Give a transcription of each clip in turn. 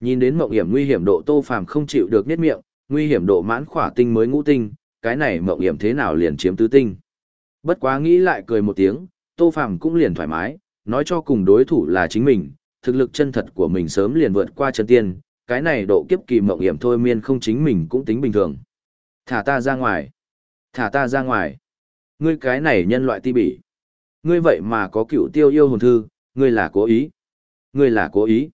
Nhìn đến mộng hiểm nguy hiểm độ Tô Phàm không chịu được niết miệng, nguy hiểm độ mãn khỏa tinh mới ngũ tinh, cái này mộng hiểm thế nào liền chiếm tứ tinh. Bất quá nghĩ lại cười một tiếng, Tô Phàm cũng liền thoải mái, nói cho cùng đối thủ là chính mình, thực lực chân thật của mình sớm liền vượt qua chân tiên, cái này độ kiếp kỳ mộng hiểm thôi miên không chính mình cũng tính bình thường. Thả ta ra ngoài. Thả ta ra ngoài. Ngươi cái này nhân loại ti bỉ. Ngươi vậy mà có cựu tiêu yêu hồn thư, ngươi là cố ý. Ngươi là cố ý.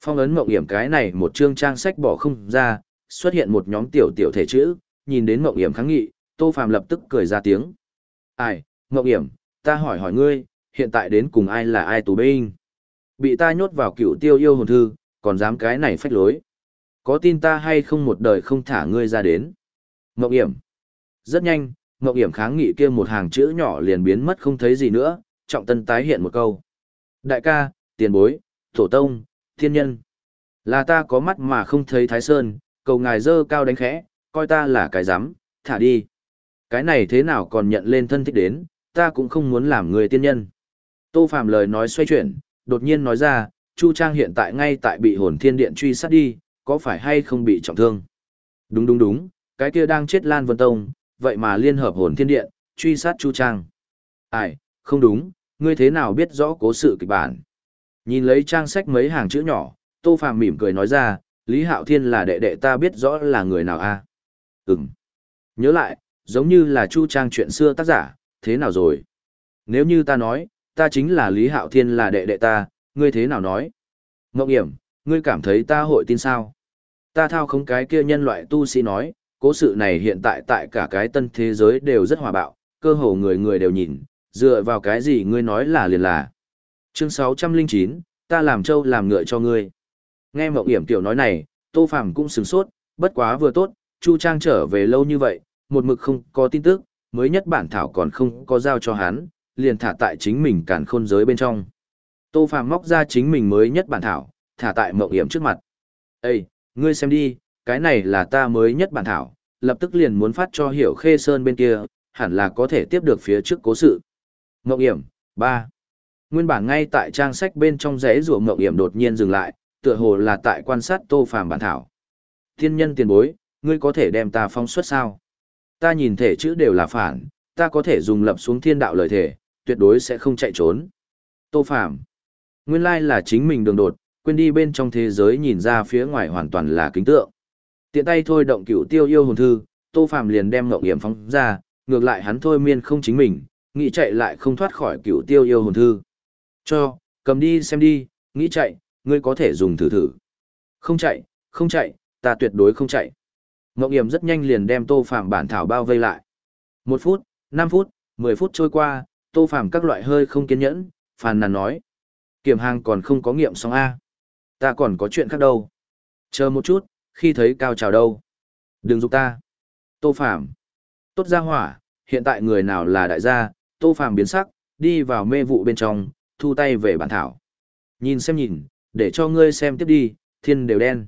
Phong ấn mộng hiểm cái này một chương trang sách bỏ không ra, xuất hiện một nhóm tiểu tiểu thể chữ, nhìn đến mộng hiểm kháng nghị, Tô Phàm lập tức cười ra tiếng. Ai, mộng hiểm, ta hỏi hỏi ngươi, hiện tại đến cùng ai là ai tù binh? Bị ta nhốt vào cựu tiêu yêu hồn thư, còn dám cái này phách lối. Có tin ta hay không một đời không thả ngươi ra đến? Mộng hiểm. Rất nhanh, Mộng hiểm kháng nghị kia một hàng chữ nhỏ liền biến mất không thấy gì nữa, trọng tân tái hiện một câu. Đại ca, tiền bối, tổ tông, thiên nhân. Là ta có mắt mà không thấy thái sơn, cầu ngài dơ cao đánh khẽ, coi ta là cái rắm thả đi. Cái này thế nào còn nhận lên thân thích đến, ta cũng không muốn làm người tiên nhân. Tô Phạm lời nói xoay chuyển, đột nhiên nói ra, Chu Trang hiện tại ngay tại bị hồn thiên điện truy sát đi, có phải hay không bị trọng thương? Đúng đúng đúng, cái kia đang chết Lan Vân Tông, vậy mà liên hợp hồn thiên điện, truy sát Chu Trang. Ai, không đúng, ngươi thế nào biết rõ cố sự kịch bản? Nhìn lấy trang sách mấy hàng chữ nhỏ, Tô Phàm mỉm cười nói ra, Lý Hạo Thiên là đệ đệ ta biết rõ là người nào a? À? Ừm. Nhớ lại, giống như là Chu Trang chuyện xưa tác giả, thế nào rồi? Nếu như ta nói, ta chính là Lý Hạo Thiên là đệ đệ ta, ngươi thế nào nói? Ngộng hiểm, ngươi cảm thấy ta hội tin sao? Ta thao không cái kia nhân loại tu sĩ nói, cố sự này hiện tại tại cả cái tân thế giới đều rất hòa bạo, cơ hồ người người đều nhìn, dựa vào cái gì ngươi nói là liền là. Chương 609, ta làm trâu làm ngựa cho ngươi. Nghe mộng hiểm tiểu nói này, Tô Phàm cũng sửng sốt, bất quá vừa tốt, Chu Trang trở về lâu như vậy, một mực không có tin tức, mới nhất bản thảo còn không có giao cho hắn, liền thả tại chính mình cản khôn giới bên trong. Tô Phàm móc ra chính mình mới nhất bản thảo, thả tại mộng hiểm trước mặt. Ê, ngươi xem đi, cái này là ta mới nhất bản thảo, lập tức liền muốn phát cho hiểu khê sơn bên kia, hẳn là có thể tiếp được phía trước cố sự. Ngọc Hiểm, 3. Nguyên bản ngay tại trang sách bên trong rẽ rùa Ngọc Hiểm đột nhiên dừng lại, tựa hồ là tại quan sát tô phàm bản thảo. Thiên nhân tiền bối, ngươi có thể đem ta phong xuất sao? Ta nhìn thể chữ đều là phản, ta có thể dùng lập xuống thiên đạo lời thể, tuyệt đối sẽ không chạy trốn. Tô phàm. Nguyên lai là chính mình đường đột, quên đi bên trong thế giới nhìn ra phía ngoài hoàn toàn là kính tượng. Tiện tay thôi động cửu tiêu yêu hồn thư, Tô Phàm liền đem ngọc hiểm phóng ra, ngược lại hắn thôi miên không chính mình, nghĩ chạy lại không thoát khỏi cửu tiêu yêu hồn thư. Cho, cầm đi xem đi, nghĩ chạy, ngươi có thể dùng thử thử. Không chạy, không chạy, ta tuyệt đối không chạy. ngọc hiểm rất nhanh liền đem Tô Phàm bản thảo bao vây lại. Một phút, năm phút, mười phút trôi qua, Tô Phàm các loại hơi không kiên nhẫn, phàn nàn nói. Kiểm hàng còn không có nghiệm xong A. Ta còn có chuyện khác đâu. Chờ một chút, khi thấy cao trào đâu. Đừng giúp ta. Tô Phạm. Tốt ra hỏa, hiện tại người nào là đại gia, Tô Phạm biến sắc, đi vào mê vụ bên trong, thu tay về bản thảo. Nhìn xem nhìn, để cho ngươi xem tiếp đi, thiên đều đen.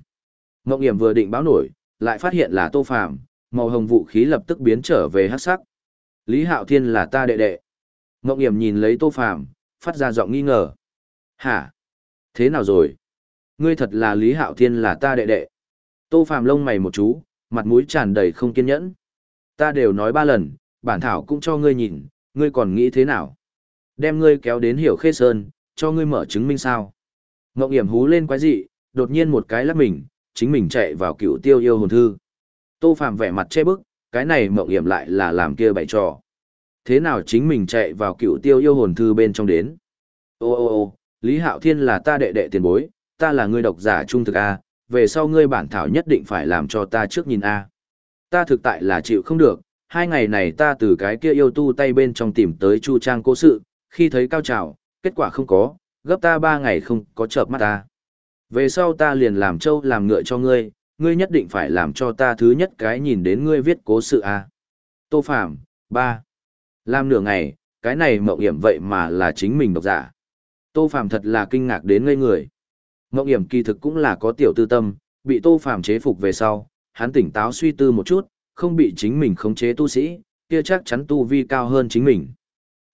Ngộng Hiểm vừa định báo nổi, lại phát hiện là Tô Phạm, màu hồng vũ khí lập tức biến trở về hắc sắc. Lý Hạo Thiên là ta đệ đệ. Ngộng Hiểm nhìn lấy Tô Phạm, phát ra giọng nghi ngờ. Hả? Thế nào rồi? Ngươi thật là Lý Hạo Thiên là ta đệ đệ. Tô Phạm lông mày một chú, mặt mũi tràn đầy không kiên nhẫn. Ta đều nói ba lần, bản thảo cũng cho ngươi nhìn, ngươi còn nghĩ thế nào? Đem ngươi kéo đến hiểu khê sơn, cho ngươi mở chứng minh sao? Ngộng hiểm hú lên quái dị, đột nhiên một cái lắp mình, chính mình chạy vào cựu tiêu yêu hồn thư. Tô Phạm vẻ mặt che bức, cái này mộng hiểm lại là làm kia bày trò. Thế nào chính mình chạy vào cựu tiêu yêu hồn thư bên trong đến? Ô ô ô, Lý Hạo Thiên là ta đệ đệ tiền bối, ta là người độc giả trung thực A, về sau ngươi bản thảo nhất định phải làm cho ta trước nhìn a. Ta thực tại là chịu không được, hai ngày này ta từ cái kia yêu tu tay bên trong tìm tới Chu Trang cố sự, khi thấy cao trào, kết quả không có, gấp ta ba ngày không có chợp mắt ta. Về sau ta liền làm trâu làm ngựa cho ngươi, ngươi nhất định phải làm cho ta thứ nhất cái nhìn đến ngươi viết cố sự a. Tô Phạm, ba. Làm nửa ngày, cái này mộng hiểm vậy mà là chính mình độc giả. Tô Phạm thật là kinh ngạc đến ngây người. Mộng hiểm kỳ thực cũng là có tiểu tư tâm, bị tô phạm chế phục về sau, hắn tỉnh táo suy tư một chút, không bị chính mình khống chế tu sĩ, kia chắc chắn tu vi cao hơn chính mình.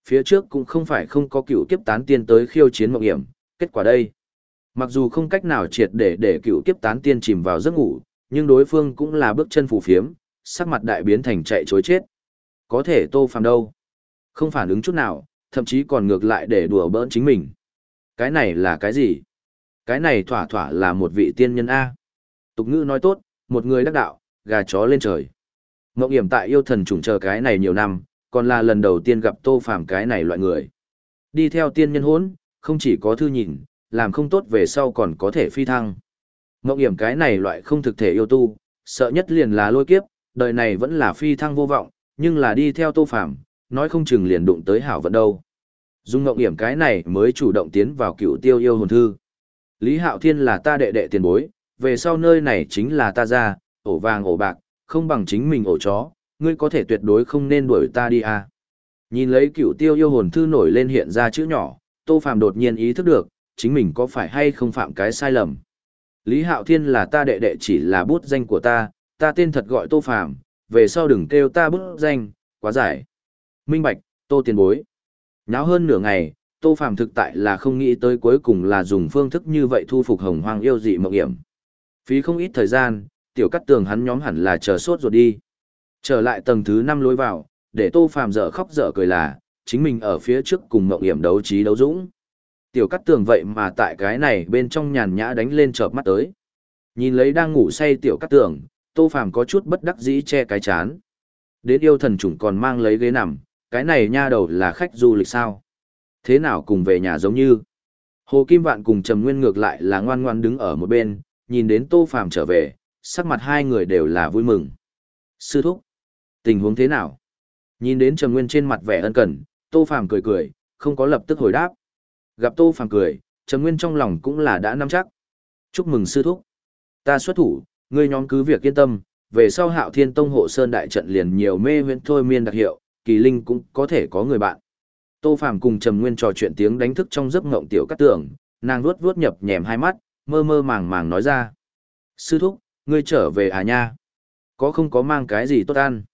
Phía trước cũng không phải không có cựu kiếp tán tiên tới khiêu chiến mộng hiểm, kết quả đây. Mặc dù không cách nào triệt để để cựu kiếp tán tiên chìm vào giấc ngủ, nhưng đối phương cũng là bước chân phù phiếm, sắc mặt đại biến thành chạy chối chết. Có thể tô phàm đâu? Không phản ứng chút nào, thậm chí còn ngược lại để đùa bỡn chính mình. Cái này là cái gì? Cái này thỏa thỏa là một vị tiên nhân A. Tục ngữ nói tốt, một người đắc đạo, gà chó lên trời. Ngộng hiểm tại yêu thần trùng chờ cái này nhiều năm, còn là lần đầu tiên gặp tô phàm cái này loại người. Đi theo tiên nhân hỗn không chỉ có thư nhìn, làm không tốt về sau còn có thể phi thăng. mộng hiểm cái này loại không thực thể yêu tu, sợ nhất liền là lôi kiếp, đời này vẫn là phi thăng vô vọng, nhưng là đi theo tô phàm, nói không chừng liền đụng tới hảo vận đâu. dùng mộng hiểm cái này mới chủ động tiến vào cựu tiêu yêu hồn thư. Lý Hạo Thiên là ta đệ đệ tiền bối, về sau nơi này chính là ta ra, ổ vàng ổ bạc, không bằng chính mình ổ chó, ngươi có thể tuyệt đối không nên đuổi ta đi à. Nhìn lấy cựu tiêu yêu hồn thư nổi lên hiện ra chữ nhỏ, Tô Phạm đột nhiên ý thức được, chính mình có phải hay không phạm cái sai lầm. Lý Hạo Thiên là ta đệ đệ chỉ là bút danh của ta, ta tên thật gọi Tô Phạm, về sau đừng kêu ta bút danh, quá giải. Minh Bạch, Tô tiền bối. Náo hơn nửa ngày, Tô Phạm thực tại là không nghĩ tới cuối cùng là dùng phương thức như vậy thu phục hồng hoang yêu dị mộng hiểm. Phí không ít thời gian, tiểu cắt tường hắn nhóm hẳn là chờ sốt rồi đi. Trở lại tầng thứ 5 lối vào, để Tô Phạm dở khóc dở cười là, chính mình ở phía trước cùng mộng hiểm đấu trí đấu dũng. Tiểu cắt tường vậy mà tại cái này bên trong nhàn nhã đánh lên chợp mắt tới. Nhìn lấy đang ngủ say tiểu cắt tường, Tô Phạm có chút bất đắc dĩ che cái chán. Đến yêu thần chủng còn mang lấy ghế nằm, cái này nha đầu là khách du lịch sao? Thế nào cùng về nhà giống như? Hồ Kim Vạn cùng Trầm Nguyên ngược lại là ngoan ngoan đứng ở một bên, nhìn đến Tô Phàm trở về, sắc mặt hai người đều là vui mừng. Sư thúc, tình huống thế nào? Nhìn đến Trầm Nguyên trên mặt vẻ ân cần, Tô Phàm cười cười, không có lập tức hồi đáp. Gặp Tô Phàm cười, Trầm Nguyên trong lòng cũng là đã nắm chắc. Chúc mừng sư thúc. Ta xuất thủ, ngươi nhóm cứ việc yên tâm, về sau Hạo Thiên Tông hộ sơn đại trận liền nhiều mê huyễn thôi miên đặc hiệu, kỳ linh cũng có thể có người bạn. Tô Phàm cùng Trầm Nguyên trò chuyện tiếng đánh thức trong giấc ngộng tiểu cát tường, nàng vuốt vuốt nhập nhèm hai mắt, mơ mơ màng màng nói ra. Sư thúc, ngươi trở về à nha? Có không có mang cái gì tốt ăn?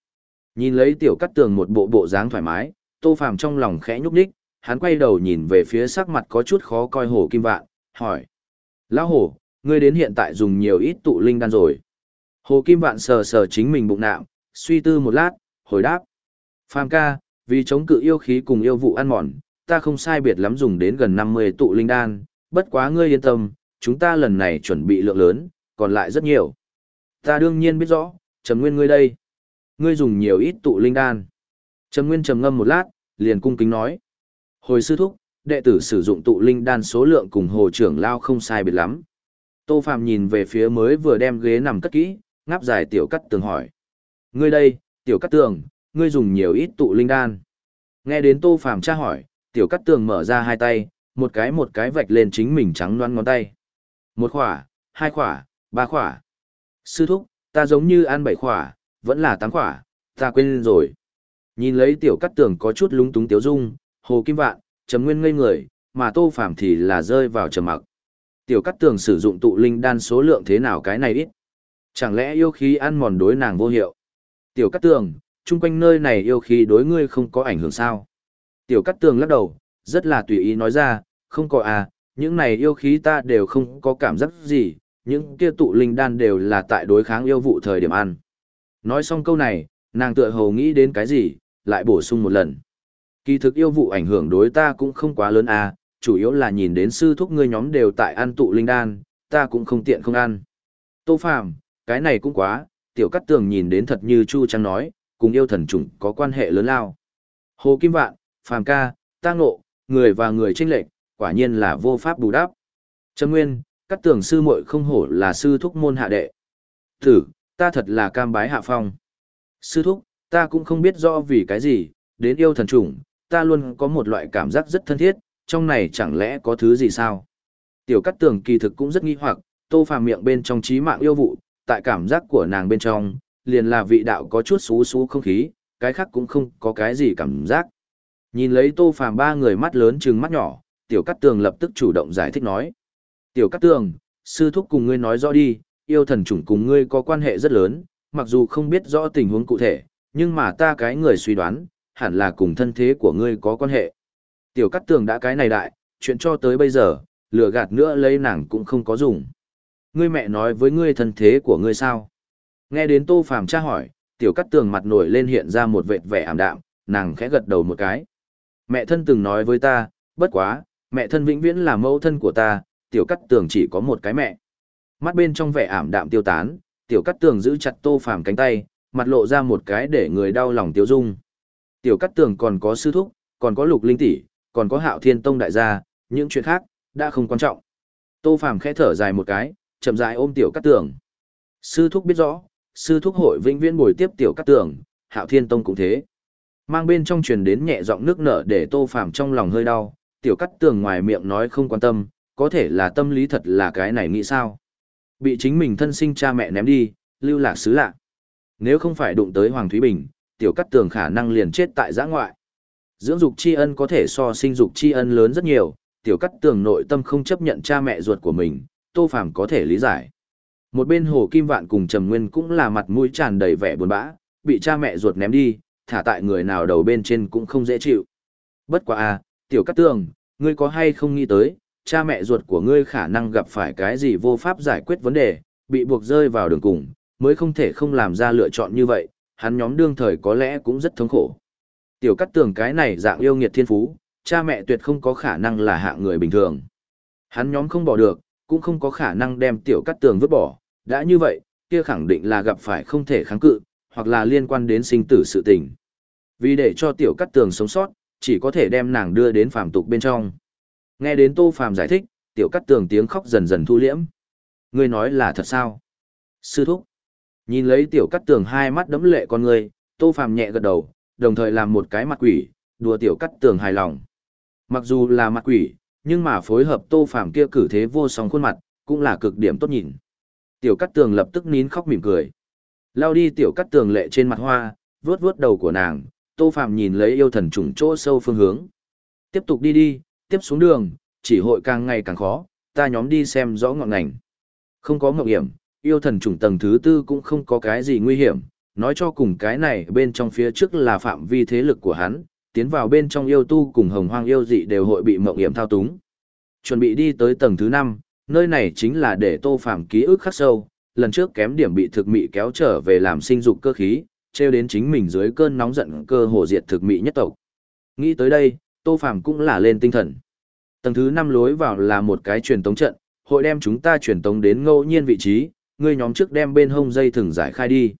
Nhìn lấy tiểu cắt tường một bộ bộ dáng thoải mái, Tô Phàm trong lòng khẽ nhúc nhích, hắn quay đầu nhìn về phía sắc mặt có chút khó coi hồ kim vạn, hỏi. Lão hồ, ngươi đến hiện tại dùng nhiều ít tụ linh đan rồi. Hồ kim vạn sờ sờ chính mình bụng nạm, suy tư một lát, hồi đáp. Phàm ca, vì chống cự yêu khí cùng yêu vụ ăn mòn, ta không sai biệt lắm dùng đến gần 50 tụ linh đan, bất quá ngươi yên tâm, chúng ta lần này chuẩn bị lượng lớn, còn lại rất nhiều. Ta đương nhiên biết rõ, Trầm Nguyên ngươi đây. Ngươi dùng nhiều ít tụ linh đan. Trầm Nguyên trầm ngâm một lát, liền cung kính nói. Hồi sư thúc, đệ tử sử dụng tụ linh đan số lượng cùng hồ trưởng lao không sai biệt lắm. Tô Phạm nhìn về phía mới vừa đem ghế nằm cất kỹ, ngáp dài tiểu cắt tường hỏi. Ngươi đây, tiểu cắt tường, ngươi dùng nhiều ít tụ linh đan. Nghe đến Tô Phạm tra hỏi, tiểu cắt tường mở ra hai tay, một cái một cái vạch lên chính mình trắng loan ngón tay. Một khỏa, hai khỏa, ba khỏa. Sư thúc, ta giống như ăn bảy khỏa, vẫn là tám khỏa, ta quên rồi. Nhìn lấy tiểu cắt tường có chút lúng túng tiếu dung, hồ kim vạn, trầm nguyên ngây người, mà tô phàm thì là rơi vào trầm mặc. Tiểu cắt tường sử dụng tụ linh đan số lượng thế nào cái này ít. Chẳng lẽ yêu khí ăn mòn đối nàng vô hiệu? Tiểu cắt tường, chung quanh nơi này yêu khí đối ngươi không có ảnh hưởng sao. Tiểu cắt tường lắc đầu, rất là tùy ý nói ra, không có à, những này yêu khí ta đều không có cảm giác gì, những kia tụ linh đan đều là tại đối kháng yêu vụ thời điểm ăn. Nói xong câu này, nàng tựa hồ nghĩ đến cái gì, lại bổ sung một lần. Kỳ thực yêu vụ ảnh hưởng đối ta cũng không quá lớn à, chủ yếu là nhìn đến sư thúc ngươi nhóm đều tại ăn tụ linh đan, ta cũng không tiện không ăn. Tô Phàm, cái này cũng quá, tiểu cắt tường nhìn đến thật như Chu Trăng nói, cùng yêu thần chủng có quan hệ lớn lao. Hồ Kim Vạn, Phàm Ca, Tăng ngộ, người và người tranh lệch, quả nhiên là vô pháp bù đắp. Trâm Nguyên, cắt tường sư muội không hổ là sư thúc môn hạ đệ. Thử, ta thật là cam bái hạ phong. Sư thúc, ta cũng không biết rõ vì cái gì, đến yêu thần chủng, ta luôn có một loại cảm giác rất thân thiết, trong này chẳng lẽ có thứ gì sao? Tiểu Cát tường kỳ thực cũng rất nghi hoặc, tô phàm miệng bên trong trí mạng yêu vụ, tại cảm giác của nàng bên trong, liền là vị đạo có chút xú xú không khí, cái khác cũng không có cái gì cảm giác. Nhìn lấy tô phàm ba người mắt lớn trừng mắt nhỏ, tiểu Cát tường lập tức chủ động giải thích nói. Tiểu Cát tường, sư thúc cùng ngươi nói rõ đi, yêu thần chủng cùng ngươi có quan hệ rất lớn, mặc dù không biết rõ tình huống cụ thể, nhưng mà ta cái người suy đoán, hẳn là cùng thân thế của ngươi có quan hệ. Tiểu Cát tường đã cái này đại, chuyện cho tới bây giờ, lừa gạt nữa lấy nàng cũng không có dùng. Ngươi mẹ nói với ngươi thân thế của ngươi sao? Nghe đến Tô Phàm tra hỏi, tiểu Cát tường mặt nổi lên hiện ra một vệt vẻ ảm đạm, nàng khẽ gật đầu một cái. Mẹ thân từng nói với ta, bất quá, mẹ thân vĩnh viễn là mẫu thân của ta, tiểu Cát tường chỉ có một cái mẹ. Mắt bên trong vẻ ảm đạm tiêu tán, tiểu cắt tường giữ chặt Tô Phàm cánh tay, mặt lộ ra một cái để người đau lòng tiêu dung. Tiểu cắt tường còn có sư thúc, còn có lục linh tỷ, còn có hạo thiên tông đại gia, những chuyện khác, đã không quan trọng. Tô Phàm khẽ thở dài một cái, chậm rãi ôm tiểu cắt tường. Sư thúc biết rõ, sư thúc hội vĩnh viễn bồi tiếp tiểu cắt tường, hạo thiên tông cũng thế. Mang bên trong truyền đến nhẹ giọng nước nở để Tô Phàm trong lòng hơi đau, tiểu cắt tường ngoài miệng nói không quan tâm, có thể là tâm lý thật là cái này nghĩ sao. Bị chính mình thân sinh cha mẹ ném đi, lưu lạc xứ lạ. Nếu không phải đụng tới Hoàng Thúy Bình, tiểu cắt tường khả năng liền chết tại giã ngoại. Dưỡng dục tri ân có thể so sinh dục tri ân lớn rất nhiều, tiểu cắt tường nội tâm không chấp nhận cha mẹ ruột của mình, Tô Phàm có thể lý giải. Một bên Hồ Kim Vạn cùng Trầm Nguyên cũng là mặt mũi tràn đầy vẻ buồn bã, bị cha mẹ ruột ném đi, thả tại người nào đầu bên trên cũng không dễ chịu. Bất quá à, tiểu cắt tường, ngươi có hay không nghĩ tới, cha mẹ ruột của ngươi khả năng gặp phải cái gì vô pháp giải quyết vấn đề, bị buộc rơi vào đường cùng, mới không thể không làm ra lựa chọn như vậy, hắn nhóm đương thời có lẽ cũng rất thống khổ. Tiểu cắt tường cái này dạng yêu nghiệt thiên phú, cha mẹ tuyệt không có khả năng là hạng người bình thường. Hắn nhóm không bỏ được, cũng không có khả năng đem tiểu cắt tường vứt bỏ, đã như vậy, kia khẳng định là gặp phải không thể kháng cự, hoặc là liên quan đến sinh tử sự tình. Vì để cho tiểu cắt tường sống sót, chỉ có thể đem nàng đưa đến phàm tục bên trong. Nghe đến Tô Phàm giải thích, tiểu cắt tường tiếng khóc dần dần thu liễm. Ngươi nói là thật sao? Sư thúc. Nhìn lấy tiểu cắt tường hai mắt đấm lệ con người, Tô Phàm nhẹ gật đầu, đồng thời làm một cái mặt quỷ, đùa tiểu cắt tường hài lòng. Mặc dù là mặt quỷ, nhưng mà phối hợp Tô Phàm kia cử thế vô song khuôn mặt, cũng là cực điểm tốt nhìn. Tiểu cắt tường lập tức nín khóc mỉm cười. Lao đi tiểu cắt tường lệ trên mặt hoa, vuốt vuốt đầu của nàng, Tô Phàm nhìn lấy yêu thần trùng chỗ sâu phương hướng. Tiếp tục đi đi, tiếp xuống đường, chỉ hội càng ngày càng khó, ta nhóm đi xem rõ ngọn ngành. Không có ngọc hiểm, yêu thần trùng tầng thứ tư cũng không có cái gì nguy hiểm, nói cho cùng cái này bên trong phía trước là phạm vi thế lực của hắn, tiến vào bên trong yêu tu cùng hồng hoang yêu dị đều hội bị mộng hiểm thao túng. Chuẩn bị đi tới tầng thứ năm, nơi này chính là để tô phạm ký ức khắc sâu, lần trước kém điểm bị thực mị kéo trở về làm sinh dục cơ khí, treo đến chính mình dưới cơn nóng giận cơ hồ diệt thực mị nhất tộc. Nghĩ tới đây, tô phạm cũng là lên tinh thần. Tầng thứ năm lối vào là một cái truyền tống trận, hội đem chúng ta truyền tống đến ngẫu nhiên vị trí, ngươi nhóm trước đem bên hông dây thừng giải khai đi.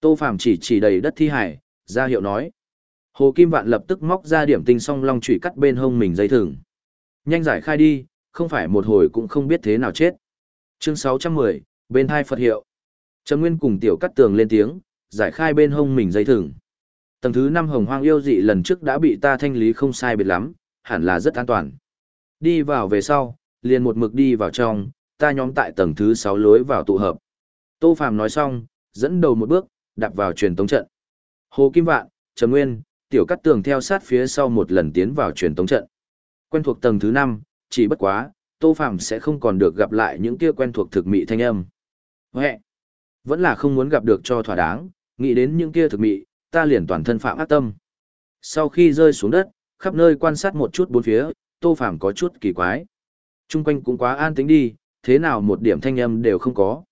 Tô Phàm chỉ chỉ đầy đất thi hải, ra hiệu nói. Hồ Kim Vạn lập tức móc ra điểm tinh song long chủy cắt bên hông mình dây thừng. Nhanh giải khai đi, không phải một hồi cũng không biết thế nào chết. Chương 610, bên hai Phật hiệu. Trầm Nguyên cùng tiểu cắt tường lên tiếng, giải khai bên hông mình dây thừng. Tầng thứ 5 hồng hoang yêu dị lần trước đã bị ta thanh lý không sai biệt lắm, hẳn là rất an toàn. Đi vào về sau, liền một mực đi vào trong, ta nhóm tại tầng thứ 6 lối vào tụ hợp. Tô Phàm nói xong, dẫn đầu một bước, đạp vào truyền tống trận. Hồ Kim Vạn, Trầm Nguyên, Tiểu Cắt Tường theo sát phía sau một lần tiến vào truyền tống trận. Quen thuộc tầng thứ 5, chỉ bất quá, Tô Phàm sẽ không còn được gặp lại những kia quen thuộc thực mị thanh âm. Huệ, vẫn là không muốn gặp được cho thỏa đáng, nghĩ đến những kia thực mị, ta liền toàn thân phạm ác tâm. Sau khi rơi xuống đất, khắp nơi quan sát một chút bốn phía, Tô Phàm có chút kỳ quái. Trung quanh cũng quá an tĩnh đi, thế nào một điểm thanh âm đều không có.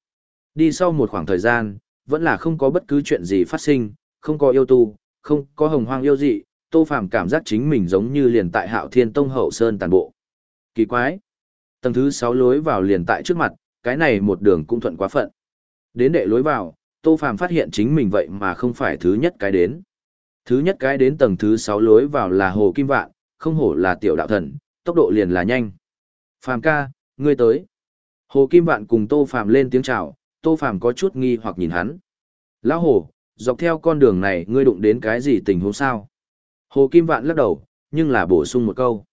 Đi sau một khoảng thời gian, vẫn là không có bất cứ chuyện gì phát sinh, không có yêu tu, không có hồng hoang yêu dị, Tô Phàm cảm giác chính mình giống như liền tại Hạo Thiên Tông hậu sơn tàn bộ. Kỳ quái. Tầng thứ 6 lối vào liền tại trước mặt, cái này một đường cũng thuận quá phận. Đến đệ lối vào, Tô Phàm phát hiện chính mình vậy mà không phải thứ nhất cái đến. Thứ nhất cái đến tầng thứ 6 lối vào là Hồ Kim Vạn, không hổ là tiểu đạo thần, tốc độ liền là nhanh. Phàm ca, ngươi tới. Hồ Kim Vạn cùng Tô Phàm lên tiếng chào, Tô Phàm có chút nghi hoặc nhìn hắn. Lão Hồ, dọc theo con đường này ngươi đụng đến cái gì tình huống sao? Hồ Kim Vạn lắc đầu, nhưng là bổ sung một câu.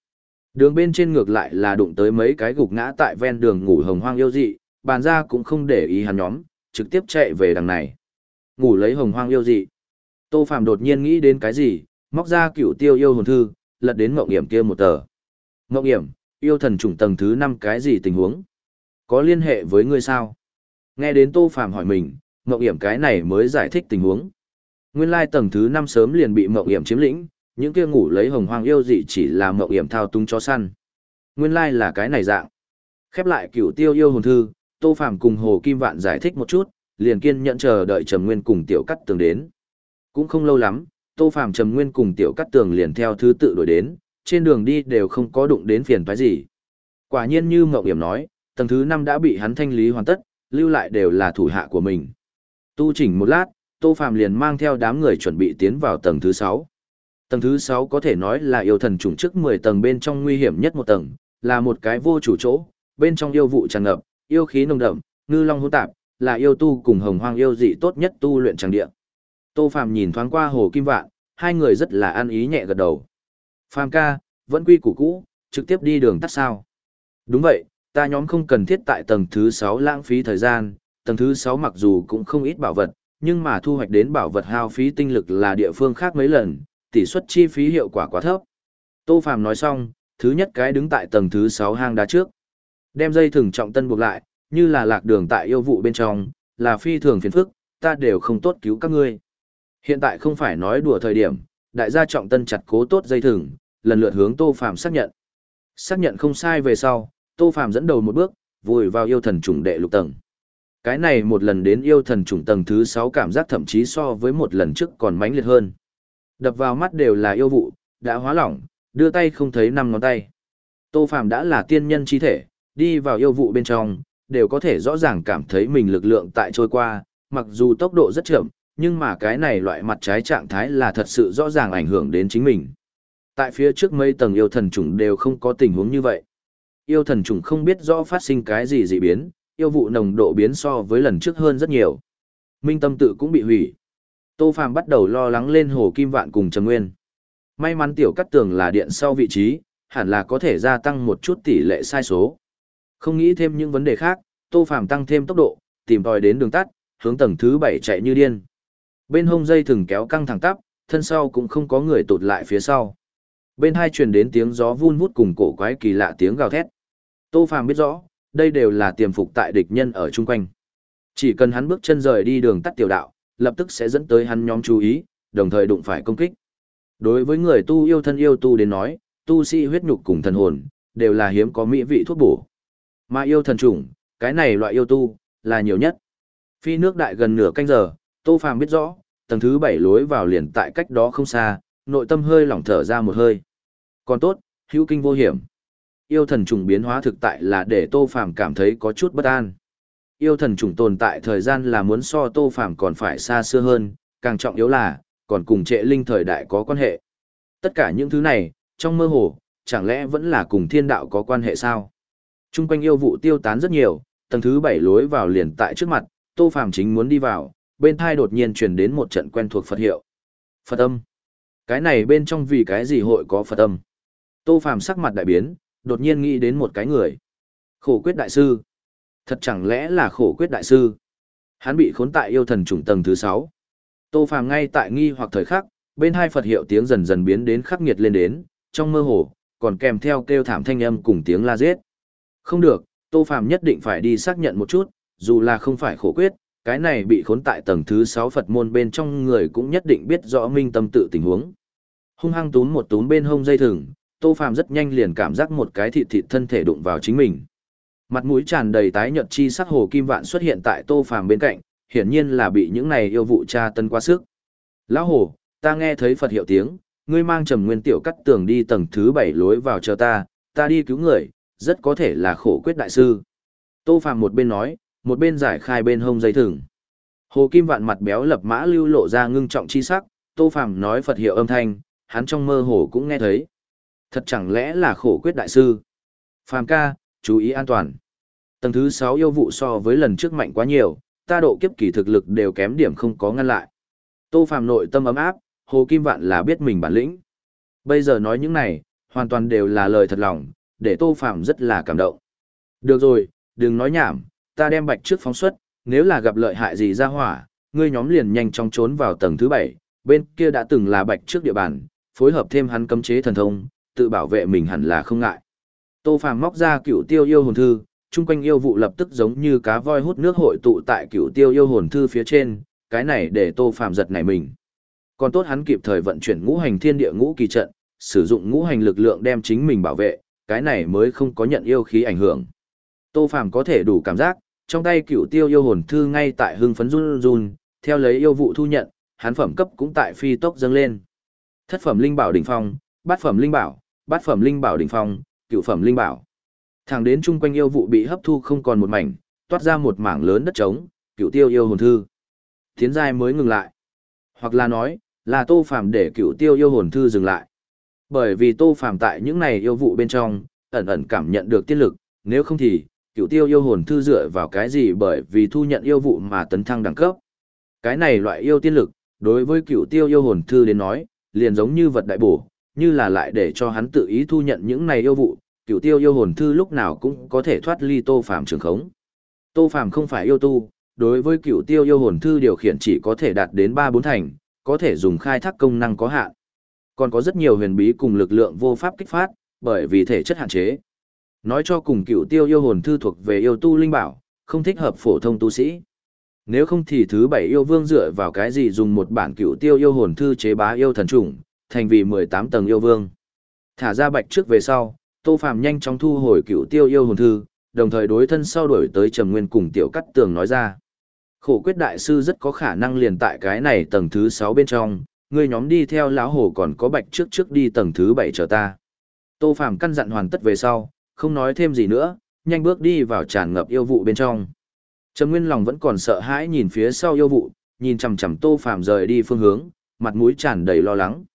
Đường bên trên ngược lại là đụng tới mấy cái gục ngã tại ven đường ngủ hồng hoang yêu dị, bàn ra cũng không để ý hắn nhóm, trực tiếp chạy về đằng này. Ngủ lấy hồng hoang yêu dị. Tô phạm đột nhiên nghĩ đến cái gì, móc ra cựu tiêu yêu hồn thư, lật đến mộng hiểm kia một tờ. Mộng hiểm, yêu thần chủng tầng thứ 5 cái gì tình huống? Có liên hệ với ngươi sao? Nghe đến Tô phạm hỏi mình, Mộng Hiểm cái này mới giải thích tình huống. Nguyên lai tầng thứ 5 sớm liền bị Mộng Hiểm chiếm lĩnh, những kia ngủ lấy hồng hoang yêu dị chỉ là Mộng Hiểm thao túng cho săn. Nguyên lai là cái này dạng. Khép lại cửu tiêu yêu hồn thư, Tô Phàm cùng Hồ Kim Vạn giải thích một chút, liền kiên nhẫn chờ đợi Trầm Nguyên cùng Tiểu Cắt Tường đến. Cũng không lâu lắm, Tô Phàm Trầm Nguyên cùng Tiểu Cắt Tường liền theo thứ tự đổi đến, trên đường đi đều không có đụng đến phiền toái gì. Quả nhiên như Mộng Điểm nói, tầng thứ năm đã bị hắn thanh lý hoàn tất, lưu lại đều là thủ hạ của mình. Tu chỉnh một lát, Tô Phàm liền mang theo đám người chuẩn bị tiến vào tầng thứ sáu. Tầng thứ sáu có thể nói là yêu thần trùng trước 10 tầng bên trong nguy hiểm nhất một tầng, là một cái vô chủ chỗ, bên trong yêu vụ tràn ngập, yêu khí nồng đậm, ngư long hỗn tạp, là yêu tu cùng hồng hoang yêu dị tốt nhất tu luyện tràng địa. Tô Phàm nhìn thoáng qua Hồ Kim Vạn, hai người rất là an ý nhẹ gật đầu. Phàm ca, vẫn quy củ cũ, trực tiếp đi đường tắt sao? Đúng vậy, ta nhóm không cần thiết tại tầng thứ 6 lãng phí thời gian, tầng thứ 6 mặc dù cũng không ít bảo vật, nhưng mà thu hoạch đến bảo vật hao phí tinh lực là địa phương khác mấy lần, tỷ suất chi phí hiệu quả quá thấp. Tô Phàm nói xong, thứ nhất cái đứng tại tầng thứ 6 hang đá trước. Đem dây thừng trọng tân buộc lại, như là lạc đường tại yêu vụ bên trong, là phi thường phiền phức, ta đều không tốt cứu các ngươi. Hiện tại không phải nói đùa thời điểm, đại gia trọng tân chặt cố tốt dây thừng, lần lượt hướng Tô Phàm xác nhận. Xác nhận không sai về sau, Tô Phàm dẫn đầu một bước, vùi vào yêu thần trùng đệ lục tầng. Cái này một lần đến yêu thần trùng tầng thứ 6 cảm giác thậm chí so với một lần trước còn mãnh liệt hơn. Đập vào mắt đều là yêu vụ, đã hóa lỏng, đưa tay không thấy năm ngón tay. Tô Phàm đã là tiên nhân chi thể, đi vào yêu vụ bên trong, đều có thể rõ ràng cảm thấy mình lực lượng tại trôi qua, mặc dù tốc độ rất chậm, nhưng mà cái này loại mặt trái trạng thái là thật sự rõ ràng ảnh hưởng đến chính mình. Tại phía trước mấy tầng yêu thần trùng đều không có tình huống như vậy. Yêu thần trùng không biết rõ phát sinh cái gì dị biến, yêu vụ nồng độ biến so với lần trước hơn rất nhiều. Minh tâm tự cũng bị hủy. Tô Phàm bắt đầu lo lắng lên Hồ Kim Vạn cùng Trầm Nguyên. May mắn tiểu cắt tường là điện sau vị trí, hẳn là có thể gia tăng một chút tỷ lệ sai số. Không nghĩ thêm những vấn đề khác, Tô Phàm tăng thêm tốc độ, tìm tòi đến đường tắt, hướng tầng thứ 7 chạy như điên. Bên hông dây thừng kéo căng thẳng tắp, thân sau cũng không có người tụt lại phía sau. Bên hai truyền đến tiếng gió vun vút cùng cổ quái kỳ lạ tiếng gào thét. Tô Phàm biết rõ, đây đều là tiềm phục tại địch nhân ở chung quanh. Chỉ cần hắn bước chân rời đi đường tắt tiểu đạo, lập tức sẽ dẫn tới hắn nhóm chú ý, đồng thời đụng phải công kích. Đối với người tu yêu thân yêu tu đến nói, tu sĩ huyết nhục cùng thần hồn, đều là hiếm có mỹ vị thuốc bổ. Mà yêu thần trùng, cái này loại yêu tu, là nhiều nhất. Phi nước đại gần nửa canh giờ, Tô Phàm biết rõ, tầng thứ bảy lối vào liền tại cách đó không xa, nội tâm hơi lỏng thở ra một hơi. Còn tốt, hữu kinh vô hiểm. Yêu thần trùng biến hóa thực tại là để Tô Phàm cảm thấy có chút bất an. Yêu thần trùng tồn tại thời gian là muốn so Tô Phàm còn phải xa xưa hơn, càng trọng yếu là, còn cùng trệ linh thời đại có quan hệ. Tất cả những thứ này, trong mơ hồ, chẳng lẽ vẫn là cùng thiên đạo có quan hệ sao? Trung quanh yêu vụ tiêu tán rất nhiều, tầng thứ bảy lối vào liền tại trước mặt, Tô Phàm chính muốn đi vào, bên thai đột nhiên truyền đến một trận quen thuộc Phật hiệu. Phật âm. Cái này bên trong vì cái gì hội có Phật âm? Tô Phàm sắc mặt đại biến, đột nhiên nghĩ đến một cái người. Khổ quyết đại sư. Thật chẳng lẽ là khổ quyết đại sư? Hắn bị khốn tại yêu thần trùng tầng thứ sáu. Tô Phàm ngay tại nghi hoặc thời khắc, bên hai Phật hiệu tiếng dần dần biến đến khắc nghiệt lên đến, trong mơ hồ, còn kèm theo kêu thảm thanh âm cùng tiếng la giết. Không được, Tô Phàm nhất định phải đi xác nhận một chút, dù là không phải khổ quyết, cái này bị khốn tại tầng thứ 6 Phật môn bên trong người cũng nhất định biết rõ minh tâm tự tình huống. Hung hăng túm một túm bên hông dây thừng, Tô Phàm rất nhanh liền cảm giác một cái thịt thịt thân thể đụng vào chính mình. Mặt mũi tràn đầy tái nhợt chi sắc hồ kim vạn xuất hiện tại Tô Phàm bên cạnh, hiển nhiên là bị những này yêu vụ tra tân quá sức. Lão hồ, ta nghe thấy Phật hiệu tiếng, ngươi mang trầm nguyên tiểu cắt tường đi tầng thứ 7 lối vào chờ ta, ta đi cứu người, rất có thể là khổ quyết đại sư. Tô Phàm một bên nói, một bên giải khai bên hông dây thừng. Hồ Kim Vạn mặt béo lập mã lưu lộ ra ngưng trọng chi sắc, Tô Phàm nói Phật hiệu âm thanh, hắn trong mơ hồ cũng nghe thấy. Thật chẳng lẽ là khổ quyết đại sư? Phàm ca, chú ý an toàn. Tầng thứ 6 yêu vụ so với lần trước mạnh quá nhiều, ta độ kiếp kỳ thực lực đều kém điểm không có ngăn lại. Tô Phàm nội tâm ấm áp, Hồ Kim Vạn là biết mình bản lĩnh. Bây giờ nói những này, hoàn toàn đều là lời thật lòng, để Tô Phàm rất là cảm động. Được rồi, đừng nói nhảm, ta đem bạch trước phóng xuất, nếu là gặp lợi hại gì ra hỏa, ngươi nhóm liền nhanh chóng trốn vào tầng thứ bảy. bên kia đã từng là bạch trước địa bàn, phối hợp thêm hắn cấm chế thần thông, tự bảo vệ mình hẳn là không ngại. Tô Phàm móc ra cựu tiêu yêu hồn thư, chung quanh yêu vụ lập tức giống như cá voi hút nước hội tụ tại cựu tiêu yêu hồn thư phía trên, cái này để Tô Phàm giật nảy mình. Còn tốt hắn kịp thời vận chuyển ngũ hành thiên địa ngũ kỳ trận, sử dụng ngũ hành lực lượng đem chính mình bảo vệ, cái này mới không có nhận yêu khí ảnh hưởng. Tô Phàm có thể đủ cảm giác, trong tay cựu tiêu yêu hồn thư ngay tại hưng phấn run run, theo lấy yêu vụ thu nhận, hắn phẩm cấp cũng tại phi tốc dâng lên. Thất phẩm linh bảo đỉnh phong, bát phẩm linh bảo, bát phẩm linh bảo đỉnh phong, cựu phẩm linh bảo. Thẳng đến chung quanh yêu vụ bị hấp thu không còn một mảnh, toát ra một mảng lớn đất trống, cựu tiêu yêu hồn thư. Tiến giai mới ngừng lại. Hoặc là nói, là Tô Phàm để cựu tiêu yêu hồn thư dừng lại. Bởi vì Tô Phàm tại những này yêu vụ bên trong, ẩn ẩn cảm nhận được tiên lực, nếu không thì, cựu tiêu yêu hồn thư dựa vào cái gì bởi vì thu nhận yêu vụ mà tấn thăng đẳng cấp. Cái này loại yêu tiên lực, đối với cựu tiêu yêu hồn thư đến nói, liền giống như vật đại bổ, như là lại để cho hắn tự ý thu nhận những này yêu vụ, cựu tiêu yêu hồn thư lúc nào cũng có thể thoát ly tô phàm trường khống. Tô phàm không phải yêu tu, đối với cựu tiêu yêu hồn thư điều khiển chỉ có thể đạt đến ba bốn thành, có thể dùng khai thác công năng có hạn. Còn có rất nhiều huyền bí cùng lực lượng vô pháp kích phát, bởi vì thể chất hạn chế. Nói cho cùng cựu tiêu yêu hồn thư thuộc về yêu tu linh bảo, không thích hợp phổ thông tu sĩ. Nếu không thì thứ bảy yêu vương dựa vào cái gì dùng một bản cựu tiêu yêu hồn thư chế bá yêu thần trùng, thành vì 18 tầng yêu vương. Thả ra bạch trước về sau, Tô Phàm nhanh chóng thu hồi cựu tiêu yêu hồn thư, đồng thời đối thân sau đổi tới Trầm Nguyên cùng Tiểu Cắt Tường nói ra. Khổ quyết đại sư rất có khả năng liền tại cái này tầng thứ 6 bên trong, Ngươi nhóm đi theo lão hổ còn có bạch trước trước đi tầng thứ bảy chờ ta. Tô Phàm căn dặn hoàn tất về sau, không nói thêm gì nữa, nhanh bước đi vào tràn ngập yêu vụ bên trong. Trầm Nguyên lòng vẫn còn sợ hãi nhìn phía sau yêu vụ, nhìn chằm chằm Tô Phàm rời đi phương hướng, mặt mũi tràn đầy lo lắng.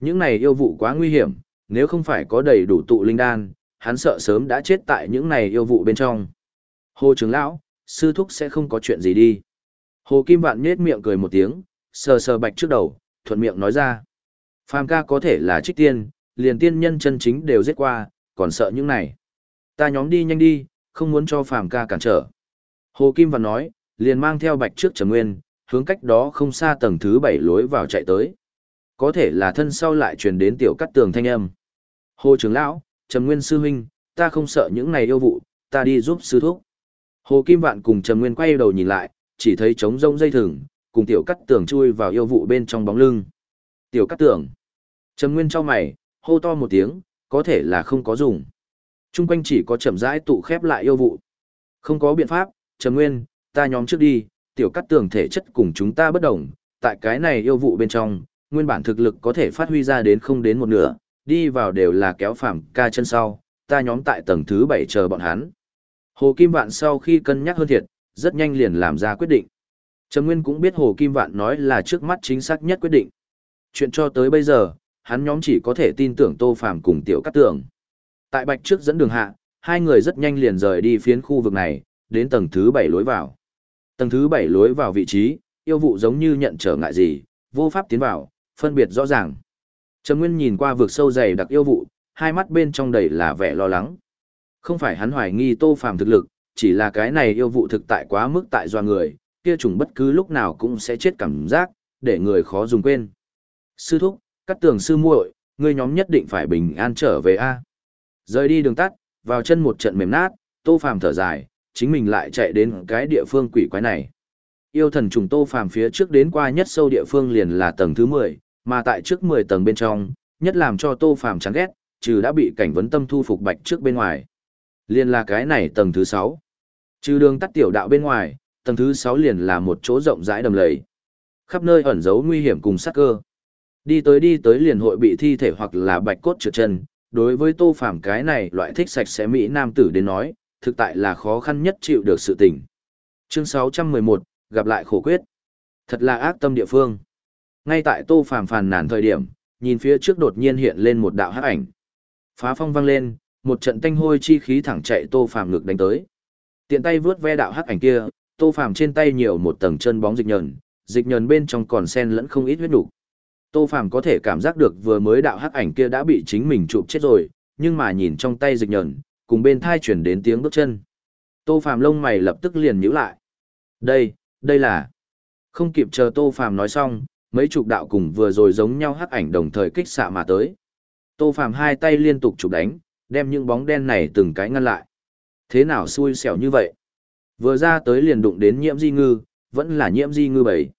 Những này yêu vụ quá nguy hiểm, nếu không phải có đầy đủ tụ linh đan, hắn sợ sớm đã chết tại những này yêu vụ bên trong. Hồ trưởng lão, sư thúc sẽ không có chuyện gì đi. Hồ Kim Vạn nhếch miệng cười một tiếng, sờ sờ bạch trước đầu, thuận miệng nói ra. Phàm ca có thể là trích tiên, liền tiên nhân chân chính đều giết qua, còn sợ những này. Ta nhóm đi nhanh đi, không muốn cho phàm ca cản trở. Hồ Kim Vạn nói, liền mang theo bạch trước trầm nguyên, hướng cách đó không xa tầng thứ bảy lối vào chạy tới. Có thể là thân sau lại truyền đến tiểu cắt tường thanh âm. Hồ trưởng lão, Trầm Nguyên sư huynh, ta không sợ những này yêu vụ, ta đi giúp sư thúc. Hồ Kim Vạn cùng Trầm Nguyên quay đầu nhìn lại, chỉ thấy trống rông dây thừng, cùng tiểu cắt tường chui vào yêu vụ bên trong bóng lưng. Tiểu cắt tường. Trầm Nguyên cho mày, hô to một tiếng, có thể là không có dùng. Trung quanh chỉ có chậm rãi tụ khép lại yêu vụ. Không có biện pháp, Trầm Nguyên, ta nhóm trước đi, tiểu cắt tường thể chất cùng chúng ta bất đồng, tại cái này yêu vụ bên trong, nguyên bản thực lực có thể phát huy ra đến không đến một nửa, đi vào đều là kéo phàm ca chân sau, ta nhóm tại tầng thứ 7 chờ bọn hắn. Hồ Kim Vạn sau khi cân nhắc hơn thiệt, rất nhanh liền làm ra quyết định. Trầm Nguyên cũng biết Hồ Kim Vạn nói là trước mắt chính xác nhất quyết định. Chuyện cho tới bây giờ, hắn nhóm chỉ có thể tin tưởng Tô Phàm cùng Tiểu Cát Tường. Tại Bạch trước dẫn đường hạ, hai người rất nhanh liền rời đi phiến khu vực này, đến tầng thứ 7 lối vào. Tầng thứ 7 lối vào vị trí, yêu vụ giống như nhận trở ngại gì, vô pháp tiến vào, phân biệt rõ ràng. Trầm Nguyên nhìn qua vực sâu dày đặc yêu vụ, hai mắt bên trong đầy là vẻ lo lắng. Không phải hắn hoài nghi Tô Phàm thực lực, chỉ là cái này yêu vụ thực tại quá mức tại do người, kia trùng bất cứ lúc nào cũng sẽ chết cảm giác, để người khó dùng quên. Sư thúc, cắt tường sư muội, ngươi nhóm nhất định phải bình an trở về a. Rời đi đường tắt, vào chân một trận mềm nát, Tô Phàm thở dài, chính mình lại chạy đến cái địa phương quỷ quái này. Yêu thần trùng Tô Phàm phía trước đến qua nhất sâu địa phương liền là tầng thứ 10, mà tại trước 10 tầng bên trong, nhất làm cho Tô Phàm chán ghét, trừ đã bị cảnh vấn tâm thu phục bạch trước bên ngoài. Liên là cái này tầng thứ 6. Trừ đường tắt tiểu đạo bên ngoài, tầng thứ 6 liền là một chỗ rộng rãi đầm lầy. Khắp nơi ẩn giấu nguy hiểm cùng sát cơ. Đi tới đi tới liền hội bị thi thể hoặc là bạch cốt trượt chân, đối với Tô Phàm cái này loại thích sạch sẽ mỹ nam tử đến nói, thực tại là khó khăn nhất chịu được sự tình. Chương 611, gặp lại khổ quyết. Thật là ác tâm địa phương. Ngay tại Tô Phàm phàn nàn thời điểm, nhìn phía trước đột nhiên hiện lên một đạo hắc ảnh. Phá phong vang lên, một trận tanh hôi chi khí thẳng chạy Tô Phàm ngực đánh tới. Tiện tay vướt ve đạo hắc ảnh kia, Tô Phàm trên tay nhiều một tầng chân bóng dịch nhờn, dịch nhờn bên trong còn xen lẫn không ít huyết đủ. Tô Phàm có thể cảm giác được vừa mới đạo hắc ảnh kia đã bị chính mình chụp chết rồi, nhưng mà nhìn trong tay dịch nhờn, cùng bên thai chuyển đến tiếng bước chân. Tô Phàm lông mày lập tức liền nhíu lại. Đây, đây là... Không kịp chờ Tô Phàm nói xong, mấy chục đạo cùng vừa rồi giống nhau hắc ảnh đồng thời kích xạ mà tới. Tô Phàm hai tay liên tục chụp đánh, đem những bóng đen này từng cái ngăn lại. Thế nào xui xẻo như vậy? Vừa ra tới liền đụng đến nhiễm di ngư, vẫn là nhiễm di ngư bảy.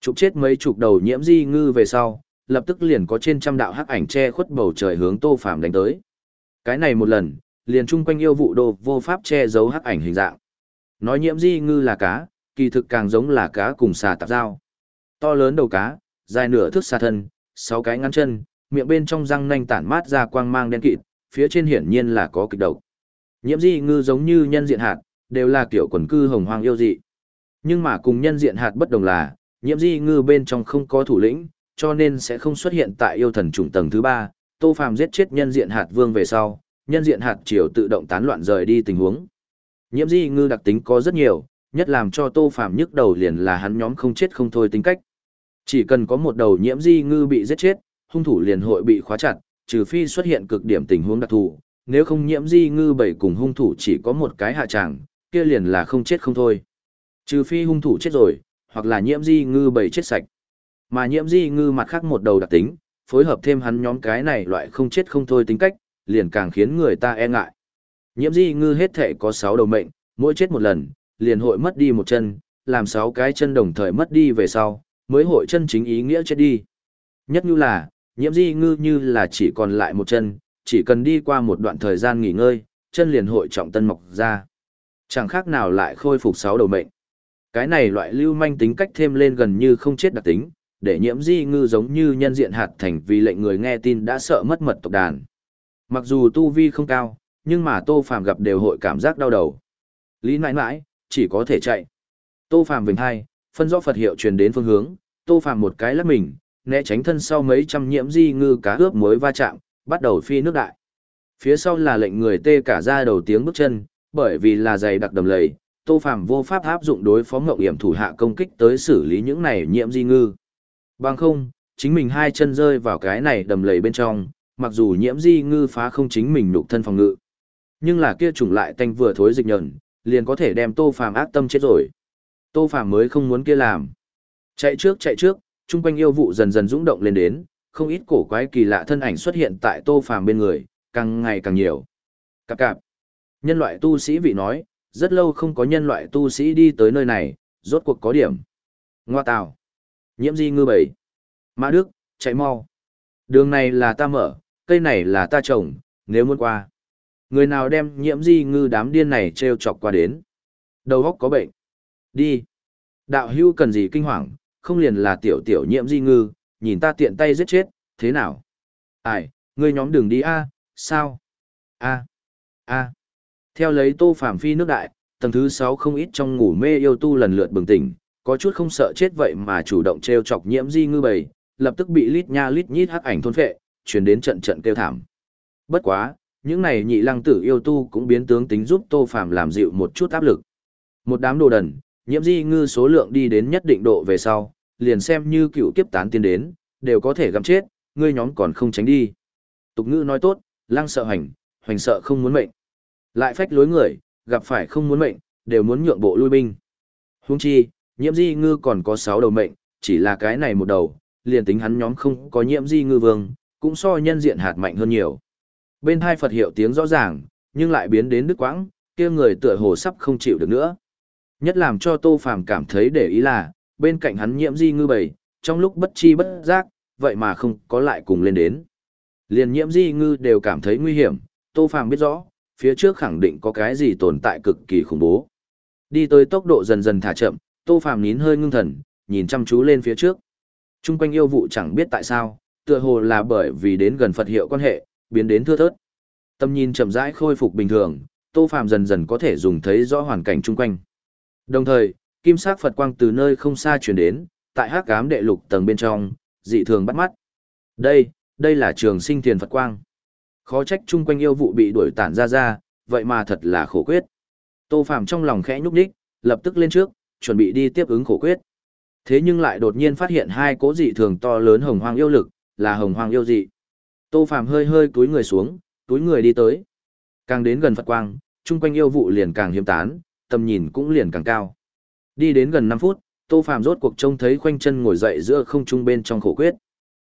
Chụp chết mấy chục đầu nhiễm di ngư về sau, lập tức liền có trên trăm đạo hắc ảnh che khuất bầu trời hướng Tô Phàm đánh tới. Cái này một lần, liền chung quanh yêu vụ đồ vô pháp che giấu hắc ảnh hình dạng. Nói nhiễm di ngư là cá, kỳ thực càng giống là cá cùng xà tạp dao. To lớn đầu cá, dài nửa thước xa thân, sáu cái ngắn chân, miệng bên trong răng nanh tản mát ra quang mang đen kịt, phía trên hiển nhiên là có kịch độc. Nhiễm di ngư giống như nhân diện hạt, đều là kiểu quần cư hồng hoang yêu dị. Nhưng mà cùng nhân diện hạt bất đồng là, nhiễm di ngư bên trong không có thủ lĩnh, cho nên sẽ không xuất hiện tại yêu thần trùng tầng thứ ba. Tô Phàm giết chết nhân diện hạt vương về sau, nhân diện hạt triều tự động tán loạn rời đi tình huống. Nhiễm di ngư đặc tính có rất nhiều, nhất làm cho Tô Phàm nhức đầu liền là hắn nhóm không chết không thôi tính cách. Chỉ cần có một đầu nhiễm di ngư bị giết chết, hung thủ liền hội bị khóa chặt, trừ phi xuất hiện cực điểm tình huống đặc thù, nếu không nhiễm di ngư bảy cùng hung thủ chỉ có một cái hạ tràng, kia liền là không chết không thôi. Trừ phi hung thủ chết rồi, hoặc là nhiễm di ngư bảy chết sạch. Mà nhiễm di ngư mặt khác một đầu đặc tính, phối hợp thêm hắn nhóm cái này loại không chết không thôi tính cách, liền càng khiến người ta e ngại. Nhiễm di ngư hết thể có 6 đầu mệnh, mỗi chết một lần, liền hội mất đi một chân, làm 6 cái chân đồng thời mất đi về sau, mới hội chân chính ý nghĩa chết đi. Nhất như là, nhiễm di ngư như là chỉ còn lại một chân, chỉ cần đi qua một đoạn thời gian nghỉ ngơi, chân liền hội trọng tân mọc ra. Chẳng khác nào lại khôi phục sáu đầu mệnh. Cái này loại lưu manh tính cách thêm lên gần như không chết đặc tính, để nhiễm di ngư giống như nhân diện hạt thành vì lệnh người nghe tin đã sợ mất mật tộc đàn. Mặc dù tu vi không cao, nhưng mà Tô Phàm gặp đều hội cảm giác đau đầu. Lý mãi mãi, chỉ có thể chạy. Tô Phàm vinh hai, phân rõ Phật hiệu truyền đến phương hướng, Tô Phàm một cái lắc mình, né tránh thân sau mấy trăm nhiễm di ngư cá ướp muối va chạm, bắt đầu phi nước đại. Phía sau là lệnh người tê cả ra đầu tiếng bước chân, bởi vì là dày đặc đầm lầy, Tô Phàm vô pháp áp dụng đối phó ngậu hiểm thủ hạ công kích tới xử lý những này nhiễm di ngư. Bằng không, chính mình hai chân rơi vào cái này đầm lầy bên trong, mặc dù nhiễm di ngư phá không chính mình nhục thân phòng ngự. Nhưng là kia trùng lại tanh vừa thối dịch nhẫn, liền có thể đem Tô Phàm ác tâm chết rồi. Tô Phàm mới không muốn kia làm. Chạy trước chạy trước, chung quanh yêu vụ dần dần dũng động lên đến, không ít cổ quái kỳ lạ thân ảnh xuất hiện tại Tô Phàm bên người, càng ngày càng nhiều. Cạp cạp. Nhân loại tu sĩ vị nói, rất lâu không có nhân loại tu sĩ đi tới nơi này, rốt cuộc có điểm. Ngoa tào. Nhiễm di ngư bảy. Mã Đức, chạy mau. Đường này là ta mở, cây này là ta trồng, nếu muốn qua. Người nào đem nhiễm di ngư đám điên này treo chọc qua đến. Đầu óc có bệnh. Đi. Đạo hưu cần gì kinh hoàng, không liền là tiểu tiểu nhiễm di ngư, nhìn ta tiện tay giết chết, thế nào? Ai, ngươi nhóm đường đi a, sao? A. A. Theo lấy Tô Phàm phi nước đại, tầng thứ 6 không ít trong ngủ mê yêu tu lần lượt bừng tỉnh, có chút không sợ chết vậy mà chủ động treo chọc nhiễm di ngư bầy, lập tức bị lít nha lít nhít hắc ảnh thôn phệ, chuyển đến trận trận kêu thảm. Bất quá, những này nhị lăng tử yêu tu cũng biến tướng tính giúp Tô Phàm làm dịu một chút áp lực. Một đám đồ đần, nhiễm di ngư số lượng đi đến nhất định độ về sau, liền xem như cựu kiếp tán tiên đến, đều có thể gặm chết, ngươi nhóm còn không tránh đi. Tục ngữ nói tốt, lăng sợ hành, hoành sợ không muốn mệnh. Lại phách lối người, gặp phải không muốn mệnh, đều muốn nhượng bộ lui binh. Huống chi, nhiễm di ngư còn có 6 đầu mệnh, chỉ là cái này một đầu, liền tính hắn nhóm không có nhiễm di ngư vương, cũng so nhân diện hạt mạnh hơn nhiều. Bên hai Phật hiệu tiếng rõ ràng, nhưng lại biến đến đứt quãng, kia người tựa hồ sắp không chịu được nữa. Nhất làm cho Tô Phàm cảm thấy để ý là, bên cạnh hắn nhiễm di ngư bầy, trong lúc bất chi bất giác, vậy mà không có lại cùng lên đến. Liền nhiễm di ngư đều cảm thấy nguy hiểm, Tô Phàm biết rõ, phía trước khẳng định có cái gì tồn tại cực kỳ khủng bố. Đi tới tốc độ dần dần thả chậm, Tô Phàm nín hơi ngưng thần, nhìn chăm chú lên phía trước. Trung quanh yêu vụ chẳng biết tại sao, tựa hồ là bởi vì đến gần Phật hiệu quan hệ, biến đến thưa thớt. Tâm nhìn chậm rãi khôi phục bình thường, Tô Phàm dần dần có thể dùng thấy rõ hoàn cảnh chung quanh. Đồng thời, kim sắc Phật quang từ nơi không xa truyền đến, tại hắc ám đệ lục tầng bên trong, dị thường bắt mắt. Đây, đây là trường sinh thiền Phật quang. Khó trách chung quanh yêu vụ bị đuổi tản ra ra, vậy mà thật là khổ quyết. Tô Phàm trong lòng khẽ nhúc nhích, lập tức lên trước, chuẩn bị đi tiếp ứng khổ quyết. Thế nhưng lại đột nhiên phát hiện hai cố dị thường to lớn hồng hoang yêu lực, là hồng hoang yêu dị. Tô Phàm hơi hơi túi người xuống, túi người đi tới. Càng đến gần Phật quang, chung quanh yêu vụ liền càng hiếm tán, tầm nhìn cũng liền càng cao. Đi đến gần 5 phút, Tô Phàm rốt cuộc trông thấy khoanh chân ngồi dậy giữa không trung bên trong khổ quyết.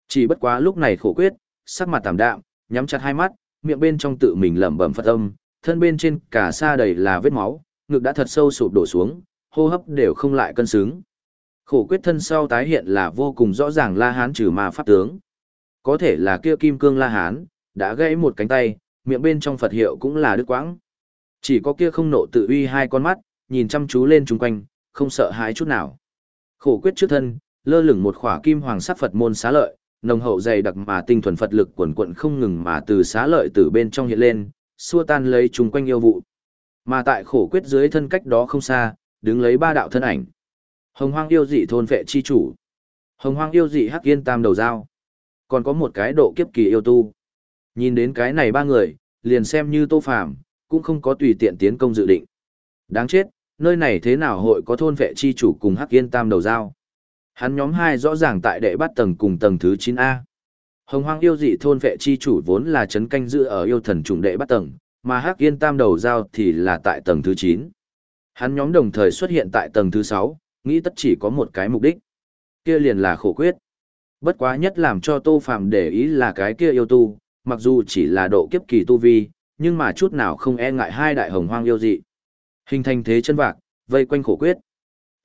Chỉ bất quá lúc này khổ quyết, sắc mặt tạm đạm, nhắm chặt hai mắt, miệng bên trong tự mình lẩm bẩm Phật âm, thân bên trên cả xa đầy là vết máu, ngực đã thật sâu sụp đổ xuống, hô hấp đều không lại cân xứng. Khổ quyết thân sau tái hiện là vô cùng rõ ràng La Hán trừ ma pháp tướng. Có thể là kia kim cương La Hán, đã gãy một cánh tay, miệng bên trong Phật hiệu cũng là đứt quãng. Chỉ có kia không nộ tự uy hai con mắt, nhìn chăm chú lên chung quanh, không sợ hãi chút nào. Khổ quyết trước thân, lơ lửng một khỏa kim hoàng sắc Phật môn xá lợi, nồng hậu dày đặc mà tinh thuần Phật lực quần quận không ngừng mà từ xá lợi từ bên trong hiện lên, xua tan lấy chung quanh yêu vụ. Mà tại khổ quyết dưới thân cách đó không xa, đứng lấy ba đạo thân ảnh. Hồng hoang yêu dị thôn vệ chi chủ. Hồng hoang yêu dị hắc yên tam đầu dao. Còn có một cái độ kiếp kỳ yêu tu. Nhìn đến cái này ba người, liền xem như tô phàm, cũng không có tùy tiện tiến công dự định. Đáng chết, nơi này thế nào hội có thôn vệ chi chủ cùng hắc yên tam đầu dao. Hắn nhóm hai rõ ràng tại đệ bát tầng cùng tầng thứ 9A. Hồng hoang yêu dị thôn vệ chi chủ vốn là chấn canh giữ ở yêu thần trùng đệ bát tầng, mà hắc yên tam đầu giao thì là tại tầng thứ 9. Hắn nhóm đồng thời xuất hiện tại tầng thứ 6, nghĩ tất chỉ có một cái mục đích. Kia liền là khổ quyết. Bất quá nhất làm cho Tô Phàm để ý là cái kia yêu tu, mặc dù chỉ là độ kiếp kỳ tu vi, nhưng mà chút nào không e ngại hai đại hồng hoang yêu dị. Hình thành thế chân vạc, vây quanh khổ quyết.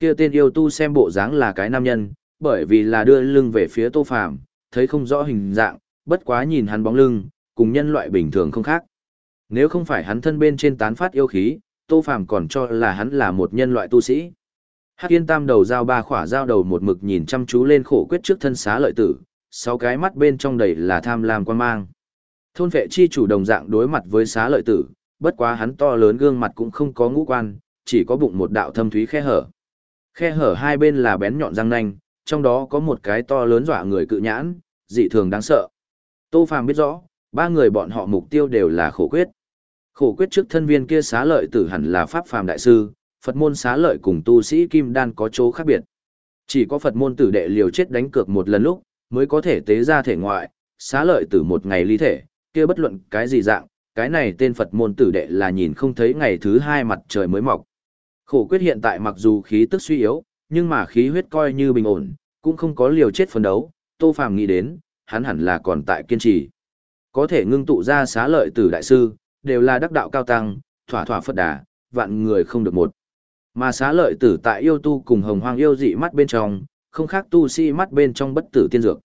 Kia tên yêu tu xem bộ dáng là cái nam nhân, bởi vì là đưa lưng về phía Tô Phàm, thấy không rõ hình dạng, bất quá nhìn hắn bóng lưng, cùng nhân loại bình thường không khác. Nếu không phải hắn thân bên trên tán phát yêu khí, Tô Phàm còn cho là hắn là một nhân loại tu sĩ. Hắc Yên Tam đầu dao ba khỏa dao đầu một mực nhìn chăm chú lên khổ quyết trước thân xá lợi tử, sáu cái mắt bên trong đầy là tham lam quan mang. Thôn vệ chi chủ đồng dạng đối mặt với xá lợi tử, bất quá hắn to lớn gương mặt cũng không có ngũ quan, chỉ có bụng một đạo thâm thúy khe hở. Khe hở hai bên là bén nhọn răng nanh, trong đó có một cái to lớn dọa người cự nhãn, dị thường đáng sợ. Tô Phàm biết rõ, ba người bọn họ mục tiêu đều là khổ quyết. Khổ quyết trước thân viên kia xá lợi tử hẳn là pháp phàm đại sư, Phật môn xá lợi cùng tu sĩ kim đan có chỗ khác biệt. Chỉ có Phật môn tử đệ liều chết đánh cược một lần lúc, mới có thể tế ra thể ngoại, xá lợi tử một ngày ly thể, kia bất luận cái gì dạng, cái này tên Phật môn tử đệ là nhìn không thấy ngày thứ hai mặt trời mới mọc. Khổ quyết hiện tại mặc dù khí tức suy yếu, nhưng mà khí huyết coi như bình ổn, cũng không có liều chết phấn đấu, Tô Phàm nghĩ đến, hắn hẳn là còn tại kiên trì. Có thể ngưng tụ ra xá lợi tử đại sư, đều là đắc đạo cao tăng, thỏa thỏa Phật đà, vạn người không được một. Mà xá lợi tử tại yêu tu cùng hồng hoang yêu dị mắt bên trong, không khác tu sĩ si mắt bên trong bất tử tiên dược.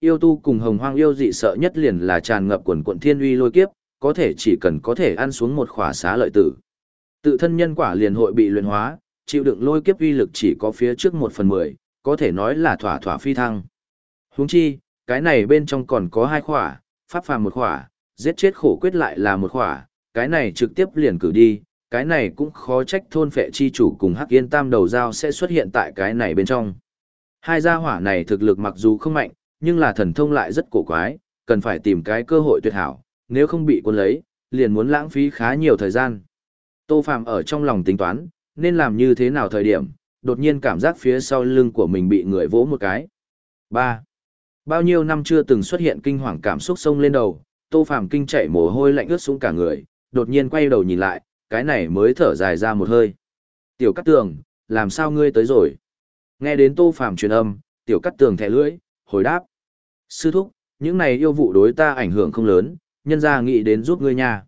Yêu tu cùng hồng hoang yêu dị sợ nhất liền là tràn ngập quần quận thiên uy lôi kiếp, có thể chỉ cần có thể ăn xuống một khỏa xá lợi tử. Tự thân nhân quả liền hội bị luyện hóa, chịu đựng lôi kiếp uy lực chỉ có phía trước một phần mười, có thể nói là thỏa thỏa phi thăng. Huống chi, cái này bên trong còn có hai khỏa, pháp phàm một khỏa, giết chết khổ quyết lại là một khỏa, cái này trực tiếp liền cử đi, cái này cũng khó trách thôn phệ chi chủ cùng hắc yên tam đầu dao sẽ xuất hiện tại cái này bên trong. Hai gia hỏa này thực lực mặc dù không mạnh, nhưng là thần thông lại rất cổ quái, cần phải tìm cái cơ hội tuyệt hảo, nếu không bị quân lấy, liền muốn lãng phí khá nhiều thời gian. Tô Phạm ở trong lòng tính toán, nên làm như thế nào thời điểm, đột nhiên cảm giác phía sau lưng của mình bị người vỗ một cái. 3. Bao nhiêu năm chưa từng xuất hiện kinh hoàng cảm xúc sông lên đầu, Tô Phạm kinh chạy mồ hôi lạnh ướt xuống cả người, đột nhiên quay đầu nhìn lại, cái này mới thở dài ra một hơi. Tiểu Cát Tường, làm sao ngươi tới rồi? Nghe đến Tô Phạm truyền âm, Tiểu Cát Tường thẻ lưỡi, hồi đáp. Sư thúc, những này yêu vụ đối ta ảnh hưởng không lớn, nhân ra nghĩ đến giúp ngươi nha.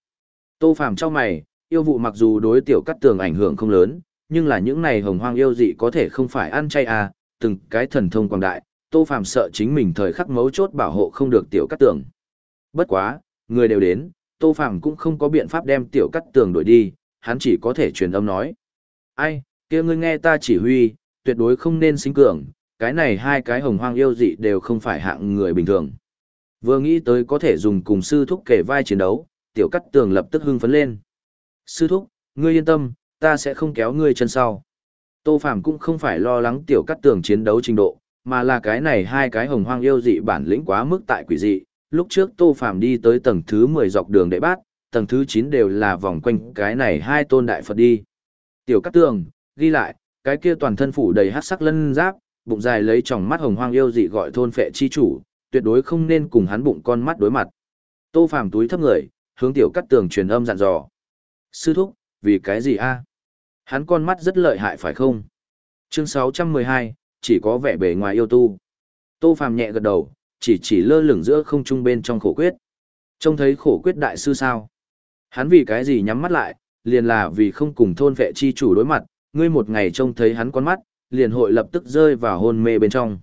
Tô Phạm cho mày, yêu vụ mặc dù đối Tiểu cắt Tường ảnh hưởng không lớn, nhưng là những này hồng hoang yêu dị có thể không phải ăn chay à, từng cái thần thông quang đại, Tô phàm sợ chính mình thời khắc mấu chốt bảo hộ không được Tiểu cắt Tường. Bất quá, người đều đến, Tô Phàm cũng không có biện pháp đem tiểu cắt tường đuổi đi, hắn chỉ có thể truyền âm nói. Ai, kia ngươi nghe ta chỉ huy, tuyệt đối không nên sinh cường, cái này hai cái hồng hoang yêu dị đều không phải hạng người bình thường. Vừa nghĩ tới có thể dùng cùng sư thúc kể vai chiến đấu, tiểu cắt tường lập tức hưng phấn lên. Sư thúc, ngươi yên tâm, ta sẽ không kéo ngươi chân sau. Tô Phàm cũng không phải lo lắng tiểu cắt tường chiến đấu trình độ, mà là cái này hai cái hồng hoang yêu dị bản lĩnh quá mức tại quỷ dị, lúc trước Tô Phàm đi tới tầng thứ 10 dọc đường đệ bát, tầng thứ 9 đều là vòng quanh cái này hai tôn đại Phật đi. Tiểu Cát Tường, ghi lại, cái kia toàn thân phủ đầy hắc sắc lân giáp, bụng dài lấy tròng mắt hồng hoang yêu dị gọi thôn phệ chi chủ, tuyệt đối không nên cùng hắn bụng con mắt đối mặt. Tô Phàm túi thấp người, hướng Tiểu Cát Tường truyền âm dặn dò. Sư thúc, vì cái gì a? Hắn con mắt rất lợi hại phải không? Chương 612, chỉ có vẻ bề ngoài yêu tu. Tô Phàm nhẹ gật đầu, chỉ chỉ lơ lửng giữa không trung bên trong khổ quyết. Trông thấy khổ quyết đại sư sao? Hắn vì cái gì nhắm mắt lại, liền là vì không cùng thôn vệ chi chủ đối mặt, ngươi một ngày trông thấy hắn con mắt, liền hội lập tức rơi vào hôn mê bên trong.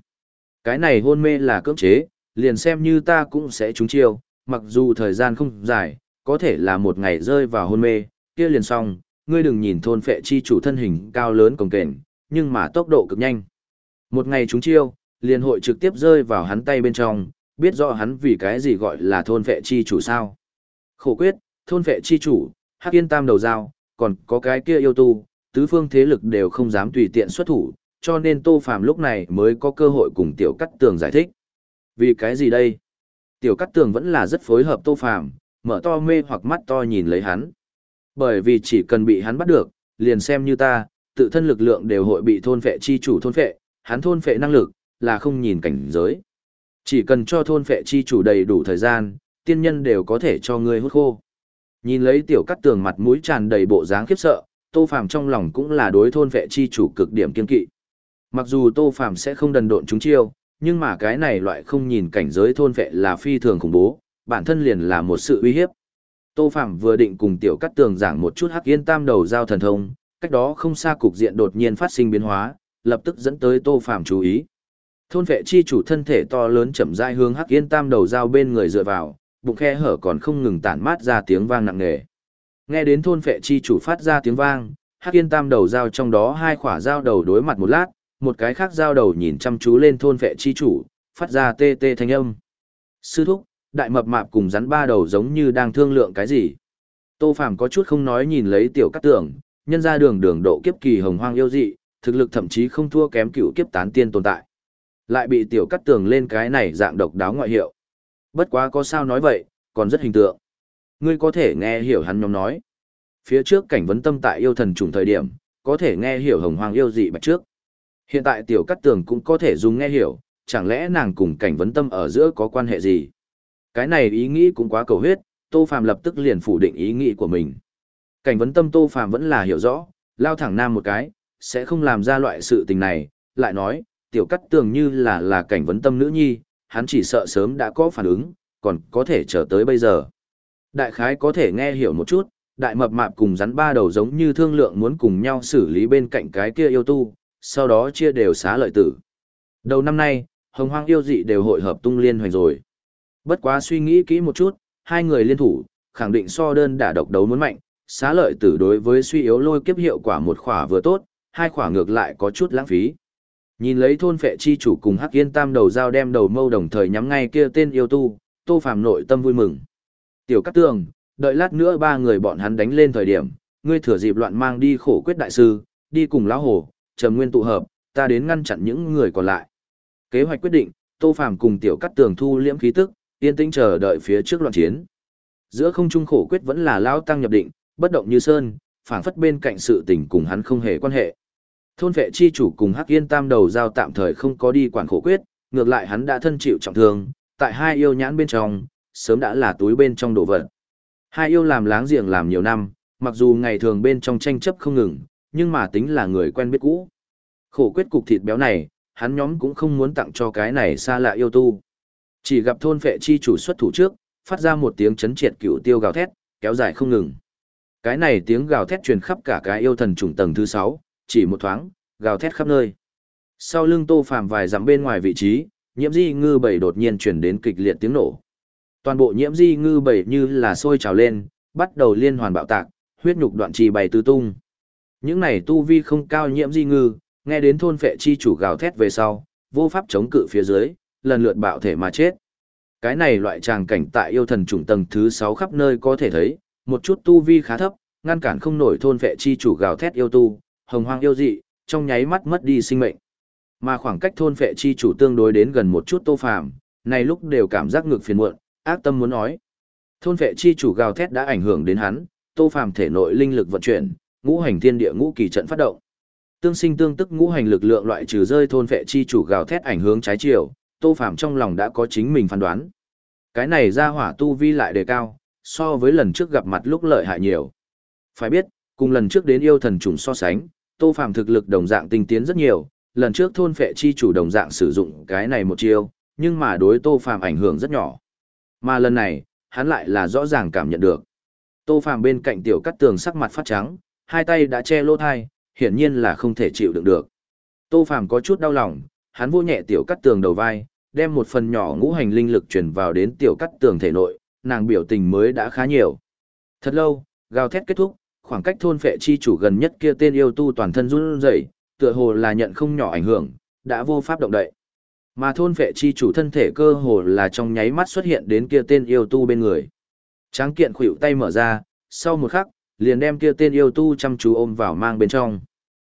Cái này hôn mê là cưỡng chế, liền xem như ta cũng sẽ trúng chiêu, mặc dù thời gian không dài, có thể là một ngày rơi vào hôn mê, kia liền xong, ngươi đừng nhìn thôn phệ chi chủ thân hình cao lớn cồng kềnh, nhưng mà tốc độ cực nhanh. Một ngày chúng chiêu, liền hội trực tiếp rơi vào hắn tay bên trong, biết rõ hắn vì cái gì gọi là thôn phệ chi chủ sao. Khổ quyết, thôn phệ chi chủ, hắc yên tam đầu dao, còn có cái kia yêu tu, tứ phương thế lực đều không dám tùy tiện xuất thủ, cho nên Tô Phàm lúc này mới có cơ hội cùng Tiểu Cắt Tường giải thích. Vì cái gì đây? Tiểu Cắt Tường vẫn là rất phối hợp Tô Phàm, mở to mê hoặc mắt to nhìn lấy hắn. Bởi vì chỉ cần bị hắn bắt được, liền xem như ta, tự thân lực lượng đều hội bị thôn phệ chi chủ thôn phệ, hắn thôn phệ năng lực, là không nhìn cảnh giới. Chỉ cần cho thôn phệ chi chủ đầy đủ thời gian, tiên nhân đều có thể cho ngươi hút khô. Nhìn lấy tiểu cắt tường mặt mũi tràn đầy bộ dáng khiếp sợ, Tô Phàm trong lòng cũng là đối thôn vệ chi chủ cực điểm kiên kỵ. Mặc dù Tô Phàm sẽ không đần độn chúng chiêu, nhưng mà cái này loại không nhìn cảnh giới thôn vệ là phi thường khủng bố, bản thân liền là một sự uy hiếp. Tô Phạm vừa định cùng tiểu Cát tường giảng một chút hắc yên tam đầu giao thần thông, cách đó không xa cục diện đột nhiên phát sinh biến hóa, lập tức dẫn tới Tô Phạm chú ý. Thôn vệ chi chủ thân thể to lớn chậm rãi hướng hắc yên tam đầu giao bên người dựa vào, bụng khe hở còn không ngừng tản mát ra tiếng vang nặng nề. Nghe đến thôn vệ chi chủ phát ra tiếng vang, hắc yên tam đầu Giao trong đó hai khỏa dao đầu đối mặt một lát, một cái khác dao đầu nhìn chăm chú lên thôn vệ chi chủ, phát ra tê tê thanh âm. Sư thúc, đại mập mạp cùng rắn ba đầu giống như đang thương lượng cái gì. Tô Phàm có chút không nói nhìn lấy tiểu Cát tưởng, nhân ra đường đường độ kiếp kỳ hồng hoang yêu dị, thực lực thậm chí không thua kém cựu kiếp tán tiên tồn tại. Lại bị tiểu Cát tường lên cái này dạng độc đáo ngoại hiệu. Bất quá có sao nói vậy, còn rất hình tượng. Ngươi có thể nghe hiểu hắn nhóm nói. Phía trước cảnh vấn tâm tại yêu thần trùng thời điểm, có thể nghe hiểu hồng hoang yêu dị bạch trước. Hiện tại tiểu Cát tường cũng có thể dùng nghe hiểu, chẳng lẽ nàng cùng cảnh vấn tâm ở giữa có quan hệ gì? Cái này ý nghĩ cũng quá cầu huyết, Tô Phàm lập tức liền phủ định ý nghĩ của mình. Cảnh vấn tâm Tô Phàm vẫn là hiểu rõ, lao thẳng nam một cái, sẽ không làm ra loại sự tình này, lại nói, tiểu cắt tường như là là cảnh vấn tâm nữ nhi, hắn chỉ sợ sớm đã có phản ứng, còn có thể chờ tới bây giờ. Đại khái có thể nghe hiểu một chút, đại mập mạp cùng rắn ba đầu giống như thương lượng muốn cùng nhau xử lý bên cạnh cái kia yêu tu, sau đó chia đều xá lợi tử. Đầu năm nay, hồng hoang yêu dị đều hội hợp tung liên hoành rồi. Bất quá suy nghĩ kỹ một chút, hai người liên thủ, khẳng định so đơn đả độc đấu muốn mạnh, xá lợi tử đối với suy yếu lôi kiếp hiệu quả một khỏa vừa tốt, hai khỏa ngược lại có chút lãng phí. Nhìn lấy thôn phệ chi chủ cùng Hắc Yên Tam đầu dao đem đầu mâu đồng thời nhắm ngay kia tên yêu tu, Tô Phàm nội tâm vui mừng. Tiểu Cát Tường, đợi lát nữa ba người bọn hắn đánh lên thời điểm, ngươi thừa dịp loạn mang đi khổ quyết đại sư, đi cùng lão hồ, trầm nguyên tụ hợp, ta đến ngăn chặn những người còn lại. Kế hoạch quyết định, Tô Phàm cùng Tiểu Cát Tường thu liễm khí tức, yên tĩnh chờ đợi phía trước loạn chiến. Giữa không trung khổ quyết vẫn là lão tăng nhập định, bất động như sơn, phảng phất bên cạnh sự tình cùng hắn không hề quan hệ. Thôn vệ chi chủ cùng Hắc Yên Tam đầu giao tạm thời không có đi quản khổ quyết, ngược lại hắn đã thân chịu trọng thương, tại hai yêu nhãn bên trong, sớm đã là túi bên trong đồ vật. Hai yêu làm láng giềng làm nhiều năm, mặc dù ngày thường bên trong tranh chấp không ngừng, nhưng mà tính là người quen biết cũ. Khổ quyết cục thịt béo này, hắn nhóm cũng không muốn tặng cho cái này xa lạ yêu tu. Chỉ gặp thôn vệ chi chủ xuất thủ trước, phát ra một tiếng chấn triệt cựu tiêu gào thét, kéo dài không ngừng. Cái này tiếng gào thét truyền khắp cả cái yêu thần trùng tầng thứ 6, chỉ một thoáng, gào thét khắp nơi. Sau lưng Tô Phàm vài dặm bên ngoài vị trí, nhiễm di ngư bảy đột nhiên truyền đến kịch liệt tiếng nổ. Toàn bộ nhiễm di ngư bảy như là sôi trào lên, bắt đầu liên hoàn bạo tạc, huyết nhục đoạn trì bày tứ tung. Những này tu vi không cao nhiễm di ngư, nghe đến thôn phệ chi chủ gào thét về sau, vô pháp chống cự phía dưới, lần lượt bạo thể mà chết. Cái này loại tràng cảnh tại yêu thần trùng tầng thứ 6 khắp nơi có thể thấy, một chút tu vi khá thấp, ngăn cản không nổi thôn vệ chi chủ gào thét yêu tu, hồng hoang yêu dị, trong nháy mắt mất đi sinh mệnh. Mà khoảng cách thôn vệ chi chủ tương đối đến gần một chút Tô Phàm, này lúc đều cảm giác ngược phiền muộn, ác tâm muốn nói. Thôn vệ chi chủ gào thét đã ảnh hưởng đến hắn, Tô Phàm thể nội linh lực vận chuyển, ngũ hành thiên địa ngũ kỳ trận phát động. Tương sinh tương tức ngũ hành lực lượng loại trừ rơi thôn vệ chi chủ gào thét ảnh hưởng trái chiều, Tô Phàm trong lòng đã có chính mình phán đoán. Cái này ra hỏa tu vi lại đề cao, so với lần trước gặp mặt lúc lợi hại nhiều. Phải biết, cùng lần trước đến yêu thần trùng so sánh, Tô Phàm thực lực đồng dạng tinh tiến rất nhiều, lần trước thôn phệ chi chủ đồng dạng sử dụng cái này một chiêu, nhưng mà đối Tô Phàm ảnh hưởng rất nhỏ. Mà lần này, hắn lại là rõ ràng cảm nhận được. Tô Phàm bên cạnh tiểu cắt tường sắc mặt phát trắng, hai tay đã che lỗ thai, hiển nhiên là không thể chịu đựng được. Tô Phàm có chút đau lòng, hắn vô nhẹ tiểu cắt tường đầu vai, đem một phần nhỏ ngũ hành linh lực truyền vào đến tiểu cắt tường thể nội, nàng biểu tình mới đã khá nhiều, Thật lâu, gào thét kết thúc, khoảng cách thôn phệ chi chủ gần nhất kia tên yêu tu toàn thân run rẩy, tựa hồ là nhận không nhỏ ảnh hưởng, đã vô pháp động đậy. Mà thôn phệ chi chủ thân thể cơ hồ là trong nháy mắt xuất hiện đến kia tên yêu tu bên người. Tráng kiện khuỷu tay mở ra, sau một khắc, liền đem kia tên yêu tu chăm chú ôm vào mang bên trong.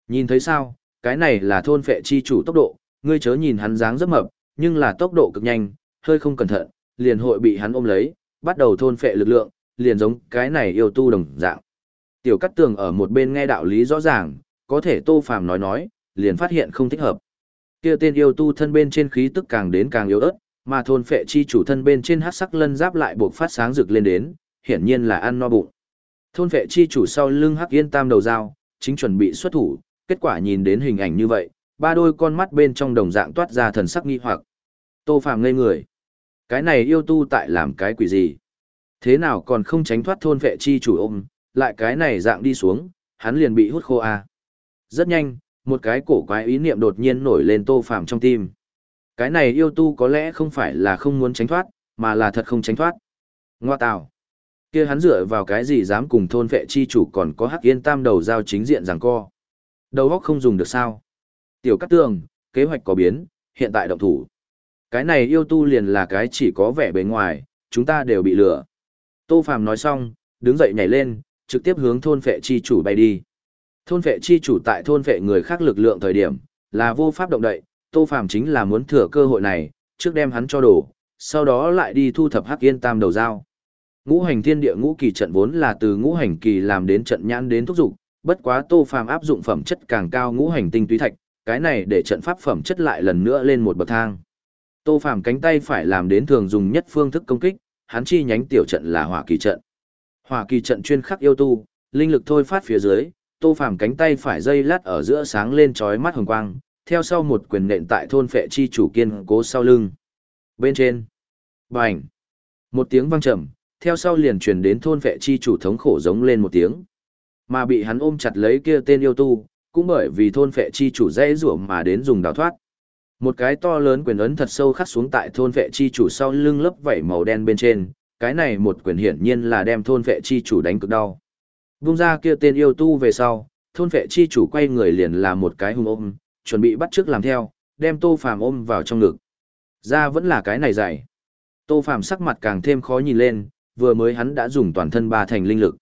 Nhìn thấy sao, cái này là thôn phệ chi chủ tốc độ, ngươi chớ nhìn hắn dáng rất mập, nhưng là tốc độ cực nhanh, hơi không cẩn thận, liền hội bị hắn ôm lấy, bắt đầu thôn phệ lực lượng, liền giống cái này yêu tu đồng dạng. Tiểu Cát Tường ở một bên nghe đạo lý rõ ràng, có thể Tô Phàm nói nói, liền phát hiện không thích hợp. Kia tên yêu tu thân bên trên khí tức càng đến càng yếu ớt, mà thôn phệ chi chủ thân bên trên hắc sắc lân giáp lại buộc phát sáng rực lên đến, hiển nhiên là ăn no bụng. Thôn phệ chi chủ sau lưng hắc yên tam đầu dao, chính chuẩn bị xuất thủ, kết quả nhìn đến hình ảnh như vậy, ba đôi con mắt bên trong đồng dạng toát ra thần sắc nghi hoặc. Tô Phàm ngây người. Cái này yêu tu tại làm cái quỷ gì? Thế nào còn không tránh thoát thôn vệ chi chủ ôm, lại cái này dạng đi xuống, hắn liền bị hút khô à. Rất nhanh, một cái cổ quái ý niệm đột nhiên nổi lên Tô Phàm trong tim. Cái này yêu tu có lẽ không phải là không muốn tránh thoát, mà là thật không tránh thoát. Ngoa tào. kia hắn dựa vào cái gì dám cùng thôn vệ chi chủ còn có hắc yên tam đầu giao chính diện rằng co. Đầu óc không dùng được sao. Tiểu Cát Tường, kế hoạch có biến, hiện tại động thủ. Cái này yêu tu liền là cái chỉ có vẻ bề ngoài, chúng ta đều bị lừa. Tô Phàm nói xong, đứng dậy nhảy lên, trực tiếp hướng thôn phệ chi chủ bay đi. Thôn phệ chi chủ tại thôn phệ người khác lực lượng thời điểm, là vô pháp động đậy, Tô Phàm chính là muốn thừa cơ hội này, trước đem hắn cho đổ, sau đó lại đi thu thập Hắc Yên Tam đầu dao. Ngũ hành thiên địa ngũ kỳ trận vốn là từ ngũ hành kỳ làm đến trận nhãn đến thúc dục, bất quá Tô Phàm áp dụng phẩm chất càng cao ngũ hành tinh túy thạch, cái này để trận pháp phẩm chất lại lần nữa lên một bậc thang. Tô Phàm cánh tay phải làm đến thường dùng nhất phương thức công kích, hắn chi nhánh tiểu trận là Hỏa Kỳ trận. Hỏa Kỳ trận chuyên khắc yêu tu, linh lực thôi phát phía dưới, Tô Phàm cánh tay phải dây lát ở giữa sáng lên chói mắt hồng quang, theo sau một quyền nện tại thôn phệ chi chủ kiên cố sau lưng. Bên trên, bành, một tiếng vang trầm, theo sau liền truyền đến thôn phệ chi chủ thống khổ giống lên một tiếng. Mà bị hắn ôm chặt lấy kia tên yêu tu, cũng bởi vì thôn phệ chi chủ dễ rủa mà đến dùng đào thoát. Một cái to lớn quyền ấn thật sâu khắc xuống tại thôn vệ chi chủ sau lưng lớp vảy màu đen bên trên, cái này một quyền hiển nhiên là đem thôn vệ chi chủ đánh cực đau. Vung ra kia tên yêu tu về sau, thôn vệ chi chủ quay người liền là một cái hung ôm, chuẩn bị bắt trước làm theo, đem tô phàm ôm vào trong ngực. Ra vẫn là cái này dạy. Tô phàm sắc mặt càng thêm khó nhìn lên, vừa mới hắn đã dùng toàn thân ba thành linh lực.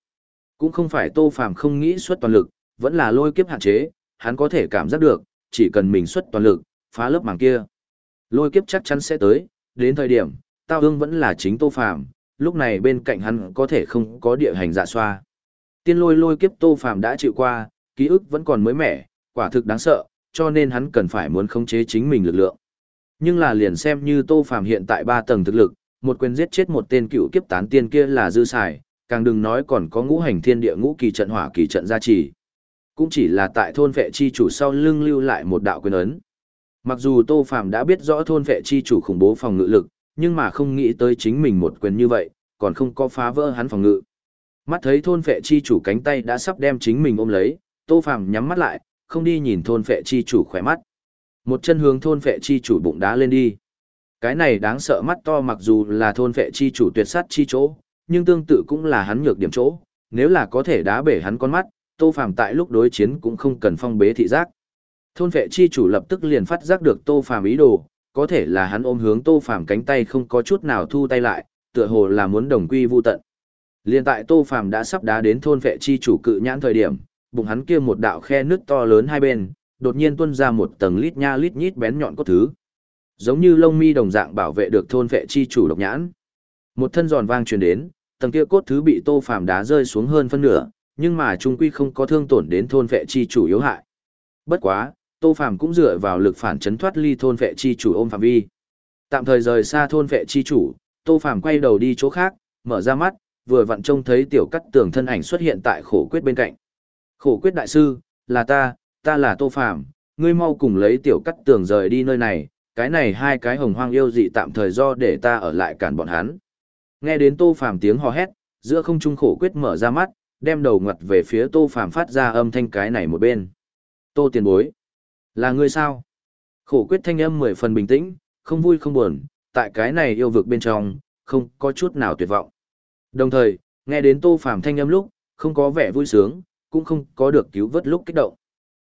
Cũng không phải tô phàm không nghĩ xuất toàn lực, vẫn là lôi kiếp hạn chế, hắn có thể cảm giác được, chỉ cần mình xuất toàn lực, phá lớp màng kia. Lôi kiếp chắc chắn sẽ tới, đến thời điểm, tao Hương vẫn là chính tô phàm, lúc này bên cạnh hắn có thể không có địa hành dạ xoa. Tiên lôi lôi kiếp tô phàm đã chịu qua, ký ức vẫn còn mới mẻ, quả thực đáng sợ, cho nên hắn cần phải muốn khống chế chính mình lực lượng. Nhưng là liền xem như tô phàm hiện tại ba tầng thực lực, một quyền giết chết một tên cựu kiếp tán tiên kia là dư xài, càng đừng nói còn có ngũ hành thiên địa ngũ kỳ trận hỏa kỳ trận gia trì. Cũng chỉ là tại thôn vệ chi chủ sau lưng lưu lại một đạo quyền ấn. Mặc dù Tô Phạm đã biết rõ thôn vệ chi chủ khủng bố phòng ngự lực, nhưng mà không nghĩ tới chính mình một quyền như vậy, còn không có phá vỡ hắn phòng ngự. Mắt thấy thôn vệ chi chủ cánh tay đã sắp đem chính mình ôm lấy, Tô Phạm nhắm mắt lại, không đi nhìn thôn vệ chi chủ khỏe mắt. Một chân hướng thôn vệ chi chủ bụng đá lên đi. Cái này đáng sợ mắt to mặc dù là thôn vệ chi chủ tuyệt sát chi chỗ, nhưng tương tự cũng là hắn nhược điểm chỗ, nếu là có thể đá bể hắn con mắt, Tô Phạm tại lúc đối chiến cũng không cần phong bế thị giác. Thôn vệ chi chủ lập tức liền phát giác được Tô Phàm ý đồ, có thể là hắn ôm hướng Tô Phàm cánh tay không có chút nào thu tay lại, tựa hồ là muốn đồng quy vu tận. Liên tại Tô Phàm đã sắp đá đến thôn vệ chi chủ cự nhãn thời điểm, bụng hắn kia một đạo khe nước to lớn hai bên, đột nhiên tuôn ra một tầng lít nha lít nhít bén nhọn cốt thứ. Giống như lông mi đồng dạng bảo vệ được thôn vệ chi chủ độc nhãn. Một thân giòn vang truyền đến, tầng kia cốt thứ bị Tô Phàm đá rơi xuống hơn phân nửa, nhưng mà trung quy không có thương tổn đến thôn vệ chi chủ yếu hại. Bất quá, Tô Phàm cũng dựa vào lực phản chấn thoát ly thôn vệ chi chủ ôm phạm vi. Tạm thời rời xa thôn vệ chi chủ, Tô Phàm quay đầu đi chỗ khác, mở ra mắt, vừa vặn trông thấy tiểu cắt tường thân ảnh xuất hiện tại khổ quyết bên cạnh. Khổ quyết đại sư, là ta, ta là Tô Phàm, ngươi mau cùng lấy tiểu cắt tường rời đi nơi này, cái này hai cái hồng hoang yêu dị tạm thời do để ta ở lại cản bọn hắn. Nghe đến Tô Phàm tiếng hò hét, giữa không trung khổ quyết mở ra mắt, đem đầu ngặt về phía Tô Phàm phát ra âm thanh cái này một bên. Tô tiền bối. Là ngươi sao? Khổ quyết thanh âm mười phần bình tĩnh, không vui không buồn, tại cái này yêu vực bên trong, không có chút nào tuyệt vọng. Đồng thời, Nghe đến Tô Phàm thanh âm lúc, không có vẻ vui sướng, cũng không có được cứu vớt lúc kích động.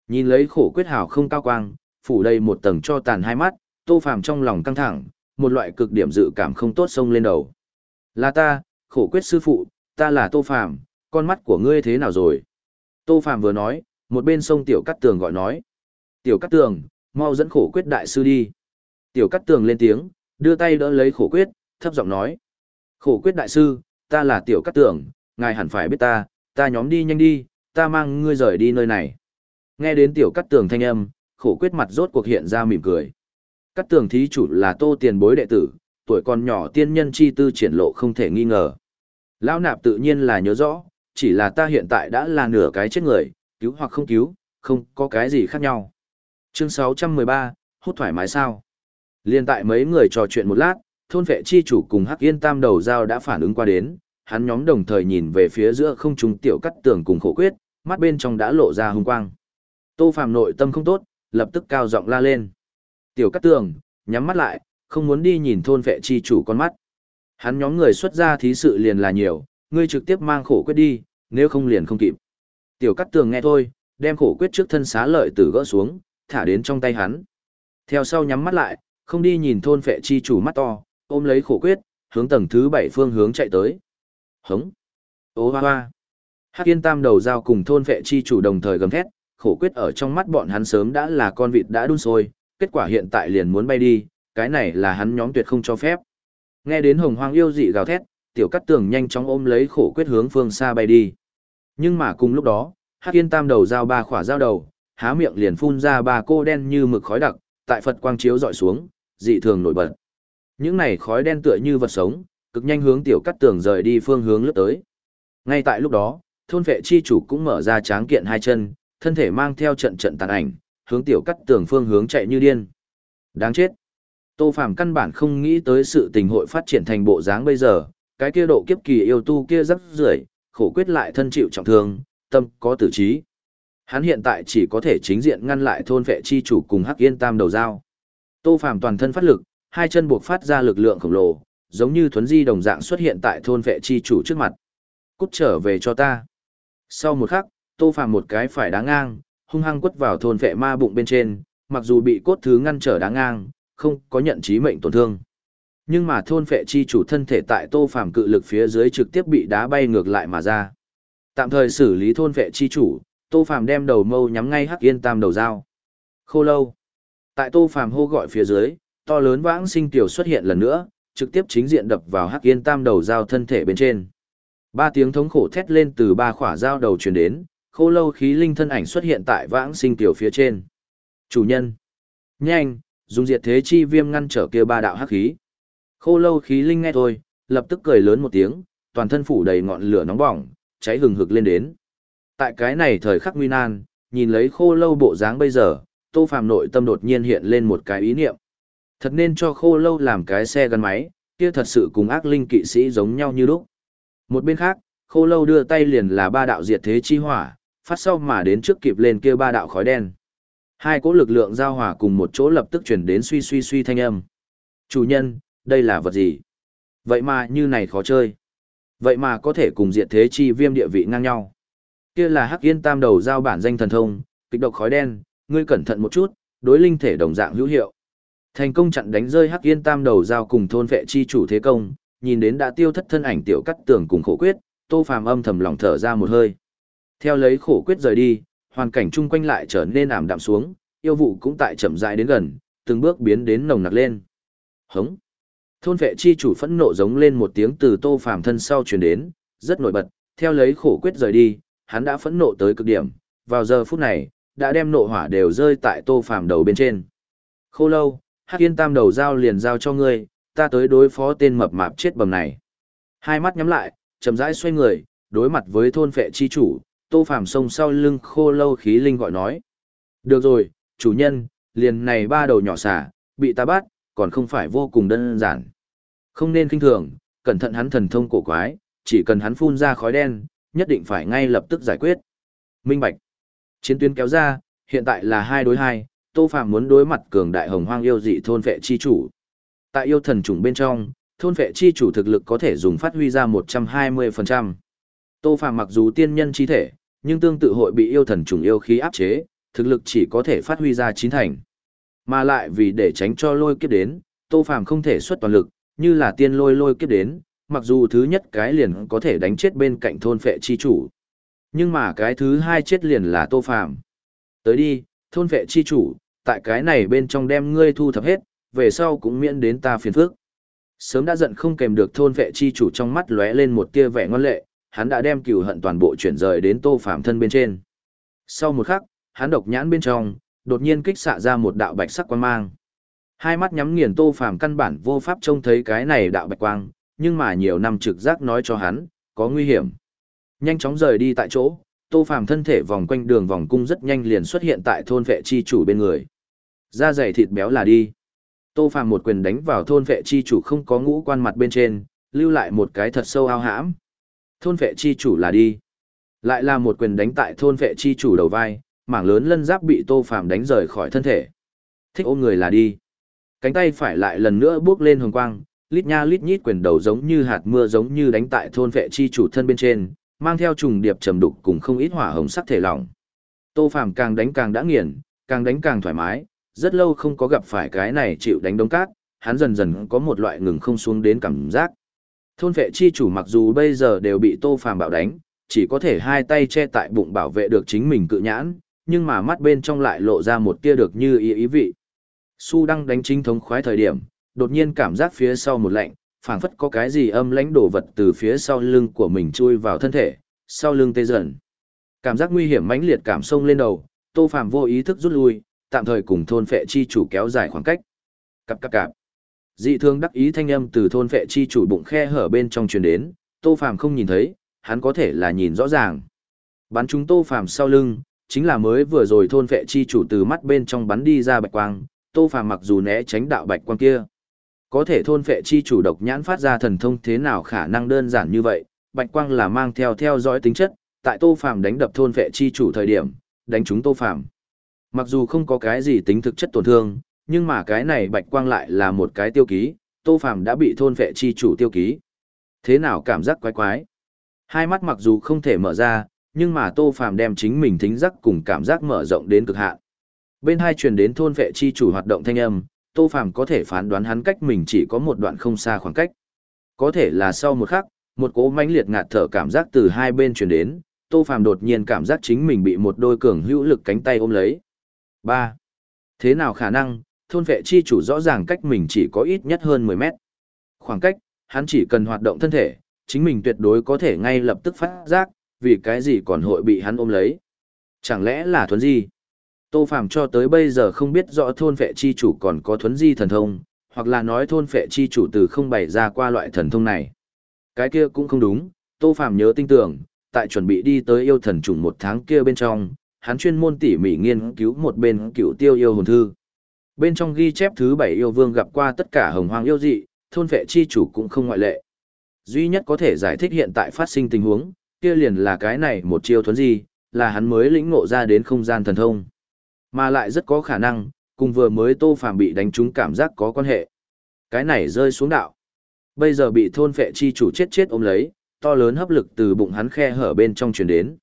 Nhìn lấy khổ quyết hảo không cao quang, phủ đầy một tầng cho tàn hai mắt, Tô Phàm trong lòng căng thẳng, một loại cực điểm dự cảm không tốt xông lên đầu. Là ta, khổ quyết sư phụ, ta là Tô Phàm, con mắt của ngươi thế nào rồi? Tô Phàm vừa nói, một bên sông Tiểu Cát Tường gọi nói. Tiểu Cát Tường, mau dẫn khổ quyết đại sư đi. Tiểu Cát Tường lên tiếng, đưa tay đỡ lấy khổ quyết, thấp giọng nói. Khổ quyết đại sư, ta là Tiểu Cát Tường, ngài hẳn phải biết ta, ta nhóm đi nhanh đi, ta mang ngươi rời đi nơi này. Nghe đến Tiểu Cát Tường thanh âm, khổ quyết mặt rốt cuộc hiện ra mỉm cười. Cát Tường thí chủ là tô tiền bối đệ tử, tuổi còn nhỏ tiên nhân chi tư triển lộ không thể nghi ngờ. Lão nạp tự nhiên là nhớ rõ, chỉ là ta hiện tại đã là nửa cái chết người, cứu hoặc không cứu, không có cái gì khác nhau. Chương 613, hút thoải mái sao? Liên tại mấy người trò chuyện một lát, thôn vệ chi chủ cùng Hắc Yên Tam đầu dao đã phản ứng qua đến, hắn nhóm đồng thời nhìn về phía giữa không trung tiểu cắt tường cùng khổ quyết, mắt bên trong đã lộ ra hung quang. Tô Phàm nội tâm không tốt, lập tức cao giọng la lên. Tiểu cắt tường, nhắm mắt lại, không muốn đi nhìn thôn vệ chi chủ con mắt. Hắn nhóm người xuất ra thí sự liền là nhiều, ngươi trực tiếp mang khổ quyết đi, nếu không liền không kịp. Tiểu cắt tường nghe thôi, đem khổ quyết trước thân xá lợi tử gỡ xuống, thả đến trong tay hắn. Theo sau nhắm mắt lại, không đi nhìn thôn phệ chi chủ mắt to, ôm lấy khổ quyết, hướng tầng thứ bảy phương hướng chạy tới. Hống! Ô hoa hoa! Hắc yên tam đầu dao cùng thôn phệ chi chủ đồng thời gầm thét, khổ quyết ở trong mắt bọn hắn sớm đã là con vịt đã đun sôi, kết quả hiện tại liền muốn bay đi, cái này là hắn nhóm tuyệt không cho phép. Nghe đến hồng hoang yêu dị gào thét, tiểu cắt tường nhanh chóng ôm lấy khổ quyết hướng phương xa bay đi. Nhưng mà cùng lúc đó, Hắc Yên Tam đầu dao ba khỏa dao đầu, há miệng liền phun ra ba cô đen như mực khói đặc, tại Phật quang chiếu dọi xuống, dị thường nổi bật. Những này khói đen tựa như vật sống, cực nhanh hướng tiểu cắt tường rời đi phương hướng lướt tới. Ngay tại lúc đó, thôn vệ chi chủ cũng mở ra tráng kiện hai chân, thân thể mang theo trận trận tàn ảnh, hướng tiểu cắt tường phương hướng chạy như điên. Đáng chết. Tô Phàm căn bản không nghĩ tới sự tình hội phát triển thành bộ dáng bây giờ, cái kia độ kiếp kỳ yêu tu kia rất rưởi, khổ quyết lại thân chịu trọng thương, tâm có tử trí. Hắn hiện tại chỉ có thể chính diện ngăn lại thôn vệ chi chủ cùng Hắc Yên Tam đầu dao. Tô Phàm toàn thân phát lực, hai chân buộc phát ra lực lượng khổng lồ, giống như thuấn di đồng dạng xuất hiện tại thôn vệ chi chủ trước mặt. Cút trở về cho ta. Sau một khắc, Tô Phàm một cái phải đá ngang, hung hăng quất vào thôn vệ ma bụng bên trên, mặc dù bị cốt thứ ngăn trở đá ngang, không có nhận chí mệnh tổn thương. Nhưng mà thôn phệ chi chủ thân thể tại tô phàm cự lực phía dưới trực tiếp bị đá bay ngược lại mà ra. Tạm thời xử lý thôn phệ chi chủ, tô phàm đem đầu mâu nhắm ngay hắc yên tam đầu dao. Khô lâu. Tại tô phàm hô gọi phía dưới, to lớn vãng sinh tiểu xuất hiện lần nữa, trực tiếp chính diện đập vào hắc yên tam đầu dao thân thể bên trên. Ba tiếng thống khổ thét lên từ ba khỏa dao đầu truyền đến, khô lâu khí linh thân ảnh xuất hiện tại vãng sinh tiểu phía trên. Chủ nhân. Nhanh, dùng diệt thế chi viêm ngăn trở kia ba đạo hắc khí. Khô lâu khí linh nghe thôi, lập tức cười lớn một tiếng, toàn thân phủ đầy ngọn lửa nóng bỏng, cháy hừng hực lên đến. Tại cái này thời khắc nguy nan, nhìn lấy khô lâu bộ dáng bây giờ, tô phàm nội tâm đột nhiên hiện lên một cái ý niệm. Thật nên cho khô lâu làm cái xe gắn máy, kia thật sự cùng ác linh kỵ sĩ giống nhau như lúc. Một bên khác, khô lâu đưa tay liền là ba đạo diệt thế chi hỏa, phát sau mà đến trước kịp lên kia ba đạo khói đen. Hai cỗ lực lượng giao hòa cùng một chỗ lập tức chuyển đến suy suy suy thanh âm. Chủ nhân, đây là vật gì? Vậy mà như này khó chơi. Vậy mà có thể cùng diệt thế chi viêm địa vị ngang nhau. Kia là hắc yên tam đầu giao bản danh thần thông, kịch độc khói đen, ngươi cẩn thận một chút, đối linh thể đồng dạng hữu hiệu. Thành công chặn đánh rơi hắc yên tam đầu giao cùng thôn vệ chi chủ thế công, nhìn đến đã tiêu thất thân ảnh tiểu cắt tường cùng khổ quyết, tô phàm âm thầm lòng thở ra một hơi. Theo lấy khổ quyết rời đi, hoàn cảnh chung quanh lại trở nên ảm đạm xuống, yêu vụ cũng tại chậm rãi đến gần, từng bước biến đến nồng nặc lên. Hống. Thôn vệ chi chủ phẫn nộ giống lên một tiếng từ tô phàm thân sau truyền đến, rất nổi bật, theo lấy khổ quyết rời đi, hắn đã phẫn nộ tới cực điểm, vào giờ phút này, đã đem nộ hỏa đều rơi tại tô phàm đầu bên trên. Khô lâu, hắc yên tam đầu giao liền giao cho ngươi, ta tới đối phó tên mập mạp chết bầm này. Hai mắt nhắm lại, chậm rãi xoay người, đối mặt với thôn vệ chi chủ, tô phàm xông sau lưng khô lâu khí linh gọi nói. Được rồi, chủ nhân, liền này ba đầu nhỏ xả, bị ta bắt, còn không phải vô cùng đơn giản. Không nên kinh thường, cẩn thận hắn thần thông cổ quái, chỉ cần hắn phun ra khói đen, nhất định phải ngay lập tức giải quyết. Minh Bạch. Chiến tuyến kéo ra, hiện tại là hai đối hai, Tô Phạm muốn đối mặt cường đại hồng hoang yêu dị thôn vệ chi chủ. Tại yêu thần chủng bên trong, thôn vệ chi chủ thực lực có thể dùng phát huy ra 120%. Tô Phàm mặc dù tiên nhân chi thể, nhưng tương tự hội bị yêu thần trùng yêu khí áp chế, thực lực chỉ có thể phát huy ra chín thành. Mà lại vì để tránh cho lôi kiếp đến, Tô Phàm không thể xuất toàn lực, như là tiên lôi lôi kiếp đến, mặc dù thứ nhất cái liền có thể đánh chết bên cạnh thôn phệ chi chủ. Nhưng mà cái thứ hai chết liền là Tô Phàm. Tới đi, thôn phệ chi chủ, tại cái này bên trong đem ngươi thu thập hết, về sau cũng miễn đến ta phiền phức. Sớm đã giận không kèm được thôn vệ chi chủ trong mắt lóe lên một tia vẻ ngoan lệ, hắn đã đem cừu hận toàn bộ chuyển rời đến Tô Phàm thân bên trên. Sau một khắc, hắn độc nhãn bên trong, đột nhiên kích xạ ra một đạo bạch sắc quang mang. Hai mắt nhắm nghiền Tô Phàm căn bản vô pháp trông thấy cái này đạo bạch quang, nhưng mà nhiều năm trực giác nói cho hắn, có nguy hiểm. Nhanh chóng rời đi tại chỗ, Tô Phàm thân thể vòng quanh đường vòng cung rất nhanh liền xuất hiện tại thôn vệ chi chủ bên người. Da dày thịt béo là đi. Tô Phàm một quyền đánh vào thôn vệ chi chủ không có ngũ quan mặt bên trên, lưu lại một cái thật sâu ao hãm. Thôn vệ chi chủ là đi. Lại là một quyền đánh tại thôn vệ chi chủ đầu vai, mảng lớn lân giáp bị Tô Phàm đánh rời khỏi thân thể. Thích ôm người là đi. Cánh tay phải lại lần nữa bước lên hồng quang, lít nha lít nhít quyền đầu giống như hạt mưa giống như đánh tại thôn vệ chi chủ thân bên trên, mang theo trùng điệp trầm đục cùng không ít hỏa hồng sắc thể lỏng. Tô Phàm càng đánh càng đã nghiền, càng đánh càng thoải mái, rất lâu không có gặp phải cái này chịu đánh đống cát, hắn dần dần có một loại ngừng không xuống đến cảm giác. Thôn vệ chi chủ mặc dù bây giờ đều bị Tô Phàm bạo đánh, chỉ có thể hai tay che tại bụng bảo vệ được chính mình cự nhãn, nhưng mà mắt bên trong lại lộ ra một tia được như ý ý vị. Su đang đánh chính thống khoái thời điểm, đột nhiên cảm giác phía sau một lạnh, phảng phất có cái gì âm lãnh đổ vật từ phía sau lưng của mình chui vào thân thể, sau lưng tê dần. Cảm giác nguy hiểm mãnh liệt cảm sông lên đầu, Tô Phàm vô ý thức rút lui, tạm thời cùng thôn phệ chi chủ kéo dài khoảng cách. Cặp cặp cặp. Dị thương đắc ý thanh âm từ thôn phệ chi chủ bụng khe hở bên trong truyền đến, Tô Phàm không nhìn thấy, hắn có thể là nhìn rõ ràng. Bắn chúng Tô Phàm sau lưng, chính là mới vừa rồi thôn phệ chi chủ từ mắt bên trong bắn đi ra bạch quang, Tô Phàm mặc dù né tránh đạo bạch quang kia, có thể thôn phệ chi chủ độc nhãn phát ra thần thông thế nào khả năng đơn giản như vậy, bạch quang là mang theo theo dõi tính chất, tại Tô Phàm đánh đập thôn phệ chi chủ thời điểm, đánh chúng Tô Phàm. Mặc dù không có cái gì tính thực chất tổn thương, nhưng mà cái này bạch quang lại là một cái tiêu ký, Tô Phàm đã bị thôn vệ chi chủ tiêu ký. Thế nào cảm giác quái quái? Hai mắt mặc dù không thể mở ra, nhưng mà Tô Phàm đem chính mình thính giác cùng cảm giác mở rộng đến cực hạn. Bên hai truyền đến thôn vệ chi chủ hoạt động thanh âm, Tô Phàm có thể phán đoán hắn cách mình chỉ có một đoạn không xa khoảng cách. Có thể là sau một khắc, một cỗ mãnh liệt ngạt thở cảm giác từ hai bên truyền đến, Tô Phàm đột nhiên cảm giác chính mình bị một đôi cường hữu lực cánh tay ôm lấy ba Thế nào khả năng, thôn vệ chi chủ rõ ràng cách mình chỉ có ít nhất hơn mười mét. Khoảng cách, hắn chỉ cần hoạt động thân thể, chính mình tuyệt đối có thể ngay lập tức phát giác, vì cái gì còn hội bị hắn ôm lấy. Chẳng lẽ là thuấn gì? Tô Phàm cho tới bây giờ không biết rõ thôn vệ chi chủ còn có thuấn di thần thông, hoặc là nói thôn vệ chi chủ từ không bày ra qua loại thần thông này. Cái kia cũng không đúng, Tô Phàm nhớ tinh tưởng, tại chuẩn bị đi tới yêu thần trùng một tháng kia bên trong, hắn chuyên môn tỉ mỉ nghiên cứu một bên cựu tiêu yêu hồn thư. Bên trong ghi chép thứ bảy yêu vương gặp qua tất cả hồng hoang yêu dị, thôn vệ chi chủ cũng không ngoại lệ. Duy nhất có thể giải thích hiện tại phát sinh tình huống, kia liền là cái này một chiêu thuấn di, là hắn mới lĩnh ngộ ra đến không gian thần thông. Mà lại rất có khả năng, cùng vừa mới tô phàm bị đánh trúng cảm giác có quan hệ. Cái này rơi xuống đạo. Bây giờ bị thôn vệ chi chủ chết chết ôm lấy, to lớn hấp lực từ bụng hắn khe hở bên trong truyền đến.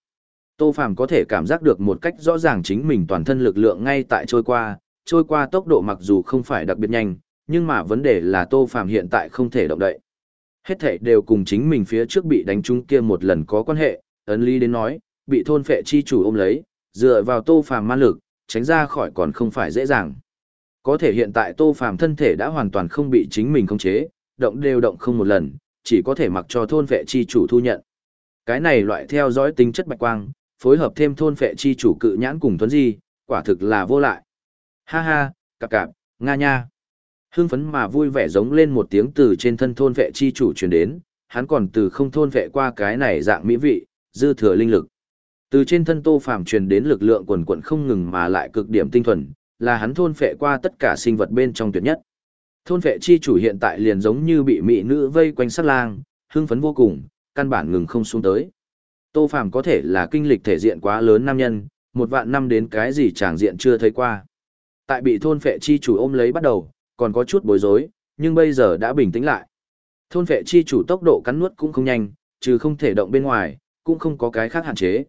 Tô Phàm có thể cảm giác được một cách rõ ràng chính mình toàn thân lực lượng ngay tại trôi qua, trôi qua tốc độ mặc dù không phải đặc biệt nhanh, nhưng mà vấn đề là Tô Phàm hiện tại không thể động đậy. Hết thảy đều cùng chính mình phía trước bị đánh trúng kia một lần có quan hệ, ấn lý đến nói, bị thôn phệ chi chủ ôm lấy, dựa vào Tô Phàm ma lực, tránh ra khỏi còn không phải dễ dàng. Có thể hiện tại Tô Phàm thân thể đã hoàn toàn không bị chính mình khống chế, động đều động không một lần, chỉ có thể mặc cho thôn vệ chi chủ thu nhận. Cái này loại theo dõi tính chất bạch quang, phối hợp thêm thôn vệ chi chủ cự nhãn cùng tuấn di, quả thực là vô lại. Ha ha, cạp cạp, nga nha. Hưng phấn mà vui vẻ giống lên một tiếng từ trên thân thôn vệ chi chủ truyền đến, hắn còn từ không thôn vệ qua cái này dạng mỹ vị, dư thừa linh lực. Từ trên thân Tô Phàm truyền đến lực lượng quần quần không ngừng mà lại cực điểm tinh thuần, là hắn thôn phệ qua tất cả sinh vật bên trong tuyệt nhất. Thôn phệ chi chủ hiện tại liền giống như bị mỹ nữ vây quanh sát lang, hưng phấn vô cùng, căn bản ngừng không xuống tới. Tô Phàm có thể là kinh lịch thể diện quá lớn nam nhân, một vạn năm đến cái gì tràng diện chưa thấy qua. Tại bị thôn phệ chi chủ ôm lấy bắt đầu, còn có chút bối rối, nhưng bây giờ đã bình tĩnh lại. Thôn phệ chi chủ tốc độ cắn nuốt cũng không nhanh, trừ không thể động bên ngoài, cũng không có cái khác hạn chế.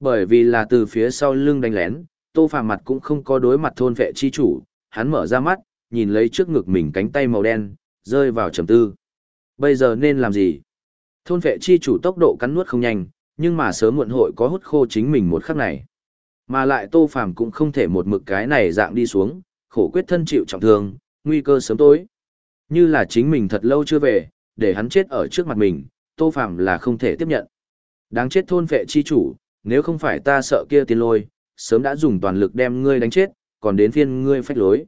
Bởi vì là từ phía sau lưng đánh lén, Tô Phàm mặt cũng không có đối mặt thôn vệ chi chủ, hắn mở ra mắt, nhìn lấy trước ngực mình cánh tay màu đen, rơi vào trầm tư. Bây giờ nên làm gì? Thôn vệ chi chủ tốc độ cắn nuốt không nhanh, nhưng mà sớm muộn hội có hút khô chính mình một khắc này. Mà lại Tô Phàm cũng không thể một mực cái này dạng đi xuống, khổ quyết thân chịu trọng thương, nguy cơ sớm tối. Như là chính mình thật lâu chưa về, để hắn chết ở trước mặt mình, Tô Phàm là không thể tiếp nhận. Đáng chết thôn vệ chi chủ, nếu không phải ta sợ kia tiên lôi, sớm đã dùng toàn lực đem ngươi đánh chết, còn đến phiên ngươi phách lối.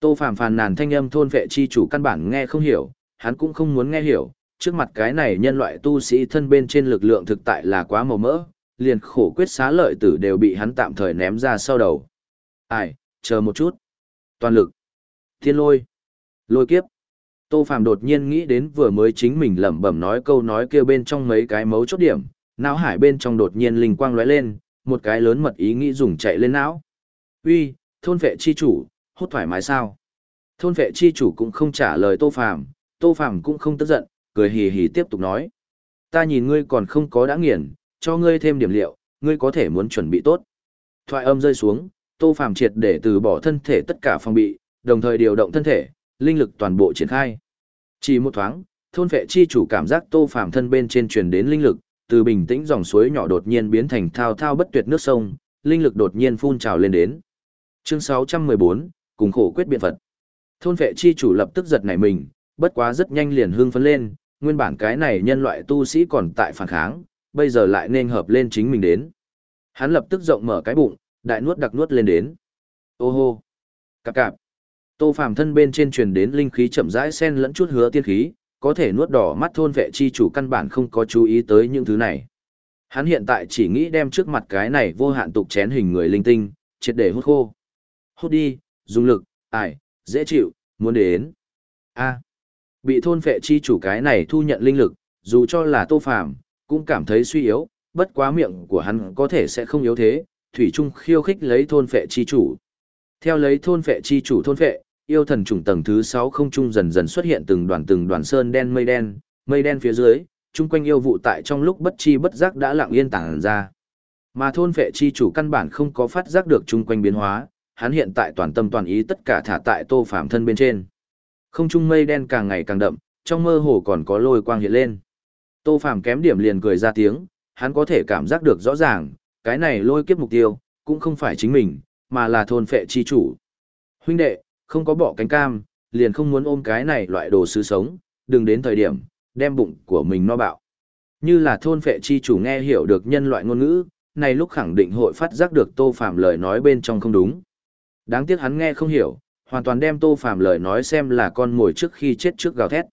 Tô Phàm phàn nàn thanh âm thôn vệ chi chủ căn bản nghe không hiểu, hắn cũng không muốn nghe hiểu, trước mặt cái này nhân loại tu sĩ thân bên trên lực lượng thực tại là quá màu mỡ, liền khổ quyết xá lợi tử đều bị hắn tạm thời ném ra sau đầu. Ai, chờ một chút. Toàn lực. Thiên lôi. Lôi kiếp. Tô Phàm đột nhiên nghĩ đến vừa mới chính mình lẩm bẩm nói câu nói kia bên trong mấy cái mấu chốt điểm, não hải bên trong đột nhiên linh quang lóe lên, một cái lớn mật ý nghĩ dùng chạy lên não. Uy, thôn vệ chi chủ, hút thoải mái sao? Thôn vệ chi chủ cũng không trả lời Tô Phàm, Tô Phàm cũng không tức giận, cười hì hì tiếp tục nói. Ta nhìn ngươi còn không có đã nghiền, cho ngươi thêm điểm liệu, ngươi có thể muốn chuẩn bị tốt. Thoại âm rơi xuống, Tô Phàm triệt để từ bỏ thân thể tất cả phòng bị, đồng thời điều động thân thể, linh lực toàn bộ triển khai. Chỉ một thoáng, thôn vệ chi chủ cảm giác Tô Phàm thân bên trên truyền đến linh lực, từ bình tĩnh dòng suối nhỏ đột nhiên biến thành thao thao bất tuyệt nước sông, linh lực đột nhiên phun trào lên đến. Chương 614, cùng khổ quyết biện Phật. Thôn vệ chi chủ lập tức giật nảy mình, bất quá rất nhanh liền hưng phấn lên, nguyên bản cái này nhân loại tu sĩ còn tại phản kháng, bây giờ lại nên hợp lên chính mình đến. Hắn lập tức rộng mở cái bụng, đại nuốt đặc nuốt lên đến. Ô hô! Cạp cạp! Tô phàm thân bên trên truyền đến linh khí chậm rãi xen lẫn chút hứa tiên khí, có thể nuốt đỏ mắt thôn vệ chi chủ căn bản không có chú ý tới những thứ này. Hắn hiện tại chỉ nghĩ đem trước mặt cái này vô hạn tục chén hình người linh tinh, triệt để hút khô. Hút đi, dùng lực, ải, dễ chịu, muốn đến. A. Bị thôn vệ chi chủ cái này thu nhận linh lực, dù cho là tô phàm, cũng cảm thấy suy yếu, bất quá miệng của hắn có thể sẽ không yếu thế, thủy trung khiêu khích lấy thôn vệ chi chủ. Theo lấy thôn vệ chi chủ thôn vệ, yêu thần trùng tầng thứ 6 không trung dần dần xuất hiện từng đoàn từng đoàn sơn đen mây đen, mây đen phía dưới, chung quanh yêu vụ tại trong lúc bất chi bất giác đã lặng yên tản ra. Mà thôn vệ chi chủ căn bản không có phát giác được chung quanh biến hóa, hắn hiện tại toàn tâm toàn ý tất cả thả tại tô phạm thân bên trên. Không trung mây đen càng ngày càng đậm, trong mơ hồ còn có lôi quang hiện lên. Tô Phàm kém điểm liền cười ra tiếng, hắn có thể cảm giác được rõ ràng, cái này lôi kiếp mục tiêu, cũng không phải chính mình, mà là thôn phệ chi chủ. Huynh đệ, không có bỏ cánh cam, liền không muốn ôm cái này loại đồ sứ sống, đừng đến thời điểm, đem bụng của mình no bạo. Như là thôn phệ chi chủ nghe hiểu được nhân loại ngôn ngữ, này lúc khẳng định hội phát giác được Tô Phàm lời nói bên trong không đúng. Đáng tiếc hắn nghe không hiểu, hoàn toàn đem Tô Phàm lời nói xem là con mồi trước khi chết trước gào thét.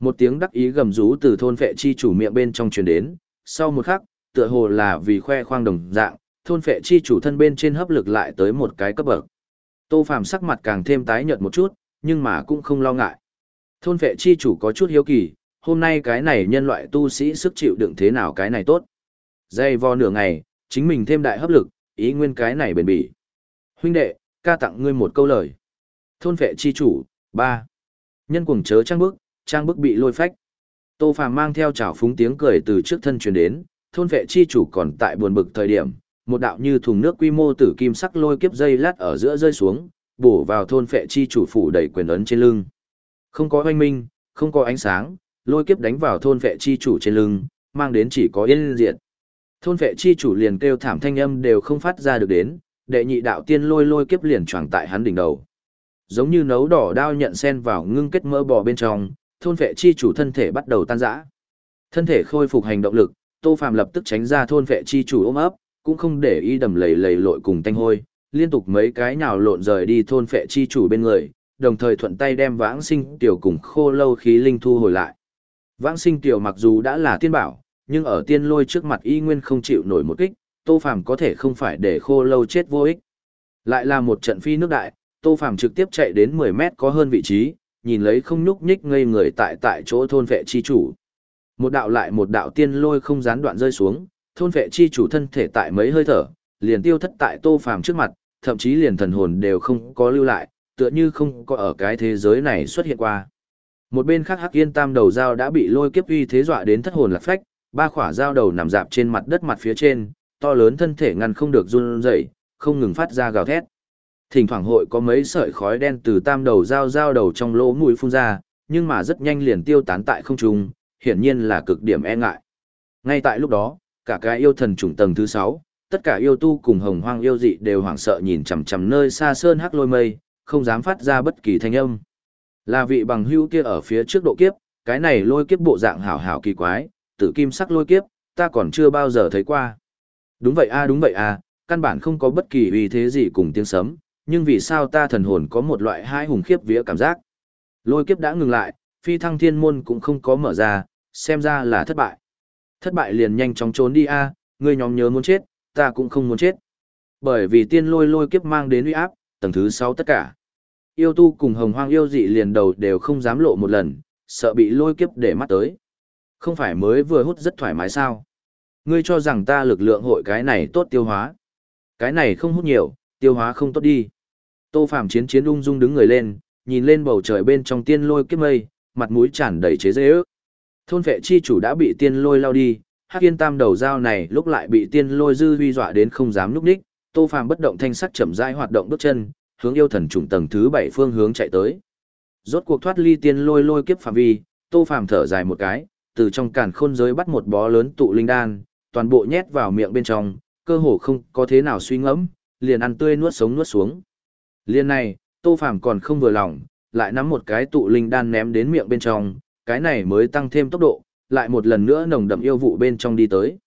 Một tiếng đắc ý gầm rú từ thôn vệ chi chủ miệng bên trong truyền đến, sau một khắc, tựa hồ là vì khoe khoang đồng dạng, thôn vệ chi chủ thân bên trên hấp lực lại tới một cái cấp bậc. Tô Phàm sắc mặt càng thêm tái nhợt một chút, nhưng mà cũng không lo ngại. Thôn vệ chi chủ có chút hiếu kỳ, hôm nay cái này nhân loại tu sĩ sức chịu đựng thế nào cái này tốt. Dây vo nửa ngày, chính mình thêm đại hấp lực, ý nguyên cái này bền bỉ. Huynh đệ, ca tặng ngươi một câu lời. Thôn vệ chi chủ, ba Nhân cuồng chớ trang bức, trang bức bị lôi phách. Tô Phàm mang theo chảo phúng tiếng cười từ trước thân truyền đến, thôn vệ chi chủ còn tại buồn bực thời điểm, một đạo như thùng nước quy mô tử kim sắc lôi kiếp dây lát ở giữa rơi xuống, bổ vào thôn vệ chi chủ phủ đầy quyền ấn trên lưng. Không có oanh minh, không có ánh sáng, lôi kiếp đánh vào thôn vệ chi chủ trên lưng, mang đến chỉ có yên diện. Thôn vệ chi chủ liền kêu thảm thanh âm đều không phát ra được đến, đệ nhị đạo tiên lôi lôi kiếp liền choàng tại hắn đỉnh đầu giống như nấu đỏ đao nhận sen vào ngưng kết mỡ bò bên trong, thôn vệ chi chủ thân thể bắt đầu tan rã. Thân thể khôi phục hành động lực, Tô Phàm lập tức tránh ra thôn vệ chi chủ ôm ấp, cũng không để ý đầm lầy lầy lội cùng tanh hôi, liên tục mấy cái nhào lộn rời đi thôn vệ chi chủ bên người, đồng thời thuận tay đem vãng sinh tiểu cùng khô lâu khí linh thu hồi lại. Vãng sinh tiểu mặc dù đã là tiên bảo, nhưng ở tiên lôi trước mặt y nguyên không chịu nổi một kích, Tô Phàm có thể không phải để khô lâu chết vô ích. Lại là một trận phi nước đại, Tô Phàm trực tiếp chạy đến 10 mét có hơn vị trí, nhìn lấy không nhúc nhích ngây người tại tại chỗ thôn vệ chi chủ. Một đạo lại một đạo tiên lôi không gián đoạn rơi xuống, thôn vệ chi chủ thân thể tại mấy hơi thở, liền tiêu thất tại Tô Phàm trước mặt, thậm chí liền thần hồn đều không có lưu lại, tựa như không có ở cái thế giới này xuất hiện qua. Một bên khác Hắc Yên Tam đầu dao đã bị lôi kiếp uy thế dọa đến thất hồn lạc phách, ba khỏa dao đầu nằm dạp trên mặt đất mặt phía trên, to lớn thân thể ngăn không được run rẩy, không ngừng phát ra gào thét. Thỉnh thoảng hội có mấy sợi khói đen từ tam đầu dao dao đầu trong lỗ mũi phun ra, nhưng mà rất nhanh liền tiêu tán tại không trung, hiển nhiên là cực điểm e ngại. Ngay tại lúc đó, cả cái yêu thần trùng tầng thứ 6, tất cả yêu tu cùng hồng hoang yêu dị đều hoảng sợ nhìn chằm chằm nơi xa sơn hắc lôi mây, không dám phát ra bất kỳ thanh âm. Là vị bằng hữu kia ở phía trước độ kiếp, cái này lôi kiếp bộ dạng hảo hảo kỳ quái, tử kim sắc lôi kiếp, ta còn chưa bao giờ thấy qua. Đúng vậy a đúng vậy a, căn bản không có bất kỳ uy thế gì cùng tiếng sấm, nhưng vì sao ta thần hồn có một loại hai hùng khiếp vía cảm giác. Lôi kiếp đã ngừng lại, phi thăng thiên môn cũng không có mở ra, xem ra là thất bại. Thất bại liền nhanh chóng trốn đi a, ngươi nhóm nhớ muốn chết, ta cũng không muốn chết. Bởi vì tiên lôi lôi kiếp mang đến uy áp, tầng thứ 6 tất cả. Yêu tu cùng hồng hoang yêu dị liền đầu đều không dám lộ một lần, sợ bị lôi kiếp để mắt tới. Không phải mới vừa hút rất thoải mái sao? Ngươi cho rằng ta lực lượng hội cái này tốt tiêu hóa. Cái này không hút nhiều, tiêu hóa không tốt đi. Tô Phạm chiến chiến ung dung đứng người lên, nhìn lên bầu trời bên trong tiên lôi kiếp mây, mặt mũi tràn đầy chế dễ ước. Thôn vệ chi chủ đã bị tiên lôi lao đi, hắc yên tam đầu dao này lúc lại bị tiên lôi dư huy dọa đến không dám núp đích, Tô phàm bất động thanh sắc chậm rãi hoạt động bước chân, hướng yêu thần trùng tầng thứ bảy phương hướng chạy tới. Rốt cuộc thoát ly tiên lôi lôi kiếp phạm vi, Tô phàm thở dài một cái, từ trong càn khôn giới bắt một bó lớn tụ linh đan, toàn bộ nhét vào miệng bên trong, cơ hồ không có thế nào suy ngẫm, liền ăn tươi nuốt sống nuốt xuống. Liên này, Tô Phàm còn không vừa lòng, lại nắm một cái tụ linh đan ném đến miệng bên trong, cái này mới tăng thêm tốc độ, lại một lần nữa nồng đậm yêu vụ bên trong đi tới.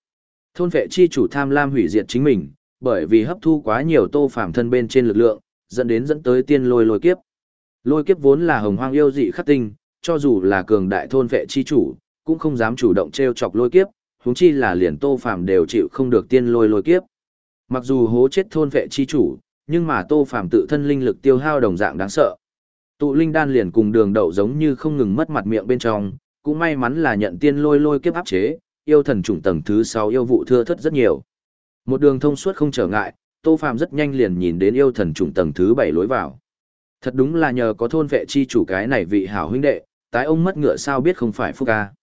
Thôn vệ chi chủ tham lam hủy diệt chính mình, bởi vì hấp thu quá nhiều Tô Phàm thân bên trên lực lượng, dẫn đến dẫn tới tiên lôi lôi kiếp. Lôi kiếp vốn là hồng hoang yêu dị khắc tinh, cho dù là cường đại thôn vệ chi chủ, cũng không dám chủ động treo chọc lôi kiếp, huống chi là liền Tô Phàm đều chịu không được tiên lôi lôi kiếp. Mặc dù hố chết thôn vệ chi chủ, nhưng mà Tô Phàm tự thân linh lực tiêu hao đồng dạng đáng sợ. Tụ linh đan liền cùng đường đậu giống như không ngừng mất mặt miệng bên trong, cũng may mắn là nhận tiên lôi lôi kiếp áp chế, yêu thần chủng tầng thứ 6 yêu vụ thưa thất rất nhiều. Một đường thông suốt không trở ngại, Tô Phàm rất nhanh liền nhìn đến yêu thần chủng tầng thứ 7 lối vào. Thật đúng là nhờ có thôn vệ chi chủ cái này vị hảo huynh đệ, tái ông mất ngựa sao biết không phải phúc ca.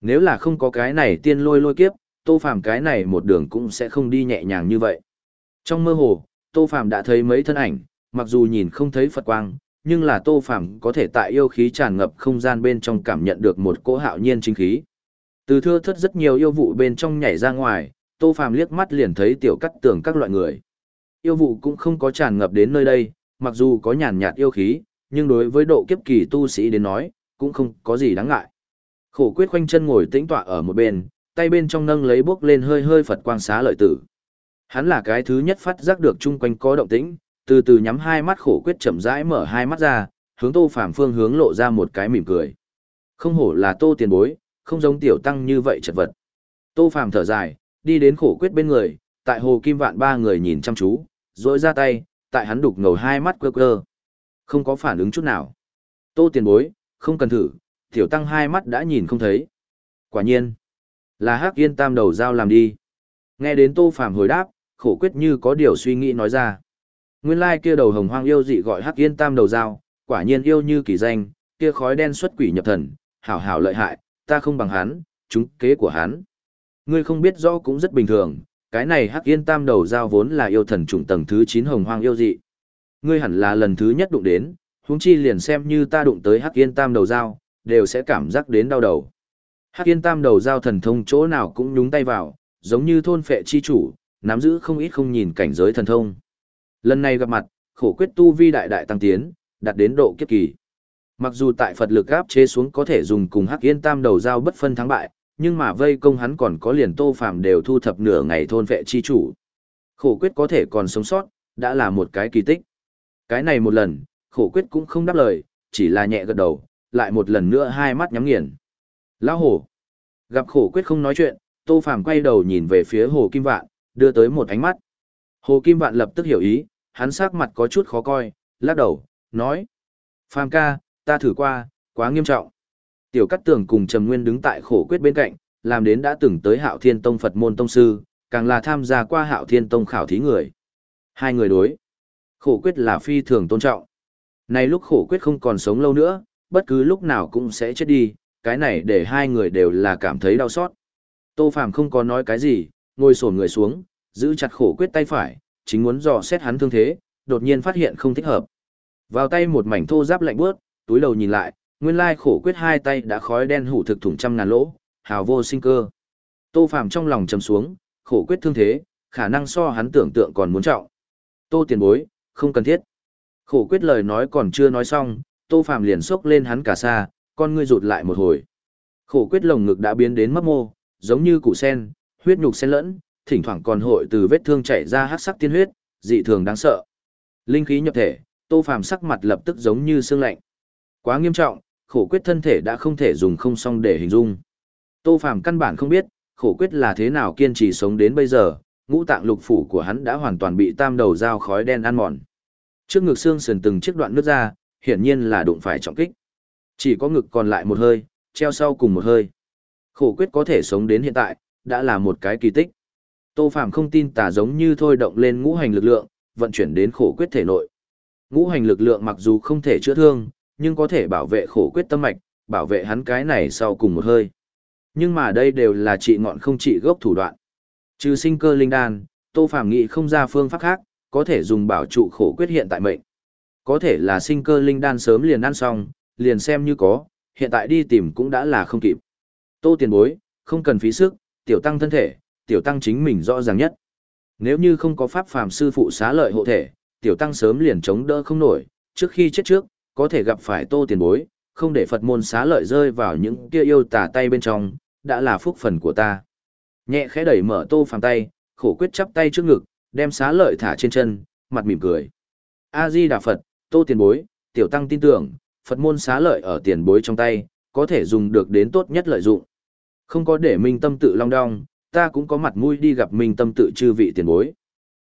Nếu là không có cái này tiên lôi lôi kiếp, Tô Phàm cái này một đường cũng sẽ không đi nhẹ nhàng như vậy. Trong mơ hồ, Tô Phàm đã thấy mấy thân ảnh, mặc dù nhìn không thấy Phật quang, nhưng là Tô Phàm có thể tại yêu khí tràn ngập không gian bên trong cảm nhận được một cỗ hạo nhiên chính khí. Từ thưa thất rất nhiều yêu vụ bên trong nhảy ra ngoài, Tô Phàm liếc mắt liền thấy tiểu cắt tường các loại người. Yêu vụ cũng không có tràn ngập đến nơi đây, mặc dù có nhàn nhạt yêu khí, nhưng đối với độ kiếp kỳ tu sĩ đến nói, cũng không có gì đáng ngại. Khổ quyết khoanh chân ngồi tĩnh tọa ở một bên, tay bên trong nâng lấy bước lên hơi hơi Phật quang xá lợi tử. Hắn là cái thứ nhất phát giác được chung quanh có động tĩnh, từ từ nhắm hai mắt khổ quyết chậm rãi mở hai mắt ra, hướng Tô Phàm phương hướng lộ ra một cái mỉm cười. Không hổ là Tô tiền bối, không giống tiểu tăng như vậy chật vật. Tô Phàm thở dài, đi đến khổ quyết bên người, tại hồ kim vạn ba người nhìn chăm chú, rỗi ra tay, tại hắn đục ngầu hai mắt quơ quơ. Không có phản ứng chút nào. Tô tiền bối, không cần thử, tiểu tăng hai mắt đã nhìn không thấy. Quả nhiên, là hắc yên tam đầu dao làm đi. Nghe đến Tô Phàm hồi đáp, khổ quyết như có điều suy nghĩ nói ra. Nguyên lai kia đầu hồng hoang yêu dị gọi hắc yên tam đầu dao, quả nhiên yêu như kỳ danh, kia khói đen xuất quỷ nhập thần, hảo hảo lợi hại, ta không bằng hắn, chúng kế của hắn. Ngươi không biết rõ cũng rất bình thường, cái này hắc yên tam đầu dao vốn là yêu thần trùng tầng thứ 9 hồng hoang yêu dị. Ngươi hẳn là lần thứ nhất đụng đến, huống chi liền xem như ta đụng tới hắc yên tam đầu dao, đều sẽ cảm giác đến đau đầu. Hắc yên tam đầu dao thần thông chỗ nào cũng nhúng tay vào, giống như thôn phệ chi chủ, nắm giữ không ít không nhìn cảnh giới thần thông. Lần này gặp mặt, khổ quyết tu vi đại đại tăng tiến, đạt đến độ kiếp kỳ. Mặc dù tại Phật lực áp chế xuống có thể dùng cùng Hắc Yên Tam đầu dao bất phân thắng bại, nhưng mà vây công hắn còn có liền Tô Phàm đều thu thập nửa ngày thôn vệ chi chủ. Khổ quyết có thể còn sống sót, đã là một cái kỳ tích. Cái này một lần, khổ quyết cũng không đáp lời, chỉ là nhẹ gật đầu, lại một lần nữa hai mắt nhắm nghiền. Lão hổ. Gặp khổ quyết không nói chuyện, Tô Phàm quay đầu nhìn về phía Hồ Kim Vạn, đưa tới một ánh mắt. Hồ Kim Vạn lập tức hiểu ý, hắn sắc mặt có chút khó coi, lắc đầu, nói. Phàm ca, ta thử qua, quá nghiêm trọng. Tiểu Cát Tường cùng Trầm Nguyên đứng tại khổ quyết bên cạnh, làm đến đã từng tới Hạo Thiên Tông Phật môn tông sư, càng là tham gia qua Hạo Thiên Tông khảo thí người. Hai người đối. Khổ quyết là phi thường tôn trọng. nay lúc khổ quyết không còn sống lâu nữa, bất cứ lúc nào cũng sẽ chết đi, cái này để hai người đều là cảm thấy đau xót. Tô Phàm không có nói cái gì, ngồi xổm người xuống, giữ chặt khổ quyết tay phải, chính muốn dò xét hắn thương thế, đột nhiên phát hiện không thích hợp. Vào tay một mảnh thô giáp lạnh bước, túi đầu nhìn lại, nguyên lai khổ quyết hai tay đã khói đen hủ thực thủng trăm ngàn lỗ, hào vô sinh cơ. Tô Phàm trong lòng trầm xuống, khổ quyết thương thế, khả năng so hắn tưởng tượng còn muốn trọng. Tô tiền bối, không cần thiết. Khổ quyết lời nói còn chưa nói xong, Tô Phàm liền sốc lên hắn cả xa, con ngươi rụt lại một hồi. Khổ quyết lồng ngực đã biến đến mấp mô, giống như củ sen, huyết nhục xen lẫn, thỉnh thoảng còn hội từ vết thương chảy ra hắc sắc tiên huyết, dị thường đáng sợ. Linh khí nhập thể, Tô Phàm sắc mặt lập tức giống như xương lạnh. Quá nghiêm trọng, khổ quyết thân thể đã không thể dùng không song để hình dung. Tô Phàm căn bản không biết, khổ quyết là thế nào kiên trì sống đến bây giờ, ngũ tạng lục phủ của hắn đã hoàn toàn bị tam đầu dao khói đen ăn mòn. Trước ngực xương sườn từng chiếc đoạn nứt ra, hiển nhiên là đụng phải trọng kích. Chỉ có ngực còn lại một hơi, treo sau cùng một hơi. Khổ quyết có thể sống đến hiện tại, đã là một cái kỳ tích. Tô Phàm không tin tà giống như thôi động lên ngũ hành lực lượng, vận chuyển đến khổ quyết thể nội. Ngũ hành lực lượng mặc dù không thể chữa thương, nhưng có thể bảo vệ khổ quyết tâm mạch, bảo vệ hắn cái này sau cùng một hơi. Nhưng mà đây đều là trị ngọn không trị gốc thủ đoạn. Trừ sinh cơ linh đan, Tô Phàm nghĩ không ra phương pháp khác, có thể dùng bảo trụ khổ quyết hiện tại mệnh. Có thể là sinh cơ linh đan sớm liền ăn xong, liền xem như có, hiện tại đi tìm cũng đã là không kịp. Tô tiền bối, không cần phí sức, tiểu tăng thân thể, tiểu tăng chính mình rõ ràng nhất. Nếu như không có pháp phàm sư phụ xá lợi hộ thể, tiểu tăng sớm liền chống đỡ không nổi, trước khi chết trước, có thể gặp phải tô tiền bối, không để Phật môn xá lợi rơi vào những kia yêu tà tay bên trong, đã là phúc phần của ta. Nhẹ khẽ đẩy mở tô phàm tay, khổ quyết chắp tay trước ngực, đem xá lợi thả trên chân, mặt mỉm cười. A-di Đà Phật, tô tiền bối, tiểu tăng tin tưởng, Phật môn xá lợi ở tiền bối trong tay, có thể dùng được đến tốt nhất lợi dụng. Không có để minh tâm tự long đong, ta cũng có mặt mũi đi gặp minh tâm tự chư vị tiền bối.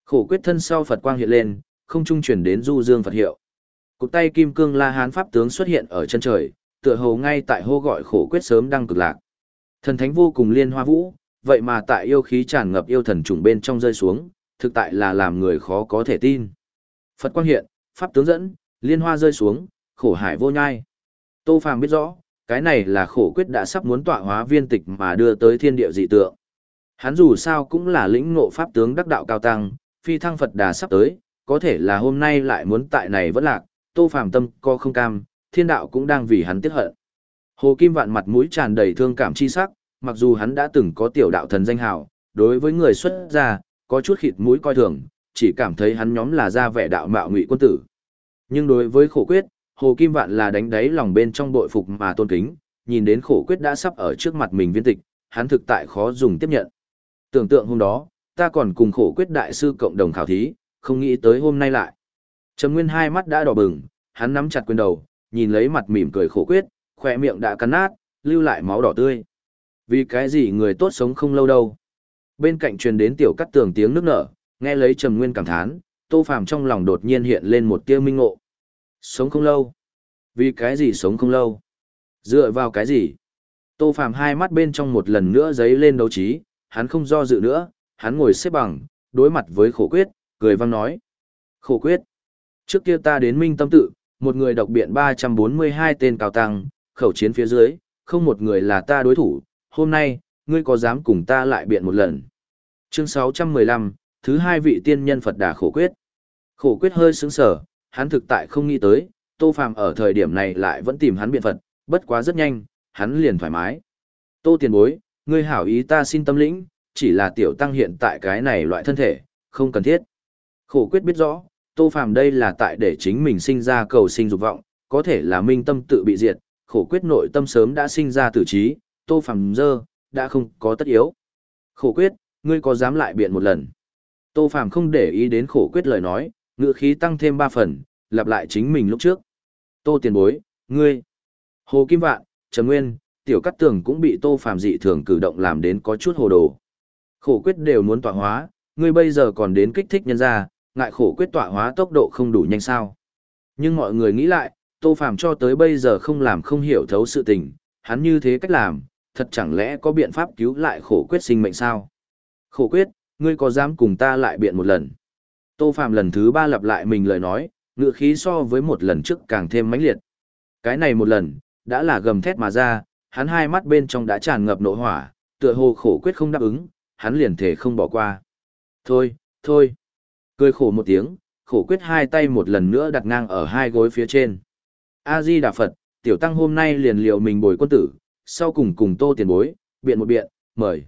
Khổ quyết thân sau Phật quang hiện lên, không trung chuyển đến du dương Phật hiệu. Cục tay kim cương la hán pháp tướng xuất hiện ở chân trời, tựa hồ ngay tại hô gọi khổ quyết sớm đang cực lạc. Thần thánh vô cùng liên hoa vũ, vậy mà tại yêu khí tràn ngập yêu thần trùng bên trong rơi xuống, thực tại là làm người khó có thể tin. Phật quang hiện, pháp tướng dẫn, liên hoa rơi xuống, khổ hải vô nhai. Tô Phàm biết rõ, cái này là khổ quyết đã sắp muốn tọa hóa viên tịch mà đưa tới thiên địa dị tượng. Hắn dù sao cũng là lĩnh ngộ pháp tướng đắc đạo cao tăng, phi thăng Phật đà sắp tới, có thể là hôm nay lại muốn tại này vẫn lạc, Tô Phàm tâm co không cam, thiên đạo cũng đang vì hắn tiếc hận. Hồ Kim Vạn mặt mũi tràn đầy thương cảm chi sắc, mặc dù hắn đã từng có tiểu đạo thần danh hào, đối với người xuất gia, có chút khịt mũi coi thường, chỉ cảm thấy hắn nhóm là ra vẻ đạo mạo ngụy quân tử. Nhưng đối với khổ quyết, Hồ Kim Vạn là đánh đáy lòng bên trong bội phục mà tôn kính, nhìn đến khổ quyết đã sắp ở trước mặt mình viên tịch, hắn thực tại khó dùng tiếp nhận. Tưởng tượng hôm đó, ta còn cùng khổ quyết đại sư cộng đồng khảo thí, không nghĩ tới hôm nay lại. Trầm Nguyên hai mắt đã đỏ bừng, hắn nắm chặt quyền đầu, nhìn lấy mặt mỉm cười khổ quyết, khỏe miệng đã cắn nát, lưu lại máu đỏ tươi. Vì cái gì người tốt sống không lâu đâu. Bên cạnh truyền đến tiểu cắt tường tiếng nước nở, nghe lấy Trầm Nguyên cảm thán, Tô Phàm trong lòng đột nhiên hiện lên một tia minh ngộ. Sống không lâu. Vì cái gì sống không lâu? Dựa vào cái gì? Tô Phàm hai mắt bên trong một lần nữa giấy lên đấu trí, hắn không do dự nữa, hắn ngồi xếp bằng, đối mặt với khổ quyết, cười vang nói. Khổ quyết. Trước kia ta đến Minh Tâm Tự, một người độc biện 342 tên cao tăng, khẩu chiến phía dưới, không một người là ta đối thủ, hôm nay, ngươi có dám cùng ta lại biện một lần. Chương 615, thứ hai vị tiên nhân Phật Đà khổ quyết. Khổ quyết hơi sững sở, hắn thực tại không nghĩ tới, Tô Phàm ở thời điểm này lại vẫn tìm hắn biện Phật, bất quá rất nhanh, hắn liền thoải mái. Tô tiền bối, ngươi hảo ý ta xin tâm lĩnh, chỉ là tiểu tăng hiện tại cái này loại thân thể, không cần thiết. Khổ quyết biết rõ, Tô Phàm đây là tại để chính mình sinh ra cầu sinh dục vọng, có thể là minh tâm tự bị diệt, khổ quyết nội tâm sớm đã sinh ra tử trí, Tô Phàm dơ, đã không có tất yếu. Khổ quyết, ngươi có dám lại biện một lần? Tô Phàm không để ý đến khổ quyết lời nói, ngựa khí tăng thêm ba phần, lặp lại chính mình lúc trước. Tô tiền bối, ngươi. Hồ Kim Vạn, Trần Nguyên, Tiểu Cát Tường cũng bị Tô Phàm dị thường cử động làm đến có chút hồ đồ. Khổ quyết đều muốn tọa hóa, ngươi bây giờ còn đến kích thích nhân ra, ngại khổ quyết tọa hóa tốc độ không đủ nhanh sao. Nhưng mọi người nghĩ lại, Tô Phàm cho tới bây giờ không làm không hiểu thấu sự tình, hắn như thế cách làm, thật chẳng lẽ có biện pháp cứu lại khổ quyết sinh mệnh sao? Khổ quyết, ngươi có dám cùng ta lại biện một lần? Tô Phàm lần thứ ba lặp lại mình lời nói, ngựa khí so với một lần trước càng thêm mãnh liệt. Cái này một lần, đã là gầm thét mà ra, hắn hai mắt bên trong đã tràn ngập nội hỏa, tựa hồ khổ quyết không đáp ứng, hắn liền thể không bỏ qua. Thôi, thôi. Cười khổ một tiếng, khổ quyết hai tay một lần nữa đặt ngang ở hai gối phía trên. A-di Đà Phật, tiểu tăng hôm nay liền liệu mình bồi quân tử, sau cùng cùng tô tiền bối, biện một biện, mời.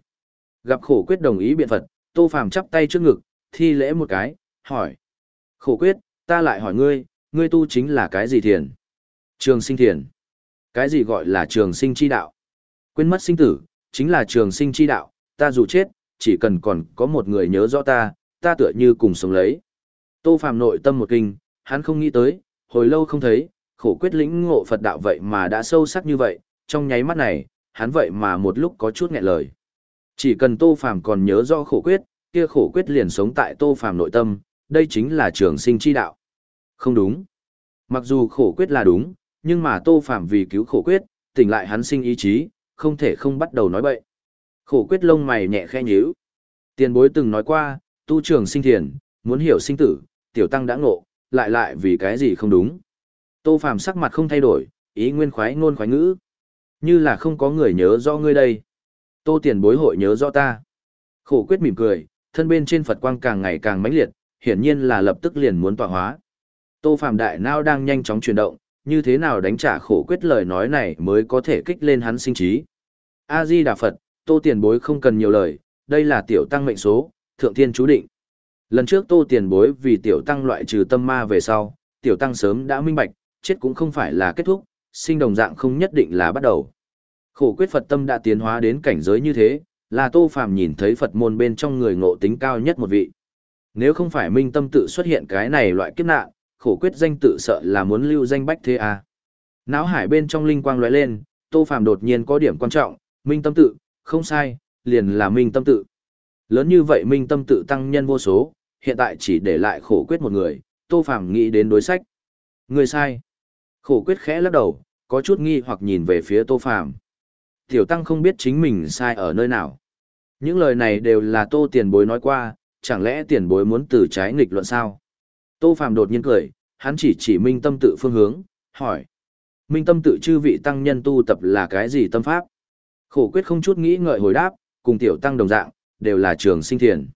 Gặp khổ quyết đồng ý biện Phật, tô phàm chắp tay trước ngực, thi lễ một cái, hỏi. Khổ quyết, ta lại hỏi ngươi, ngươi tu chính là cái gì thiền? Trường sinh thiền. Cái gì gọi là trường sinh chi đạo? Quên mất sinh tử, chính là trường sinh chi đạo, ta dù chết, chỉ cần còn có một người nhớ rõ ta, ta tựa như cùng sống lấy. Tô Phạm nội tâm một kinh, hắn không nghĩ tới, hồi lâu không thấy, khổ quyết lĩnh ngộ Phật đạo vậy mà đã sâu sắc như vậy, trong nháy mắt này, hắn vậy mà một lúc có chút nghẹn lời. Chỉ cần Tô Phạm còn nhớ rõ khổ quyết, kia khổ quyết liền sống tại Tô Phạm nội tâm, đây chính là trường sinh chi đạo. Không đúng. Mặc dù khổ quyết là đúng, nhưng mà Tô phạm vì cứu khổ quyết, tỉnh lại hắn sinh ý chí, không thể không bắt đầu nói bậy. Khổ quyết lông mày nhẹ khẽ nhíu. Tiền bối từng nói qua, tu trường sinh thiền, muốn hiểu sinh tử, tiểu tăng đã ngộ, lại lại vì cái gì không đúng. Tô phạm sắc mặt không thay đổi, ý nguyên khoái ngôn khoái ngữ. Như là không có người nhớ rõ ngươi đây. Tô tiền bối hội nhớ rõ ta. Khổ quyết mỉm cười, thân bên trên Phật quang càng ngày càng mãnh liệt, hiển nhiên là lập tức liền muốn tọa hóa. Tô phạm đại nao đang nhanh chóng chuyển động, như thế nào đánh trả khổ quyết lời nói này mới có thể kích lên hắn sinh trí. A Di Đà Phật, Tô tiền bối không cần nhiều lời, đây là tiểu tăng mệnh số, thượng thiên chú định. Lần trước Tô tiền bối vì tiểu tăng loại trừ tâm ma về sau, tiểu tăng sớm đã minh bạch, chết cũng không phải là kết thúc, sinh đồng dạng không nhất định là bắt đầu. Khổ quyết Phật tâm đã tiến hóa đến cảnh giới như thế, là Tô Phàm nhìn thấy Phật môn bên trong người ngộ tính cao nhất một vị. Nếu không phải minh tâm tự xuất hiện cái này loại kiếp nạn, khổ quyết danh tự sợ là muốn lưu danh bách thế à. Náo hải bên trong linh quang lóe lên, Tô Phàm đột nhiên có điểm quan trọng, minh tâm tự, không sai, liền là minh tâm tự. Lớn như vậy minh tâm tự tăng nhân vô số, hiện tại chỉ để lại khổ quyết một người, Tô Phàm nghĩ đến đối sách. Người sai. Khổ quyết khẽ lắc đầu, có chút nghi hoặc nhìn về phía Tô Phàm. Tiểu Tăng không biết chính mình sai ở nơi nào. Những lời này đều là Tô Tiền Bối nói qua, chẳng lẽ Tiền Bối muốn từ trái nghịch luận sao? Tô Phàm đột nhiên cười, hắn chỉ chỉ Minh Tâm tự phương hướng, hỏi: "Minh Tâm tự chư vị tăng nhân tu tập là cái gì tâm pháp?" Khổ quyết không chút nghĩ ngợi hồi đáp, cùng tiểu tăng đồng dạng, đều là trường sinh thiền.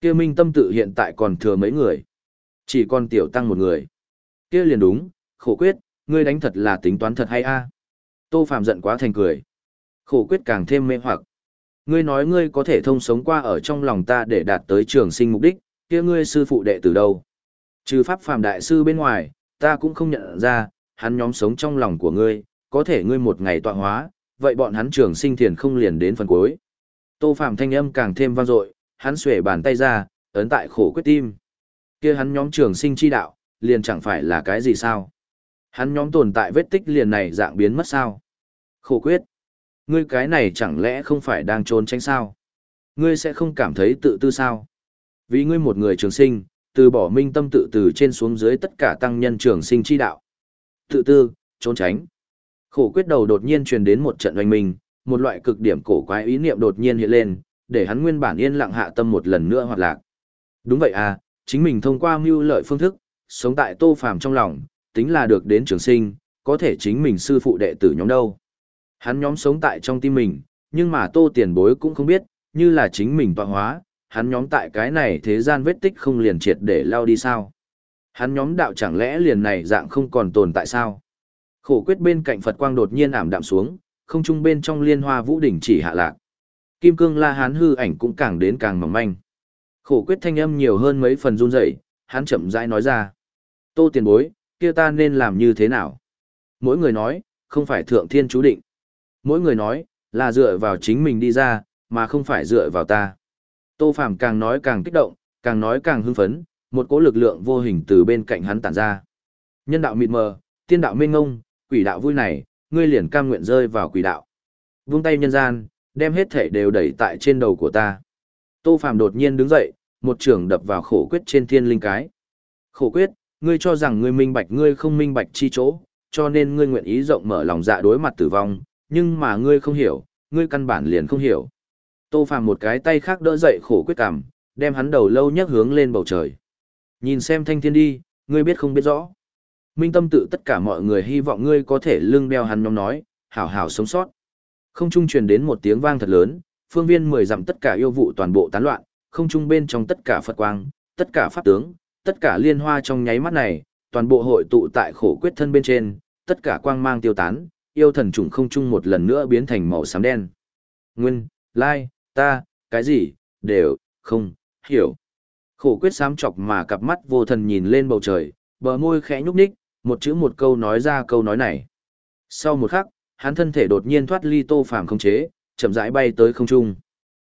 Kia Minh Tâm tự hiện tại còn thừa mấy người? Chỉ còn tiểu tăng một người. Kia liền đúng, khổ quyết, ngươi đánh thật là tính toán thật hay a tô phạm giận quá thành cười khổ quyết càng thêm mê hoặc ngươi nói ngươi có thể thông sống qua ở trong lòng ta để đạt tới trường sinh mục đích kia ngươi sư phụ đệ từ đâu trừ pháp phạm đại sư bên ngoài ta cũng không nhận ra hắn nhóm sống trong lòng của ngươi có thể ngươi một ngày tọa hóa vậy bọn hắn trường sinh thiền không liền đến phần cuối tô phạm thanh âm càng thêm vang dội hắn xuể bàn tay ra ấn tại khổ quyết tim kia hắn nhóm trường sinh chi đạo liền chẳng phải là cái gì sao Hắn nhóm tồn tại vết tích liền này dạng biến mất sao? Khổ quyết. Ngươi cái này chẳng lẽ không phải đang trốn tránh sao? Ngươi sẽ không cảm thấy tự tư sao? Vì ngươi một người trường sinh, từ bỏ minh tâm tự từ trên xuống dưới tất cả tăng nhân trường sinh chi đạo. Tự tư, trốn tránh. Khổ quyết đầu đột nhiên truyền đến một trận oanh minh, một loại cực điểm cổ quái ý niệm đột nhiên hiện lên, để hắn nguyên bản yên lặng hạ tâm một lần nữa hoạt lạc. Đúng vậy à, chính mình thông qua mưu lợi phương thức, sống tại tô phàm trong lòng, tính là được đến trường sinh, có thể chính mình sư phụ đệ tử nhóm đâu. Hắn nhóm sống tại trong tim mình, nhưng mà tô tiền bối cũng không biết, như là chính mình tọa hóa, hắn nhóm tại cái này thế gian vết tích không liền triệt để lao đi sao. Hắn nhóm đạo chẳng lẽ liền này dạng không còn tồn tại sao. Khổ quyết bên cạnh Phật quang đột nhiên ảm đạm xuống, không trung bên trong liên hoa vũ đỉnh chỉ hạ lạc. Kim cương la hán hư ảnh cũng càng đến càng mỏng manh. Khổ quyết thanh âm nhiều hơn mấy phần run rẩy, hắn chậm rãi nói ra. Tô tiền bối, kia ta nên làm như thế nào? Mỗi người nói, không phải thượng thiên chú định. Mỗi người nói, là dựa vào chính mình đi ra, mà không phải dựa vào ta. Tô Phàm càng nói càng kích động, càng nói càng hưng phấn, một cỗ lực lượng vô hình từ bên cạnh hắn tản ra. Nhân đạo mịt mờ, tiên đạo mênh ngông, quỷ đạo vui này, ngươi liền cam nguyện rơi vào quỷ đạo. Vung tay nhân gian, đem hết thể đều đẩy tại trên đầu của ta. Tô Phàm đột nhiên đứng dậy, một trường đập vào khổ quyết trên thiên linh cái. Khổ quyết, ngươi cho rằng ngươi minh bạch ngươi không minh bạch chi chỗ, cho nên ngươi nguyện ý rộng mở lòng dạ đối mặt tử vong, nhưng mà ngươi không hiểu, ngươi căn bản liền không hiểu. Tô Phàm một cái tay khác đỡ dậy khổ quyết cảm, đem hắn đầu lâu nhấc hướng lên bầu trời. Nhìn xem thanh thiên đi, ngươi biết không biết rõ. Minh tâm tự tất cả mọi người hy vọng ngươi có thể lưng đeo hắn nhóm nói, hảo hảo sống sót. Không trung truyền đến một tiếng vang thật lớn, phương viên mười dặm tất cả yêu vụ toàn bộ tán loạn, không trung bên trong tất cả Phật quang, tất cả pháp tướng, tất cả liên hoa trong nháy mắt này, toàn bộ hội tụ tại khổ quyết thân bên trên, tất cả quang mang tiêu tán, yêu thần trùng không trung một lần nữa biến thành màu xám đen. Nguyên, lai, ta, cái gì, đều, không, hiểu. Khổ quyết sám chọc mà cặp mắt vô thần nhìn lên bầu trời, bờ môi khẽ nhúc nhích, một chữ một câu nói ra câu nói này. Sau một khắc, hắn thân thể đột nhiên thoát ly tô phàm không chế, chậm rãi bay tới không trung.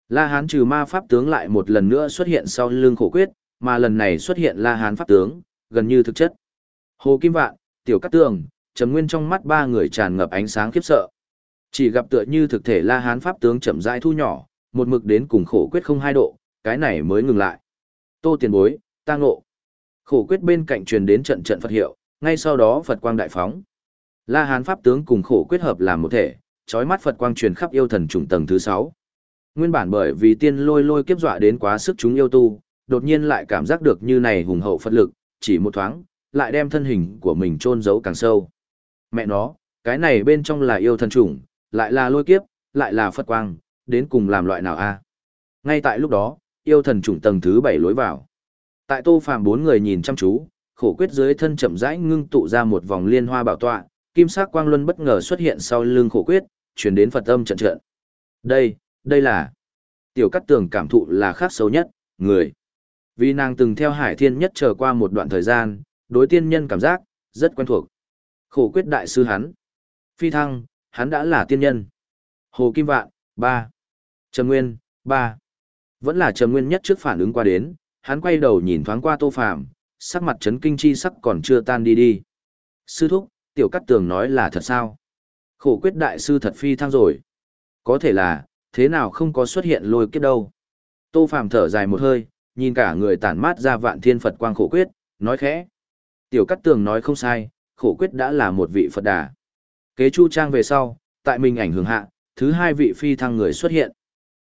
La Hán trừ ma pháp tướng lại một lần nữa xuất hiện sau lưng khổ quyết, mà lần này xuất hiện La Hán pháp tướng, gần như thực chất. Hồ Kim Vạn, Tiểu Cát Tường, Trầm Nguyên trong mắt ba người tràn ngập ánh sáng khiếp sợ. Chỉ gặp tựa như thực thể La Hán pháp tướng chậm rãi thu nhỏ, một mực đến cùng khổ quyết không hai độ, cái này mới ngừng lại. Tô tiền bối, ta ngộ. Khổ quyết bên cạnh truyền đến trận trận Phật hiệu, ngay sau đó Phật quang đại phóng. La Hán pháp tướng cùng khổ quyết hợp làm một thể, chói mắt Phật quang truyền khắp yêu thần trùng tầng thứ 6. Nguyên bản bởi vì tiên lôi lôi kiếp dọa đến quá sức chúng yêu tu, đột nhiên lại cảm giác được như này hùng hậu Phật lực, chỉ một thoáng, lại đem thân hình của mình chôn giấu càng sâu. Mẹ nó, cái này bên trong là yêu thần trùng, lại là lôi kiếp, lại là Phật quang, đến cùng làm loại nào a? Ngay tại lúc đó, yêu thần trùng tầng thứ bảy lối vào. Tại Tô Phàm bốn người nhìn chăm chú, khổ quyết dưới thân chậm rãi ngưng tụ ra một vòng liên hoa bảo tọa, kim sắc quang luân bất ngờ xuất hiện sau lưng khổ quyết, truyền đến Phật âm trận trận. Đây, đây là Tiểu Cát Tường cảm thụ là khác xấu nhất, người. Vì nàng từng theo Hải Thiên nhất chờ qua một đoạn thời gian, đối tiên nhân cảm giác rất quen thuộc. Khổ quyết đại sư hắn, Phi Thăng, hắn đã là tiên nhân. Hồ Kim Vạn, ba Trầm Nguyên, ba Vẫn là Trầm Nguyên nhất trước phản ứng qua đến, hắn quay đầu nhìn thoáng qua Tô Phàm, sắc mặt chấn kinh chi sắc còn chưa tan đi đi. Sư thúc, tiểu cắt tường nói là thật sao? Khổ quyết đại sư thật phi thăng rồi. Có thể là, thế nào không có xuất hiện lôi kiếp đâu. Tô Phàm thở dài một hơi, nhìn cả người tản mát ra vạn thiên Phật quang khổ quyết, nói khẽ. Tiểu cắt tường nói không sai, khổ quyết đã là một vị Phật đà. Kế chu trang về sau, tại mình ảnh hưởng hạ, thứ hai vị phi thăng người xuất hiện.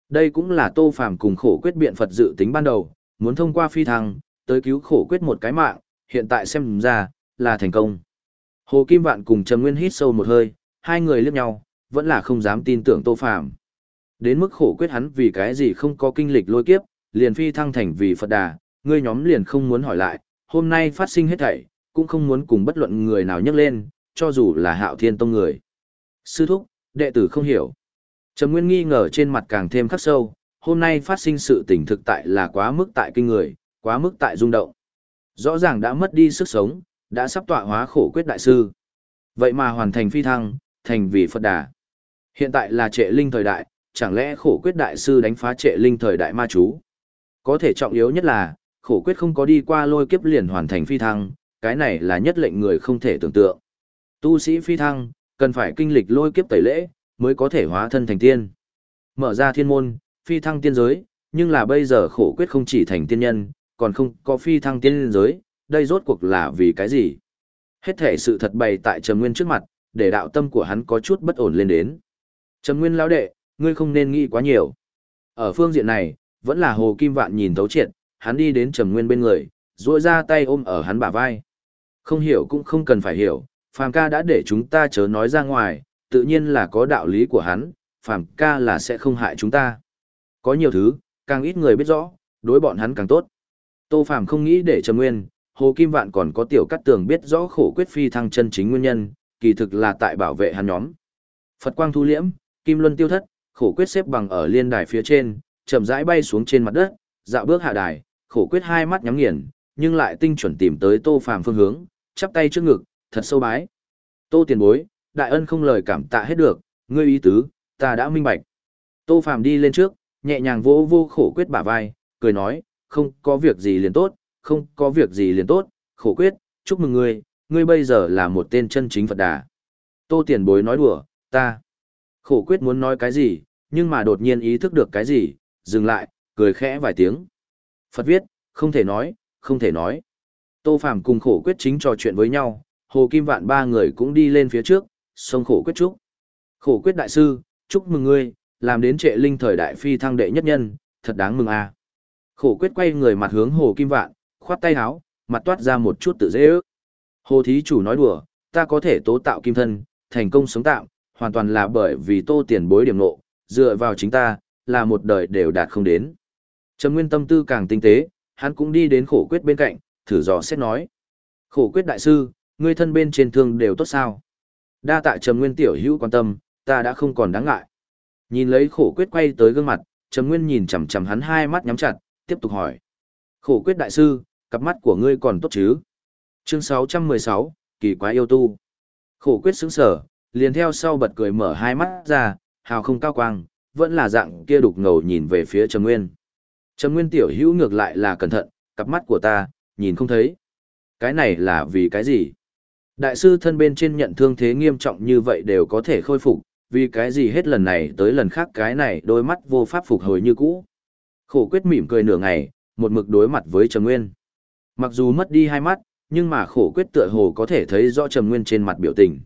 Đây cũng là Tô Phàm cùng khổ quyết biện Phật dự tính ban đầu, muốn thông qua phi thăng, tới cứu khổ quyết một cái mạng, hiện tại xem ra, là thành công. Hồ Kim Vạn cùng Trầm Nguyên hít sâu một hơi, hai người liếc nhau, vẫn là không dám tin tưởng Tô Phàm. Đến mức khổ quyết hắn vì cái gì không có kinh lịch lôi kiếp, liền phi thăng thành vì Phật Đà, ngươi nhóm liền không muốn hỏi lại, hôm nay phát sinh hết thảy, cũng không muốn cùng bất luận người nào nhắc lên, cho dù là Hạo Thiên Tông người. Sư thúc, đệ tử không hiểu. Trầm Nguyên nghi ngờ trên mặt càng thêm khắc sâu, hôm nay phát sinh sự tình thực tại là quá mức tại kinh người, quá mức tại rung động. Rõ ràng đã mất đi sức sống, đã sắp tọa hóa khổ quyết đại sư. Vậy mà hoàn thành phi thăng, thành vị Phật đà. Hiện tại là trệ linh thời đại, chẳng lẽ khổ quyết đại sư đánh phá trệ linh thời đại ma chú? Có thể trọng yếu nhất là, khổ quyết không có đi qua lôi kiếp liền hoàn thành phi thăng, cái này là nhất lệnh người không thể tưởng tượng. Tu sĩ phi thăng, cần phải kinh lịch lôi kiếp tẩy lễ, mới có thể hóa thân thành tiên. Mở ra thiên môn, phi thăng tiên giới, nhưng là bây giờ khổ quyết không chỉ thành tiên nhân, còn không có phi thăng tiên giới, đây rốt cuộc là vì cái gì? Hết thể sự thật bày tại Trầm Nguyên trước mặt, để đạo tâm của hắn có chút bất ổn lên đến. Trầm Nguyên lão đệ, ngươi không nên nghĩ quá nhiều. Ở phương diện này, vẫn là Hồ Kim Vạn nhìn thấu triệt, hắn đi đến Trầm Nguyên bên người, duỗi ra tay ôm ở hắn bả vai. Không hiểu cũng không cần phải hiểu, Phàm ca đã để chúng ta chớ nói ra ngoài, tự nhiên là có đạo lý của hắn, Phàm ca là sẽ không hại chúng ta. Có nhiều thứ, càng ít người biết rõ, đối bọn hắn càng tốt. Tô Phàm không nghĩ để Trầm Nguyên, Hồ Kim Vạn còn có tiểu cắt tường biết rõ khổ quyết phi thăng chân chính nguyên nhân, kỳ thực là tại bảo vệ hắn nhóm. Phật quang thu liễm, Kim Luân tiêu thất, khổ quyết xếp bằng ở liên đài phía trên, chậm rãi bay xuống trên mặt đất, dạo bước hạ đài, khổ quyết hai mắt nhắm nghiền, nhưng lại tinh chuẩn tìm tới Tô Phàm phương hướng, chắp tay trước ngực, thật sâu bái. Tô tiền bối, đại ân không lời cảm tạ hết được, ngươi ý tứ, ta đã minh bạch. Tô Phàm đi lên trước, nhẹ nhàng vỗ vô khổ quyết bả vai, cười nói, không có việc gì liền tốt, không có việc gì liền tốt, khổ quyết, chúc mừng ngươi, ngươi bây giờ là một tên chân chính Phật đà. Tô tiền bối nói đùa, ta. Khổ quyết muốn nói cái gì, nhưng mà đột nhiên ý thức được cái gì, dừng lại, cười khẽ vài tiếng. Phật viết, không thể nói, không thể nói. Tô Phàm cùng khổ quyết chính trò chuyện với nhau, Hồ Kim Vạn ba người cũng đi lên phía trước, sông khổ quyết Trúc, Khổ quyết đại sư, chúc mừng ngươi, làm đến trệ linh thời đại phi thăng đệ nhất nhân, thật đáng mừng à. Khổ quyết quay người mặt hướng Hồ Kim Vạn, khoát tay áo, mặt toát ra một chút tự dễ ước. Hồ thí chủ nói đùa, ta có thể tố tạo kim thân, thành công sống tạm, hoàn toàn là bởi vì tô tiền bối điểm nộ, dựa vào chính ta, là một đời đều đạt không đến. Trầm Nguyên tâm tư càng tinh tế, hắn cũng đi đến khổ quyết bên cạnh, thử dò xét nói. Khổ quyết đại sư, ngươi thân bên trên thương đều tốt sao? Đa tạ Trầm Nguyên tiểu hữu quan tâm, ta đã không còn đáng ngại. Nhìn lấy khổ quyết quay tới gương mặt, Trầm Nguyên nhìn chằm chằm hắn hai mắt nhắm chặt, tiếp tục hỏi. Khổ quyết đại sư, cặp mắt của ngươi còn tốt chứ? Chương 616, kỳ quái yêu tu. Khổ quyết sững sở, liền theo sau bật cười mở hai mắt ra, hào không cao quang, vẫn là dạng kia đục ngầu nhìn về phía Trầm Nguyên. Trầm Nguyên tiểu hữu ngược lại là cẩn thận, cặp mắt của ta, nhìn không thấy. Cái này là vì cái gì? Đại sư thân bên trên nhận thương thế nghiêm trọng như vậy đều có thể khôi phục, vì cái gì hết lần này tới lần khác cái này đôi mắt vô pháp phục hồi như cũ. Khổ quyết mỉm cười nửa ngày, một mực đối mặt với Trầm Nguyên. Mặc dù mất đi hai mắt, nhưng mà khổ quyết tựa hồ có thể thấy rõ Trầm Nguyên trên mặt biểu tình.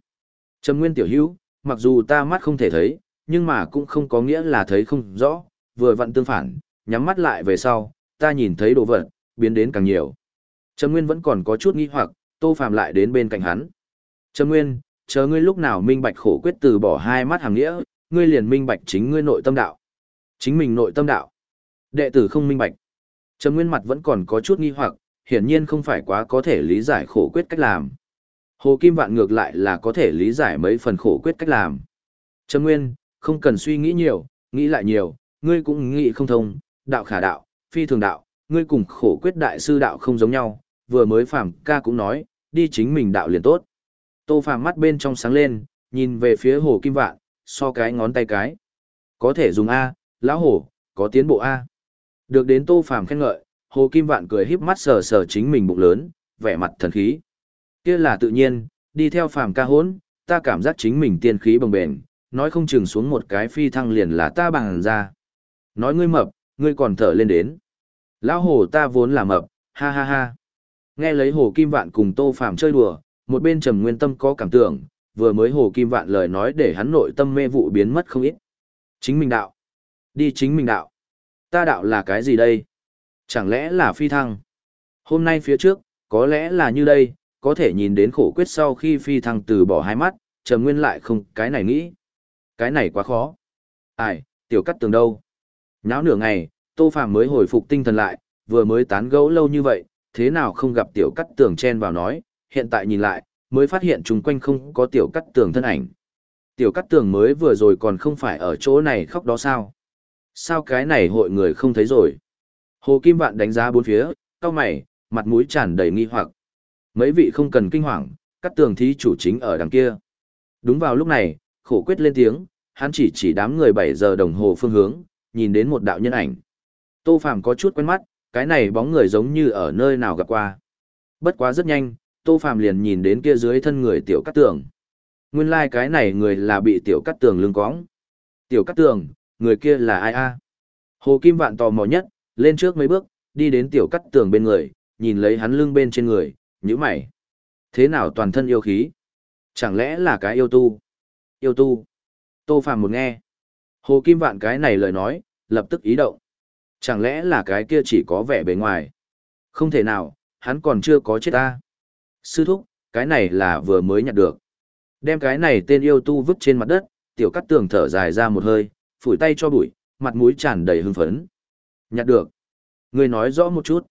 Trầm Nguyên tiểu hữu, mặc dù ta mắt không thể thấy, nhưng mà cũng không có nghĩa là thấy không rõ, vừa vặn tương phản, nhắm mắt lại về sau, ta nhìn thấy đồ vật, biến đến càng nhiều. Trầm Nguyên vẫn còn có chút nghi hoặc, Tô Phàm lại đến bên cạnh hắn. Trầm Nguyên, chờ ngươi lúc nào minh bạch khổ quyết từ bỏ hai mắt hàng nghĩa, ngươi liền minh bạch chính ngươi nội tâm đạo. Chính mình nội tâm đạo. Đệ tử không minh bạch. Trầm Nguyên mặt vẫn còn có chút nghi hoặc, hiển nhiên không phải quá có thể lý giải khổ quyết cách làm. Hồ Kim Vạn ngược lại là có thể lý giải mấy phần khổ quyết cách làm. Trầm Nguyên, không cần suy nghĩ nhiều, nghĩ lại nhiều, ngươi cũng nghĩ không thông, đạo khả đạo, phi thường đạo, ngươi cùng khổ quyết đại sư đạo không giống nhau, vừa mới phàm ca cũng nói, đi chính mình đạo liền tốt. Tô phàm mắt bên trong sáng lên, nhìn về phía hồ kim vạn, so cái ngón tay cái. Có thể dùng A, lão hồ, có tiến bộ A. Được đến tô phàm khen ngợi, hồ kim vạn cười híp mắt sờ sờ chính mình bụng lớn, vẻ mặt thần khí. kia là tự nhiên, đi theo phàm ca hốn, ta cảm giác chính mình tiên khí bồng bềnh, nói không chừng xuống một cái phi thăng liền là ta bằng ra. Nói ngươi mập, ngươi còn thở lên đến. Lão hồ ta vốn là mập, ha ha ha. Nghe lấy hồ kim vạn cùng tô phàm chơi đùa, một bên trầm nguyên tâm có cảm tưởng, vừa mới hồ kim vạn lời nói để hắn nội tâm mê vụ biến mất không ít. Chính mình đạo. Đi chính mình đạo. Ta đạo là cái gì đây? Chẳng lẽ là phi thăng? Hôm nay phía trước, có lẽ là như đây, có thể nhìn đến khổ quyết sau khi phi thăng từ bỏ hai mắt, trầm nguyên lại không cái này nghĩ. Cái này quá khó. Ai, tiểu cắt tường đâu? Nháo nửa ngày, Tô Phàm mới hồi phục tinh thần lại, vừa mới tán gẫu lâu như vậy, thế nào không gặp tiểu cắt tường chen vào nói, hiện tại nhìn lại, mới phát hiện chung quanh không có tiểu cắt tường thân ảnh. Tiểu cắt tường mới vừa rồi còn không phải ở chỗ này khóc đó sao? Sao cái này hội người không thấy rồi? Hồ Kim Vạn đánh giá bốn phía, cao mày, mặt mũi tràn đầy nghi hoặc. Mấy vị không cần kinh hoàng, cắt tường thí chủ chính ở đằng kia. Đúng vào lúc này, khổ quyết lên tiếng, hắn chỉ chỉ đám người 7 giờ đồng hồ phương hướng, nhìn đến một đạo nhân ảnh. Tô Phàm có chút quen mắt, cái này bóng người giống như ở nơi nào gặp qua. Bất quá rất nhanh, Tô Phàm liền nhìn đến kia dưới thân người tiểu cắt tường. Nguyên lai like cái này người là bị tiểu cắt tường lưng cõng. Tiểu cắt tường, người kia là ai a? Hồ Kim Vạn tò mò nhất, lên trước mấy bước, đi đến tiểu cắt tường bên người, nhìn lấy hắn lưng bên trên người, nhíu mày. Thế nào toàn thân yêu khí? Chẳng lẽ là cái yêu tu? Yêu tu. Tô Phàm một nghe. Hồ Kim Vạn cái này lời nói, lập tức ý động. Chẳng lẽ là cái kia chỉ có vẻ bề ngoài? Không thể nào, hắn còn chưa có chết ta. Sư thúc, cái này là vừa mới nhặt được. Đem cái này tên yêu tu vứt trên mặt đất, tiểu cắt tường thở dài ra một hơi, phủi tay cho bụi, mặt mũi tràn đầy hưng phấn. Nhặt được. Người nói rõ một chút.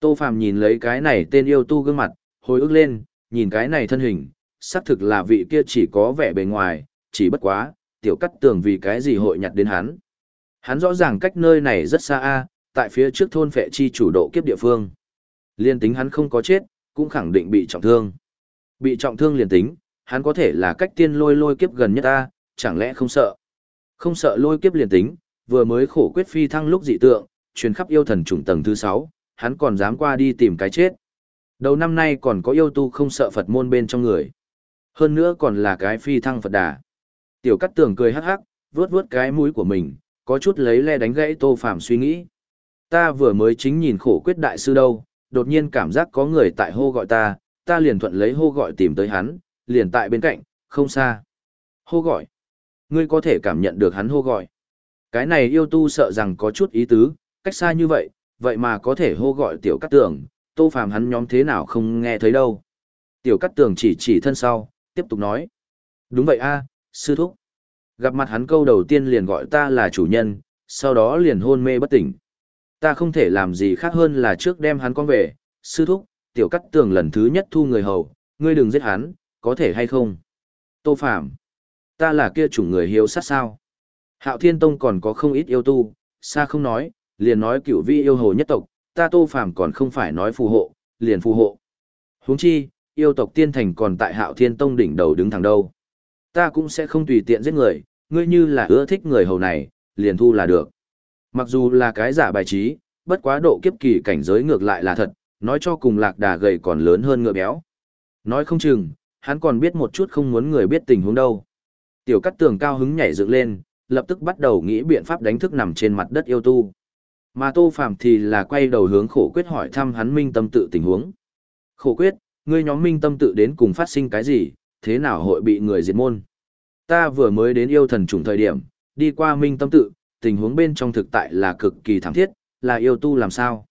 Tô Phàm nhìn lấy cái này tên yêu tu gương mặt, hồi ức lên, nhìn cái này thân hình, xác thực là vị kia chỉ có vẻ bề ngoài, chỉ bất quá, tiểu cắt tường vì cái gì hội nhặt đến hắn. Hắn rõ ràng cách nơi này rất xa a, tại phía trước thôn phệ chi chủ độ kiếp địa phương. Liên tính hắn không có chết, cũng khẳng định bị trọng thương. Bị trọng thương liền tính, hắn có thể là cách tiên lôi lôi kiếp gần nhất ta, chẳng lẽ không sợ. Không sợ lôi kiếp liền tính, vừa mới khổ quyết phi thăng lúc dị tượng, truyền khắp yêu thần trùng tầng thứ 6, hắn còn dám qua đi tìm cái chết. Đầu năm nay còn có yêu tu không sợ Phật môn bên trong người. Hơn nữa còn là cái phi thăng Phật đà. Tiểu cắt tường cười hắc hắc, vuốt vuốt cái mũi của mình, có chút lấy le đánh gãy tô phàm suy nghĩ. Ta vừa mới chính nhìn khổ quyết đại sư đâu, đột nhiên cảm giác có người tại hô gọi ta, ta liền thuận lấy hô gọi tìm tới hắn, liền tại bên cạnh, không xa. Hô gọi. Ngươi có thể cảm nhận được hắn hô gọi. Cái này yêu tu sợ rằng có chút ý tứ, cách xa như vậy, vậy mà có thể hô gọi tiểu cắt tường, tô phàm hắn nhóm thế nào không nghe thấy đâu. Tiểu cắt tường chỉ chỉ thân sau, tiếp tục nói. Đúng vậy a sư thúc. Gặp mặt hắn câu đầu tiên liền gọi ta là chủ nhân, sau đó liền hôn mê bất tỉnh. Ta không thể làm gì khác hơn là trước đem hắn con về, sư thúc, tiểu cắt tường lần thứ nhất thu người hầu, ngươi đừng giết hắn, có thể hay không? Tô Phạm, ta là kia chủng người hiếu sát sao? Hạo Thiên Tông còn có không ít yêu tu, xa không nói, liền nói cửu vi yêu hồ nhất tộc, ta Tô Phạm còn không phải nói phù hộ, liền phù hộ. Huống chi, yêu tộc tiên thành còn tại Hạo Thiên Tông đỉnh đầu đứng thẳng đâu. Ta cũng sẽ không tùy tiện giết người, ngươi như là ưa thích người hầu này, liền thu là được. Mặc dù là cái giả bài trí, bất quá độ kiếp kỳ cảnh giới ngược lại là thật, nói cho cùng lạc đà gầy còn lớn hơn ngựa béo. Nói không chừng, hắn còn biết một chút không muốn người biết tình huống đâu. Tiểu cắt tường cao hứng nhảy dựng lên, lập tức bắt đầu nghĩ biện pháp đánh thức nằm trên mặt đất yêu tu. Mà Tô Phàm thì là quay đầu hướng khổ quyết hỏi thăm hắn minh tâm tự tình huống. Khổ quyết, ngươi nhóm minh tâm tự đến cùng phát sinh cái gì, thế nào hội bị người diệt môn? Ta vừa mới đến yêu thần trùng thời điểm, đi qua minh tâm tự, tình huống bên trong thực tại là cực kỳ thảm thiết, là yêu tu làm sao?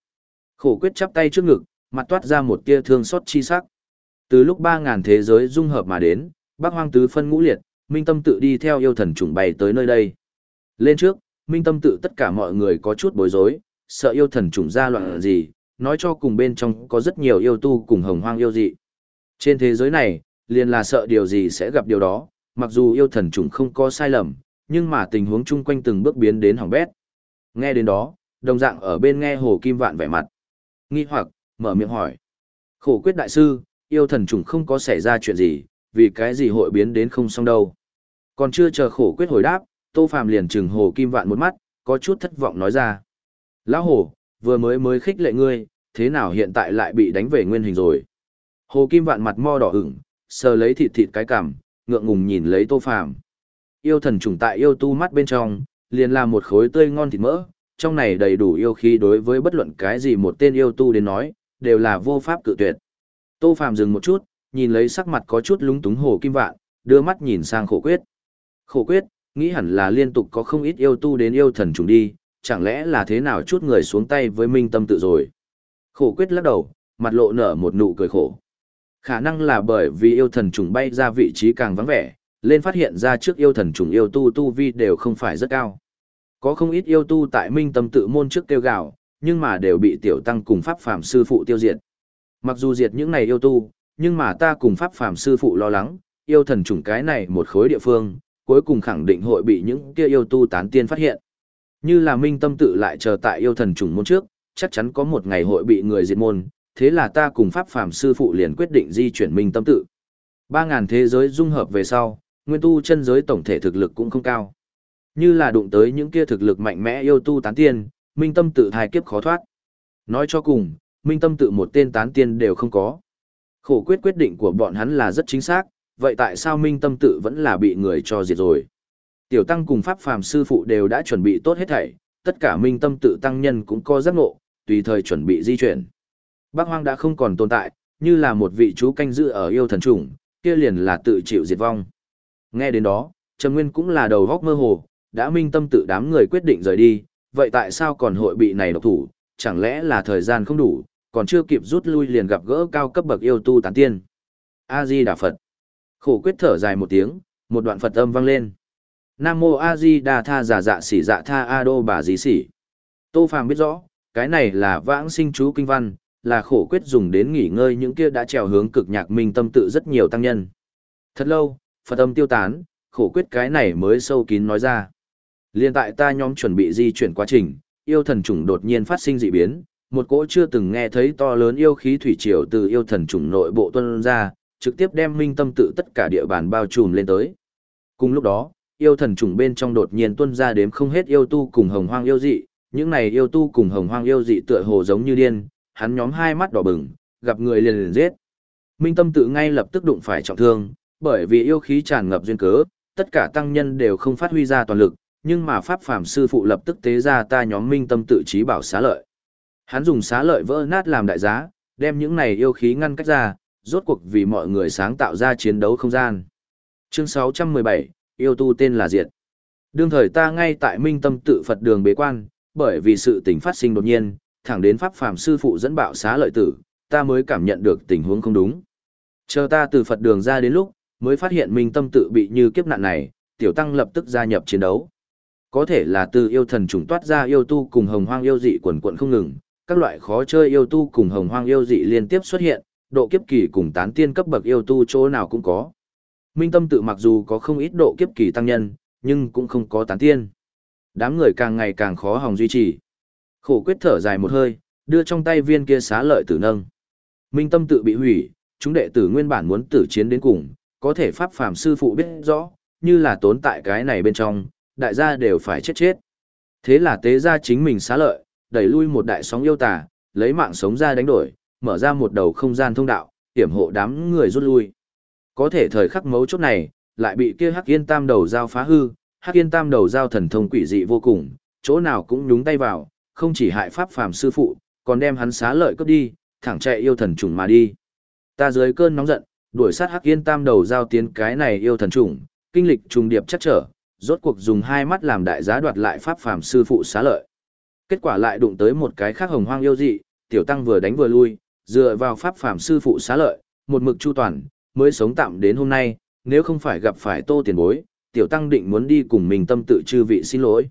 Khổ quyết chắp tay trước ngực, mặt toát ra một tia thương xót chi sắc. Từ lúc 3.000 thế giới dung hợp mà đến, bác hoang tứ phân ngũ liệt, minh tâm tự đi theo yêu thần trùng bay tới nơi đây. Lên trước, minh tâm tự tất cả mọi người có chút bối rối, sợ yêu thần trùng ra loạn gì, nói cho cùng bên trong có rất nhiều yêu tu cùng hồng hoang yêu dị. Trên thế giới này, liền là sợ điều gì sẽ gặp điều đó, mặc dù yêu thần trùng không có sai lầm, nhưng mà tình huống chung quanh từng bước biến đến hỏng bét. Nghe đến đó, đồng dạng ở bên nghe Hồ Kim Vạn vẻ mặt. Nghi hoặc, mở miệng hỏi. Khổ quyết đại sư, yêu thần trùng không có xảy ra chuyện gì, vì cái gì hội biến đến không xong đâu. Còn chưa chờ khổ quyết hồi đáp, Tô Phàm liền trừng Hồ Kim Vạn một mắt, có chút thất vọng nói ra. Lão Hồ, vừa mới mới khích lệ ngươi, thế nào hiện tại lại bị đánh về nguyên hình rồi. Hồ Kim Vạn mặt mo đỏ ửng, sờ lấy thịt thịt cái cằm, ngượng ngùng nhìn lấy Tô Phàm. Yêu thần trùng tại yêu tu mắt bên trong, liền là một khối tươi ngon thịt mỡ, trong này đầy đủ yêu khí đối với bất luận cái gì một tên yêu tu đến nói, đều là vô pháp cự tuyệt. Tô Phàm dừng một chút, nhìn lấy sắc mặt có chút lúng túng Hồ Kim Vạn, đưa mắt nhìn sang Khổ Quyết. Khổ Quyết, nghĩ hẳn là liên tục có không ít yêu tu đến yêu thần trùng đi, chẳng lẽ là thế nào chút người xuống tay với Minh Tâm tự rồi. Khổ Quyết lắc đầu, mặt lộ nở một nụ cười khổ. Khả năng là bởi vì yêu thần trùng bay ra vị trí càng vắng vẻ, lên phát hiện ra trước yêu thần trùng yêu tu tu vi đều không phải rất cao. Có không ít yêu tu tại minh tâm tự môn trước tiêu gạo, nhưng mà đều bị tiểu tăng cùng pháp phàm sư phụ tiêu diệt. Mặc dù diệt những này yêu tu, nhưng mà ta cùng pháp phàm sư phụ lo lắng, yêu thần trùng cái này một khối địa phương, cuối cùng khẳng định hội bị những kia yêu tu tán tiên phát hiện. Như là minh tâm tự lại chờ tại yêu thần trùng môn trước, chắc chắn có một ngày hội bị người diệt môn, thế là ta cùng pháp phàm sư phụ liền quyết định di chuyển minh tâm tự. Ba ngàn thế giới dung hợp về sau, nguyên tu chân giới tổng thể thực lực cũng không cao. Như là đụng tới những kia thực lực mạnh mẽ yêu tu tán tiên, minh tâm tự thai kiếp khó thoát. Nói cho cùng, minh tâm tự một tên tán tiên đều không có. Khổ quyết quyết định của bọn hắn là rất chính xác, vậy tại sao minh tâm tự vẫn là bị người cho diệt rồi? Tiểu tăng cùng pháp phàm sư phụ đều đã chuẩn bị tốt hết thảy, tất cả minh tâm tự tăng nhân cũng có giác ngộ, tùy thời chuẩn bị di chuyển. Bác hoang đã không còn tồn tại, như là một vị chú canh giữ ở yêu thần trùng, kia liền là tự chịu diệt vong. Nghe đến đó, Trầm Nguyên cũng là đầu góc mơ hồ, đã minh tâm tự đám người quyết định rời đi, vậy tại sao còn hội bị này độc thủ, chẳng lẽ là thời gian không đủ, còn chưa kịp rút lui liền gặp gỡ cao cấp bậc yêu tu tán tiên. A-di Đà Phật. Khổ quyết thở dài một tiếng, một đoạn Phật âm vang lên. Nam mô A Di Đà Tha giả dạ xỉ dạ tha A đô bà dí xỉ. Tô Phàm biết rõ, cái này là vãng sinh chú kinh văn, là khổ quyết dùng đến nghỉ ngơi những kia đã trèo hướng cực nhạc minh tâm tự rất nhiều tăng nhân. Thật lâu, Phật âm tiêu tán, khổ quyết cái này mới sâu kín nói ra. Liên tại ta nhóm chuẩn bị di chuyển quá trình, yêu thần trùng đột nhiên phát sinh dị biến, một cỗ chưa từng nghe thấy to lớn yêu khí thủy triều từ yêu thần trùng nội bộ tuân ra, trực tiếp đem minh tâm tự tất cả địa bàn bao trùm lên tới. Cùng lúc đó, yêu thần trùng bên trong đột nhiên tuân ra đếm không hết yêu tu cùng hồng hoang yêu dị, những này yêu tu cùng hồng hoang yêu dị tựa hồ giống như điên, hắn nhóm hai mắt đỏ bừng, gặp người liền liền giết. Minh tâm tự ngay lập tức đụng phải trọng thương, bởi vì yêu khí tràn ngập duyên cớ, tất cả tăng nhân đều không phát huy ra toàn lực, nhưng mà pháp phàm sư phụ lập tức tế ra ta nhóm minh tâm tự trí bảo xá lợi. Hắn dùng xá lợi vỡ nát làm đại giá, đem những này yêu khí ngăn cách ra, rốt cuộc vì mọi người sáng tạo ra chiến đấu không gian. Chương 617, yêu tu tên là Diệt. Đương thời ta ngay tại minh tâm tự Phật đường bế quan, bởi vì sự tình phát sinh đột nhiên, thẳng đến pháp phàm sư phụ dẫn bạo xá lợi tử, ta mới cảm nhận được tình huống không đúng. Chờ ta từ Phật đường ra đến lúc, mới phát hiện minh tâm tự bị như kiếp nạn này, tiểu tăng lập tức gia nhập chiến đấu. Có thể là từ yêu thần trùng toát ra yêu tu cùng hồng hoang yêu dị quần quận không ngừng, các loại khó chơi yêu tu cùng hồng hoang yêu dị liên tiếp xuất hiện, độ kiếp kỳ cùng tán tiên cấp bậc yêu tu chỗ nào cũng có. Minh tâm tự mặc dù có không ít độ kiếp kỳ tăng nhân, nhưng cũng không có tán tiên. Đám người càng ngày càng khó hòng duy trì. Khổ quyết thở dài một hơi, đưa trong tay viên kia xá lợi tử nâng. Minh tâm tự bị hủy, chúng đệ tử nguyên bản muốn tử chiến đến cùng, có thể pháp phàm sư phụ biết rõ, như là tốn tại cái này bên trong, đại gia đều phải chết chết. Thế là tế ra chính mình xá lợi, đẩy lui một đại sóng yêu tà, lấy mạng sống ra đánh đổi, mở ra một đầu không gian thông đạo, hiểm hộ đám người rút lui. Có thể thời khắc mấu chốt này, lại bị kia Hắc Yên Tam đầu dao phá hư, Hắc Yên Tam đầu dao thần thông quỷ dị vô cùng, chỗ nào cũng nhúng tay vào, không chỉ hại pháp phàm sư phụ, còn đem hắn xá lợi cướp đi, thẳng chạy yêu thần trùng mà đi. Ta dưới cơn nóng giận, đuổi sát Hắc Yên Tam đầu giao tiến cái này yêu thần trùng, kinh lịch trùng điệp chắc trở, rốt cuộc dùng hai mắt làm đại giá đoạt lại pháp phàm sư phụ xá lợi. Kết quả lại đụng tới một cái khác hồng hoang yêu dị, tiểu tăng vừa đánh vừa lui, dựa vào pháp phàm sư phụ xá lợi, một mực chu toàn, mới sống tạm đến hôm nay, nếu không phải gặp phải tô tiền bối, tiểu tăng định muốn đi cùng mình tâm tự chư vị xin lỗi.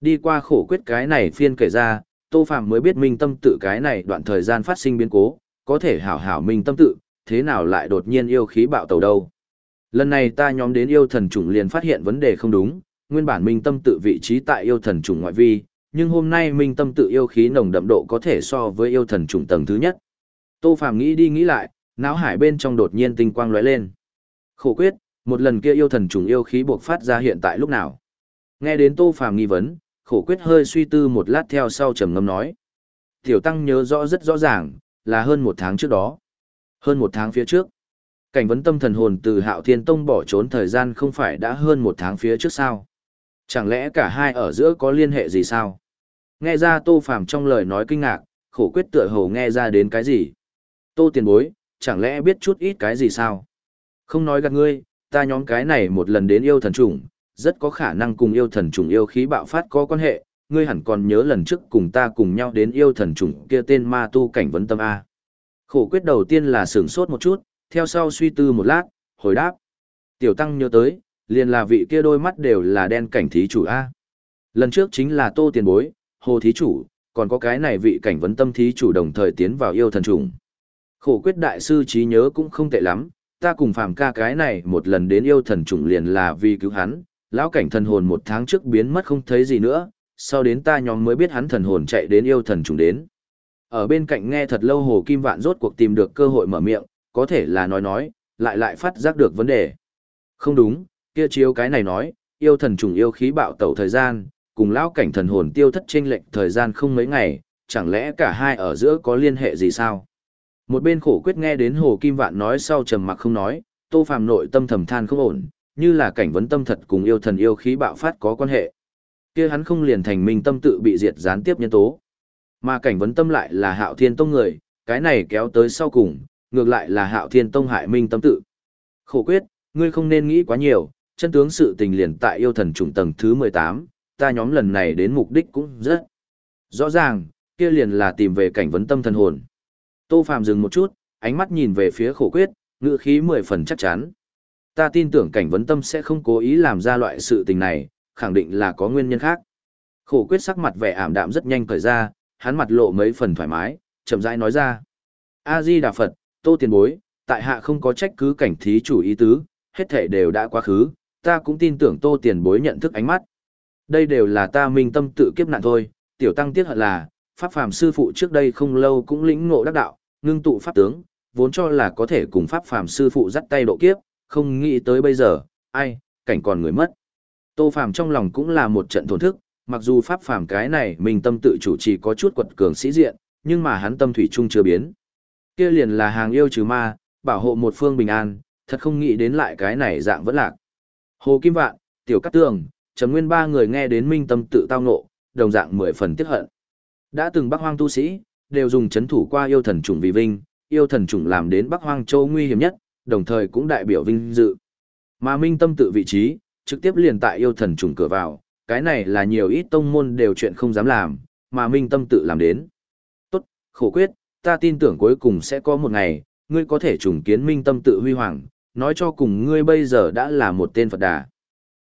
Đi qua khổ quyết cái này phiên kể ra, tô phàm mới biết minh tâm tự cái này đoạn thời gian phát sinh biến cố, có thể hảo hảo minh tâm tự, thế nào lại đột nhiên yêu khí bạo tàu đâu. Lần này ta nhóm đến yêu thần chủng liền phát hiện vấn đề không đúng, nguyên bản minh tâm tự vị trí tại yêu thần chủng ngoại vi, nhưng hôm nay minh tâm tự yêu khí nồng đậm độ có thể so với yêu thần chủng tầng thứ nhất. Tô Phàm nghĩ đi nghĩ lại, não hải bên trong đột nhiên tinh quang lóe lên. Khổ quyết, một lần kia yêu thần trùng yêu khí buộc phát ra hiện tại lúc nào? Nghe đến Tô Phàm nghi vấn, khổ quyết hơi suy tư một lát theo sau trầm ngâm nói. Tiểu Tăng nhớ rõ rất rõ ràng, là hơn một tháng trước đó. Hơn một tháng phía trước. Cảnh vấn tâm thần hồn từ hạo thiên tông bỏ trốn thời gian không phải đã hơn một tháng phía trước sao? Chẳng lẽ cả hai ở giữa có liên hệ gì sao? Nghe ra Tô Phàm trong lời nói kinh ngạc, khổ quyết tựa hồ nghe ra đến cái gì? Tô tiền bối, chẳng lẽ biết chút ít cái gì sao? Không nói gạt ngươi, ta nhóm cái này một lần đến yêu thần trùng, rất có khả năng cùng yêu thần trùng yêu khí bạo phát có quan hệ, ngươi hẳn còn nhớ lần trước cùng ta cùng nhau đến yêu thần trùng kia tên ma tu cảnh vấn tâm A. Khổ quyết đầu tiên là sửng sốt một chút, theo sau suy tư một lát, hồi đáp. Tiểu tăng nhớ tới, liền là vị kia đôi mắt đều là đen cảnh thí chủ A. Lần trước chính là tô tiền bối, hồ thí chủ, còn có cái này vị cảnh vấn tâm thí chủ đồng thời tiến vào yêu thần trùng. Khổ quyết đại sư trí nhớ cũng không tệ lắm, ta cùng phàm ca cái này một lần đến yêu thần trùng liền là vì cứu hắn, lão cảnh thần hồn một tháng trước biến mất không thấy gì nữa, sau đến ta nhóm mới biết hắn thần hồn chạy đến yêu thần trùng đến. Ở bên cạnh nghe thật lâu Hồ Kim Vạn rốt cuộc tìm được cơ hội mở miệng, có thể là nói nói, lại lại phát giác được vấn đề. Không đúng, kia chiếu cái này nói, yêu thần trùng yêu khí bạo tẩu thời gian, cùng lão cảnh thần hồn tiêu thất chênh lệch thời gian không mấy ngày, chẳng lẽ cả hai ở giữa có liên hệ gì sao? Một bên khổ quyết nghe đến Hồ Kim Vạn nói sau trầm mặc không nói, Tô Phàm nội tâm thầm than không ổn, như là cảnh vấn tâm thật cùng yêu thần yêu khí bạo phát có quan hệ. Kia hắn không liền thành minh tâm tự bị diệt gián tiếp nhân tố. Mà cảnh vấn tâm lại là Hạo Thiên Tông người, cái này kéo tới sau cùng, ngược lại là Hạo Thiên Tông hại minh tâm tự. Khổ quyết, ngươi không nên nghĩ quá nhiều, chân tướng sự tình liền tại yêu thần trùng tầng thứ 18, ta nhóm lần này đến mục đích cũng rất rõ ràng, kia liền là tìm về cảnh vấn tâm thần hồn. Tô Phạm dừng một chút, ánh mắt nhìn về phía khổ quyết, ngữ khí mười phần chắc chắn. Ta tin tưởng cảnh vấn tâm sẽ không cố ý làm ra loại sự tình này, khẳng định là có nguyên nhân khác. Khổ quyết sắc mặt vẻ ảm đạm rất nhanh cởi ra, hắn mặt lộ mấy phần thoải mái, chậm rãi nói ra. A-di Đà Phật, tô tiền bối, tại hạ không có trách cứ cảnh thí chủ ý tứ, hết thể đều đã quá khứ, ta cũng tin tưởng tô tiền bối nhận thức ánh mắt. Đây đều là ta minh tâm tự kiếp nạn thôi, tiểu tăng tiếc hận là, pháp phàm sư phụ trước đây không lâu cũng lĩnh ngộ đắc đạo, ngưng tụ pháp tướng, vốn cho là có thể cùng pháp phàm sư phụ dắt tay độ kiếp, không nghĩ tới bây giờ, ai, cảnh còn người mất. Tô phàm trong lòng cũng là một trận thổn thức, mặc dù pháp phàm cái này mình tâm tự chủ chỉ có chút quật cường sĩ diện, nhưng mà hắn tâm thủy chung chưa biến. Kia liền là hàng yêu trừ ma, bảo hộ một phương bình an, thật không nghĩ đến lại cái này dạng vẫn lạc. Hồ Kim Vạn, Tiểu Cát Tường, Trầm Nguyên ba người nghe đến minh tâm tự tao ngộ, đồng dạng mười phần tiếc hận. Đã từng Bắc Hoang tu sĩ, đều dùng chấn thủ qua yêu thần chủng vì vinh, yêu thần chủng làm đến Bắc Hoang Châu nguy hiểm nhất, đồng thời cũng đại biểu vinh dự. Mà minh tâm tự vị trí, trực tiếp liền tại yêu thần trùng cửa vào, cái này là nhiều ít tông môn đều chuyện không dám làm, mà minh tâm tự làm đến. Tốt, khổ quyết, ta tin tưởng cuối cùng sẽ có một ngày, ngươi có thể trùng kiến minh tâm tự huy hoàng, nói cho cùng ngươi bây giờ đã là một tên Phật đà.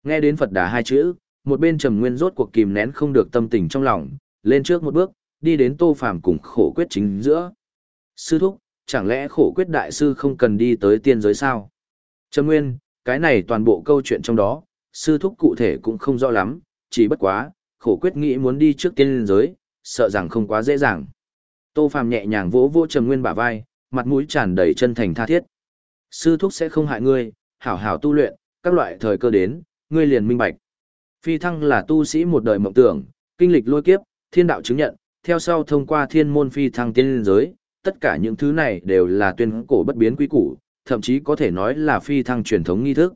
Nghe đến Phật đà hai chữ, một bên Trầm Nguyên rốt cuộc kìm nén không được tâm tình trong lòng, lên trước một bước, đi đến Tô Phàm cùng khổ quyết chính giữa. Sư thúc, chẳng lẽ khổ quyết đại sư không cần đi tới tiên giới sao? Trầm Nguyên, cái này toàn bộ câu chuyện trong đó, sư thúc cụ thể cũng không rõ lắm, chỉ bất quá, khổ quyết nghĩ muốn đi trước tiên giới, sợ rằng không quá dễ dàng. Tô Phàm nhẹ nhàng vỗ vỗ Trầm Nguyên bả vai, mặt mũi tràn đầy chân thành tha thiết. Sư thúc sẽ không hại ngươi, hảo hảo tu luyện, các loại thời cơ đến, ngươi liền minh bạch. Phi thăng là tu sĩ một đời mộng tưởng, kinh lịch lôi kiếp, thiên đạo chứng nhận, theo sau thông qua thiên môn phi thăng tiên giới, tất cả những thứ này đều là tuyên cổ bất biến quý củ, thậm chí có thể nói là phi thăng truyền thống nghi thức.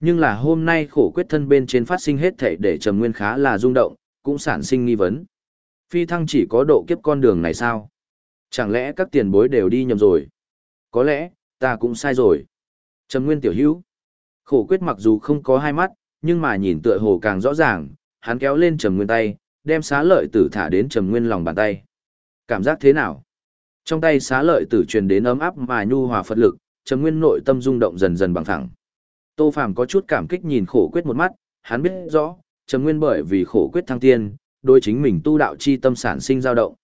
Nhưng là hôm nay khổ quyết thân bên trên phát sinh hết thể để trầm nguyên khá là rung động, cũng sản sinh nghi vấn. Phi thăng chỉ có độ kiếp con đường này sao? Chẳng lẽ các tiền bối đều đi nhầm rồi? Có lẽ, ta cũng sai rồi. Trầm nguyên tiểu hữu. Khổ quyết mặc dù không có hai mắt, nhưng mà nhìn tựa hồ càng rõ ràng, hắn kéo lên trầm nguyên tay, đem xá lợi tử thả đến trầm nguyên lòng bàn tay. Cảm giác thế nào? Trong tay xá lợi tử truyền đến ấm áp mà nhu hòa phật lực, trầm nguyên nội tâm rung động dần dần bằng thẳng. Tô Phàm có chút cảm kích nhìn khổ quyết một mắt, hắn biết rõ, trầm nguyên bởi vì khổ quyết thăng tiên, đôi chính mình tu đạo chi tâm sản sinh dao động.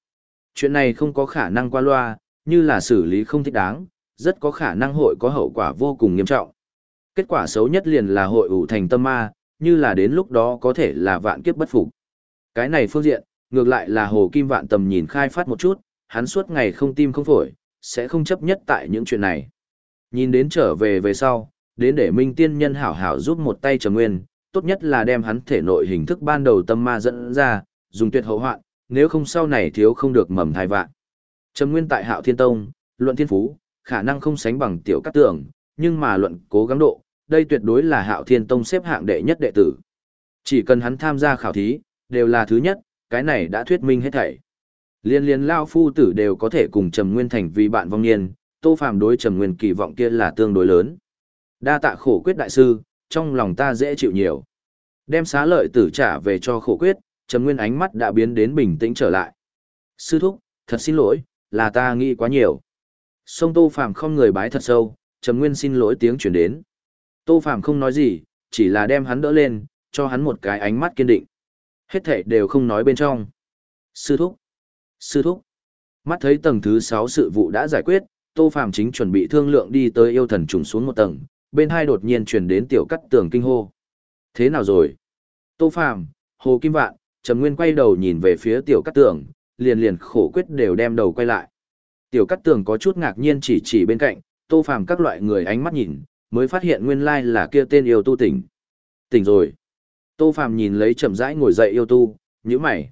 Chuyện này không có khả năng qua loa, như là xử lý không thích đáng, rất có khả năng hội có hậu quả vô cùng nghiêm trọng. Kết quả xấu nhất liền là hội ủ thành tâm ma, như là đến lúc đó có thể là vạn kiếp bất phục. Cái này phương diện, ngược lại là Hồ Kim Vạn tầm nhìn khai phát một chút, hắn suốt ngày không tim không phổi, sẽ không chấp nhất tại những chuyện này. Nhìn đến trở về về sau, đến để Minh Tiên Nhân hảo hảo giúp một tay trầm nguyên, tốt nhất là đem hắn thể nội hình thức ban đầu tâm ma dẫn ra, dùng tuyệt hậu hoạn, nếu không sau này thiếu không được mầm thai vạn. Trầm nguyên tại Hạo Thiên Tông, luận thiên phú, khả năng không sánh bằng tiểu cát tường, nhưng mà luận cố gắng độ, đây tuyệt đối là Hạo Thiên Tông xếp hạng đệ nhất đệ tử. Chỉ cần hắn tham gia khảo thí, đều là thứ nhất, cái này đã thuyết minh hết thảy. Liên liên lao phu tử đều có thể cùng Trầm Nguyên thành vì bạn vong niên, Tô Phàm đối Trầm Nguyên kỳ vọng kia là tương đối lớn. Đa tạ khổ quyết đại sư, trong lòng ta dễ chịu nhiều. Đem xá lợi tử trả về cho khổ quyết, Trầm Nguyên ánh mắt đã biến đến bình tĩnh trở lại. Sư thúc, thật xin lỗi, là ta nghĩ quá nhiều. Sông Tô Phàm không người bái thật sâu, Trầm Nguyên xin lỗi tiếng chuyển đến. Tô Phàm không nói gì, chỉ là đem hắn đỡ lên, cho hắn một cái ánh mắt kiên định. Hết thảy đều không nói bên trong. Sư thúc. Sư thúc. Mắt thấy tầng thứ 6 sự vụ đã giải quyết, Tô Phàm chính chuẩn bị thương lượng đi tới yêu thần trùng xuống một tầng, bên hai đột nhiên truyền đến tiểu cắt tường kinh hô. Thế nào rồi? Tô Phàm, Hồ Kim Vạn, Trầm Nguyên quay đầu nhìn về phía tiểu cắt tường, liền liền khổ quyết đều đem đầu quay lại. Tiểu cắt tường có chút ngạc nhiên chỉ chỉ bên cạnh, Tô Phàm các loại người ánh mắt nhìn, mới phát hiện nguyên lai là kia tên yêu tu tỉnh. Tỉnh rồi. Tô Phàm nhìn lấy chậm rãi ngồi dậy yêu tu, nhíu mày.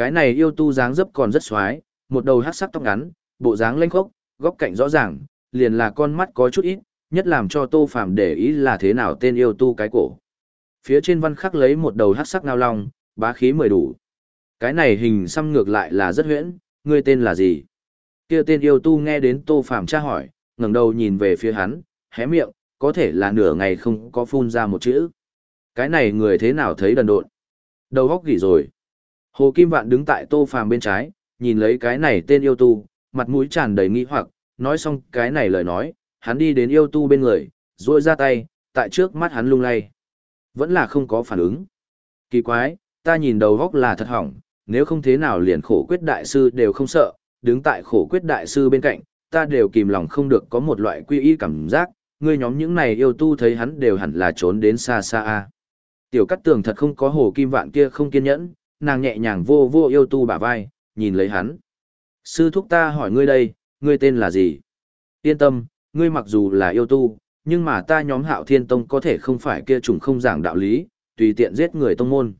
Cái này yêu tu dáng dấp còn rất xoái, một đầu hát sắc tóc ngắn, bộ dáng lênh khốc, góc cạnh rõ ràng, liền là con mắt có chút ít, nhất làm cho Tô Phàm để ý là thế nào tên yêu tu cái cổ. Phía trên văn khắc lấy một đầu hát sắc ngao long, bá khí mười đủ. Cái này hình xăm ngược lại là rất huyễn, ngươi tên là gì? Kia tên yêu tu nghe đến Tô Phàm tra hỏi, ngẩng đầu nhìn về phía hắn, hé miệng, có thể là nửa ngày không có phun ra một chữ. Cái này người thế nào thấy đần độn? Đầu góc gỉ rồi. Hồ Kim Vạn đứng tại Tô Phàm bên trái, nhìn lấy cái này tên yêu tu, mặt mũi tràn đầy nghi hoặc, nói xong cái này lời nói, hắn đi đến yêu tu bên người, duỗi ra tay, tại trước mắt hắn lung lay. Vẫn là không có phản ứng. Kỳ quái, ta nhìn đầu góc là thật hỏng, nếu không thế nào liền khổ quyết đại sư đều không sợ, đứng tại khổ quyết đại sư bên cạnh, ta đều kìm lòng không được có một loại quy y cảm giác, ngươi nhóm những này yêu tu thấy hắn đều hẳn là trốn đến xa xa a. Tiểu Cát Tường thật không có hồ kim vạn kia không kiên nhẫn, nàng nhẹ nhàng vô vô yêu tu bả vai, nhìn lấy hắn. Sư thúc ta hỏi ngươi đây, ngươi tên là gì? Yên tâm, ngươi mặc dù là yêu tu, nhưng mà ta nhóm hạo thiên tông có thể không phải kia trùng không giảng đạo lý, tùy tiện giết người tông môn.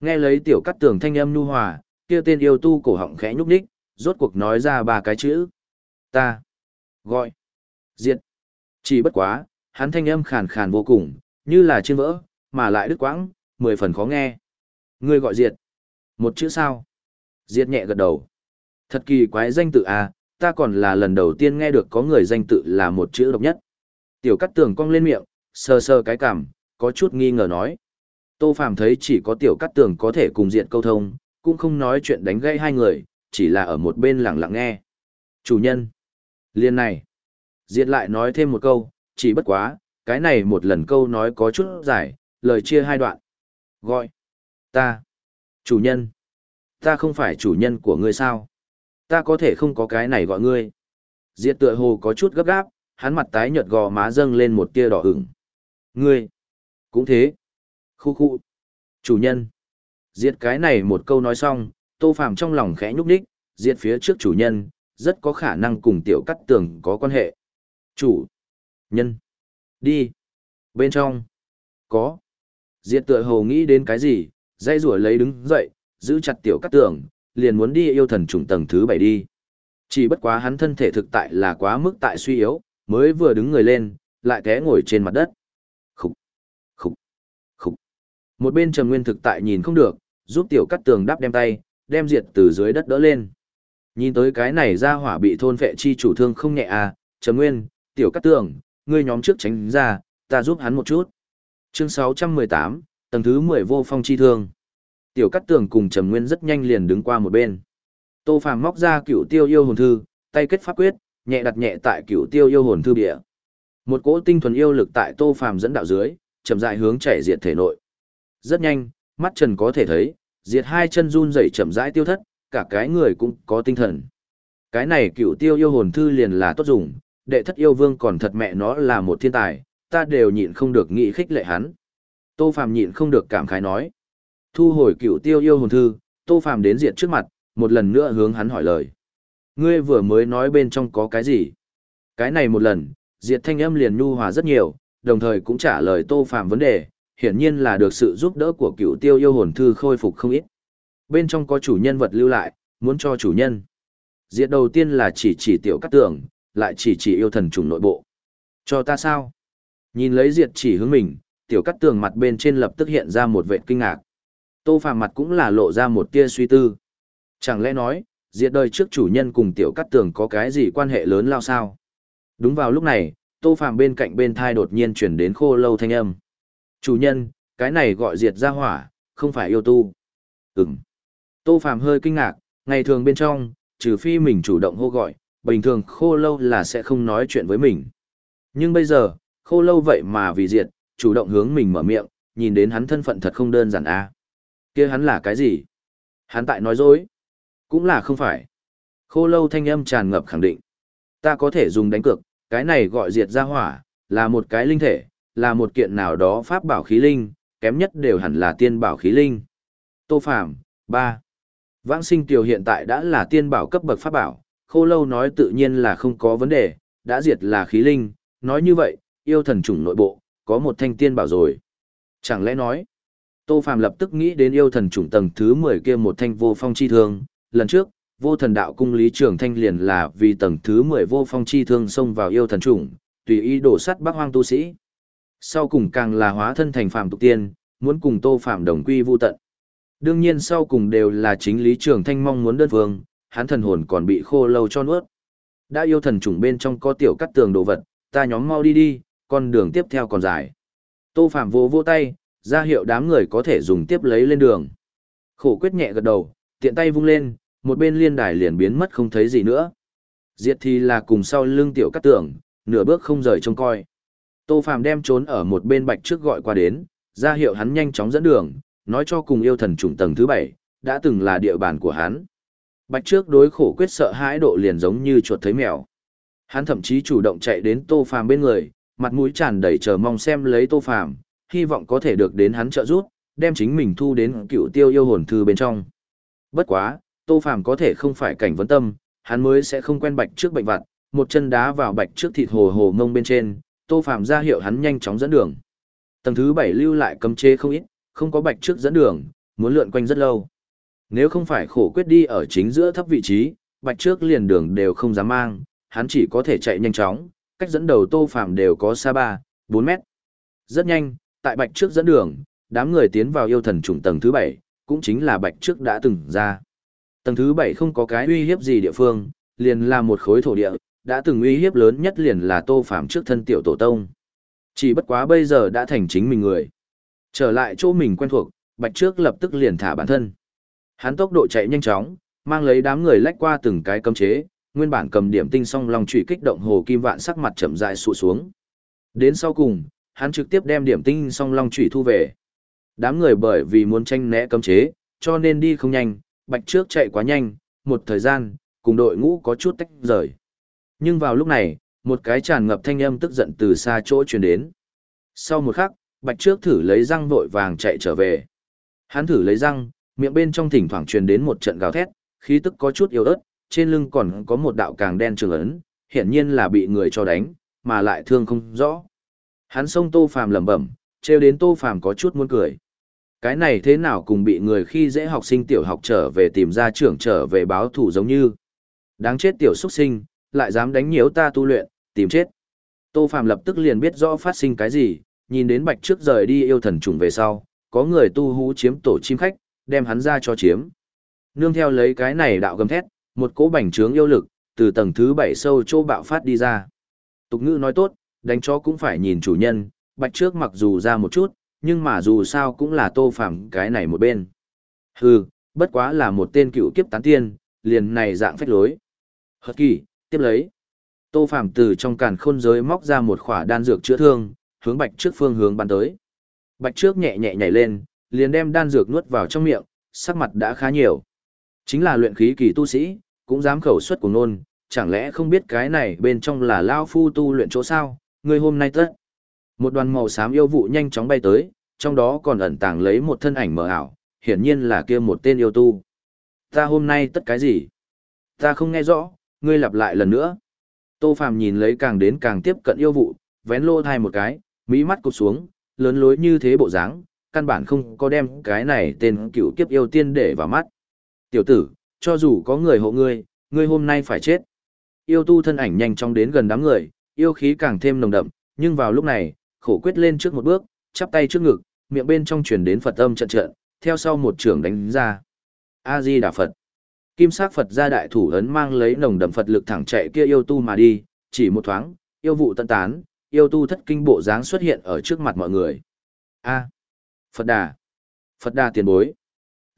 Nghe lấy tiểu cắt tường thanh âm nu hòa, kia tên yêu tu cổ họng khẽ nhúc nhích, rốt cuộc nói ra ba cái chữ. Ta. Gọi. Diệt. Chỉ bất quá, hắn thanh âm khàn khàn vô cùng, như là trên vỡ, mà lại đứt quãng, mười phần khó nghe. Ngươi gọi diệt. Một chữ sao? Diệt nhẹ gật đầu. Thật kỳ quái danh tự à, ta còn là lần đầu tiên nghe được có người danh tự là một chữ độc nhất. Tiểu cắt tường cong lên miệng, sờ sờ cái cảm, có chút nghi ngờ nói. Tô Phàm thấy chỉ có tiểu cắt tường có thể cùng diện câu thông, cũng không nói chuyện đánh gây hai người, chỉ là ở một bên lặng lặng nghe. Chủ nhân. Liên này. Diệt lại nói thêm một câu, chỉ bất quá, cái này một lần câu nói có chút dài, lời chia hai đoạn. Gọi. Ta. Chủ nhân. Ta không phải chủ nhân của ngươi sao? Ta có thể không có cái này gọi ngươi. Diệt tựa hồ có chút gấp gáp, hắn mặt tái nhợt gò má dâng lên một tia đỏ ửng. Ngươi. Cũng thế. Khu khu. Chủ nhân. Diệt cái này một câu nói xong, Tô Phàm trong lòng khẽ nhúc nhích, diệt phía trước chủ nhân, rất có khả năng cùng tiểu cắt tường có quan hệ. Chủ. Nhân. Đi. Bên trong. Có. Diệt tựa hồ nghĩ đến cái gì, dây rủa lấy đứng dậy, giữ chặt tiểu cắt tường, liền muốn đi yêu thần trùng tầng thứ bảy đi. Chỉ bất quá hắn thân thể thực tại là quá mức tại suy yếu, mới vừa đứng người lên, lại té ngồi trên mặt đất. khục khục khục Một bên Trầm Nguyên thực tại nhìn không được, giúp tiểu cắt tường đắp đem tay, đem diệt từ dưới đất đỡ lên. Nhìn tới cái này ra hỏa bị thôn vệ chi chủ thương không nhẹ à, Trầm Nguyên, tiểu cắt tường, ngươi nhóm trước tránh ra, ta giúp hắn một chút. Chương 618, tầng thứ 10 vô phong chi thương. Tiểu cắt tường cùng Trầm Nguyên rất nhanh liền đứng qua một bên. Tô Phàm móc ra cựu tiêu yêu hồn thư, tay kết pháp quyết, nhẹ đặt nhẹ tại cựu tiêu yêu hồn thư bìa. Một cỗ tinh thuần yêu lực tại Tô Phàm dẫn đạo dưới, chậm rãi hướng chảy diệt thể nội. Rất nhanh, mắt Trần có thể thấy, diệt hai chân run rẩy chậm rãi tiêu thất, cả cái người cũng có tinh thần. Cái này cựu tiêu yêu hồn thư liền là tốt dùng, đệ thất yêu vương còn thật mẹ nó là một thiên tài, ta đều nhịn không được nghĩ khích lệ hắn. Tô Phàm nhịn không được cảm khái nói. Thu hồi cựu tiêu yêu hồn thư, Tô Phàm đến diện trước mặt, một lần nữa hướng hắn hỏi lời. Ngươi vừa mới nói bên trong có cái gì? Cái này một lần, diệt thanh âm liền nhu hòa rất nhiều, đồng thời cũng trả lời Tô Phàm vấn đề, hiển nhiên là được sự giúp đỡ của cựu tiêu yêu hồn thư khôi phục không ít. Bên trong có chủ nhân vật lưu lại, muốn cho chủ nhân. Diệt đầu tiên là chỉ chỉ tiểu cắt tưởng, lại chỉ chỉ yêu thần trùng nội bộ. Cho ta sao? Nhìn lấy diệt chỉ hướng mình, tiểu cắt tường mặt bên trên lập tức hiện ra một vệ kinh ngạc. Tô Phàm mặt cũng là lộ ra một tia suy tư. Chẳng lẽ nói, diệt đời trước chủ nhân cùng tiểu cắt tường có cái gì quan hệ lớn lao sao? Đúng vào lúc này, Tô Phàm bên cạnh bên thai đột nhiên chuyển đến khô lâu thanh âm. Chủ nhân, cái này gọi diệt ra hỏa, không phải yêu tu. Ừm. Tô Phàm hơi kinh ngạc, ngày thường bên trong, trừ phi mình chủ động hô gọi, bình thường khô lâu là sẽ không nói chuyện với mình. Nhưng bây giờ, khô lâu vậy mà vì diệt, chủ động hướng mình mở miệng, nhìn đến hắn thân phận thật không đơn giản a. À. Kia hắn là cái gì? Hắn tại nói dối. Cũng là không phải. Khô lâu thanh âm tràn ngập khẳng định. Ta có thể dùng đánh cược, cái này gọi diệt ra hỏa, là một cái linh thể, là một kiện nào đó pháp bảo khí linh, kém nhất đều hẳn là tiên bảo khí linh. Tô Phạm, 3. Vãng sinh tiểu hiện tại đã là tiên bảo cấp bậc pháp bảo, khô lâu nói tự nhiên là không có vấn đề, đã diệt là khí linh, nói như vậy, yêu thần chủng nội bộ, có một thanh tiên bảo rồi. Chẳng lẽ nói, Tô Phàm lập tức nghĩ đến yêu thần chủng tầng thứ 10 kia một thanh vô phong chi thương, lần trước, vô thần đạo cung lý trưởng thanh liền là vì tầng thứ 10 vô phong chi thương xông vào yêu thần chủng, tùy ý đổ sắt bắc hoang tu sĩ. Sau cùng càng là hóa thân thành phàm tục tiên, muốn cùng Tô Phàm đồng quy vu tận. Đương nhiên sau cùng đều là chính lý trưởng thanh mong muốn đơn vương, hắn thần hồn còn bị khô lâu cho nuốt. Đã yêu thần chủng bên trong có tiểu cắt tường đồ vật, ta nhóm mau đi đi, con đường tiếp theo còn dài. Tô Phạm vô vô tay, ra hiệu đám người có thể dùng tiếp lấy lên đường. Khổ quyết nhẹ gật đầu, tiện tay vung lên, một bên liên đài liền biến mất không thấy gì nữa. Diệt thì là cùng sau lưng tiểu cắt tưởng, nửa bước không rời trông coi. Tô Phạm đem trốn ở một bên bạch trước gọi qua đến, ra hiệu hắn nhanh chóng dẫn đường, nói cho cùng yêu thần chủng tầng thứ bảy, đã từng là địa bàn của hắn. Bạch trước đối khổ quyết sợ hãi độ liền giống như chuột thấy mèo. Hắn thậm chí chủ động chạy đến Tô Phàm bên người, mặt mũi tràn đầy chờ mong xem lấy Tô Phàm, hy vọng có thể được đến hắn trợ giúp, đem chính mình thu đến cựu tiêu yêu hồn thư bên trong. Bất quá, Tô Phàm có thể không phải cảnh vấn tâm, hắn mới sẽ không quen bạch trước bệnh vặt, một chân đá vào bạch trước thịt hồ hồ ngông bên trên, Tô Phàm ra hiệu hắn nhanh chóng dẫn đường. Tầng thứ bảy lưu lại cấm chế không ít, không có bạch trước dẫn đường, muốn lượn quanh rất lâu. Nếu không phải khổ quyết đi ở chính giữa thấp vị trí, bạch trước liền đường đều không dám mang, hắn chỉ có thể chạy nhanh chóng, cách dẫn đầu Tô Phàm đều có xa 3, 4 mét. Rất nhanh, tại bạch trước dẫn đường, đám người tiến vào yêu thần trùng tầng thứ bảy cũng chính là bạch trước đã từng ra. Tầng thứ bảy không có cái uy hiếp gì địa phương, liền là một khối thổ địa, đã từng uy hiếp lớn nhất liền là Tô Phàm trước thân tiểu tổ tông. Chỉ bất quá bây giờ đã thành chính mình người. Trở lại chỗ mình quen thuộc, bạch trước lập tức liền thả bản thân. Hắn tốc độ chạy nhanh chóng, mang lấy đám người lách qua từng cái cấm chế, nguyên bản cầm điểm tinh song long chủy kích động hồ kim vạn sắc mặt chậm rãi sụ xuống. Đến sau cùng, hắn trực tiếp đem điểm tinh song long chủy thu về. Đám người bởi vì muốn tranh né cấm chế, cho nên đi không nhanh, bạch trước chạy quá nhanh, một thời gian, cùng đội ngũ có chút tách rời. Nhưng vào lúc này, một cái tràn ngập thanh âm tức giận từ xa chỗ truyền đến. Sau một khắc, bạch trước thử lấy răng vội vàng chạy trở về. Hắn thử lấy răng, miệng bên trong thỉnh thoảng truyền đến một trận gào thét, khí tức có chút yếu ớt, trên lưng còn có một đạo càng đen trường ấn, hiển nhiên là bị người cho đánh, mà lại thương không rõ. Hắn xông Tô Phàm lẩm bẩm, trêu đến Tô Phàm có chút muốn cười. Cái này thế nào cùng bị người khi dễ học sinh tiểu học trở về tìm ra trưởng trở về báo thủ giống như. Đáng chết tiểu xuất sinh, lại dám đánh nhiễu ta tu luyện, tìm chết. Tô Phàm lập tức liền biết rõ phát sinh cái gì, nhìn đến bạch trước rời đi yêu thần trùng về sau, có người tu hú chiếm tổ chim khách, đem hắn ra cho chiếm. Nương theo lấy cái này đạo gầm thét, một cỗ bành trướng yêu lực, từ tầng thứ bảy sâu chỗ bạo phát đi ra. Tục ngữ nói tốt, đánh chó cũng phải nhìn chủ nhân, bạch trước mặc dù ra một chút, nhưng mà dù sao cũng là tô phạm cái này một bên. Hừ, bất quá là một tên cựu kiếp tán tiên, liền này dạng phách lối. Hật kỳ, tiếp lấy. Tô phạm từ trong càn khôn giới móc ra một khỏa đan dược chữa thương, hướng bạch trước phương hướng bắn tới. Bạch trước nhẹ nhẹ nhảy lên, liền đem đan dược nuốt vào trong miệng, sắc mặt đã khá nhiều. Chính là luyện khí kỳ tu sĩ, cũng dám khẩu xuất của nôn, chẳng lẽ không biết cái này bên trong là lao phu tu luyện chỗ sao, người hôm nay tất. Một đoàn màu xám yêu vụ nhanh chóng bay tới, trong đó còn ẩn tàng lấy một thân ảnh mờ ảo, hiển nhiên là kia một tên yêu tu. Ta hôm nay tất cái gì? Ta không nghe rõ, ngươi lặp lại lần nữa. Tô Phàm nhìn lấy càng đến càng tiếp cận yêu vụ, vén lô thai một cái, mỹ mắt cụp xuống, lớn lối như thế bộ dáng, căn bản không có đem cái này tên cựu kiếp yêu tiên để vào mắt. Tiểu tử, cho dù có người hộ ngươi, ngươi hôm nay phải chết. Yêu tu thân ảnh nhanh chóng đến gần đám người, yêu khí càng thêm nồng đậm, nhưng vào lúc này, khổ quyết lên trước một bước, chắp tay trước ngực, miệng bên trong truyền đến Phật âm trận trận, theo sau một trường đánh ra. A Di Đà Phật. Kim sắc Phật gia đại thủ ấn mang lấy nồng đậm Phật lực thẳng chạy kia yêu tu mà đi, chỉ một thoáng, yêu vụ tận tán, yêu tu thất kinh bộ dáng xuất hiện ở trước mặt mọi người. A. Phật Đà. Phật Đà tiền bối.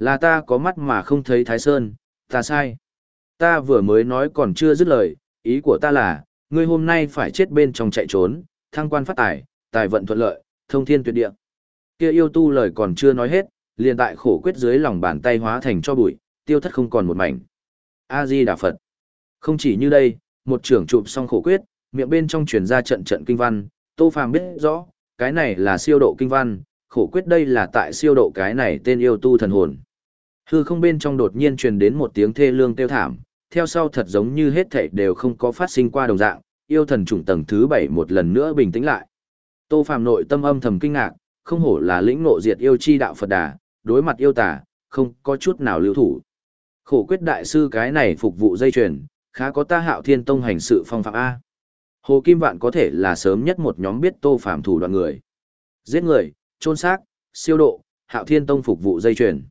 Là ta có mắt mà không thấy Thái Sơn, ta sai. Ta vừa mới nói còn chưa dứt lời, ý của ta là, ngươi hôm nay phải chết bên trong chạy trốn, thăng quan phát tài, tài vận thuận lợi, thông thiên tuyệt địa. Kia yêu tu lời còn chưa nói hết, liền tại khổ quyết dưới lòng bàn tay hóa thành cho bụi, tiêu thất không còn một mảnh. A Di Đà Phật. Không chỉ như đây, một trưởng chụp xong khổ quyết, miệng bên trong truyền ra trận trận kinh văn, Tô Phàm biết rõ, cái này là siêu độ kinh văn, khổ quyết đây là tại siêu độ cái này tên yêu tu thần hồn. Hư không bên trong đột nhiên truyền đến một tiếng thê lương tiêu thảm, theo sau thật giống như hết thảy đều không có phát sinh qua đồng dạng, yêu thần trùng tầng thứ bảy một lần nữa bình tĩnh lại. Tô Phàm nội tâm âm thầm kinh ngạc, không hổ là lĩnh ngộ diệt yêu chi đạo Phật Đà, đối mặt yêu tà, không có chút nào lưu thủ. Khổ quyết đại sư cái này phục vụ dây chuyền, khá có ta hạo thiên tông hành sự phong phạm A. Hồ Kim Vạn có thể là sớm nhất một nhóm biết Tô Phàm thủ đoạn người. Giết người, trôn xác, siêu độ, hạo thiên tông phục vụ dây chuyền.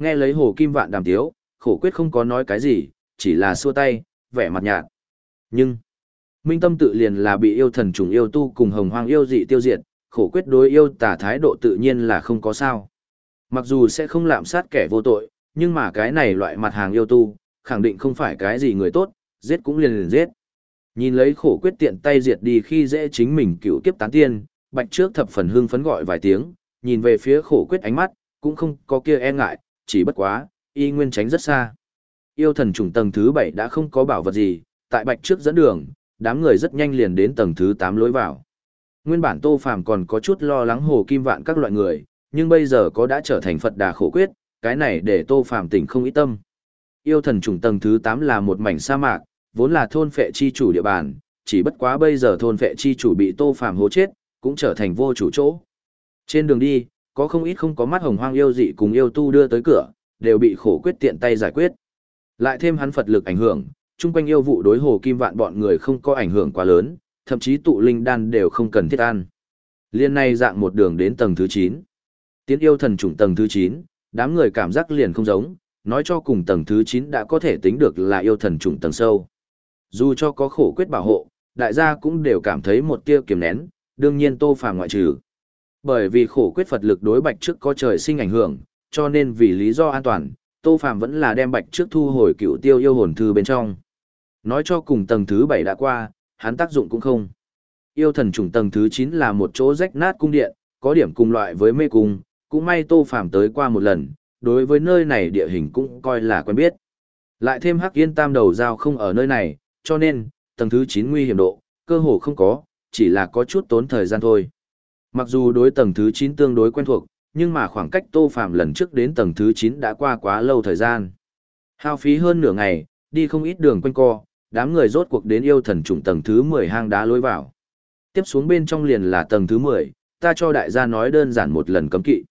Nghe lấy Hồ Kim Vạn đàm tiếu, khổ quyết không có nói cái gì, chỉ là xua tay, vẻ mặt nhạt. Nhưng, Minh Tâm tự liền là bị yêu thần trùng yêu tu cùng hồng hoang yêu dị tiêu diệt, khổ quyết đối yêu tả thái độ tự nhiên là không có sao. Mặc dù sẽ không lạm sát kẻ vô tội, nhưng mà cái này loại mặt hàng yêu tu, khẳng định không phải cái gì người tốt, giết cũng liền liền giết. Nhìn lấy khổ quyết tiện tay diệt đi khi dễ chính mình cựu kiếp tán tiên, bạch trước thập phần hưng phấn gọi vài tiếng, nhìn về phía khổ quyết ánh mắt, cũng không có kia e ngại, chỉ bất quá, y nguyên tránh rất xa. Yêu thần trùng tầng thứ 7 đã không có bảo vật gì, tại bạch trước dẫn đường, đám người rất nhanh liền đến tầng thứ 8 lối vào. Nguyên bản Tô Phàm còn có chút lo lắng hồ kim vạn các loại người, nhưng bây giờ có đã trở thành Phật đà khổ quyết, cái này để Tô Phàm tỉnh không ý tâm. Yêu thần trùng tầng thứ 8 là một mảnh sa mạc, vốn là thôn phệ chi chủ địa bàn, chỉ bất quá bây giờ thôn phệ chi chủ bị Tô Phàm hố chết, cũng trở thành vô chủ chỗ. Trên đường đi, có không ít không có mắt hồng hoang yêu dị cùng yêu tu đưa tới cửa, đều bị khổ quyết tiện tay giải quyết. Lại thêm hắn Phật lực ảnh hưởng, chung quanh yêu vụ đối hồ kim vạn bọn người không có ảnh hưởng quá lớn, thậm chí tụ linh đan đều không cần thiết ăn. Liên này dạng một đường đến tầng thứ 9. Tiến yêu thần chủng tầng thứ 9, đám người cảm giác liền không giống, nói cho cùng tầng thứ 9 đã có thể tính được là yêu thần chủng tầng sâu. Dù cho có khổ quyết bảo hộ, đại gia cũng đều cảm thấy một tia kiềm nén, đương nhiên tô phàm ngoại trừ. Bởi vì khổ quyết Phật lực đối bạch trước có trời sinh ảnh hưởng, cho nên vì lý do an toàn, tô phàm vẫn là đem bạch trước thu hồi cựu tiêu yêu hồn thư bên trong. Nói cho cùng tầng thứ 7 đã qua, hắn tác dụng cũng không. Yêu thần trùng tầng thứ 9 là một chỗ rách nát cung điện, có điểm cùng loại với mê cung, cũng may Tô Phàm tới qua một lần, đối với nơi này địa hình cũng coi là quen biết. Lại thêm Hắc Yên Tam đầu giao không ở nơi này, cho nên, tầng thứ 9 nguy hiểm độ, cơ hồ không có, chỉ là có chút tốn thời gian thôi. Mặc dù đối tầng thứ 9 tương đối quen thuộc, nhưng mà khoảng cách Tô Phàm lần trước đến tầng thứ 9 đã qua quá lâu thời gian. Hao phí hơn nửa ngày, đi không ít đường quanh co, đám người rốt cuộc đến yêu thần trùng tầng thứ 10 hang đá lối vào. Tiếp xuống bên trong liền là tầng thứ 10, ta cho đại gia nói đơn giản một lần cấm kỵ.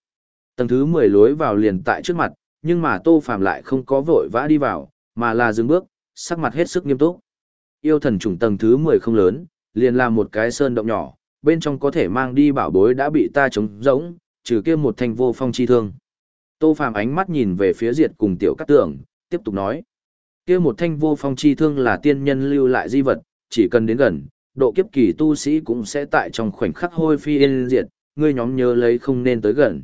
Tầng thứ 10 lối vào liền tại trước mặt, nhưng mà Tô Phàm lại không có vội vã đi vào, mà là dừng bước, sắc mặt hết sức nghiêm túc. Yêu thần trùng tầng thứ 10 không lớn, liền là một cái sơn động nhỏ, bên trong có thể mang đi bảo bối đã bị ta trống rỗng, trừ kia một thanh vô phong chi thương. Tô Phàm ánh mắt nhìn về phía Diệt cùng Tiểu Cát Tường, tiếp tục nói: "Kia một thanh vô phong chi thương là tiên nhân lưu lại di vật, chỉ cần đến gần, độ kiếp kỳ tu sĩ cũng sẽ tại trong khoảnh khắc hôi phi yên diệt, ngươi nhóm nhớ lấy không nên tới gần."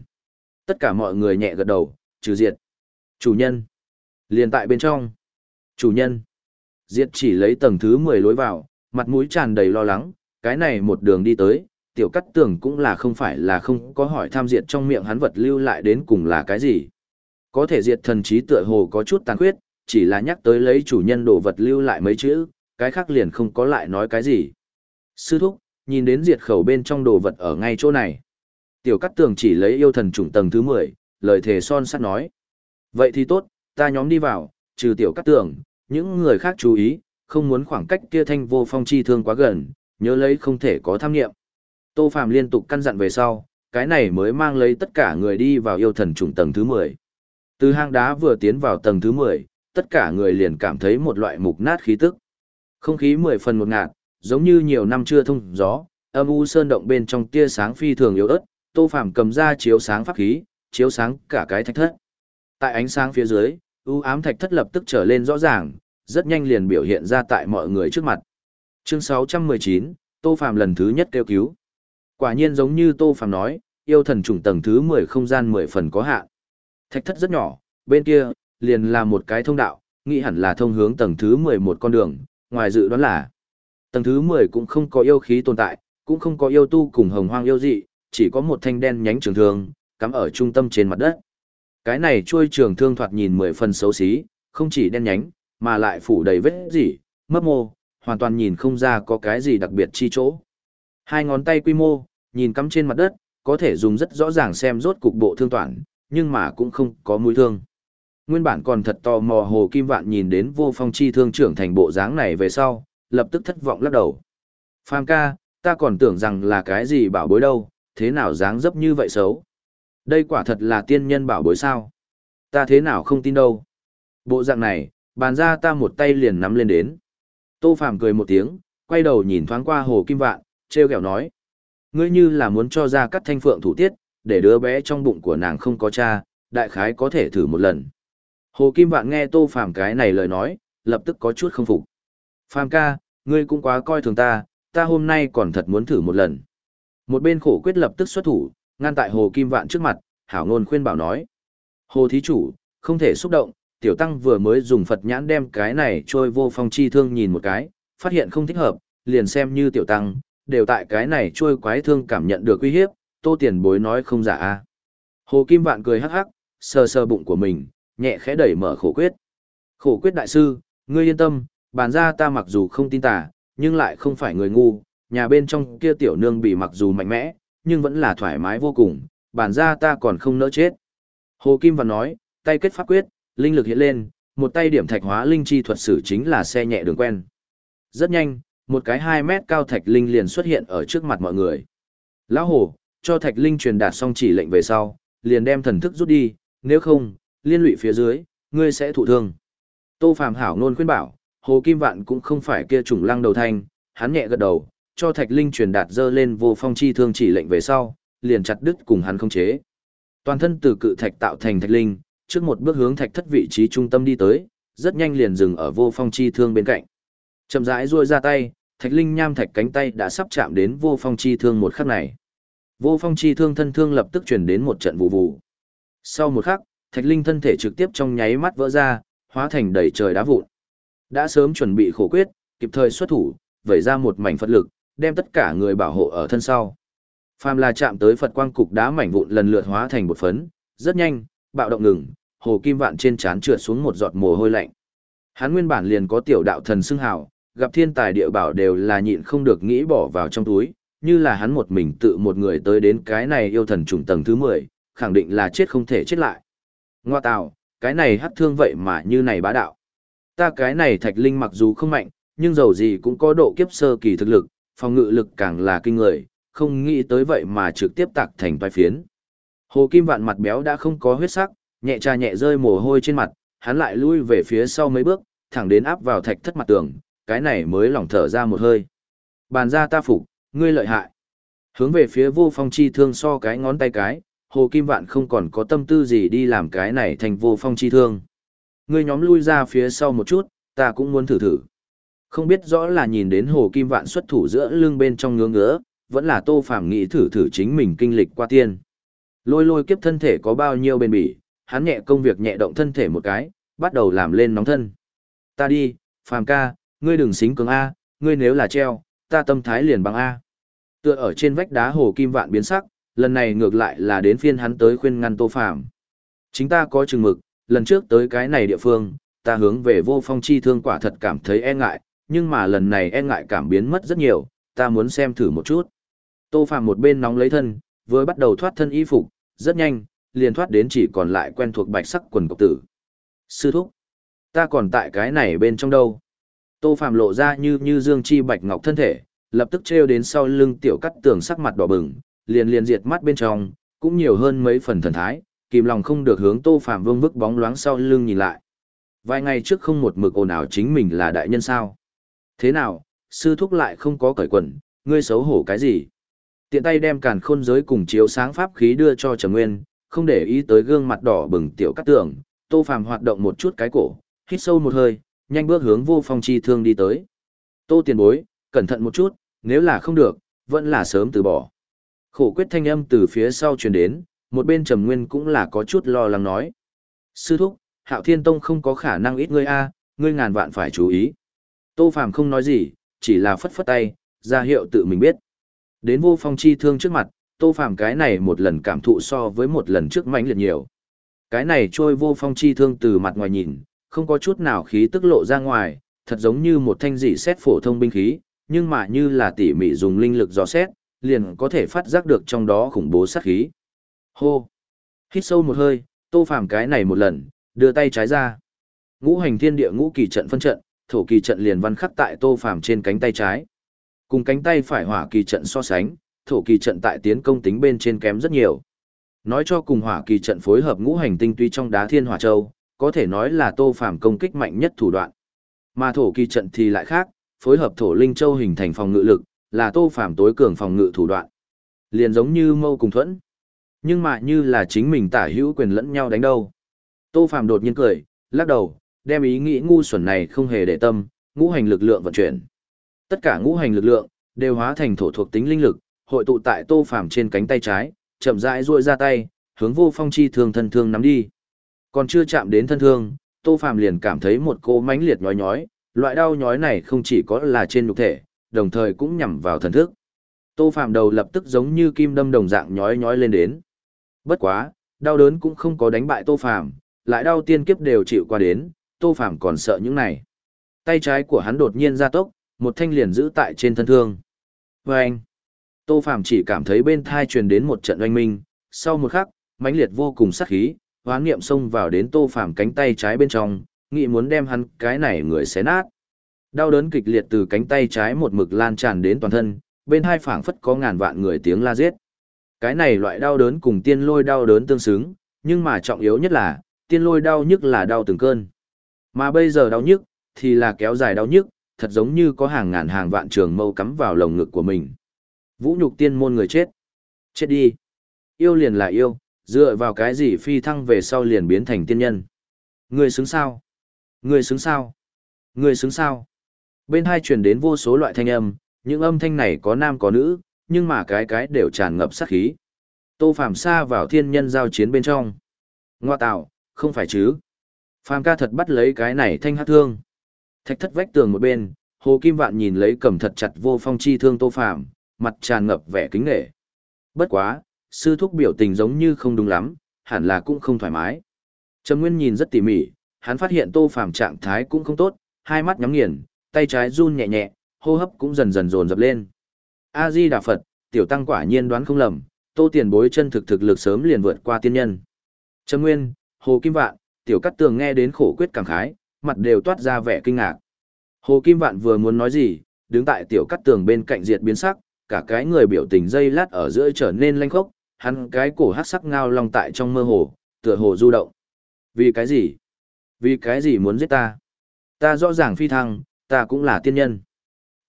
Tất cả mọi người nhẹ gật đầu, trừ Diệt. Chủ nhân. Liền tại bên trong. Chủ nhân. Diệt chỉ lấy tầng thứ 10 lối vào, mặt mũi tràn đầy lo lắng, cái này một đường đi tới, tiểu cắt tường cũng là không phải là không có hỏi tham diệt trong miệng hắn vật lưu lại đến cùng là cái gì. Có thể diệt thần trí tựa hồ có chút tàn khuyết, chỉ là nhắc tới lấy chủ nhân đồ vật lưu lại mấy chữ, cái khác liền không có lại nói cái gì. Sư thúc, nhìn đến diệt khẩu bên trong đồ vật ở ngay chỗ này. Tiểu cắt tường chỉ lấy yêu thần trùng tầng thứ 10, lời thề son sắt nói. Vậy thì tốt, ta nhóm đi vào, trừ tiểu cắt tường, những người khác chú ý, không muốn khoảng cách kia thanh vô phong chi thương quá gần, nhớ lấy không thể có tham nghiệm. Tô Phạm liên tục căn dặn về sau, cái này mới mang lấy tất cả người đi vào yêu thần trùng tầng thứ 10. Từ hang đá vừa tiến vào tầng thứ 10, tất cả người liền cảm thấy một loại mục nát khí tức. Không khí 10 phần một ngạt, giống như nhiều năm chưa thông gió, âm u sơn động bên trong tia sáng phi thường yếu ớt, Tô Phạm cầm ra chiếu sáng pháp khí, chiếu sáng cả cái thạch thất. Tại ánh sáng phía dưới, u ám thạch thất lập tức trở lên rõ ràng, rất nhanh liền biểu hiện ra tại mọi người trước mặt. Chương 619, Tô phàm lần thứ nhất kêu cứu. Quả nhiên giống như Tô phàm nói, yêu thần trùng tầng thứ 10 không gian 10 phần có hạn. Thạch thất rất nhỏ, bên kia, liền là một cái thông đạo, nghĩ hẳn là thông hướng tầng thứ 11 con đường, ngoài dự đoán là tầng thứ 10 cũng không có yêu khí tồn tại, cũng không có yêu tu cùng hồng hoang yêu dị, chỉ có một thanh đen nhánh trường thương, cắm ở trung tâm trên mặt đất. Cái này chuôi trường thương thoạt nhìn 10 phần xấu xí, không chỉ đen nhánh, mà lại phủ đầy vết gì, mấp mô, hoàn toàn nhìn không ra có cái gì đặc biệt chi chỗ. Hai ngón tay quy mô, nhìn cắm trên mặt đất, có thể dùng rất rõ ràng xem rốt cục bộ thương toàn, nhưng mà cũng không có mũi thương. Nguyên bản còn thật tò mò Hồ Kim Vạn nhìn đến vô phong chi thương trưởng thành bộ dáng này về sau, lập tức thất vọng lắc đầu. Phàm ca, ta còn tưởng rằng là cái gì bảo bối đâu, thế nào dáng dấp như vậy xấu. Đây quả thật là tiên nhân bảo bối sao. Ta thế nào không tin đâu. Bộ dạng này, bàn ra ta một tay liền nắm lên đến. Tô Phàm cười một tiếng, quay đầu nhìn thoáng qua Hồ Kim Vạn, treo kẹo nói. Ngươi như là muốn cho ra cắt thanh phượng thủ tiết, để đứa bé trong bụng của nàng không có cha, đại khái có thể thử một lần. Hồ Kim Vạn nghe Tô Phàm cái này lời nói, lập tức có chút không phục. Phàm ca, ngươi cũng quá coi thường ta, ta hôm nay còn thật muốn thử một lần. Một bên khổ quyết lập tức xuất thủ, ngăn tại Hồ Kim Vạn trước mặt, hảo ngôn khuyên bảo nói. Hồ thí chủ, không thể xúc động, tiểu tăng vừa mới dùng Phật nhãn đem cái này trôi vô phong chi thương nhìn một cái, phát hiện không thích hợp, liền xem như tiểu tăng, đều tại cái này trôi quái thương cảm nhận được uy hiếp, tô tiền bối nói không giả a. Hồ Kim Vạn cười hắc hắc, sờ sờ bụng của mình, nhẹ khẽ đẩy mở khổ quyết. Khổ quyết đại sư, ngươi yên tâm, bàn ra ta mặc dù không tin tả, nhưng lại không phải người ngu, nhà bên trong kia tiểu nương bị mặc dù mạnh mẽ, nhưng vẫn là thoải mái vô cùng, bàn ra ta còn không nỡ chết. Hồ Kim Vạn nói, tay kết pháp quyết, linh lực hiện lên, một tay điểm thạch hóa linh chi thuật sử chính là xe nhẹ đường quen. Rất nhanh, một cái 2 mét cao thạch linh liền xuất hiện ở trước mặt mọi người. Lão hồ, cho thạch linh truyền đạt xong chỉ lệnh về sau, liền đem thần thức rút đi, nếu không, liên lụy phía dưới, ngươi sẽ thụ thương. Tô Phàm hảo nôn khuyên bảo, Hồ Kim Vạn cũng không phải kia trùng lăng đầu thanh, hắn nhẹ gật đầu, cho thạch linh truyền đạt dơ lên vô phong chi thương chỉ lệnh về sau, liền chặt đứt cùng hắn không chế. Toàn thân từ cự thạch tạo thành thạch linh, trước một bước hướng thạch thất vị trí trung tâm đi tới, rất nhanh liền dừng ở vô phong chi thương bên cạnh. Chậm rãi duỗi ra tay, thạch linh nham thạch cánh tay đã sắp chạm đến vô phong chi thương một khắc này. Vô phong chi thương thân thương lập tức chuyển đến một trận vụ vụ. Sau một khắc, thạch linh thân thể trực tiếp trong nháy mắt vỡ ra, hóa thành đầy trời đá vụn. Đã sớm chuẩn bị khổ quyết, kịp thời xuất thủ, vẩy ra một mảnh phật lực, đem tất cả người bảo hộ ở thân sau. Phàm là chạm tới Phật quang cục đá mảnh vụn lần lượt hóa thành một phấn, rất nhanh, bạo động ngừng, Hồ Kim Vạn trên trán trượt xuống một giọt mồ hôi lạnh. Hắn nguyên bản liền có tiểu đạo thần xưng hào, gặp thiên tài địa bảo đều là nhịn không được nghĩ bỏ vào trong túi, như là hắn một mình tự một người tới đến cái này yêu thần trùng tầng thứ 10, khẳng định là chết không thể chết lại. Ngoa tào, cái này hắc thương vậy mà như này bá đạo. Ta cái này thạch linh mặc dù không mạnh, nhưng dầu gì cũng có độ kiếp sơ kỳ thực lực, phòng ngự lực càng là kinh người, không nghĩ tới vậy mà trực tiếp tạc thành toái phiến. Hồ Kim Vạn mặt béo đã không có huyết sắc, nhẹ trà nhẹ rơi mồ hôi trên mặt, hắn lại lui về phía sau mấy bước, thẳng đến áp vào thạch thất mặt tường, cái này mới lỏng thở ra một hơi. Bàn ra ta phục, ngươi lợi hại. Hướng về phía vô phong chi thương so cái ngón tay cái, Hồ Kim Vạn không còn có tâm tư gì đi làm cái này thành vô phong chi thương. Ngươi nhóm lui ra phía sau một chút, ta cũng muốn thử thử. Không biết rõ là nhìn đến Hồ Kim Vạn xuất thủ giữa lưng bên trong ngứa ngứa, vẫn là Tô Phàm nghĩ thử thử chính mình kinh lịch qua tiên. Lôi lôi kiếp thân thể có bao nhiêu bền bỉ, hắn nhẹ công việc nhẹ động thân thể một cái, bắt đầu làm lên nóng thân. Ta đi, Phàm ca, ngươi đừng xính cường A, ngươi nếu là treo, ta tâm thái liền bằng A. Tựa ở trên vách đá Hồ Kim Vạn biến sắc, lần này ngược lại là đến phiên hắn tới khuyên ngăn Tô Phàm. Chính ta có chừng mực, lần trước tới cái này địa phương, ta hướng về vô phong chi thương quả thật cảm thấy e ngại, nhưng mà lần này e ngại cảm biến mất rất nhiều, ta muốn xem thử một chút. Tô Phạm một bên nóng lấy thân, vừa bắt đầu thoát thân y phục, rất nhanh, liền thoát đến chỉ còn lại quen thuộc bạch sắc quần cộc tử. Sư thúc, ta còn tại cái này bên trong đâu? Tô Phạm lộ ra như như dương chi bạch ngọc thân thể, lập tức treo đến sau lưng tiểu cắt tường sắc mặt đỏ bừng, liền liền diệt mắt bên trong, cũng nhiều hơn mấy phần thần thái, kìm lòng không được hướng Tô Phạm vương vức bóng loáng sau lưng nhìn lại. Vài ngày trước không một mực ồn ào chính mình là đại nhân sao? Thế nào, sư thúc lại không có cởi quần, ngươi xấu hổ cái gì? Tiện tay đem càn khôn giới cùng chiếu sáng pháp khí đưa cho Trầm Nguyên, không để ý tới gương mặt đỏ bừng tiểu cắt tường, Tô Phàm hoạt động một chút cái cổ, hít sâu một hơi, nhanh bước hướng vô phong chi thương đi tới. Tô tiền bối, cẩn thận một chút, nếu là không được, vẫn là sớm từ bỏ. Khổ quyết thanh âm từ phía sau truyền đến, một bên Trầm Nguyên cũng là có chút lo lắng nói. Sư thúc, Hạo Thiên Tông không có khả năng ít ngươi a, ngươi ngàn vạn phải chú ý. Tô Phàm không nói gì, chỉ là phất phất tay, ra hiệu tự mình biết. Đến vô phong chi thương trước mặt, Tô Phàm cái này một lần cảm thụ so với một lần trước mãnh liệt nhiều. Cái này trôi vô phong chi thương từ mặt ngoài nhìn, không có chút nào khí tức lộ ra ngoài, thật giống như một thanh dị xét phổ thông binh khí, nhưng mà như là tỉ mỉ dùng linh lực dò xét, liền có thể phát giác được trong đó khủng bố sát khí. Hô! Hít sâu một hơi, Tô Phàm cái này một lần, đưa tay trái ra. Ngũ hành thiên địa ngũ kỳ trận phân trận, thổ kỳ trận liền văn khắc tại Tô Phàm trên cánh tay trái. Cùng cánh tay phải hỏa kỳ trận so sánh, thổ kỳ trận tại tiến công tính bên trên kém rất nhiều. Nói cho cùng hỏa kỳ trận phối hợp ngũ hành tinh tuy trong đá thiên hỏa châu, có thể nói là Tô Phàm công kích mạnh nhất thủ đoạn. Mà thổ kỳ trận thì lại khác, phối hợp thổ linh châu hình thành phòng ngự lực, là Tô Phàm tối cường phòng ngự thủ đoạn. Liền giống như mâu cùng thuẫn. Nhưng mà như là chính mình tả hữu quyền lẫn nhau đánh đâu. Tô Phàm đột nhiên cười, lắc đầu, đem ý nghĩ ngu xuẩn này không hề để tâm, ngũ hành lực lượng vận chuyển. Tất cả ngũ hành lực lượng đều hóa thành thổ thuộc tính linh lực, hội tụ tại Tô Phàm trên cánh tay trái, chậm rãi duỗi ra tay, hướng Vô Phong chi thương thân thương nắm đi. Còn chưa chạm đến thân thương, Tô Phàm liền cảm thấy một cô mãnh liệt nhói nhói, loại đau nhói này không chỉ có là trên nhục thể, đồng thời cũng nhằm vào thần thức. Tô Phàm đầu lập tức giống như kim đâm đồng dạng nhói nhói lên đến. Bất quá, đau đớn cũng không có đánh bại Tô Phàm, lại đau tiên kiếp đều chịu qua đến, Tô Phàm còn sợ những này. Tay trái của hắn đột nhiên ra tốc, một thanh liền giữ tại trên thân thương. Và anh, Tô Phàm chỉ cảm thấy bên thai truyền đến một trận oanh minh, sau một khắc, mãnh liệt vô cùng sát khí, hoán niệm xông vào đến Tô Phàm cánh tay trái bên trong, nghĩ muốn đem hắn cái này người xé nát. Đau đớn kịch liệt từ cánh tay trái một mực lan tràn đến toàn thân, bên hai phảng phất có ngàn vạn người tiếng la giết. Cái này loại đau đớn cùng tiên lôi đau đớn tương xứng, nhưng mà trọng yếu nhất là, tiên lôi đau nhức là đau từng cơn. Mà bây giờ đau nhức, thì là kéo dài đau nhức, thật giống như có hàng ngàn hàng vạn trường mâu cắm vào lồng ngực của mình. Vũ nhục tiên môn người chết. Chết đi. Yêu liền là yêu, dựa vào cái gì phi thăng về sau liền biến thành tiên nhân. Người xứng sao? Người xứng sao? Người xứng sao? Bên hai truyền đến vô số loại thanh âm, những âm thanh này có nam có nữ, nhưng mà cái cái đều tràn ngập sát khí. Tô Phạm xa vào thiên nhân giao chiến bên trong. Ngoa tạo, không phải chứ? Phạm ca thật bắt lấy cái này thanh hát thương. Thạch thất vách tường một bên, Hồ Kim Vạn nhìn lấy cầm thật chặt vô phong chi thương Tô Phàm, mặt tràn ngập vẻ kính nể. Bất quá, sư thúc biểu tình giống như không đúng lắm, hẳn là cũng không thoải mái. Trầm Nguyên nhìn rất tỉ mỉ, hắn phát hiện Tô Phàm trạng thái cũng không tốt, hai mắt nhắm nghiền, tay trái run nhẹ nhẹ, hô hấp cũng dần dần dồn dập lên. A Di Đà Phật, tiểu tăng quả nhiên đoán không lầm, Tô Tiền Bối chân thực thực lực sớm liền vượt qua tiên nhân. Trầm Nguyên, Hồ Kim Vạn, tiểu Cát Tường nghe đến khổ quyết cảm khái, mặt đều toát ra vẻ kinh ngạc. Hồ Kim Vạn vừa muốn nói gì, đứng tại tiểu cắt Tường bên cạnh diệt biến sắc, cả cái người biểu tình dây lát ở giữa trở nên lanh khốc, hắn cái cổ hát sắc ngao long tại trong mơ hồ, tựa hồ du động. Vì cái gì? Vì cái gì muốn giết ta? Ta rõ ràng phi thăng, ta cũng là tiên nhân.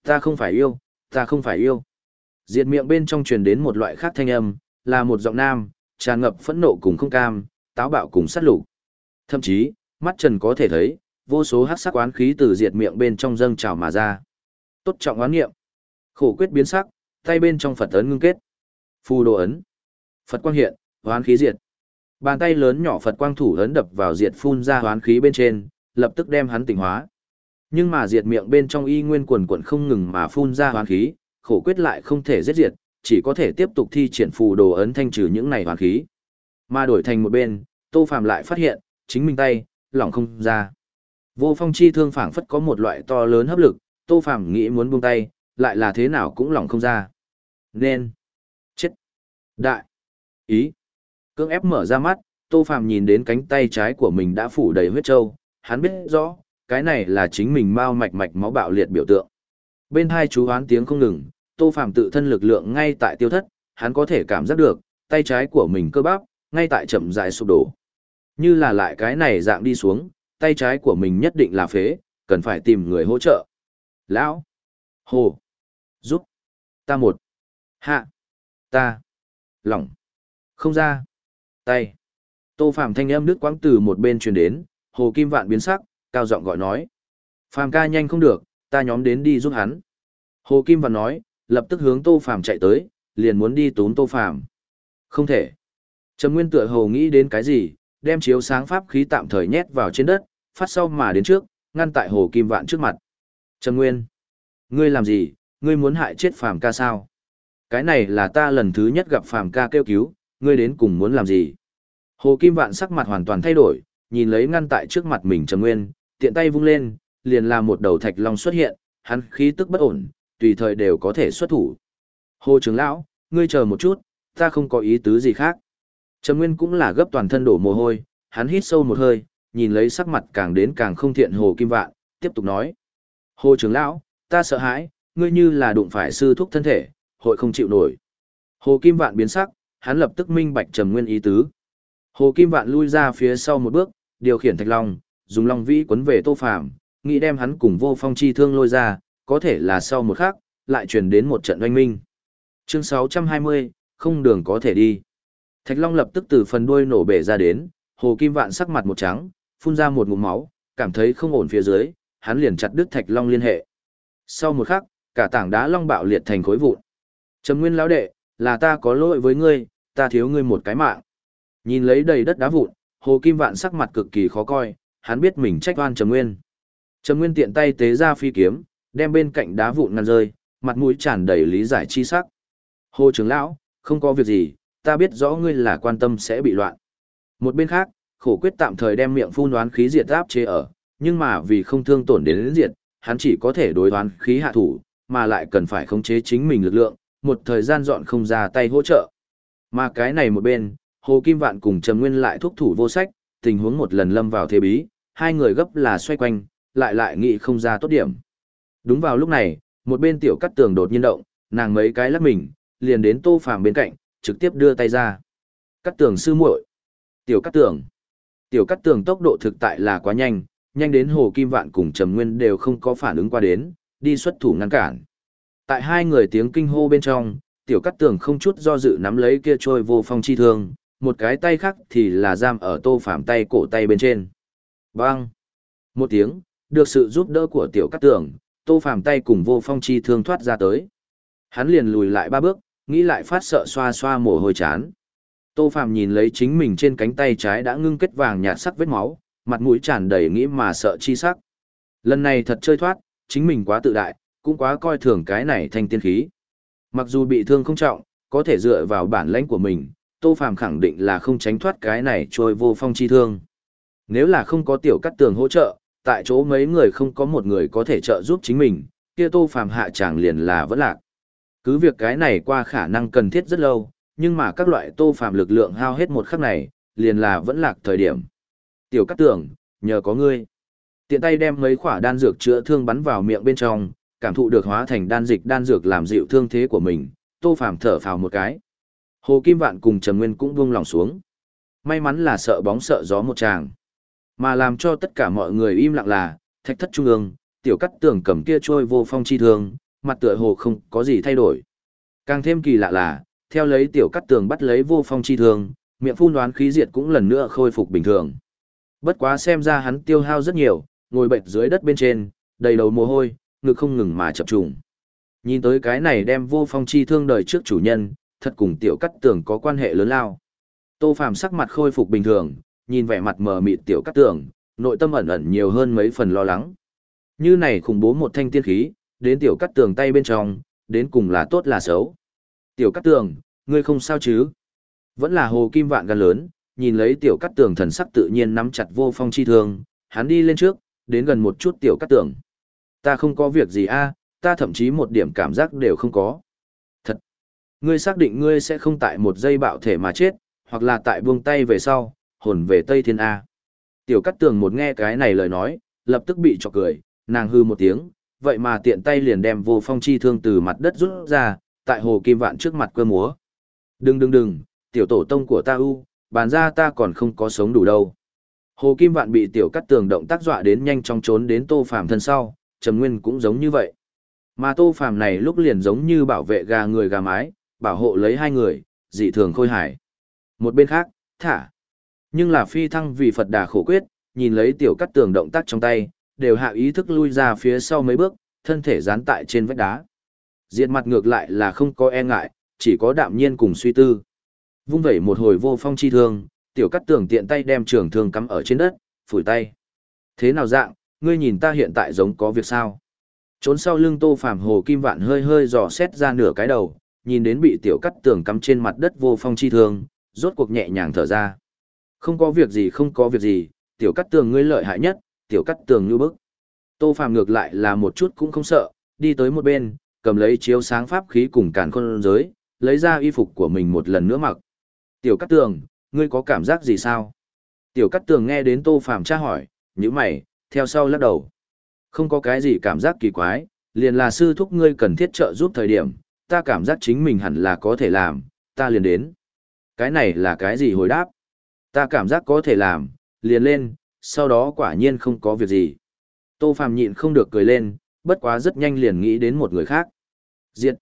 Ta không phải yêu, ta không phải yêu. Diệt miệng bên trong truyền đến một loại khác thanh âm, là một giọng nam, tràn ngập phẫn nộ cùng không cam, táo bạo cùng sát lục. Thậm chí, mắt trần có thể thấy, vô số hắc sắc oán khí từ diệt miệng bên trong dâng trào mà ra. Tốt trọng oán nghiệm. Khổ quyết biến sắc, tay bên trong Phật ấn ngưng kết. Phù đồ ấn. Phật quang hiện, oán khí diệt. Bàn tay lớn nhỏ Phật quang thủ ấn đập vào diệt phun ra oán khí bên trên, lập tức đem hắn tỉnh hóa. Nhưng mà diệt miệng bên trong y nguyên quần quần không ngừng mà phun ra oán khí, khổ quyết lại không thể giết diệt, chỉ có thể tiếp tục thi triển phù đồ ấn thanh trừ những này oán khí. Mà đổi thành một bên, Tô Phàm lại phát hiện, chính mình tay, lỏng không ra. Vô phong chi thương phảng phất có một loại to lớn hấp lực, Tô Phàm nghĩ muốn buông tay, lại là thế nào cũng lỏng không ra. Nên. Chết. Đại. Ý. Cưỡng ép mở ra mắt, Tô Phàm nhìn đến cánh tay trái của mình đã phủ đầy huyết trâu, hắn biết rõ, cái này là chính mình mau mạch mạch máu bạo liệt biểu tượng. Bên hai chú hoán tiếng không ngừng, Tô Phàm tự thân lực lượng ngay tại tiêu thất, hắn có thể cảm giác được, tay trái của mình cơ bắp, ngay tại chậm rãi sụp đổ. Như là lại cái này dạng đi xuống, tay trái của mình nhất định là phế, cần phải tìm người hỗ trợ. Lão! Hồ! Giúp! Ta một! Hạ! Ta! Lỏng! Không ra! Tay! Tô Phạm thanh âm nước quãng từ một bên truyền đến, Hồ Kim Vạn biến sắc, cao giọng gọi nói. Phạm ca nhanh không được, ta nhóm đến đi giúp hắn. Hồ Kim Vạn nói, lập tức hướng Tô Phạm chạy tới, liền muốn đi tốn Tô Phạm. Không thể. Trầm Nguyên tựa hồ nghĩ đến cái gì, đem chiếu sáng pháp khí tạm thời nhét vào trên đất, phát sau mà đến trước, ngăn tại Hồ Kim Vạn trước mặt. trần Nguyên, ngươi làm gì, ngươi muốn hại chết Phàm ca sao? Cái này là ta lần thứ nhất gặp Phàm ca kêu cứu, ngươi đến cùng muốn làm gì? Hồ Kim Vạn sắc mặt hoàn toàn thay đổi, nhìn lấy ngăn tại trước mặt mình trần Nguyên, tiện tay vung lên, liền là một đầu thạch long xuất hiện, hắn khí tức bất ổn, tùy thời đều có thể xuất thủ. Hồ trưởng lão, ngươi chờ một chút, ta không có ý tứ gì khác. Trầm Nguyên cũng là gấp toàn thân đổ mồ hôi, hắn hít sâu một hơi, nhìn lấy sắc mặt càng đến càng không thiện Hồ Kim Vạn, tiếp tục nói. Hồ trưởng lão, ta sợ hãi, ngươi như là đụng phải sư thúc thân thể, hội không chịu nổi. Hồ Kim Vạn biến sắc, hắn lập tức minh bạch Trầm Nguyên ý tứ. Hồ Kim Vạn lui ra phía sau một bước, điều khiển Thạch Long, dùng Long Vĩ quấn về Tô Phàm, nghĩ đem hắn cùng Vô Phong chi thương lôi ra, có thể là sau một khắc, lại truyền đến một trận oanh minh. Chương 620, không đường có thể đi. Thạch Long lập tức từ phần đuôi nổ bể ra đến, Hồ Kim Vạn sắc mặt một trắng, phun ra một ngụm máu, cảm thấy không ổn phía dưới, hắn liền chặt đứt Thạch Long liên hệ. Sau một khắc, cả tảng đá long bạo liệt thành khối vụn. Trầm Nguyên lão đệ, là ta có lỗi với ngươi, ta thiếu ngươi một cái mạng. Nhìn lấy đầy đất đá vụn, Hồ Kim Vạn sắc mặt cực kỳ khó coi, hắn biết mình trách oan Trầm Nguyên. Trầm Nguyên tiện tay tế ra phi kiếm, đem bên cạnh đá vụn ngăn rơi, mặt mũi tràn đầy lý giải chi sắc. Hồ trưởng lão, không có việc gì, ta biết rõ ngươi là quan tâm sẽ bị loạn. Một bên khác, khổ quyết tạm thời đem miệng phun đoán khí diệt áp chế ở, nhưng mà vì không thương tổn đến, đến diệt, hắn chỉ có thể đối đoán khí hạ thủ, mà lại cần phải khống chế chính mình lực lượng, một thời gian dọn không ra tay hỗ trợ. Mà cái này một bên, Hồ Kim Vạn cùng Trầm Nguyên lại thúc thủ vô sách, tình huống một lần lâm vào thế bí, hai người gấp là xoay quanh, lại lại nghĩ không ra tốt điểm. Đúng vào lúc này, một bên tiểu cắt tường đột nhiên động, nàng mấy cái lắc mình, liền đến Tô Phàm bên cạnh, trực tiếp đưa tay ra. Cắt tường sư muội. Tiểu cắt tường. Tiểu cắt tường tốc độ thực tại là quá nhanh, nhanh đến Hồ Kim Vạn cùng Trầm Nguyên đều không có phản ứng qua đến, đi xuất thủ ngăn cản. Tại hai người tiếng kinh hô bên trong, tiểu cắt tường không chút do dự nắm lấy kia trôi vô phong chi thương, một cái tay khác thì là giam ở tô phạm tay cổ tay bên trên. Bang! Một tiếng, được sự giúp đỡ của tiểu cắt tường, tô phạm tay cùng vô phong chi thương thoát ra tới. Hắn liền lùi lại ba bước, nghĩ lại phát sợ xoa xoa mồ hôi chán. Tô Phạm nhìn lấy chính mình trên cánh tay trái đã ngưng kết vàng nhạt sắc vết máu, mặt mũi tràn đầy nghĩ mà sợ chi sắc. Lần này thật chơi thoát, chính mình quá tự đại, cũng quá coi thường cái này thành tiên khí. Mặc dù bị thương không trọng, có thể dựa vào bản lãnh của mình, Tô Phạm khẳng định là không tránh thoát cái này trôi vô phong chi thương. Nếu là không có tiểu cắt tường hỗ trợ, tại chỗ mấy người không có một người có thể trợ giúp chính mình, kia Tô Phạm hạ chẳng liền là vẫn lạc. Cứ việc cái này qua khả năng cần thiết rất lâu, nhưng mà các loại Tô Phàm lực lượng hao hết một khắc này, liền là vẫn lạc thời điểm. Tiểu cát tường, nhờ có ngươi. Tiện tay đem mấy khỏa đan dược chữa thương bắn vào miệng bên trong, cảm thụ được hóa thành đan dịch đan dược làm dịu thương thế của mình, Tô Phàm thở phào một cái. Hồ Kim Vạn cùng trần Nguyên cũng buông lòng xuống. May mắn là sợ bóng sợ gió một tràng. Mà làm cho tất cả mọi người im lặng là, thạch thất trung ương, tiểu cắt tường cầm kia trôi vô phong chi thương, mặt tựa hồ không có gì thay đổi. Càng thêm kỳ lạ là, theo lấy tiểu cắt tường bắt lấy vô phong chi thương, miệng phun đoán khí diệt cũng lần nữa khôi phục bình thường. Bất quá xem ra hắn tiêu hao rất nhiều, ngồi bệnh dưới đất bên trên, đầy đầu mồ hôi, ngực không ngừng mà chập trùng. Nhìn tới cái này đem vô phong chi thương đời trước chủ nhân, thật cùng tiểu cắt tường có quan hệ lớn lao. Tô Phàm sắc mặt khôi phục bình thường, nhìn vẻ mặt mờ mịt tiểu cắt tường, nội tâm ẩn ẩn nhiều hơn mấy phần lo lắng. Như này khủng bố một thanh tiên khí, đến tiểu cắt tường tay bên trong, đến cùng là tốt là xấu. Tiểu cắt tường, ngươi không sao chứ? Vẫn là hồ kim vạn gan lớn, nhìn lấy tiểu cắt tường thần sắc tự nhiên nắm chặt vô phong chi thương, hắn đi lên trước, đến gần một chút tiểu cắt tường. Ta không có việc gì a, ta thậm chí một điểm cảm giác đều không có. Thật! Ngươi xác định ngươi sẽ không tại một giây bạo thể mà chết, hoặc là tại buông tay về sau, hồn về Tây Thiên A. Tiểu cắt tường một nghe cái này lời nói, lập tức bị chọc cười, nàng hư một tiếng, vậy mà tiện tay liền đem vô phong chi thương từ mặt đất rút ra, tại hồ kim vạn trước mặt cơ múa. Đừng đừng đừng, tiểu tổ tông của ta u, bàn ra ta còn không có sống đủ đâu. Hồ kim vạn bị tiểu cắt tường động tác dọa đến nhanh chóng trốn đến tô phàm thân sau, trầm nguyên cũng giống như vậy. Mà tô phàm này lúc liền giống như bảo vệ gà người gà mái, bảo hộ lấy hai người, dị thường khôi hải. Một bên khác, thả. Nhưng là phi thăng vì Phật đà khổ quyết, nhìn lấy tiểu cắt tường động tác trong tay, đều hạ ý thức lui ra phía sau mấy bước, thân thể dán tại trên vách đá. Diệt mặt ngược lại là không có e ngại, chỉ có đạm nhiên cùng suy tư. Vung vẩy một hồi vô phong chi thương, tiểu cắt tường tiện tay đem trường thương cắm ở trên đất, phủi tay. Thế nào dạng, ngươi nhìn ta hiện tại giống có việc sao? Trốn sau lưng tô phàm hồ kim vạn hơi hơi dò xét ra nửa cái đầu, nhìn đến bị tiểu cắt tường cắm trên mặt đất vô phong chi thương, rốt cuộc nhẹ nhàng thở ra. Không có việc gì không có việc gì, tiểu cắt tường ngươi lợi hại nhất, tiểu cắt tường như bức. Tô Phàm ngược lại là một chút cũng không sợ, đi tới một bên, cầm lấy chiếu sáng pháp khí cùng càn khôn giới, lấy ra y phục của mình một lần nữa mặc. Tiểu cắt tường, ngươi có cảm giác gì sao? Tiểu cắt tường nghe đến Tô Phàm tra hỏi, như mày, theo sau lắc đầu. Không có cái gì cảm giác kỳ quái, liền là sư thúc ngươi cần thiết trợ giúp thời điểm, ta cảm giác chính mình hẳn là có thể làm, ta liền đến. Cái này là cái gì hồi đáp? Ta cảm giác có thể làm, liền lên, sau đó quả nhiên không có việc gì. Tô Phàm nhịn không được cười lên, bất quá rất nhanh liền nghĩ đến một người khác. Diệt.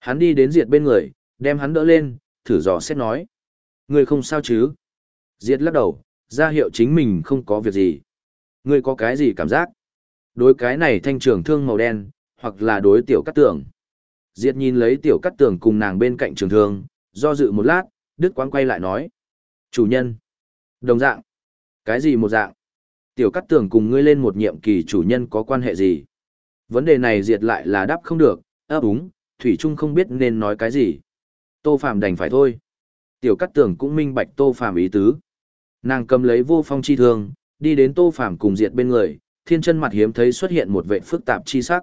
Hắn đi đến Diệt bên người, đem hắn đỡ lên, thử dò xét nói. Người không sao chứ? Diệt lắc đầu, ra hiệu chính mình không có việc gì. Người có cái gì cảm giác? Đối cái này thanh trường thương màu đen, hoặc là đối tiểu cắt tường. Diệt nhìn lấy tiểu cắt tường cùng nàng bên cạnh trường thương, do dự một lát, Đức Quang quay lại nói. Chủ nhân. Đồng dạng. Cái gì một dạng? Tiểu cắt tường cùng ngươi lên một nhiệm kỳ chủ nhân có quan hệ gì? Vấn đề này diệt lại là đáp không được, ấp úng, Thủy Trung không biết nên nói cái gì. Tô Phạm đành phải thôi. Tiểu cắt tường cũng minh bạch Tô Phạm ý tứ. Nàng cầm lấy vô phong chi thương, đi đến Tô Phạm cùng diệt bên người, thiên chân mặt hiếm thấy xuất hiện một vệ phức tạp chi sắc.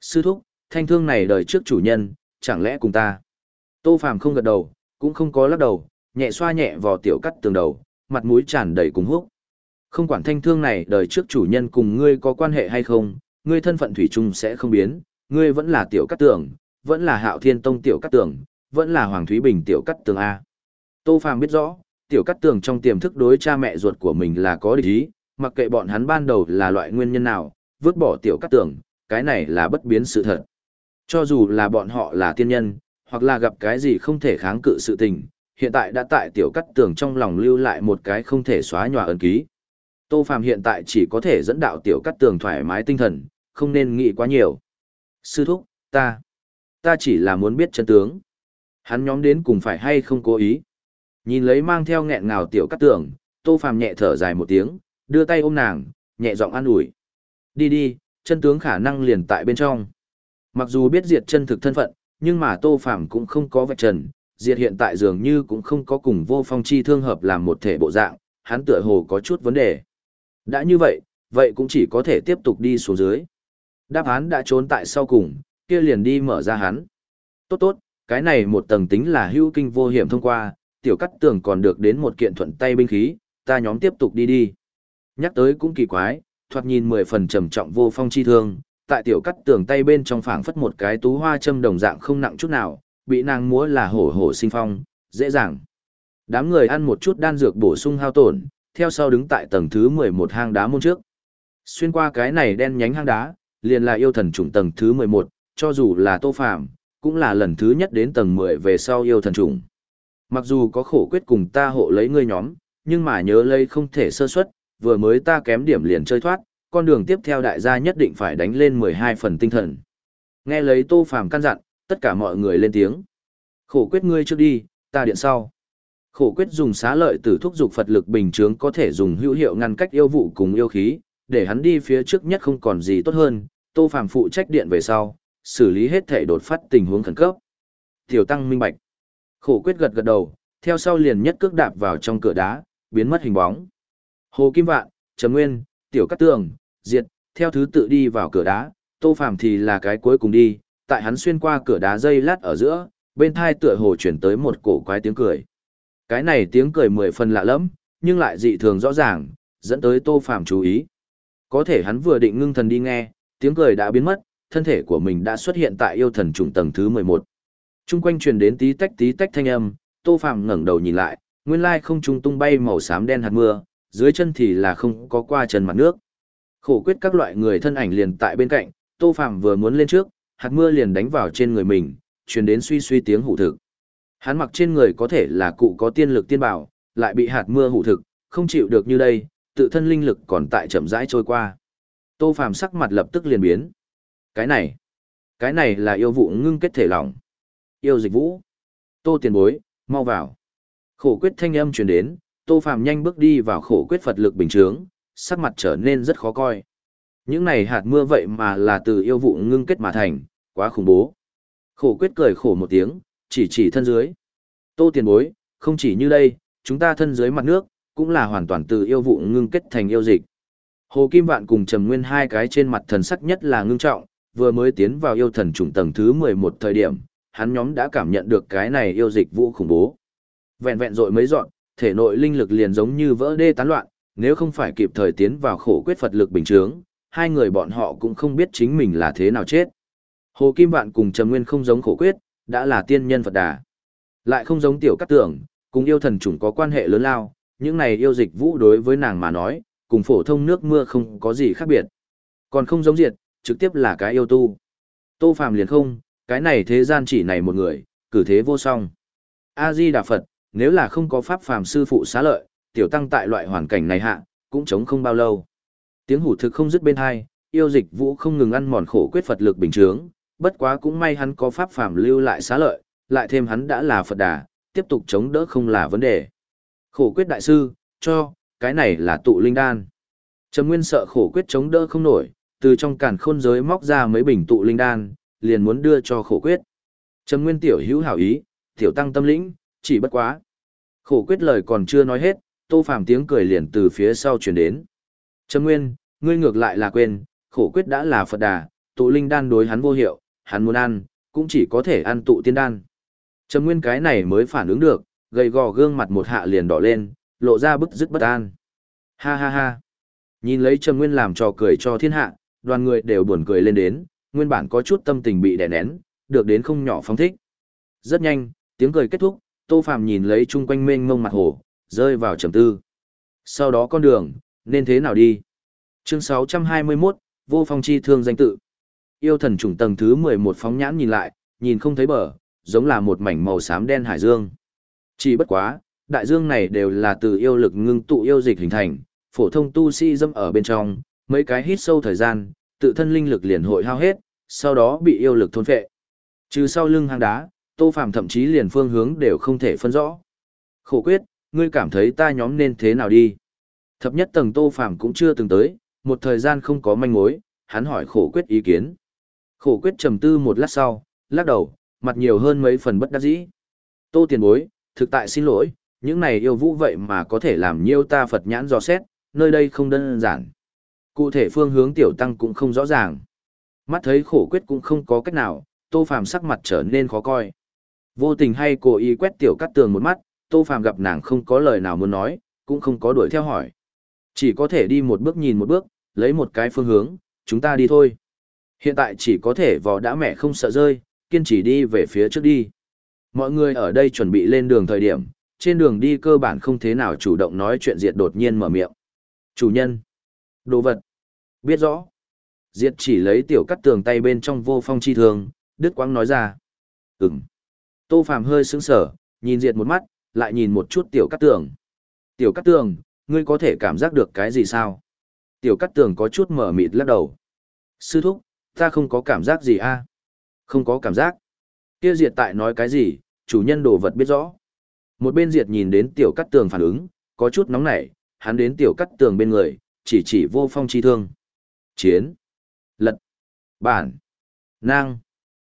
Sư thúc, thanh thương này đời trước chủ nhân, chẳng lẽ cùng ta? Tô Phạm không gật đầu, cũng không có lắc đầu, nhẹ xoa nhẹ vào tiểu cắt tường đầu, mặt mũi tràn đầy cùng húc. Không quản thanh thương này đời trước chủ nhân cùng ngươi có quan hệ hay không, ngươi thân phận thủy chung sẽ không biến, ngươi vẫn là tiểu cát tường, vẫn là hạo thiên tông tiểu cát tường, vẫn là hoàng thúy bình tiểu cát tường A. Tô Phàm biết rõ, tiểu cát tường trong tiềm thức đối cha mẹ ruột của mình là có địch ý, mặc kệ bọn hắn ban đầu là loại nguyên nhân nào, vứt bỏ tiểu cát tường, cái này là bất biến sự thật. Cho dù là bọn họ là tiên nhân, hoặc là gặp cái gì không thể kháng cự sự tình, hiện tại đã tại tiểu cắt tường trong lòng lưu lại một cái không thể xóa nhòa ấn ký. Tô Phàm hiện tại chỉ có thể dẫn đạo tiểu cắt tường thoải mái tinh thần, không nên nghĩ quá nhiều. Sư thúc, ta, ta chỉ là muốn biết chân tướng. Hắn nhóm đến cùng phải hay không cố ý. Nhìn lấy mang theo nghẹn ngào tiểu cắt tường, Tô Phàm nhẹ thở dài một tiếng, đưa tay ôm nàng, nhẹ giọng an ủi. Đi đi, chân tướng khả năng liền tại bên trong. Mặc dù biết diệt chân thực thân phận, nhưng mà Tô Phàm cũng không có vạch trần, diệt hiện tại dường như cũng không có cùng vô phong chi thương hợp làm một thể bộ dạng, hắn tựa hồ có chút vấn đề. Đã như vậy, vậy cũng chỉ có thể tiếp tục đi xuống dưới. Đáp án đã trốn tại sau cùng, kia liền đi mở ra hắn. Tốt tốt, cái này một tầng tính là hữu kinh vô hiểm thông qua, tiểu cắt tường còn được đến một kiện thuận tay binh khí, ta nhóm tiếp tục đi đi. Nhắc tới cũng kỳ quái, thoạt nhìn mười phần trầm trọng vô phong chi thương, tại tiểu cắt tường tay bên trong phảng phất một cái tú hoa châm đồng dạng không nặng chút nào, bị nàng múa là hổ hổ sinh phong, dễ dàng. Đám người ăn một chút đan dược bổ sung hao tổn, theo sau đứng tại tầng thứ 11 hang đá môn trước. Xuyên qua cái này đen nhánh hang đá, liền là yêu thần trùng tầng thứ 11, cho dù là Tô Phàm, cũng là lần thứ nhất đến tầng 10 về sau yêu thần trùng. Mặc dù có khổ quyết cùng ta hộ lấy ngươi nhóm, nhưng mà nhớ lấy không thể sơ suất, vừa mới ta kém điểm liền chơi thoát, con đường tiếp theo đại gia nhất định phải đánh lên 12 phần tinh thần. Nghe lấy Tô Phàm căn dặn, tất cả mọi người lên tiếng. Khổ quyết ngươi trước đi, ta điện sau. Khổ quyết dùng xá lợi tử thúc dục Phật lực bình chướng có thể dùng hữu hiệu ngăn cách yêu vụ cùng yêu khí, để hắn đi phía trước nhất không còn gì tốt hơn, Tô Phàm phụ trách điện về sau, xử lý hết thể đột phát tình huống khẩn cấp. Tiểu tăng minh bạch. Khổ quyết gật gật đầu, theo sau liền nhất cước đạp vào trong cửa đá, biến mất hình bóng. Hồ Kim Vạn, Trầm Nguyên, Tiểu Cát Tường, Diệt, theo thứ tự đi vào cửa đá, Tô Phàm thì là cái cuối cùng đi, tại hắn xuyên qua cửa đá dây lát ở giữa, bên thai tựa hồ chuyển tới một cổ quái tiếng cười. Cái này tiếng cười mười phần lạ lẫm, nhưng lại dị thường rõ ràng, dẫn tới Tô Phàm chú ý. Có thể hắn vừa định ngưng thần đi nghe, tiếng cười đã biến mất, thân thể của mình đã xuất hiện tại yêu thần trùng tầng thứ 11. Trung quanh truyền đến tí tách tí tách thanh âm, Tô Phàm ngẩng đầu nhìn lại, nguyên lai không trung tung bay màu xám đen hạt mưa, dưới chân thì là không có qua chân mặt nước. Khổ quyết các loại người thân ảnh liền tại bên cạnh, Tô Phàm vừa muốn lên trước, hạt mưa liền đánh vào trên người mình, truyền đến suy suy tiếng hủ thực. Hắn mặc trên người có thể là cụ có tiên lực tiên bảo, lại bị hạt mưa hủ thực, không chịu được như đây, tự thân linh lực còn tại chậm rãi trôi qua. Tô Phàm sắc mặt lập tức liền biến. Cái này, cái này là yêu vụ ngưng kết thể lỏng, Yêu dịch vũ. Tô tiền bối, mau vào. Khổ quyết thanh âm truyền đến, Tô Phàm nhanh bước đi vào khổ quyết Phật lực bình chướng, sắc mặt trở nên rất khó coi. Những này hạt mưa vậy mà là từ yêu vụ ngưng kết mà thành, quá khủng bố. Khổ quyết cười khổ một tiếng, chỉ chỉ thân dưới. Tô tiền bối, không chỉ như đây, chúng ta thân dưới mặt nước, cũng là hoàn toàn từ yêu vụ ngưng kết thành yêu dịch. Hồ Kim Vạn cùng Trầm Nguyên hai cái trên mặt thần sắc nhất là ngưng trọng, vừa mới tiến vào yêu thần trùng tầng thứ 11 thời điểm, hắn nhóm đã cảm nhận được cái này yêu dịch vũ khủng bố. Vẹn vẹn rồi mấy dọn, thể nội linh lực liền giống như vỡ đê tán loạn, nếu không phải kịp thời tiến vào khổ quyết Phật lực bình chướng, hai người bọn họ cũng không biết chính mình là thế nào chết. Hồ Kim Vạn cùng Trầm Nguyên không giống khổ quyết, đã là tiên nhân Phật đà. Lại không giống tiểu cát tưởng, cùng yêu thần chủng có quan hệ lớn lao, những này yêu dịch vũ đối với nàng mà nói, cùng phổ thông nước mưa không có gì khác biệt. Còn không giống diệt, trực tiếp là cái yêu tu. Tô Phàm liền không, cái này thế gian chỉ này một người, cử thế vô song. A-di Đà Phật, nếu là không có pháp phàm sư phụ xá lợi, tiểu tăng tại loại hoàn cảnh này hạ, cũng chống không bao lâu. Tiếng hủ thực không dứt bên hai, yêu dịch vũ không ngừng ăn mòn khổ quyết Phật lực bình chướng, bất quá cũng may hắn có pháp phàm lưu lại xá lợi, lại thêm hắn đã là Phật đà, tiếp tục chống đỡ không là vấn đề. Khổ quyết đại sư, cho, cái này là tụ linh đan. Trầm Nguyên sợ khổ quyết chống đỡ không nổi, từ trong càn khôn giới móc ra mấy bình tụ linh đan, liền muốn đưa cho khổ quyết. Trầm Nguyên tiểu hữu hảo ý, tiểu tăng tâm lĩnh, chỉ bất quá. Khổ quyết lời còn chưa nói hết, Tô Phàm tiếng cười liền từ phía sau truyền đến. Trầm Nguyên, ngươi ngược lại là quên, khổ quyết đã là Phật đà, tụ linh đan đối hắn vô hiệu, hắn muốn ăn, cũng chỉ có thể ăn tụ tiên đan. Trầm Nguyên cái này mới phản ứng được, gầy gò gương mặt một hạ liền đỏ lên, lộ ra bức dứt bất an. Ha ha ha. Nhìn lấy Trầm Nguyên làm trò cười cho thiên hạ, đoàn người đều buồn cười lên đến, nguyên bản có chút tâm tình bị đè nén, được đến không nhỏ phóng thích. Rất nhanh, tiếng cười kết thúc, Tô Phàm nhìn lấy chung quanh mênh mông mặt hồ, rơi vào trầm tư. Sau đó con đường, nên thế nào đi? Chương 621, Vô Phong Chi Thương danh tự. Yêu thần trùng tầng thứ 11 phóng nhãn nhìn lại, nhìn không thấy bờ, giống là một mảnh màu xám đen hải dương. Chỉ bất quá, đại dương này đều là từ yêu lực ngưng tụ yêu dịch hình thành, phổ thông tu sĩ dâm ở bên trong, mấy cái hít sâu thời gian, tự thân linh lực liền hội hao hết, sau đó bị yêu lực thôn phệ. Trừ sau lưng hang đá, Tô Phàm thậm chí liền phương hướng đều không thể phân rõ. Khổ quyết, ngươi cảm thấy ta nhóm nên thế nào đi? Thập nhất tầng Tô Phàm cũng chưa từng tới, một thời gian không có manh mối, hắn hỏi khổ quyết ý kiến. Khổ quyết trầm tư một lát sau, lắc đầu, mặt nhiều hơn mấy phần bất đắc dĩ. Tô tiền bối, thực tại xin lỗi, những này yêu vũ vậy mà có thể làm nhiêu ta Phật nhãn dò xét, nơi đây không đơn giản. Cụ thể phương hướng tiểu tăng cũng không rõ ràng. Mắt thấy khổ quyết cũng không có cách nào, Tô Phàm sắc mặt trở nên khó coi. Vô tình hay cố ý quét tiểu cắt tường một mắt, Tô Phàm gặp nàng không có lời nào muốn nói, cũng không có đuổi theo hỏi. Chỉ có thể đi một bước nhìn một bước, lấy một cái phương hướng, chúng ta đi thôi. Hiện tại chỉ có thể vò đã mẹ không sợ rơi, kiên trì đi về phía trước đi. Mọi người ở đây chuẩn bị lên đường thời điểm, trên đường đi cơ bản không thế nào chủ động nói chuyện Diệt đột nhiên mở miệng. Chủ nhân. Đồ vật. Biết rõ. Diệt chỉ lấy tiểu cắt tường tay bên trong vô phong chi thường, Đức Quang nói ra. Ừm. Tô Phàm hơi sững sờ, nhìn Diệt một mắt, lại nhìn một chút tiểu cắt tường. Tiểu cắt tường, ngươi có thể cảm giác được cái gì sao? Tiểu cắt tường có chút mở mịt lắc đầu. Sư thúc, ta không có cảm giác gì a Không có cảm giác. Kia Diệt tại nói cái gì, chủ nhân đồ vật biết rõ. Một bên Diệt nhìn đến tiểu cắt tường phản ứng, có chút nóng nảy, hắn đến tiểu cắt tường bên người, chỉ chỉ vô phong chi thương. Chiến. Lật. Bản. Nang.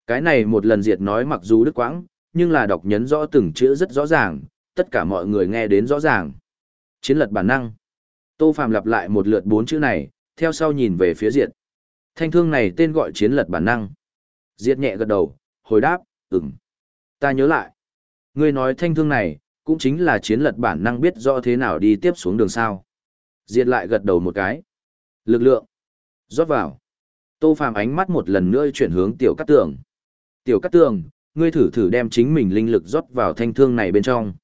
Cái này một lần Diệt nói mặc dù đứt quãng, nhưng là đọc nhấn rõ từng chữ rất rõ ràng, tất cả mọi người nghe đến rõ ràng. Chiến lật bản năng. Tô Phàm lặp lại một lượt bốn chữ này, theo sau nhìn về phía Diệt. Thanh thương này tên gọi chiến lật bản năng. Diệt nhẹ gật đầu, hồi đáp, ừm. Ta nhớ lại. Ngươi nói thanh thương này, cũng chính là chiến lật bản năng biết rõ thế nào đi tiếp xuống đường sao. Diệt lại gật đầu một cái. Lực lượng. rót vào. Tô Phàm ánh mắt một lần nữa chuyển hướng Tiểu Cát Tường. Tiểu Cát Tường, ngươi thử thử đem chính mình linh lực rót vào thanh thương này bên trong.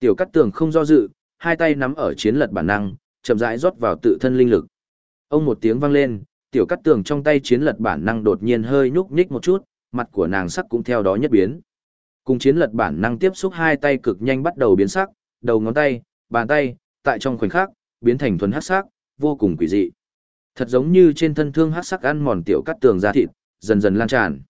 Tiểu Cát Tường không do dự, hai tay nắm ở chiến lật bản năng, chậm rãi rót vào tự thân linh lực. Ông một tiếng vang lên, Tiểu Cát Tường trong tay chiến lật bản năng đột nhiên hơi nhúc nhích một chút, mặt của nàng sắc cũng theo đó nhất biến. Cùng chiến lật bản năng tiếp xúc hai tay cực nhanh bắt đầu biến sắc, đầu ngón tay, bàn tay, tại trong khoảnh khắc, biến thành thuần hắc sắc, vô cùng quỷ dị. Thật giống như trên thân thương hắc sắc ăn mòn tiểu cắt tường da thịt, dần dần lan tràn.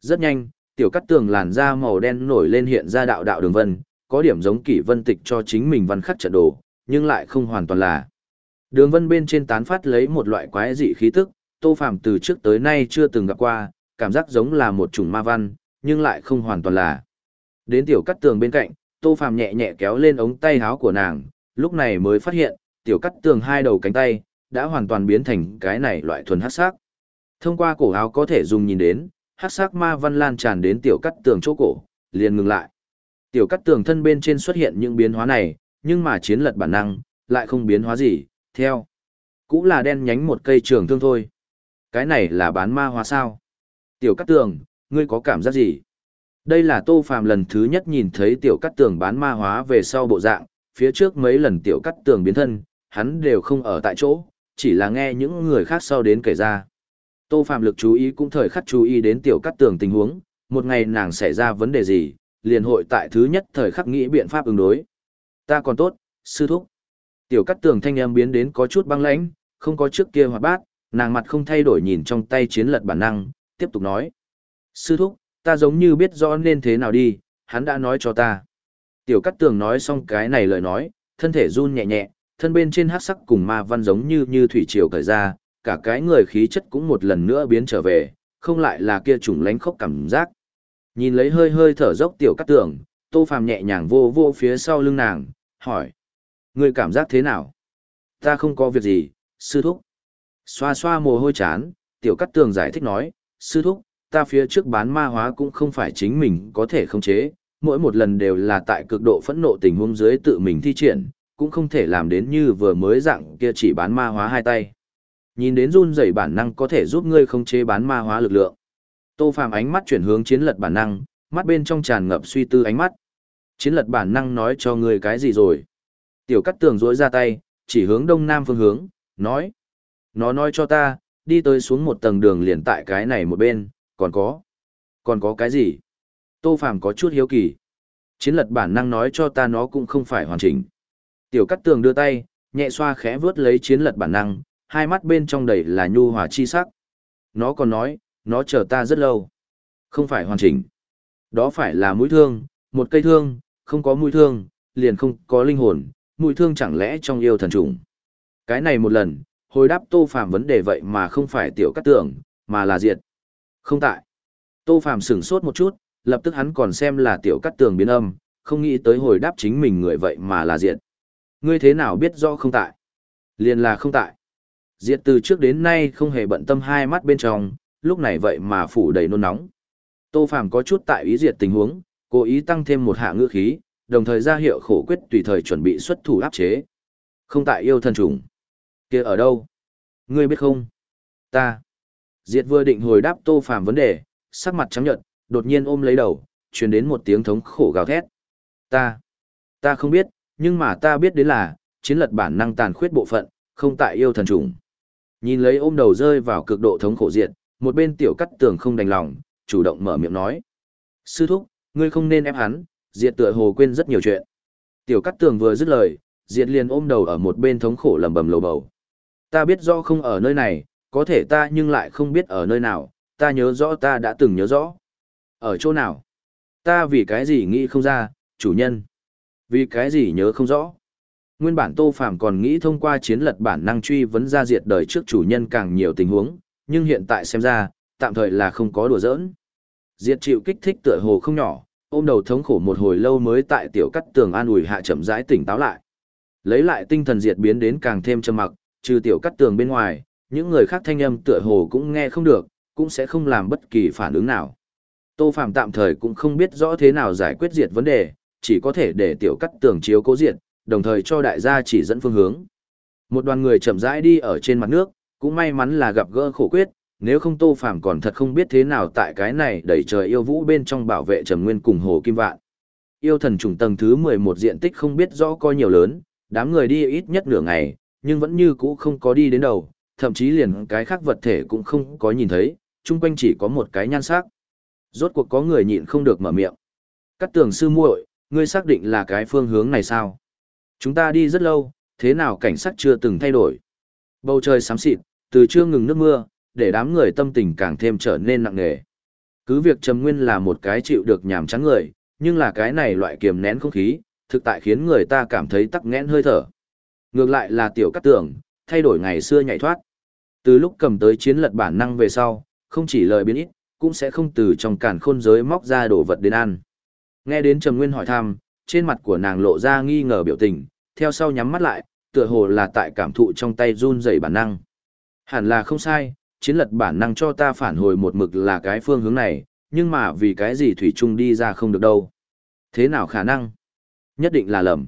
Rất nhanh, tiểu cắt tường làn da màu đen nổi lên hiện ra đạo đạo đường vân, có điểm giống kỷ vân tịch cho chính mình văn khắc trận đồ, nhưng lại không hoàn toàn là. Đường vân bên trên tán phát lấy một loại quái dị khí tức, Tô Phàm từ trước tới nay chưa từng gặp qua, cảm giác giống là một chủng ma văn, nhưng lại không hoàn toàn là. Đến tiểu cắt tường bên cạnh, Tô Phàm nhẹ nhẹ kéo lên ống tay áo của nàng, lúc này mới phát hiện, tiểu cắt tường hai đầu cánh tay, đã hoàn toàn biến thành cái này loại thuần hắc sắc. Thông qua cổ áo có thể dùng nhìn đến, hắc sắc ma văn lan tràn đến tiểu cắt tường chỗ cổ, liền ngừng lại. Tiểu cắt tường thân bên trên xuất hiện những biến hóa này, nhưng mà chiến lật bản năng, lại không biến hóa gì, theo. Cũng là đen nhánh một cây trường thương thôi. Cái này là bán ma hóa sao? Tiểu cắt tường, ngươi có cảm giác gì? Đây là Tô Phàm lần thứ nhất nhìn thấy tiểu cắt tường bán ma hóa về sau bộ dạng, phía trước mấy lần tiểu cắt tường biến thân, hắn đều không ở tại chỗ, chỉ là nghe những người khác sau đến kể ra. Tô Phàm lực chú ý cũng thời khắc chú ý đến tiểu cắt tường tình huống, một ngày nàng xảy ra vấn đề gì, liền hội tại thứ nhất thời khắc nghĩ biện pháp ứng đối. Ta còn tốt, sư thúc. Tiểu cắt tường thanh âm biến đến có chút băng lãnh, không có trước kia hoạt bát, nàng mặt không thay đổi nhìn trong tay chiến lật bản năng, tiếp tục nói. Sư thúc, ta giống như biết rõ nên thế nào đi, hắn đã nói cho ta. Tiểu cắt tường nói xong cái này lời nói, thân thể run nhẹ nhẹ, thân bên trên hát sắc cùng ma văn giống như như thủy triều cởi ra, cả cái người khí chất cũng một lần nữa biến trở về, không lại là kia trùng lánh khốc cảm giác. Nhìn lấy hơi hơi thở dốc tiểu cắt tường, tô phàm nhẹ nhàng vô vô phía sau lưng nàng, hỏi. Ngươi cảm giác thế nào? Ta không có việc gì, sư thúc. Xoa xoa mồ hôi chán, tiểu cắt tường giải thích nói, sư thúc, ta phía trước bán ma hóa cũng không phải chính mình có thể khống chế, mỗi một lần đều là tại cực độ phẫn nộ tình huống dưới tự mình thi triển, cũng không thể làm đến như vừa mới dạng kia chỉ bán ma hóa hai tay. Nhìn đến run rẩy bản năng có thể giúp ngươi khống chế bán ma hóa lực lượng. Tô Phàm ánh mắt chuyển hướng chiến lật bản năng, mắt bên trong tràn ngập suy tư ánh mắt. Chiến lật bản năng nói cho ngươi cái gì rồi? Tiểu cắt tường rỗi ra tay, chỉ hướng đông nam phương hướng, nói. Nó nói cho ta, đi tới xuống một tầng đường liền tại cái này một bên, còn có. Còn có cái gì? Tô Phàm có chút hiếu kỳ. Chiến lật bản năng nói cho ta nó cũng không phải hoàn chỉnh. Tiểu cắt tường đưa tay, nhẹ xoa khẽ vướt lấy chiến lật bản năng, hai mắt bên trong đầy là nhu hòa chi sắc. Nó còn nói, nó chờ ta rất lâu. Không phải hoàn chỉnh. Đó phải là mũi thương, một cây thương, không có mũi thương, liền không có linh hồn, mùi thương chẳng lẽ trong yêu thần trùng. Cái này một lần, hồi đáp tô phàm vấn đề vậy mà không phải tiểu cắt tường, mà là diệt. Không tại. Tô Phàm sửng sốt một chút, lập tức hắn còn xem là tiểu cắt tường biến âm, không nghĩ tới hồi đáp chính mình người vậy mà là Diệt. Ngươi thế nào biết rõ không tại? Liền là không tại. Diệt từ trước đến nay không hề bận tâm hai mắt bên trong, lúc này vậy mà phủ đầy nôn nóng. Tô Phàm có chút tại ý diệt tình huống, cố ý tăng thêm một hạ ngữ khí, đồng thời ra hiệu khổ quyết tùy thời chuẩn bị xuất thủ áp chế. Không tại yêu thần trùng. kia ở đâu? Ngươi biết không? Ta. Diệt vừa định hồi đáp Tô Phàm vấn đề, sắc mặt trắng nhợt, đột nhiên ôm lấy đầu, truyền đến một tiếng thống khổ gào thét. Ta. Ta không biết, nhưng mà ta biết đến là, chiến lật bản năng tàn khuyết bộ phận, không tại yêu thần trùng. Nhìn lấy ôm đầu rơi vào cực độ thống khổ diệt, một bên tiểu cắt tường không đành lòng, chủ động mở miệng nói. Sư thúc, ngươi không nên ép hắn, diệt tựa hồ quên rất nhiều chuyện. Tiểu cắt tường vừa dứt lời, diệt liền ôm đầu ở một bên thống khổ lầm bầm lầu bầu. Ta biết rõ không ở nơi này, có thể ta nhưng lại không biết ở nơi nào, ta nhớ rõ ta đã từng nhớ rõ. Ở chỗ nào? Ta vì cái gì nghĩ không ra, chủ nhân. Vì cái gì nhớ không rõ. Nguyên bản Tô Phàm còn nghĩ thông qua chiến lật bản năng truy vấn ra diệt đời trước chủ nhân càng nhiều tình huống, nhưng hiện tại xem ra, tạm thời là không có đùa giỡn. Diệt chịu kích thích tựa hồ không nhỏ, ôm đầu thống khổ một hồi lâu mới tại tiểu cắt tường an ủi hạ chậm rãi tỉnh táo lại. Lấy lại tinh thần diệt biến đến càng thêm trầm mặc, trừ tiểu cắt tường bên ngoài, những người khác thanh âm tựa hồ cũng nghe không được, cũng sẽ không làm bất kỳ phản ứng nào. Tô Phạm tạm thời cũng không biết rõ thế nào giải quyết diệt vấn đề, chỉ có thể để tiểu cắt tường chiếu cố diệt, đồng thời cho đại gia chỉ dẫn phương hướng. Một đoàn người chậm rãi đi ở trên mặt nước, cũng may mắn là gặp gỡ khổ quyết, nếu không Tô Phàm còn thật không biết thế nào tại cái này đẩy trời yêu vũ bên trong bảo vệ Trầm Nguyên cùng Hồ Kim Vạn. Yêu thần trùng tầng thứ 11 diện tích không biết rõ coi nhiều lớn, đám người đi ít nhất nửa ngày, nhưng vẫn như cũ không có đi đến đầu, thậm chí liền cái khác vật thể cũng không có nhìn thấy, chung quanh chỉ có một cái nhan sắc. Rốt cuộc có người nhịn không được mở miệng. Cắt tường sư muội, ngươi xác định là cái phương hướng này sao? Chúng ta đi rất lâu, thế nào cảnh sắc chưa từng thay đổi? Bầu trời xám xịt, từ chưa ngừng nước mưa, để đám người tâm tình càng thêm trở nên nặng nề. Cứ việc Trầm Nguyên là một cái chịu được nhàm chán người, nhưng là cái này loại kiềm nén không khí, thực tại khiến người ta cảm thấy tắc nghẽn hơi thở. Ngược lại là tiểu cắt tưởng, thay đổi ngày xưa nhảy thoát. Từ lúc cầm tới chiến lật bản năng về sau, không chỉ lời biến ít, cũng sẽ không từ trong cản khôn giới móc ra đồ vật đến ăn. Nghe đến Trầm Nguyên hỏi thăm, trên mặt của nàng lộ ra nghi ngờ biểu tình, theo sau nhắm mắt lại, tựa hồ là tại cảm thụ trong tay run rẩy bản năng. Hẳn là không sai, chiến lật bản năng cho ta phản hồi một mực là cái phương hướng này, nhưng mà vì cái gì Thủy Trung đi ra không được đâu. Thế nào khả năng? Nhất định là lầm.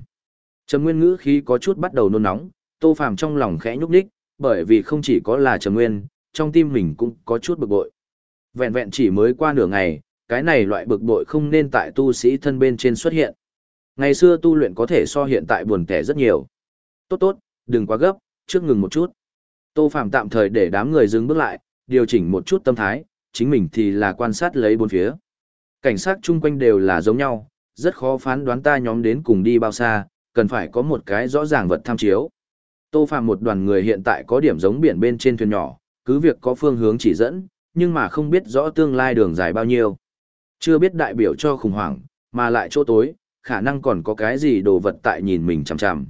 Trầm Nguyên ngữ khí có chút bắt đầu nôn nóng, Tô Phàm trong lòng khẽ nhúc nhích, bởi vì không chỉ có là Trầm Nguyên, trong tim mình cũng có chút bực bội. Vẹn vẹn chỉ mới qua nửa ngày, cái này loại bực bội không nên tại tu sĩ thân bên trên xuất hiện. Ngày xưa tu luyện có thể so hiện tại buồn tẻ rất nhiều. Tốt tốt, đừng quá gấp, trước ngừng một chút. Tô Phạm tạm thời để đám người dừng bước lại, điều chỉnh một chút tâm thái, chính mình thì là quan sát lấy bốn phía. Cảnh sát chung quanh đều là giống nhau, rất khó phán đoán ta nhóm đến cùng đi bao xa, cần phải có một cái rõ ràng vật tham chiếu. Tô Phạm một đoàn người hiện tại có điểm giống biển bên trên thuyền nhỏ, cứ việc có phương hướng chỉ dẫn, nhưng mà không biết rõ tương lai đường dài bao nhiêu. Chưa biết đại biểu cho khủng hoảng, mà lại chỗ tối, khả năng còn có cái gì đồ vật tại nhìn mình chằm chằm.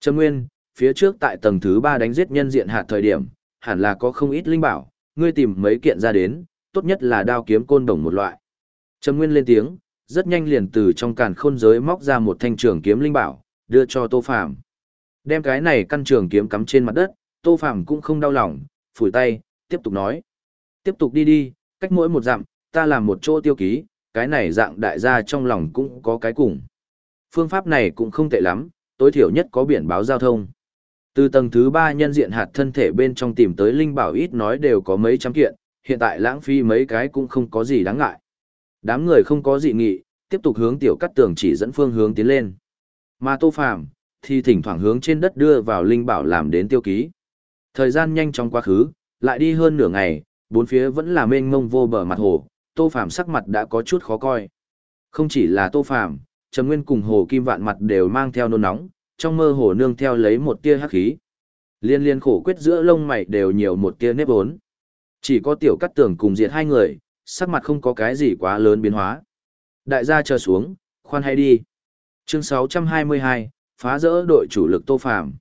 Trâm Nguyên, phía trước tại tầng thứ ba đánh giết nhân diện hạt thời điểm, hẳn là có không ít linh bảo, ngươi tìm mấy kiện ra đến, tốt nhất là đao kiếm côn đồng một loại. Trâm Nguyên lên tiếng, rất nhanh liền từ trong càn khôn giới móc ra một thanh trường kiếm linh bảo, đưa cho Tô Phàm. Đem cái này căn trường kiếm cắm trên mặt đất, Tô Phàm cũng không đau lòng, phủi tay, tiếp tục nói: "Tiếp tục đi đi, cách mỗi một dặm, ta làm một chỗ tiêu ký, cái này dạng đại gia trong lòng cũng có cái cùng. Phương pháp này cũng không tệ lắm, tối thiểu nhất có biển báo giao thông. Từ tầng thứ 3 nhân diện hạt thân thể bên trong tìm tới linh bảo ít nói đều có mấy trăm kiện, hiện tại lãng phí mấy cái cũng không có gì đáng ngại. Đám người không có dị nghị, tiếp tục hướng tiểu cắt tường chỉ dẫn phương hướng tiến lên. Mà Tô Phàm thì thỉnh thoảng hướng trên đất đưa vào linh bảo làm đến tiêu ký. Thời gian nhanh chóng quá khứ, lại đi hơn nửa ngày, bốn phía vẫn là mênh mông vô bờ mặt hồ, Tô Phàm sắc mặt đã có chút khó coi. Không chỉ là Tô Phàm, Trầm Nguyên cùng Hồ Kim Vạn mặt đều mang theo nôn nóng, trong mơ hồ nương theo lấy một tia hắc khí. Liên liên khổ quyết giữa lông mày đều nhiều một tia nếp ốn. Chỉ có tiểu cắt tường cùng diệt hai người, sắc mặt không có cái gì quá lớn biến hóa. Đại gia chờ xuống, khoan hay đi. Chương 622, phá rỡ đội chủ lực Tô Phàm.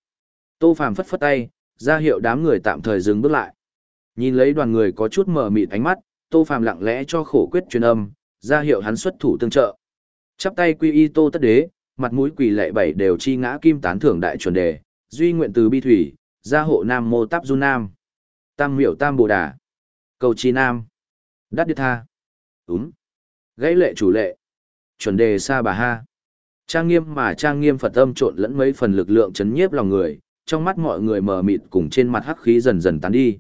Tô Phàm phất phất tay, ra hiệu đám người tạm thời dừng bước lại. Nhìn lấy đoàn người có chút mở mịt ánh mắt, Tô Phàm lặng lẽ cho khổ quyết truyền âm, ra hiệu hắn xuất thủ tương trợ. Chắp tay quy y tô tất đế, mặt mũi quỳ lệ bảy đều chi ngã kim tán thưởng đại chuẩn đề, duy nguyện từ bi thủy, gia hộ nam mô táp du nam. Tam miểu tam bồ đà. Cầu chi nam. Đát điệt tha. Úm. Gãy lệ chủ lệ. Chuẩn đề sa bà ha. Trang nghiêm mà trang nghiêm Phật âm trộn lẫn mấy phần lực lượng chấn nhiếp lòng người, trong mắt mọi người mờ mịt cùng trên mặt hắc khí dần dần tán đi.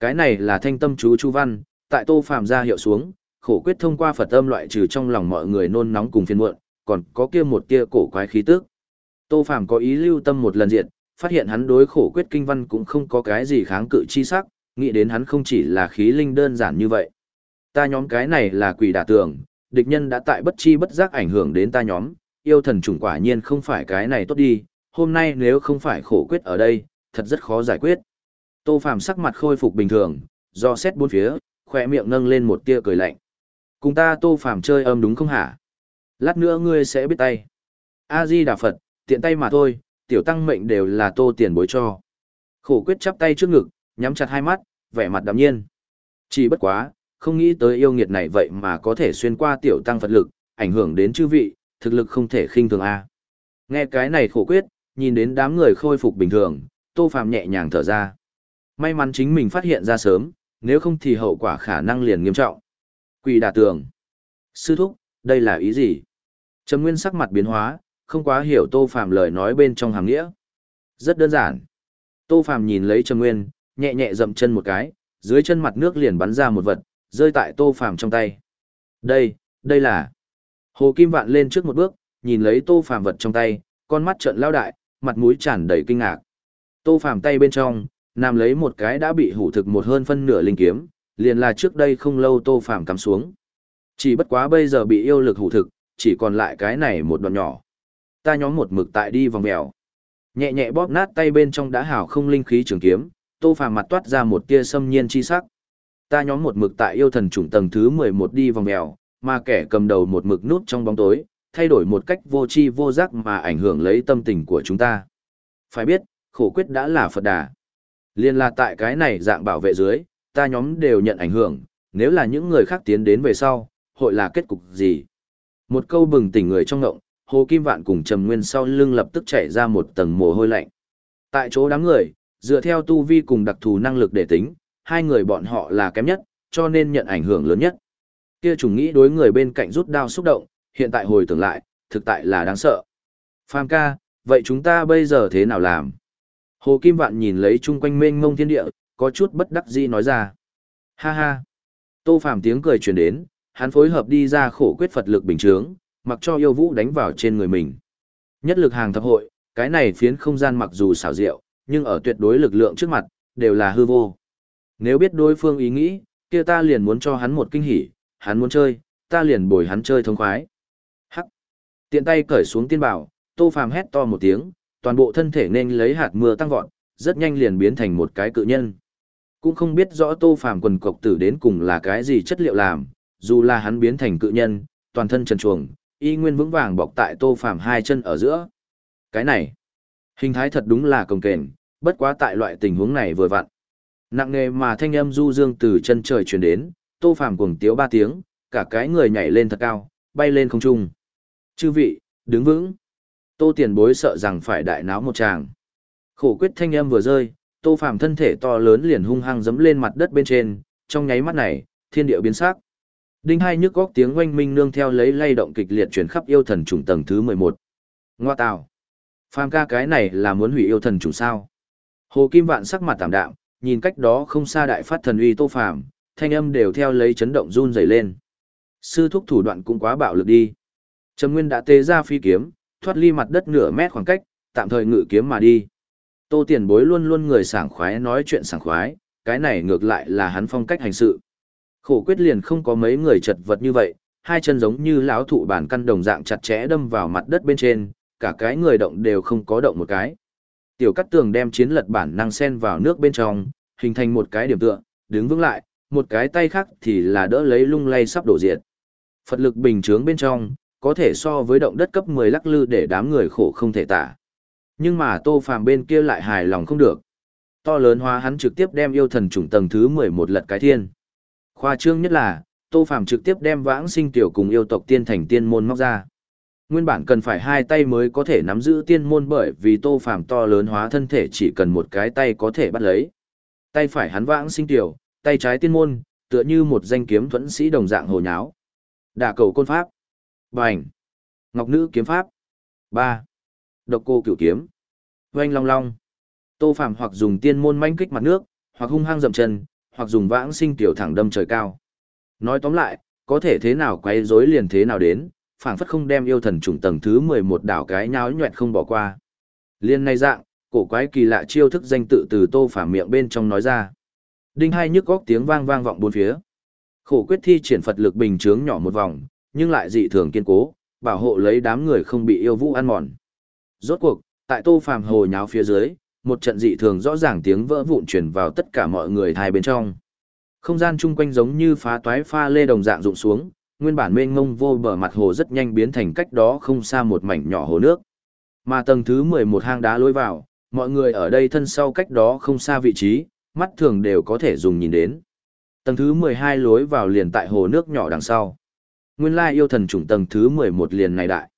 Cái này là thanh tâm chú chu văn, tại Tô Phàm ra hiệu xuống, khổ quyết thông qua Phật âm loại trừ trong lòng mọi người nôn nóng cùng phiền muộn, còn có kia một tia cổ quái khí tức. Tô Phàm có ý lưu tâm một lần diện, phát hiện hắn đối khổ quyết kinh văn cũng không có cái gì kháng cự chi sắc, nghĩ đến hắn không chỉ là khí linh đơn giản như vậy. Ta nhóm cái này là quỷ đả tường, địch nhân đã tại bất chi bất giác ảnh hưởng đến ta nhóm, yêu thần chủng quả nhiên không phải cái này tốt đi, hôm nay nếu không phải khổ quyết ở đây, thật rất khó giải quyết. Tô Phàm sắc mặt khôi phục bình thường, do xét bốn phía, khỏe miệng nâng lên một tia cười lạnh. Cùng ta Tô Phàm chơi âm đúng không hả? Lát nữa ngươi sẽ biết tay. A-di Đà Phật, tiện tay mà thôi, tiểu tăng mệnh đều là tô tiền bối cho. Khổ quyết chắp tay trước ngực, nhắm chặt hai mắt, vẻ mặt đạm nhiên. Chỉ bất quá, không nghĩ tới yêu nghiệt này vậy mà có thể xuyên qua tiểu tăng Phật lực, ảnh hưởng đến chư vị, thực lực không thể khinh thường a. Nghe cái này khổ quyết, nhìn đến đám người khôi phục bình thường, Tô Phàm nhẹ nhàng thở ra. May mắn chính mình phát hiện ra sớm, nếu không thì hậu quả khả năng liền nghiêm trọng. Quỷ đà tường. Sư thúc, đây là ý gì? Trầm Nguyên sắc mặt biến hóa, không quá hiểu Tô Phàm lời nói bên trong hàng nghĩa. Rất đơn giản. Tô Phàm nhìn lấy Trầm Nguyên, nhẹ nhẹ dậm chân một cái, dưới chân mặt nước liền bắn ra một vật, rơi tại Tô Phàm trong tay. Đây, đây là... Hồ Kim Vạn lên trước một bước, nhìn lấy Tô Phàm vật trong tay, con mắt trợn lao đại, mặt mũi tràn đầy kinh ngạc. Tô Phàm tay bên trong, nằm lấy một cái đã bị hủ thực một hơn phân nửa linh kiếm, liền là trước đây không lâu Tô Phàm cắm xuống. Chỉ bất quá bây giờ bị yêu lực hủ thực, chỉ còn lại cái này một đoạn nhỏ. Ta nhóm một mực tại đi vòng mèo. Nhẹ nhẹ bóp nát tay bên trong đã hào không linh khí trường kiếm, Tô Phàm mặt toát ra một tia xâm nhiên chi sắc. Ta nhóm một mực tại yêu thần chủng tầng thứ 11 đi vòng mèo, mà kẻ cầm đầu một mực nút trong bóng tối, thay đổi một cách vô tri vô giác mà ảnh hưởng lấy tâm tình của chúng ta. Phải biết, khổ quyết đã là Phật đà. Liên là tại cái này dạng bảo vệ dưới, ta nhóm đều nhận ảnh hưởng, nếu là những người khác tiến đến về sau, hội là kết cục gì? Một câu bừng tỉnh người trong ngộng, Hồ Kim Vạn cùng Trầm Nguyên sau lưng lập tức chảy ra một tầng mồ hôi lạnh. Tại chỗ đám người, dựa theo tu vi cùng đặc thù năng lực để tính, hai người bọn họ là kém nhất, cho nên nhận ảnh hưởng lớn nhất. Kia trùng nghĩ đối người bên cạnh rút đao xúc động, hiện tại hồi tưởng lại, thực tại là đáng sợ. Phàm ca, vậy chúng ta bây giờ thế nào làm? Hồ Kim Vạn nhìn lấy chung quanh mênh mông thiên địa, có chút bất đắc dĩ nói ra. Ha ha. Tô Phàm tiếng cười truyền đến, hắn phối hợp đi ra khổ quyết Phật lực bình chướng, mặc cho yêu vũ đánh vào trên người mình. Nhất lực hàng thập hội, cái này phiến không gian mặc dù xảo diệu, nhưng ở tuyệt đối lực lượng trước mặt, đều là hư vô. Nếu biết đối phương ý nghĩ, kia ta liền muốn cho hắn một kinh hỉ, hắn muốn chơi, ta liền bồi hắn chơi thông khoái. Hắc. Tiện tay cởi xuống tiên bảo, Tô Phàm hét to một tiếng, toàn bộ thân thể nên lấy hạt mưa tăng vọt, rất nhanh liền biến thành một cái cự nhân. Cũng không biết rõ Tô Phàm quần cộc tử đến cùng là cái gì chất liệu làm, dù là hắn biến thành cự nhân, toàn thân trần chuồng, y nguyên vững vàng bọc tại Tô Phàm hai chân ở giữa. Cái này, hình thái thật đúng là công kềnh, bất quá tại loại tình huống này vừa vặn. Nặng nề mà thanh âm du dương từ chân trời truyền đến, Tô Phàm cuồng tiếu ba tiếng, cả cái người nhảy lên thật cao, bay lên không trung. Chư vị, đứng vững. Tô Tiền Bối sợ rằng phải đại náo một tràng. Khổ quyết thanh âm vừa rơi, Tô Phàm thân thể to lớn liền hung hăng giẫm lên mặt đất bên trên, trong nháy mắt này, thiên địa biến sắc. Đinh hai nhức góc tiếng oanh minh nương theo lấy lay động kịch liệt chuyển khắp yêu thần trùng tầng thứ 11. Ngoa tào. Phàm ca cái này là muốn hủy yêu thần trùng sao? Hồ Kim Vạn sắc mặt tạm đạm, nhìn cách đó không xa đại phát thần uy Tô Phàm, thanh âm đều theo lấy chấn động run rẩy lên. Sư thúc thủ đoạn cũng quá bạo lực đi. Trầm Nguyên đã tê ra phi kiếm, thoát ly mặt đất nửa mét khoảng cách, tạm thời ngự kiếm mà đi. Tô Tiền Bối luôn luôn người sảng khoái nói chuyện sảng khoái, cái này ngược lại là hắn phong cách hành sự. Khổ quyết liền không có mấy người chật vật như vậy, hai chân giống như lão thụ bản căn đồng dạng chặt chẽ đâm vào mặt đất bên trên, cả cái người động đều không có động một cái. Tiểu cắt tường đem chiến lật bản năng sen vào nước bên trong, hình thành một cái điểm tựa, đứng vững lại, một cái tay khác thì là đỡ lấy lung lay sắp đổ diệt. Phật lực bình chướng bên trong, có thể so với động đất cấp 10 lắc lư để đám người khổ không thể tả. Nhưng mà Tô Phàm bên kia lại hài lòng không được. To lớn hóa hắn trực tiếp đem yêu thần chủng tầng thứ 11 lật cái thiên. Khoa trương nhất là, Tô Phàm trực tiếp đem vãng sinh tiểu cùng yêu tộc tiên thành tiên môn móc ra. Nguyên bản cần phải hai tay mới có thể nắm giữ tiên môn bởi vì Tô Phàm to lớn hóa thân thể chỉ cần một cái tay có thể bắt lấy. Tay phải hắn vãng sinh tiểu, tay trái tiên môn, tựa như một danh kiếm thuẫn sĩ đồng dạng hồ nháo. Đả cầu côn pháp. Bành. Ngọc nữ kiếm pháp. ba Độc cô cửu kiếm. Oanh long long. Tô Phàm hoặc dùng tiên môn manh kích mặt nước, hoặc hung hăng dậm chân, hoặc dùng vãng sinh tiểu thẳng đâm trời cao. Nói tóm lại, có thể thế nào quay rối liền thế nào đến, phảng phất không đem yêu thần trùng tầng thứ 11 đảo cái nháo nhuẹn không bỏ qua. Liên này dạng, cổ quái kỳ lạ chiêu thức danh tự từ Tô Phàm miệng bên trong nói ra. Đinh hai nhức góc tiếng vang vang vọng bốn phía. Khổ quyết thi triển Phật lực bình chướng nhỏ một vòng, nhưng lại dị thường kiên cố, bảo hộ lấy đám người không bị yêu vũ ăn mòn. Rốt cuộc, tại Tô Phàm hồ nháo phía dưới, một trận dị thường rõ ràng tiếng vỡ vụn truyền vào tất cả mọi người hai bên trong. Không gian chung quanh giống như phá toái pha lê đồng dạng rụng xuống, nguyên bản mênh ngông vô bờ mặt hồ rất nhanh biến thành cách đó không xa một mảnh nhỏ hồ nước. Mà tầng thứ 11 hang đá lối vào, mọi người ở đây thân sau cách đó không xa vị trí, mắt thường đều có thể dùng nhìn đến. Tầng thứ 12 lối vào liền tại hồ nước nhỏ đằng sau. Nguyên lai yêu thần chủng tầng thứ 11 liền này đại.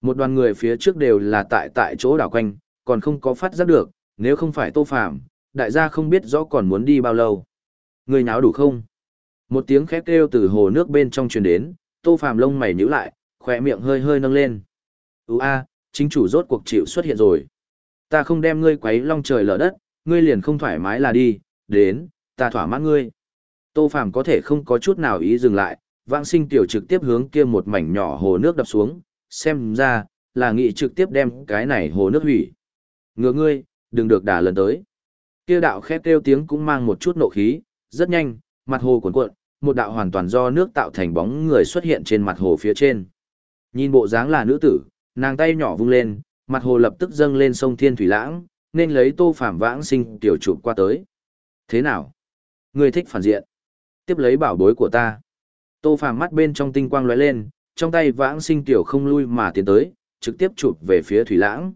Một đoàn người phía trước đều là tại tại chỗ đảo quanh, còn không có phát giác được, nếu không phải tô phạm, đại gia không biết rõ còn muốn đi bao lâu. Người nháo đủ không? Một tiếng khét kêu từ hồ nước bên trong truyền đến, tô phạm lông mày nhữ lại, khỏe miệng hơi hơi nâng lên. ưu a, chính chủ rốt cuộc chịu xuất hiện rồi. Ta không đem ngươi quấy long trời lở đất, ngươi liền không thoải mái là đi, đến, ta thỏa mãn ngươi. Tô Phàm có thể không có chút nào ý dừng lại, vãng sinh tiểu trực tiếp hướng kia một mảnh nhỏ hồ nước đập xuống, xem ra, là nghị trực tiếp đem cái này hồ nước hủy. ngựa ngươi, đừng được đả lần tới. Kia đạo khét kêu tiếng cũng mang một chút nộ khí, rất nhanh, mặt hồ cuộn cuộn, một đạo hoàn toàn do nước tạo thành bóng người xuất hiện trên mặt hồ phía trên. Nhìn bộ dáng là nữ tử, nàng tay nhỏ vung lên, mặt hồ lập tức dâng lên sông Thiên Thủy Lãng, nên lấy tô phạm vãng sinh tiểu chụp qua tới. Thế nào? Ngươi thích phản diện. Tiếp lấy bảo bối của ta. Tô phạm mắt bên trong tinh quang lóe lên, trong tay vãng sinh tiểu không lui mà tiến tới, trực tiếp chụp về phía Thủy Lãng.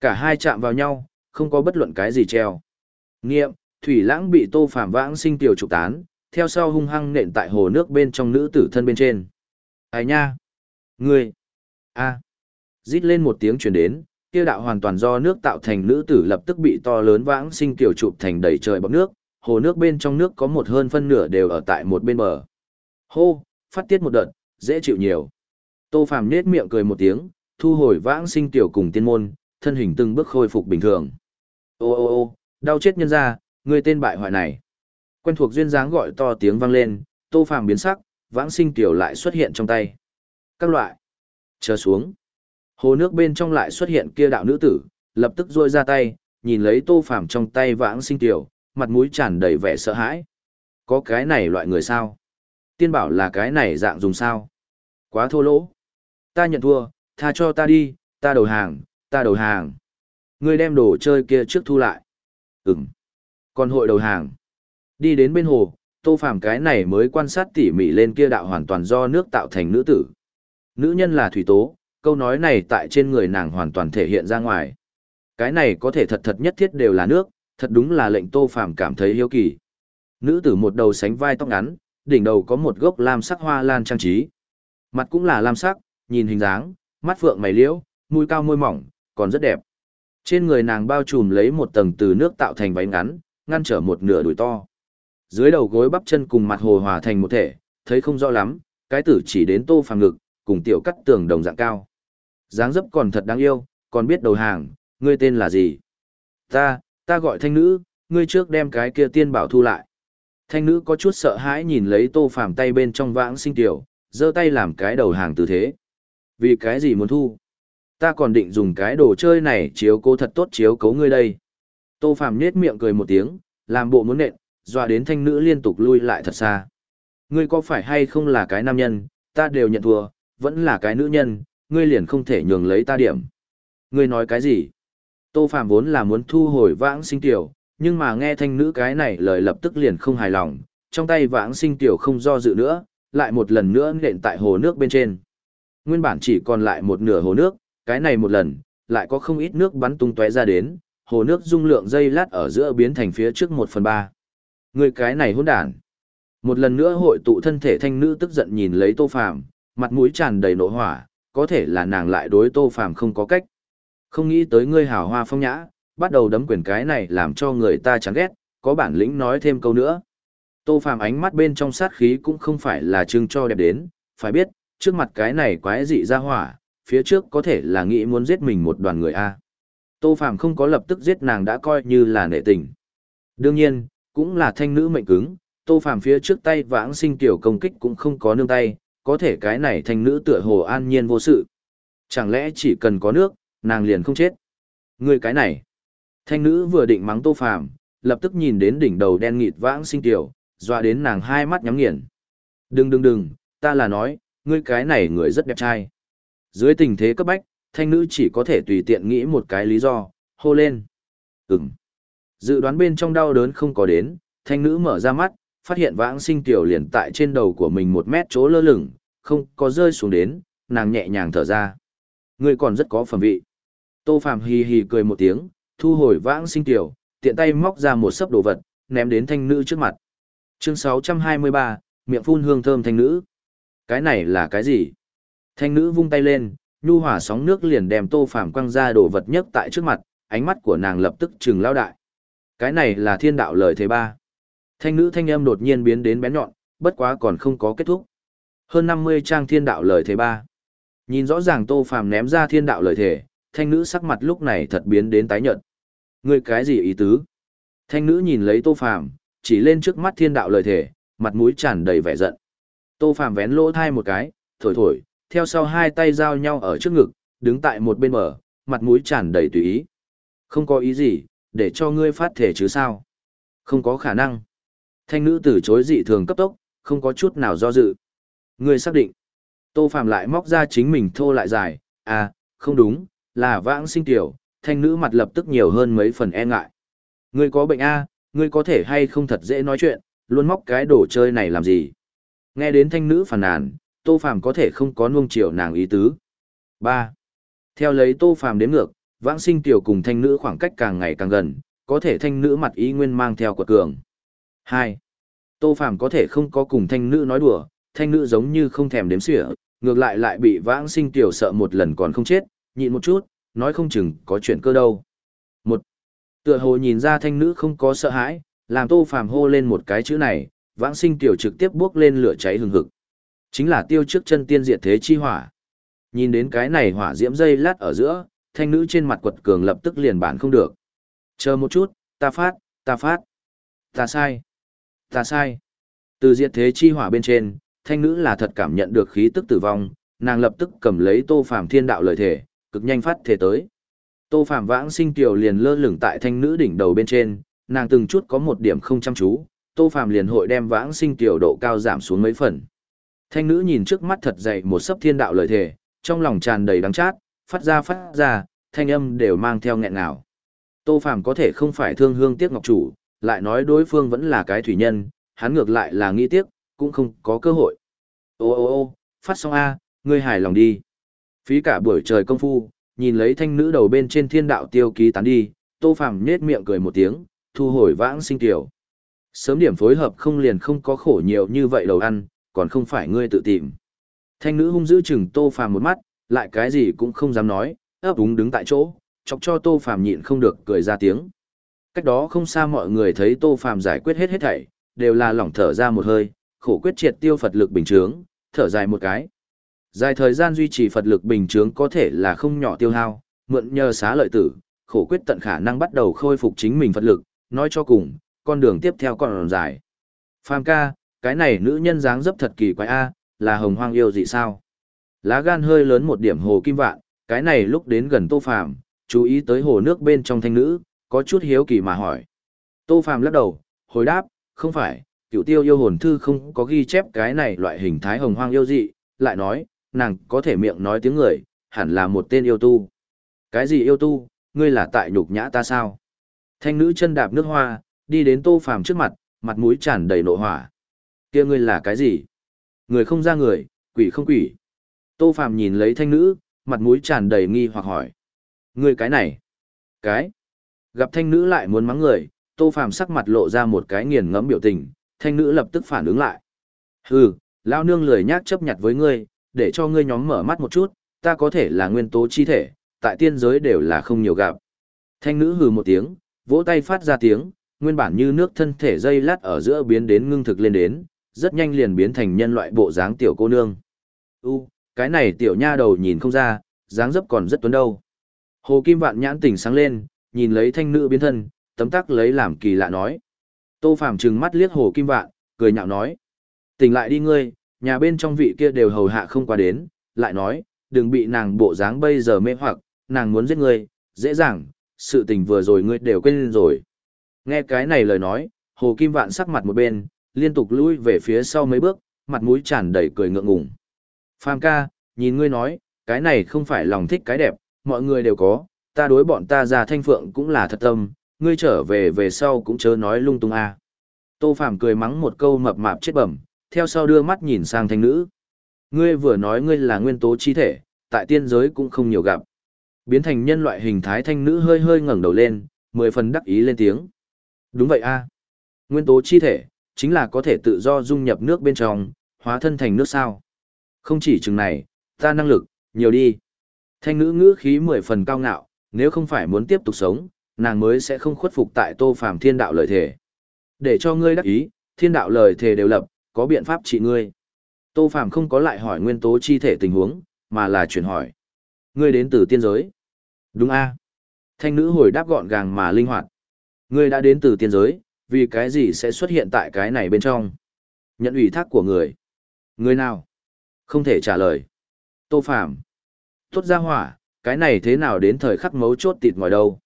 Cả hai chạm vào nhau, không có bất luận cái gì treo. Nghiệm, Thủy Lãng bị tô phạm vãng sinh tiểu chụp tán, theo sau hung hăng nện tại hồ nước bên trong nữ tử thân bên trên. Ai nha? Ngươi! a Rít lên một tiếng truyền đến, kia đạo hoàn toàn do nước tạo thành nữ tử lập tức bị to lớn vãng sinh tiểu chụp thành đầy trời bọc nước, hồ nước bên trong nước có một hơn phân nửa đều ở tại một bên bờ. Hô, phát tiết một đợt, dễ chịu nhiều. Tô Phàm nết miệng cười một tiếng, thu hồi vãng sinh tiểu cùng tiên môn, thân hình từng bước khôi phục bình thường. Ô ô ô, đau chết nhân ra, người tên bại hoại này. Quen thuộc duyên dáng gọi to tiếng vang lên, Tô Phàm biến sắc, vãng sinh tiểu lại xuất hiện trong tay. Các loại. Chờ xuống. Hồ nước bên trong lại xuất hiện kia đạo nữ tử, lập tức rôi ra tay, nhìn lấy tô phàm trong tay vãng sinh tiểu, mặt mũi tràn đầy vẻ sợ hãi. Có cái này loại người sao? Tiên bảo là cái này dạng dùng sao? Quá thô lỗ. Ta nhận thua, tha cho ta đi, ta đầu hàng, ta đầu hàng. Ngươi đem đồ chơi kia trước thu lại. Ừm. Còn hội đầu hàng. Đi đến bên hồ, tô phàm cái này mới quan sát tỉ mỉ lên kia đạo hoàn toàn do nước tạo thành nữ tử. Nữ nhân là thủy tố, câu nói này tại trên người nàng hoàn toàn thể hiện ra ngoài. Cái này có thể thật thật nhất thiết đều là nước, thật đúng là lệnh Tô Phàm cảm thấy hiếu kỳ. Nữ tử một đầu sánh vai tóc ngắn, đỉnh đầu có một gốc lam sắc hoa lan trang trí. Mặt cũng là lam sắc, nhìn hình dáng, mắt phượng mày liễu, mũi cao môi mỏng, còn rất đẹp. Trên người nàng bao trùm lấy một tầng từ nước tạo thành váy ngắn, ngăn trở một nửa đùi to. Dưới đầu gối bắp chân cùng mặt hồ hòa thành một thể, thấy không rõ lắm, cái tử chỉ đến Tô Phàm ngực, cùng tiểu cắt tường đồng dạng cao dáng dấp còn thật đáng yêu, còn biết đầu hàng, ngươi tên là gì? Ta, ta gọi thanh nữ, ngươi trước đem cái kia tiên bảo thu lại. Thanh nữ có chút sợ hãi nhìn lấy tô phàm tay bên trong vãng sinh tiểu, giơ tay làm cái đầu hàng tư thế. Vì cái gì muốn thu? Ta còn định dùng cái đồ chơi này chiếu cố thật tốt chiếu cố ngươi đây. Tô phàm nhết miệng cười một tiếng, làm bộ muốn nện, dọa đến thanh nữ liên tục lui lại thật xa. Ngươi có phải hay không là cái nam nhân, ta đều nhận thua, vẫn là cái nữ nhân, ngươi liền không thể nhường lấy ta điểm. Ngươi nói cái gì? Tô Phạm vốn là muốn thu hồi vãng sinh tiểu, nhưng mà nghe thanh nữ cái này lời lập tức liền không hài lòng, trong tay vãng sinh tiểu không do dự nữa, lại một lần nữa nện tại hồ nước bên trên. Nguyên bản chỉ còn lại một nửa hồ nước, cái này một lần, lại có không ít nước bắn tung tóe ra đến, hồ nước dung lượng dây lát ở giữa biến thành phía trước một phần ba. Người cái này hỗn đản. Một lần nữa hội tụ thân thể thanh nữ tức giận nhìn lấy Tô Phàm, mặt mũi tràn đầy nộ hỏa, có thể là nàng lại đối Tô Phàm không có cách. Không nghĩ tới ngươi hào hoa phong nhã, bắt đầu đấm quyền cái này làm cho người ta chán ghét, có bản lĩnh nói thêm câu nữa. Tô Phàm ánh mắt bên trong sát khí cũng không phải là trưng cho đẹp đến, phải biết, trước mặt cái này quái dị ra hỏa, phía trước có thể là nghĩ muốn giết mình một đoàn người A. Tô Phàm không có lập tức giết nàng đã coi như là nệ tình. Đương nhiên, cũng là thanh nữ mệnh cứng, Tô Phàm phía trước tay vãng sinh tiểu công kích cũng không có nương tay, có thể cái này thanh nữ tựa hồ an nhiên vô sự. Chẳng lẽ chỉ cần có nước, nàng liền không chết? Người cái này. Thanh nữ vừa định mắng Tô Phàm, lập tức nhìn đến đỉnh đầu đen nghịt vãng sinh tiểu, dọa đến nàng hai mắt nhắm nghiền. Đừng đừng đừng, ta là nói, ngươi cái này người rất đẹp trai. Dưới tình thế cấp bách, thanh nữ chỉ có thể tùy tiện nghĩ một cái lý do, hô lên. Ừm. Dự đoán bên trong đau đớn không có đến, thanh nữ mở ra mắt, phát hiện vãng sinh tiểu liền tại trên đầu của mình một mét chỗ lơ lửng, không có rơi xuống đến, nàng nhẹ nhàng thở ra. Ngươi còn rất có phẩm vị. Tô Phạm hì hì cười một tiếng, thu hồi vãng sinh tiểu, tiện tay móc ra một sấp đồ vật, ném đến thanh nữ trước mặt. Chương 623, miệng phun hương thơm thanh nữ. Cái này là cái gì? Thanh nữ vung tay lên, nhu hỏa sóng nước liền đem Tô Phàm quăng ra đồ vật nhất tại trước mặt, ánh mắt của nàng lập tức trừng lao đại. Cái này là thiên đạo lời thế ba. Thanh nữ thanh âm đột nhiên biến đến bén nhọn, bất quá còn không có kết thúc. Hơn 50 trang thiên đạo lời thế ba. Nhìn rõ ràng Tô Phàm ném ra thiên đạo lời thể, thanh nữ sắc mặt lúc này thật biến đến tái nhợt. Ngươi cái gì ý tứ? Thanh nữ nhìn lấy Tô Phàm, chỉ lên trước mắt thiên đạo lời thể, mặt mũi tràn đầy vẻ giận. Tô Phàm vén lỗ thai một cái, thổi thổi, theo sau hai tay giao nhau ở trước ngực, đứng tại một bên bờ, mặt mũi tràn đầy tùy ý. Không có ý gì, để cho ngươi phát thể chứ sao? Không có khả năng. Thanh nữ từ chối dị thường cấp tốc, không có chút nào do dự. Ngươi xác định. Tô Phạm lại móc ra chính mình thô lại dài, à, không đúng, là vãng sinh tiểu, thanh nữ mặt lập tức nhiều hơn mấy phần e ngại. Ngươi có bệnh a, ngươi có thể hay không thật dễ nói chuyện, luôn móc cái đồ chơi này làm gì? Nghe đến thanh nữ phàn nàn, Tô Phàm có thể không có nuông chiều nàng ý tứ. 3. Theo lấy Tô Phàm đến ngược, vãng sinh tiểu cùng thanh nữ khoảng cách càng ngày càng gần, có thể thanh nữ mặt ý nguyên mang theo quật cường. 2. Tô Phàm có thể không có cùng thanh nữ nói đùa, thanh nữ giống như không thèm đếm xỉa, ngược lại lại bị vãng sinh tiểu sợ một lần còn không chết, nhịn một chút, nói không chừng có chuyện cơ đâu. Một. Tựa hồ nhìn ra thanh nữ không có sợ hãi, làm Tô Phàm hô lên một cái chữ này, vãng sinh tiểu trực tiếp bước lên lửa cháy hừng hực. Chính là tiêu trước chân tiên diệt thế chi hỏa. Nhìn đến cái này hỏa diễm dây lát ở giữa, thanh nữ trên mặt quật cường lập tức liền bản không được. Chờ một chút, ta phát, ta phát. Ta sai. Ta sai. Từ diệt thế chi hỏa bên trên, thanh nữ là thật cảm nhận được khí tức tử vong, nàng lập tức cầm lấy tô phàm thiên đạo lời thể, cực nhanh phát thể tới. Tô phàm vãng sinh tiểu liền lơ lửng tại thanh nữ đỉnh đầu bên trên, nàng từng chút có một điểm không chăm chú, tô phàm liền hội đem vãng sinh tiểu độ cao giảm xuống mấy phần. Thanh nữ nhìn trước mắt thật dày một sấp thiên đạo lời thể, trong lòng tràn đầy đắng chát, phát ra phát ra, thanh âm đều mang theo nghẹn ngào. Tô Phàm có thể không phải thương hương tiếc ngọc chủ, lại nói đối phương vẫn là cái thủy nhân, hắn ngược lại là nghĩ tiếc, cũng không có cơ hội. Ô ô ô, phát xong A, ngươi hài lòng đi. Phí cả buổi trời công phu, nhìn lấy thanh nữ đầu bên trên thiên đạo tiêu ký tán đi, Tô Phàm nhếch miệng cười một tiếng, thu hồi vãng sinh tiểu. Sớm điểm phối hợp không liền không có khổ nhiều như vậy đầu ăn, còn không phải ngươi tự tìm. Thanh nữ hung dữ chừng Tô Phàm một mắt, lại cái gì cũng không dám nói, ấp úng đứng tại chỗ, chọc cho Tô Phàm nhịn không được cười ra tiếng. Cách đó không xa mọi người thấy Tô Phàm giải quyết hết hết thảy, đều là lỏng thở ra một hơi, khổ quyết triệt tiêu Phật lực bình chướng, thở dài một cái. Dài thời gian duy trì Phật lực bình chướng có thể là không nhỏ tiêu hao, mượn nhờ xá lợi tử, khổ quyết tận khả năng bắt đầu khôi phục chính mình Phật lực, nói cho cùng, con đường tiếp theo còn dài. Phàm ca, cái này nữ nhân dáng dấp thật kỳ quái a, là hồng hoang yêu dị sao? Lá gan hơi lớn một điểm hồ kim vạn, cái này lúc đến gần Tô Phàm, chú ý tới hồ nước bên trong thanh nữ, có chút hiếu kỳ mà hỏi. Tô Phàm lắc đầu, hồi đáp, không phải, cựu tiêu yêu hồn thư không có ghi chép cái này loại hình thái hồng hoang yêu dị, lại nói, nàng có thể miệng nói tiếng người, hẳn là một tên yêu tu. Cái gì yêu tu, ngươi là tại nhục nhã ta sao? Thanh nữ chân đạp nước hoa, đi đến Tô Phàm trước mặt, mặt mũi tràn đầy nộ hỏa. Kia ngươi là cái gì? Người không ra người, quỷ không quỷ. Tô Phàm nhìn lấy thanh nữ, mặt mũi tràn đầy nghi hoặc hỏi. Ngươi cái này? Cái? Gặp thanh nữ lại muốn mắng người, Tô Phàm sắc mặt lộ ra một cái nghiền ngẫm biểu tình, thanh nữ lập tức phản ứng lại. Hừ, lao nương lười nhác chấp nhặt với ngươi, để cho ngươi nhóm mở mắt một chút, ta có thể là nguyên tố chi thể, tại tiên giới đều là không nhiều gặp. Thanh nữ hừ một tiếng, vỗ tay phát ra tiếng, nguyên bản như nước thân thể dây lát ở giữa biến đến ngưng thực lên đến, rất nhanh liền biến thành nhân loại bộ dáng tiểu cô nương. U, cái này tiểu nha đầu nhìn không ra, dáng dấp còn rất tuấn đâu. Hồ Kim Vạn nhãn tỉnh sáng lên, nhìn lấy thanh nữ biến thân, tấm tắc lấy làm kỳ lạ nói. Tô Phàm trừng mắt liếc Hồ Kim Vạn, cười nhạo nói. Tỉnh lại đi ngươi, nhà bên trong vị kia đều hầu hạ không qua đến, lại nói, đừng bị nàng bộ dáng bây giờ mê hoặc, nàng muốn giết ngươi, dễ dàng, sự tình vừa rồi ngươi đều quên rồi. Nghe cái này lời nói, Hồ Kim Vạn sắc mặt một bên, liên tục lui về phía sau mấy bước, mặt mũi tràn đầy cười ngượng ngùng. Phàm ca, nhìn ngươi nói, cái này không phải lòng thích cái đẹp, mọi người đều có, ta đối bọn ta ra thanh phượng cũng là thật tâm, ngươi trở về về sau cũng chớ nói lung tung a. À. Tô Phàm cười mắng một câu mập mạp chết bẩm, theo sau đưa mắt nhìn sang thanh nữ. Ngươi vừa nói ngươi là nguyên tố chi thể, tại tiên giới cũng không nhiều gặp. Biến thành nhân loại hình thái thanh nữ hơi hơi ngẩng đầu lên, mười phần đắc ý lên tiếng. Đúng vậy a. Nguyên tố chi thể, chính là có thể tự do dung nhập nước bên trong, hóa thân thành nước sao. Không chỉ chừng này, ta năng lực, nhiều đi. Thanh nữ ngữ khí mười phần cao ngạo, nếu không phải muốn tiếp tục sống, nàng mới sẽ không khuất phục tại tô phàm thiên đạo lời thể. Để cho ngươi đắc ý, thiên đạo lời thề đều lập, có biện pháp trị ngươi. Tô phàm không có lại hỏi nguyên tố chi thể tình huống, mà là chuyển hỏi. Ngươi đến từ tiên giới. Đúng a Thanh nữ hồi đáp gọn gàng mà linh hoạt. Ngươi đã đến từ tiên giới, vì cái gì sẽ xuất hiện tại cái này bên trong? Nhận ủy thác của người. Người nào? Không thể trả lời. Tô Phạm. Tốt ra hỏa, cái này thế nào đến thời khắc mấu chốt tịt ngoài đâu?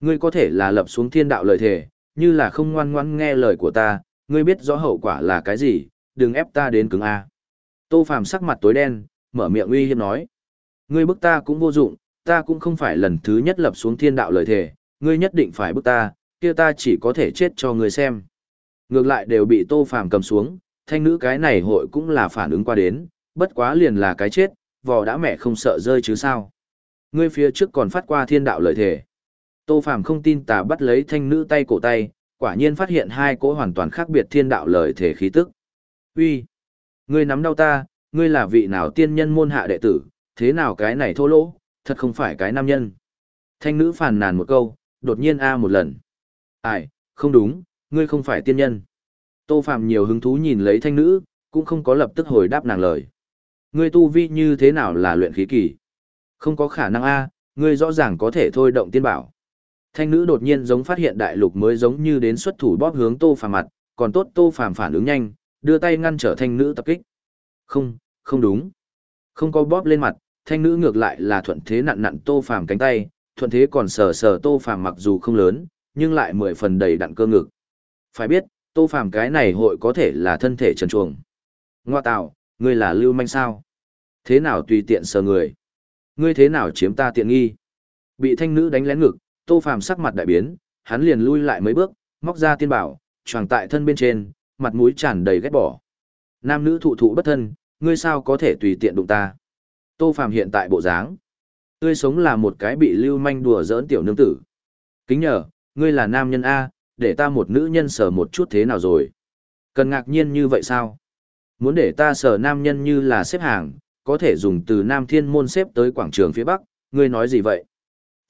Ngươi có thể là lập xuống thiên đạo lời thề, như là không ngoan ngoãn nghe lời của ta, ngươi biết rõ hậu quả là cái gì, đừng ép ta đến cứng A. Tô Phạm sắc mặt tối đen, mở miệng uy hiếp nói. Ngươi bức ta cũng vô dụng, ta cũng không phải lần thứ nhất lập xuống thiên đạo lời thề, ngươi nhất định phải bức ta, kia ta chỉ có thể chết cho người xem. Ngược lại đều bị Tô Phàm cầm xuống, thanh nữ cái này hội cũng là phản ứng qua đến, bất quá liền là cái chết, vò đã mẹ không sợ rơi chứ sao. Ngươi phía trước còn phát qua thiên đạo lợi thể. Tô Phàm không tin tà bắt lấy thanh nữ tay cổ tay, quả nhiên phát hiện hai cỗ hoàn toàn khác biệt thiên đạo lợi thể khí tức. Uy, ngươi nắm đau ta, ngươi là vị nào tiên nhân môn hạ đệ tử, thế nào cái này thô lỗ, thật không phải cái nam nhân. Thanh nữ phàn nàn một câu, đột nhiên a một lần. Ai, không đúng, ngươi không phải tiên nhân. Tô Phạm nhiều hứng thú nhìn lấy thanh nữ, cũng không có lập tức hồi đáp nàng lời. Ngươi tu vi như thế nào là luyện khí kỳ? Không có khả năng a, ngươi rõ ràng có thể thôi động tiên bảo. Thanh nữ đột nhiên giống phát hiện đại lục mới giống như đến xuất thủ bóp hướng Tô Phàm mặt, còn tốt Tô Phàm phản ứng nhanh, đưa tay ngăn trở thanh nữ tập kích. Không, không đúng. Không có bóp lên mặt, thanh nữ ngược lại là thuận thế nặn nặn Tô Phàm cánh tay, thuận thế còn sờ sờ Tô Phàm mặc dù không lớn, nhưng lại mười phần đầy đặn cơ ngực. Phải biết, tô phàm cái này hội có thể là thân thể trần chuồng. Ngoa tạo, ngươi là lưu manh sao? Thế nào tùy tiện sờ người? Ngươi thế nào chiếm ta tiện nghi? Bị thanh nữ đánh lén ngực, tô phàm sắc mặt đại biến, hắn liền lui lại mấy bước, móc ra tiên bảo, tròn tại thân bên trên, mặt mũi tràn đầy ghét bỏ. Nam nữ thụ thụ bất thân, ngươi sao có thể tùy tiện đụng ta? Tô phàm hiện tại bộ dáng. Tươi sống là một cái bị lưu manh đùa giỡn tiểu nương tử. Kính nhờ, ngươi là nam nhân A, để ta một nữ nhân sờ một chút thế nào rồi? Cần ngạc nhiên như vậy sao? Muốn để ta sờ nam nhân như là xếp hàng, có thể dùng từ nam thiên môn xếp tới quảng trường phía bắc, ngươi nói gì vậy?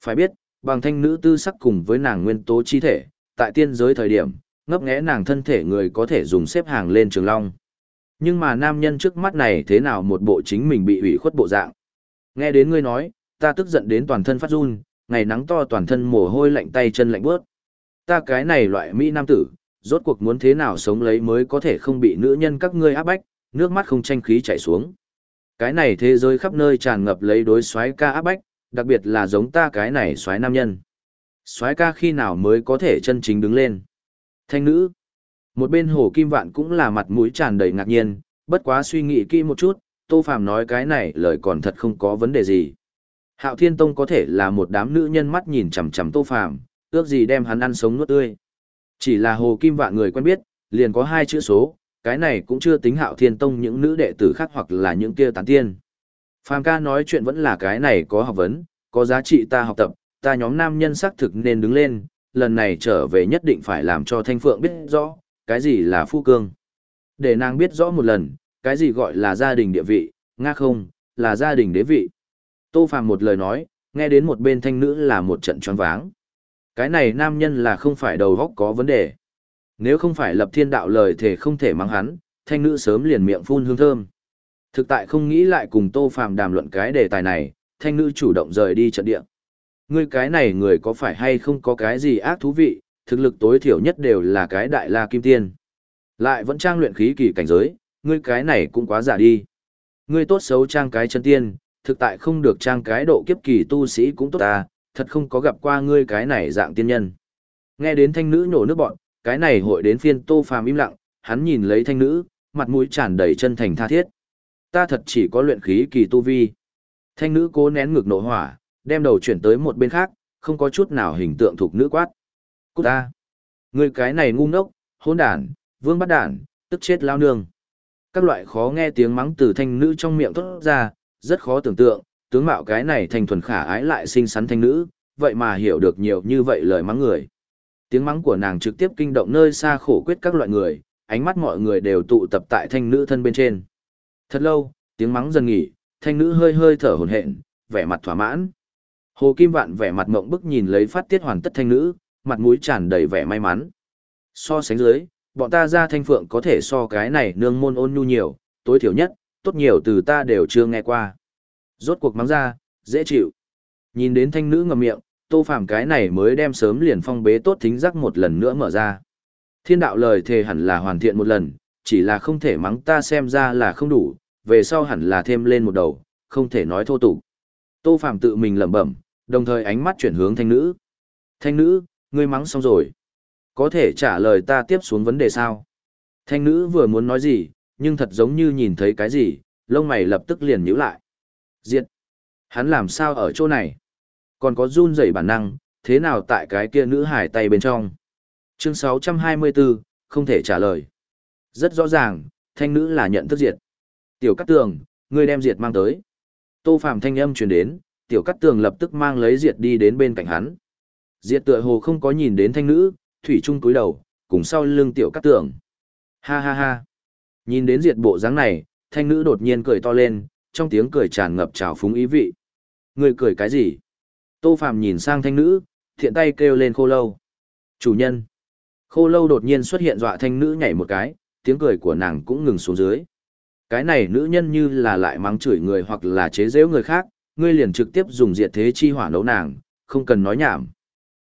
Phải biết, bằng thanh nữ tư sắc cùng với nàng nguyên tố chi thể, tại tiên giới thời điểm, ngấp nghẽ nàng thân thể người có thể dùng xếp hàng lên trường long. Nhưng mà nam nhân trước mắt này thế nào một bộ chính mình bị ủy khuất bộ dạng. Nghe đến ngươi nói, ta tức giận đến toàn thân phát run, ngày nắng to toàn thân mồ hôi lạnh tay chân lạnh bớt. Ta cái này loại Mỹ nam tử, rốt cuộc muốn thế nào sống lấy mới có thể không bị nữ nhân các ngươi áp bách, nước mắt không tranh khí chảy xuống. Cái này thế giới khắp nơi tràn ngập lấy đối xoái ca áp bách, đặc biệt là giống ta cái này xoái nam nhân. Xoái ca khi nào mới có thể chân chính đứng lên. Thanh nữ. Một bên hồ kim vạn cũng là mặt mũi tràn đầy ngạc nhiên, bất quá suy nghĩ kỹ một chút, Tô Phàm nói cái này lời còn thật không có vấn đề gì. Hạo Thiên Tông có thể là một đám nữ nhân mắt nhìn chằm chằm Tô Phàm, ước gì đem hắn ăn sống nuốt tươi. Chỉ là Hồ Kim Vạn người quen biết, liền có hai chữ số, cái này cũng chưa tính Hạo Thiên Tông những nữ đệ tử khác hoặc là những kia tán tiên. Phàm ca nói chuyện vẫn là cái này có học vấn, có giá trị ta học tập, ta nhóm nam nhân xác thực nên đứng lên, lần này trở về nhất định phải làm cho Thanh Phượng biết rõ, cái gì là phu cương. Để nàng biết rõ một lần, cái gì gọi là gia đình địa vị, nga không, là gia đình đế vị. Tô Phàm một lời nói, nghe đến một bên thanh nữ là một trận choáng váng. Cái này nam nhân là không phải đầu góc có vấn đề. Nếu không phải lập thiên đạo lời thể không thể mắng hắn, thanh nữ sớm liền miệng phun hương thơm. Thực tại không nghĩ lại cùng Tô Phàm đàm luận cái đề tài này, thanh nữ chủ động rời đi trận địa. Ngươi cái này người có phải hay không có cái gì ác thú vị, thực lực tối thiểu nhất đều là cái đại la kim tiên. Lại vẫn trang luyện khí kỳ cảnh giới, ngươi cái này cũng quá giả đi. Ngươi tốt xấu trang cái chân tiên, thực tại không được trang cái độ kiếp kỳ tu sĩ cũng tốt ta, thật không có gặp qua ngươi cái này dạng tiên nhân. Nghe đến thanh nữ nhổ nước bọn, cái này hội đến phiên tô phàm im lặng, hắn nhìn lấy thanh nữ, mặt mũi tràn đầy chân thành tha thiết. Ta thật chỉ có luyện khí kỳ tu vi. Thanh nữ cố nén ngực nổ hỏa, đem đầu chuyển tới một bên khác, không có chút nào hình tượng thuộc nữ quát. Cút ta! Ngươi cái này ngu ngốc, hỗn đản, vương bắt đản, tức chết lao nương. Các loại khó nghe tiếng mắng từ thanh nữ trong miệng thốt ra, rất khó tưởng tượng, tướng mạo cái này thành thuần khả ái lại xinh xắn thanh nữ, vậy mà hiểu được nhiều như vậy lời mắng người. Tiếng mắng của nàng trực tiếp kinh động nơi xa khổ quyết các loại người, ánh mắt mọi người đều tụ tập tại thanh nữ thân bên trên. Thật lâu, tiếng mắng dần nghỉ, thanh nữ hơi hơi thở hổn hển, vẻ mặt thỏa mãn. Hồ Kim Vạn vẻ mặt mộng bức nhìn lấy phát tiết hoàn tất thanh nữ, mặt mũi tràn đầy vẻ may mắn. So sánh dưới, bọn ta ra thanh phượng có thể so cái này nương môn ôn nhu nhiều, tối thiểu nhất, tốt nhiều từ ta đều chưa nghe qua. Rốt cuộc mắng ra, dễ chịu. Nhìn đến thanh nữ ngậm miệng, tô phàm cái này mới đem sớm liền phong bế tốt thính giác một lần nữa mở ra. Thiên đạo lời thề hẳn là hoàn thiện một lần, chỉ là không thể mắng ta xem ra là không đủ, về sau hẳn là thêm lên một đầu, không thể nói thô tục. Tô phạm tự mình lẩm bẩm, đồng thời ánh mắt chuyển hướng thanh nữ. Thanh nữ, ngươi mắng xong rồi. Có thể trả lời ta tiếp xuống vấn đề sao? Thanh nữ vừa muốn nói gì, nhưng thật giống như nhìn thấy cái gì, lông mày lập tức liền nhíu lại. Diệt! Hắn làm sao ở chỗ này? Còn có run rẩy bản năng, thế nào tại cái kia nữ hải tay bên trong? Chương 624, không thể trả lời. Rất rõ ràng, thanh nữ là nhận thức diệt. Tiểu Cát Tường, ngươi đem diệt mang tới. Tô Phạm thanh âm truyền đến, Tiểu Cát Tường lập tức mang lấy diệt đi đến bên cạnh hắn. Diệt tựa hồ không có nhìn đến thanh nữ, thủy trung cúi đầu, cùng sau lưng Tiểu Cát Tường. Ha ha ha. Nhìn đến diệt bộ dáng này, thanh nữ đột nhiên cười to lên, trong tiếng cười tràn ngập trào phúng ý vị. Người cười cái gì? Tô Phạm nhìn sang thanh nữ, thiện tay kêu lên khô lâu. Chủ nhân. Khô lâu đột nhiên xuất hiện dọa thanh nữ nhảy một cái, tiếng cười của nàng cũng ngừng xuống dưới. Cái này nữ nhân như là lại mắng chửi người hoặc là chế giễu người khác, ngươi liền trực tiếp dùng diệt thế chi hỏa nấu nàng, không cần nói nhảm.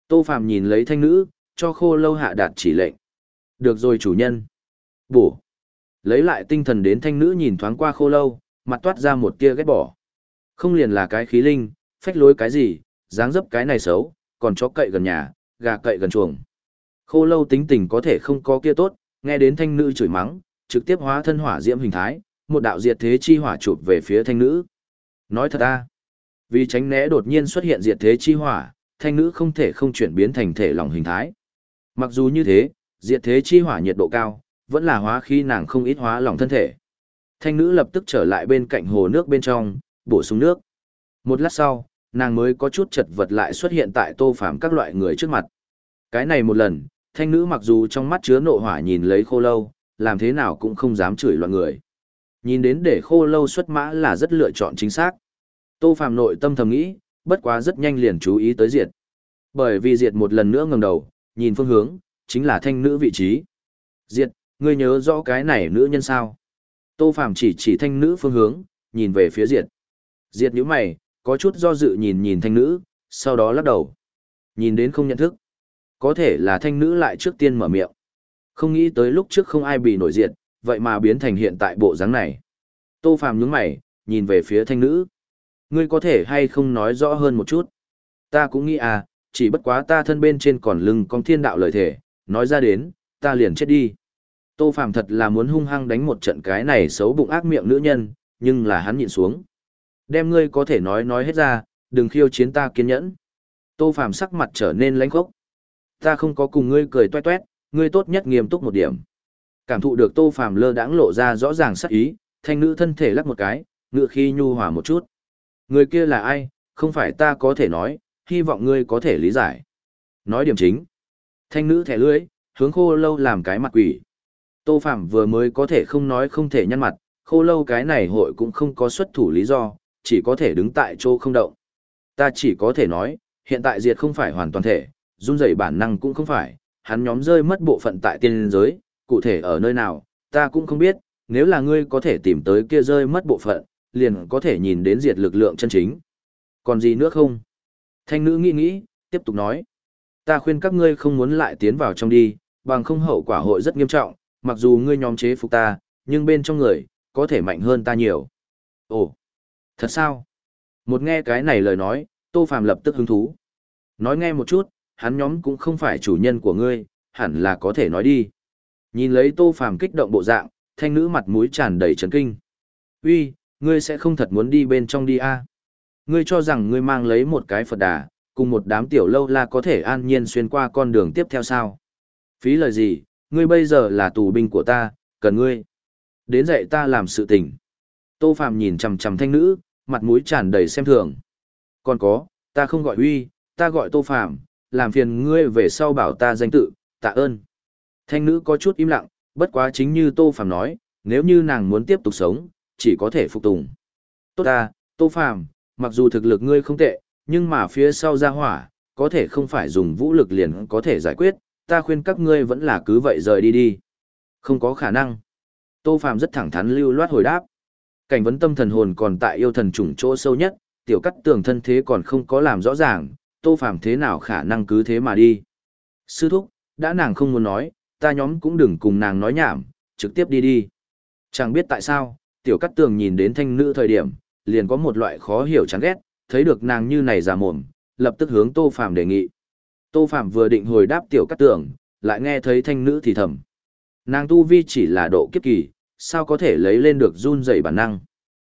Tô Phạm nhìn lấy thanh nữ, cho khô lâu hạ đạt chỉ lệnh. Được rồi chủ nhân. Bổ. Lấy lại tinh thần đến thanh nữ nhìn thoáng qua khô lâu, mặt toát ra một tia ghét bỏ. Không liền là cái khí linh, phách lối cái gì, dáng dấp cái này xấu, còn chó cậy gần nhà, gà cậy gần chuồng. Khô lâu tính tình có thể không có kia tốt, nghe đến thanh nữ chửi mắng, trực tiếp hóa thân hỏa diễm hình thái, một đạo diệt thế chi hỏa chụp về phía thanh nữ. Nói thật a, vì tránh né đột nhiên xuất hiện diệt thế chi hỏa, thanh nữ không thể không chuyển biến thành thể lỏng hình thái. Mặc dù như thế, diệt thế chi hỏa nhiệt độ cao, vẫn là hóa khi nàng không ít hóa lỏng thân thể. Thanh nữ lập tức trở lại bên cạnh hồ nước bên trong, bổ sung nước. Một lát sau, nàng mới có chút chật vật lại xuất hiện tại tô phàm các loại người trước mặt. Cái này một lần, thanh nữ mặc dù trong mắt chứa nộ hỏa nhìn lấy khô lâu, làm thế nào cũng không dám chửi loạn người. Nhìn đến để khô lâu xuất mã là rất lựa chọn chính xác. Tô phàm nội tâm thầm nghĩ, bất quá rất nhanh liền chú ý tới diệt. Bởi vì diệt một lần nữa ngẩng đầu, nhìn phương hướng, chính là thanh nữ vị trí. Diệt, ngươi nhớ rõ cái này nữ nhân sao? Tô Phàm chỉ chỉ thanh nữ phương hướng, nhìn về phía Diệt. Diệt nhíu mày, có chút do dự nhìn nhìn thanh nữ, sau đó lắc đầu. Nhìn đến không nhận thức. Có thể là thanh nữ lại trước tiên mở miệng. Không nghĩ tới lúc trước không ai bị nổi diệt, vậy mà biến thành hiện tại bộ dáng này. Tô Phàm nhướng mày, nhìn về phía thanh nữ. Ngươi có thể hay không nói rõ hơn một chút? Ta cũng nghĩ à, chỉ bất quá ta thân bên trên còn lưng con thiên đạo lời thể, nói ra đến, ta liền chết đi. Tô Phàm thật là muốn hung hăng đánh một trận cái này xấu bụng ác miệng nữ nhân, nhưng là hắn nhịn xuống. Đem ngươi có thể nói nói hết ra, đừng khiêu chiến ta kiên nhẫn. Tô Phàm sắc mặt trở nên lãnh khốc. Ta không có cùng ngươi cười toe toét, ngươi tốt nhất nghiêm túc một điểm. Cảm thụ được Tô Phàm lơ đãng lộ ra rõ ràng sắc ý, thanh nữ thân thể lắc một cái, ngựa khi nhu hòa một chút. Người kia là ai, không phải ta có thể nói, hy vọng ngươi có thể lý giải. Nói điểm chính. Thanh nữ thẻ lưỡi, hướng khô lâu làm cái mặt quỷ. Tô Phạm vừa mới có thể không nói không thể nhăn mặt, khô lâu cái này hội cũng không có xuất thủ lý do, chỉ có thể đứng tại chỗ không động. Ta chỉ có thể nói, hiện tại diệt không phải hoàn toàn thể, run rẩy bản năng cũng không phải, hắn nhóm rơi mất bộ phận tại tiên giới, cụ thể ở nơi nào, ta cũng không biết, nếu là ngươi có thể tìm tới kia rơi mất bộ phận, liền có thể nhìn đến diệt lực lượng chân chính. Còn gì nữa không? Thanh nữ nghĩ nghĩ, tiếp tục nói. Ta khuyên các ngươi không muốn lại tiến vào trong đi, bằng không hậu quả hội rất nghiêm trọng, mặc dù ngươi nhóm chế phục ta, nhưng bên trong người, có thể mạnh hơn ta nhiều. Ồ, thật sao? Một nghe cái này lời nói, Tô Phàm lập tức hứng thú. Nói nghe một chút, hắn nhóm cũng không phải chủ nhân của ngươi, hẳn là có thể nói đi. Nhìn lấy Tô Phàm kích động bộ dạng, thanh nữ mặt mũi tràn đầy chấn kinh. Uy, ngươi sẽ không thật muốn đi bên trong đi a? Ngươi cho rằng ngươi mang lấy một cái Phật đà, cùng một đám tiểu lâu la có thể an nhiên xuyên qua con đường tiếp theo sao? Phí lời gì, ngươi bây giờ là tù binh của ta, cần ngươi. Đến dạy ta làm sự tình. Tô Phạm nhìn chằm chằm thanh nữ, mặt mũi tràn đầy xem thường. Còn có, ta không gọi uy, ta gọi Tô Phạm. làm phiền ngươi về sau bảo ta danh tự, tạ ơn. Thanh nữ có chút im lặng, bất quá chính như Tô Phạm nói, nếu như nàng muốn tiếp tục sống, chỉ có thể phục tùng. Tốt ta, Tô Phạm, mặc dù thực lực ngươi không tệ, nhưng mà phía sau ra hỏa, có thể không phải dùng vũ lực liền có thể giải quyết, ta khuyên các ngươi vẫn là cứ vậy rời đi đi. Không có khả năng. Tô Phạm rất thẳng thắn lưu loát hồi đáp. Cảnh vấn tâm thần hồn còn tại yêu thần trùng chỗ sâu nhất, tiểu cắt tường thân thế còn không có làm rõ ràng, Tô Phạm thế nào khả năng cứ thế mà đi. Sư thúc, đã nàng không muốn nói, ta nhóm cũng đừng cùng nàng nói nhảm, trực tiếp đi đi. Chẳng biết tại sao, tiểu cắt tường nhìn đến thanh nữ thời điểm, liền có một loại khó hiểu chán ghét, thấy được nàng như này giả mồm, lập tức hướng Tô Phạm đề nghị. Tô Phạm vừa định hồi đáp tiểu cắt tưởng, lại nghe thấy thanh nữ thì thầm. Nàng tu vi chỉ là độ kiếp kỳ, sao có thể lấy lên được run dày bản năng.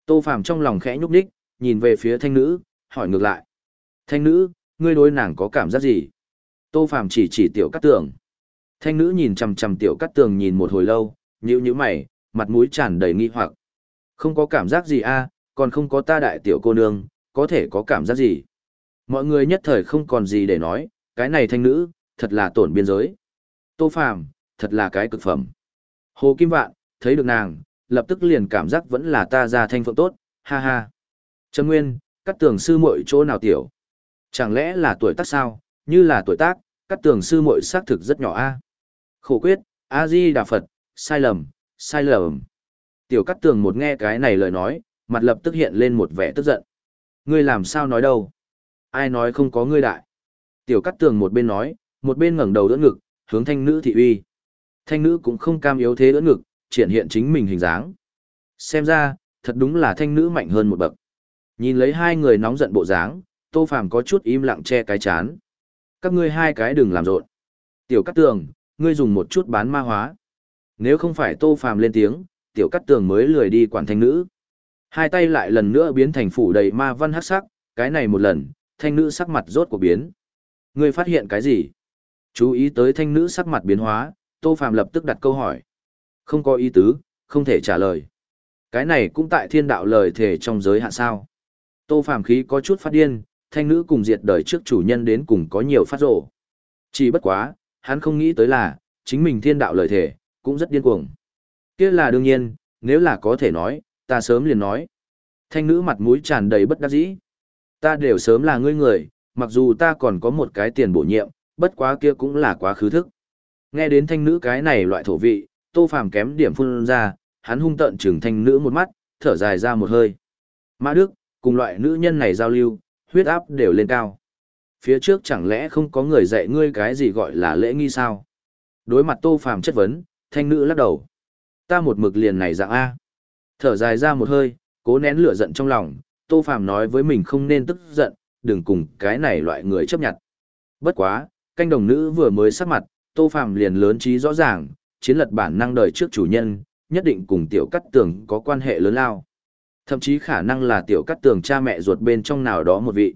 Tô Phạm trong lòng khẽ nhúc đích, nhìn về phía thanh nữ, hỏi ngược lại. Thanh nữ, ngươi đối nàng có cảm giác gì? Tô Phạm chỉ chỉ tiểu cắt tường. Thanh nữ nhìn chằm chằm tiểu cắt tường nhìn một hồi lâu, nhíu nhíu mày, mặt mũi tràn đầy nghi hoặc. Không có cảm giác gì a, còn không có ta đại tiểu cô nương, có thể có cảm giác gì? Mọi người nhất thời không còn gì để nói, cái này thanh nữ, thật là tổn biên giới. Tô Phàm, thật là cái cực phẩm. Hồ Kim Vạn, thấy được nàng, lập tức liền cảm giác vẫn là ta ra thanh phượng tốt, ha ha. Trâm Nguyên, cắt tường sư muội chỗ nào tiểu? Chẳng lẽ là tuổi tác sao? Như là tuổi tác, cắt tường sư muội xác thực rất nhỏ a. Khổ quyết, A Di Đà Phật, sai lầm, sai lầm. Tiểu cắt tường một nghe cái này lời nói, mặt lập tức hiện lên một vẻ tức giận. Ngươi làm sao nói đâu? Ai nói không có ngươi đại? Tiểu cắt tường một bên nói, một bên ngẩng đầu đỡ ngực, hướng thanh nữ thị uy. Thanh nữ cũng không cam yếu thế đỡ ngực, triển hiện chính mình hình dáng. Xem ra, thật đúng là thanh nữ mạnh hơn một bậc. Nhìn lấy hai người nóng giận bộ dáng, Tô Phàm có chút im lặng che cái chán. Các ngươi hai cái đừng làm rộn. Tiểu Cát Tường, ngươi dùng một chút bán ma hóa. Nếu không phải Tô Phàm lên tiếng, Tiểu Cát Tường mới lười đi quản thanh nữ. Hai tay lại lần nữa biến thành phủ đầy ma văn hắc sắc, cái này một lần, thanh nữ sắc mặt rốt của biến. Ngươi phát hiện cái gì? Chú ý tới thanh nữ sắc mặt biến hóa, Tô Phàm lập tức đặt câu hỏi. Không có ý tứ, không thể trả lời. Cái này cũng tại thiên đạo lời thể trong giới hạn sao. Tô Phàm khí có chút phát điên, thanh nữ cùng diệt đời trước chủ nhân đến cùng có nhiều phát rộ. Chỉ bất quá, hắn không nghĩ tới là, chính mình thiên đạo lời thể, cũng rất điên cuồng. kia là đương nhiên, nếu là có thể nói, ta sớm liền nói. Thanh nữ mặt mũi tràn đầy bất đắc dĩ. Ta đều sớm là ngươi người, mặc dù ta còn có một cái tiền bổ nhiệm, bất quá kia cũng là quá khứ thức. Nghe đến thanh nữ cái này loại thổ vị, tô phàm kém điểm phun ra, hắn hung tận trừng thanh nữ một mắt, thở dài ra một hơi. Mã Đức, cùng loại nữ nhân này giao lưu, huyết áp đều lên cao. Phía trước chẳng lẽ không có người dạy ngươi cái gì gọi là lễ nghi sao? Đối mặt tô phàm chất vấn, thanh nữ lắc đầu. Ta một mực liền này dạng A. Thở dài ra một hơi, cố nén lửa giận trong lòng, tô phàm nói với mình không nên tức giận, đừng cùng cái này loại người chấp nhận. Bất quá, canh đồng nữ vừa mới sắc mặt, Tô Phàm liền lớn trí rõ ràng, chiến lật bản năng đời trước chủ nhân, nhất định cùng tiểu cắt tường có quan hệ lớn lao. Thậm chí khả năng là tiểu cắt tường cha mẹ ruột bên trong nào đó một vị.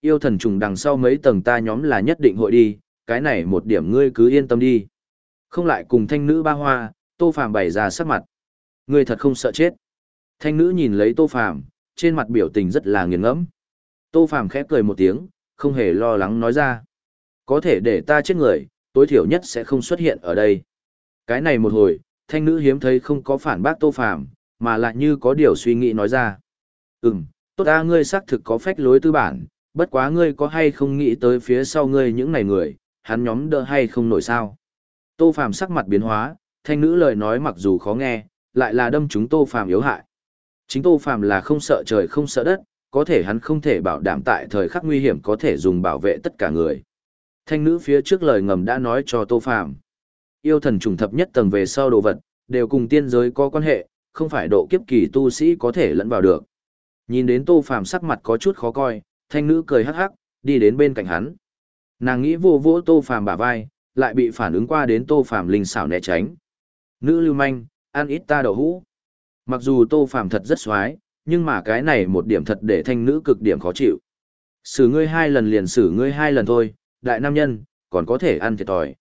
Yêu thần trùng đằng sau mấy tầng ta nhóm là nhất định hội đi, cái này một điểm ngươi cứ yên tâm đi. Không lại cùng thanh nữ ba hoa, Tô Phàm bày ra sắc mặt. Ngươi thật không sợ chết. Thanh nữ nhìn lấy Tô Phàm, trên mặt biểu tình rất là nghiền ngẫm. Tô Phàm khẽ cười một tiếng, không hề lo lắng nói ra. Có thể để ta chết người, tối thiểu nhất sẽ không xuất hiện ở đây. Cái này một hồi, thanh nữ hiếm thấy không có phản bác Tô Phàm, mà lại như có điều suy nghĩ nói ra. Ừm, tốt ta ngươi xác thực có phách lối tư bản, bất quá ngươi có hay không nghĩ tới phía sau ngươi những này người, hắn nhóm đỡ hay không nổi sao. Tô Phàm sắc mặt biến hóa, thanh nữ lời nói mặc dù khó nghe, lại là đâm chúng Tô Phàm yếu hại. Chính Tô Phàm là không sợ trời không sợ đất, có thể hắn không thể bảo đảm tại thời khắc nguy hiểm có thể dùng bảo vệ tất cả người. Thanh nữ phía trước lời ngầm đã nói cho Tô Phàm, yêu thần trùng thập nhất tầng về sau đồ vật, đều cùng tiên giới có quan hệ, không phải độ kiếp kỳ tu sĩ có thể lẫn vào được. Nhìn đến Tô Phàm sắc mặt có chút khó coi, thanh nữ cười hắc hắc, đi đến bên cạnh hắn. Nàng nghĩ vô vỗ Tô Phàm bả vai, lại bị phản ứng qua đến Tô Phàm linh xảo né tránh. Nữ lưu manh, ăn ít ta đậu hũ. Mặc dù Tô Phàm thật rất xoái, nhưng mà cái này một điểm thật để thanh nữ cực điểm khó chịu. Xử ngươi hai lần liền xử ngươi hai lần thôi, đại nam nhân, còn có thể ăn thiệt thòi.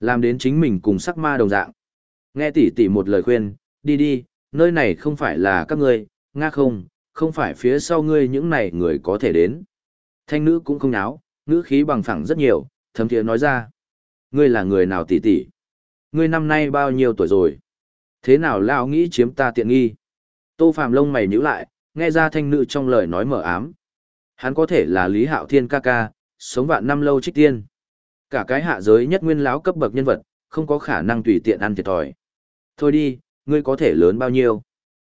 Làm đến chính mình cùng sắc ma đồng dạng. Nghe tỷ tỷ một lời khuyên, đi đi, nơi này không phải là các ngươi, nga không, không phải phía sau ngươi những này người có thể đến. Thanh nữ cũng không náo, ngữ khí bằng phẳng rất nhiều, thấm thiế nói ra. Ngươi là người nào tỷ tỷ? Ngươi năm nay bao nhiêu tuổi rồi? Thế nào lão nghĩ chiếm ta tiện nghi? Tô Phàm lông mày nhíu lại, nghe ra thanh nữ trong lời nói mở ám. Hắn có thể là Lý Hạo Thiên ca ca, sống vạn năm lâu trích tiên. Cả cái hạ giới nhất nguyên lão cấp bậc nhân vật, không có khả năng tùy tiện ăn thiệt thòi. Thôi đi, ngươi có thể lớn bao nhiêu?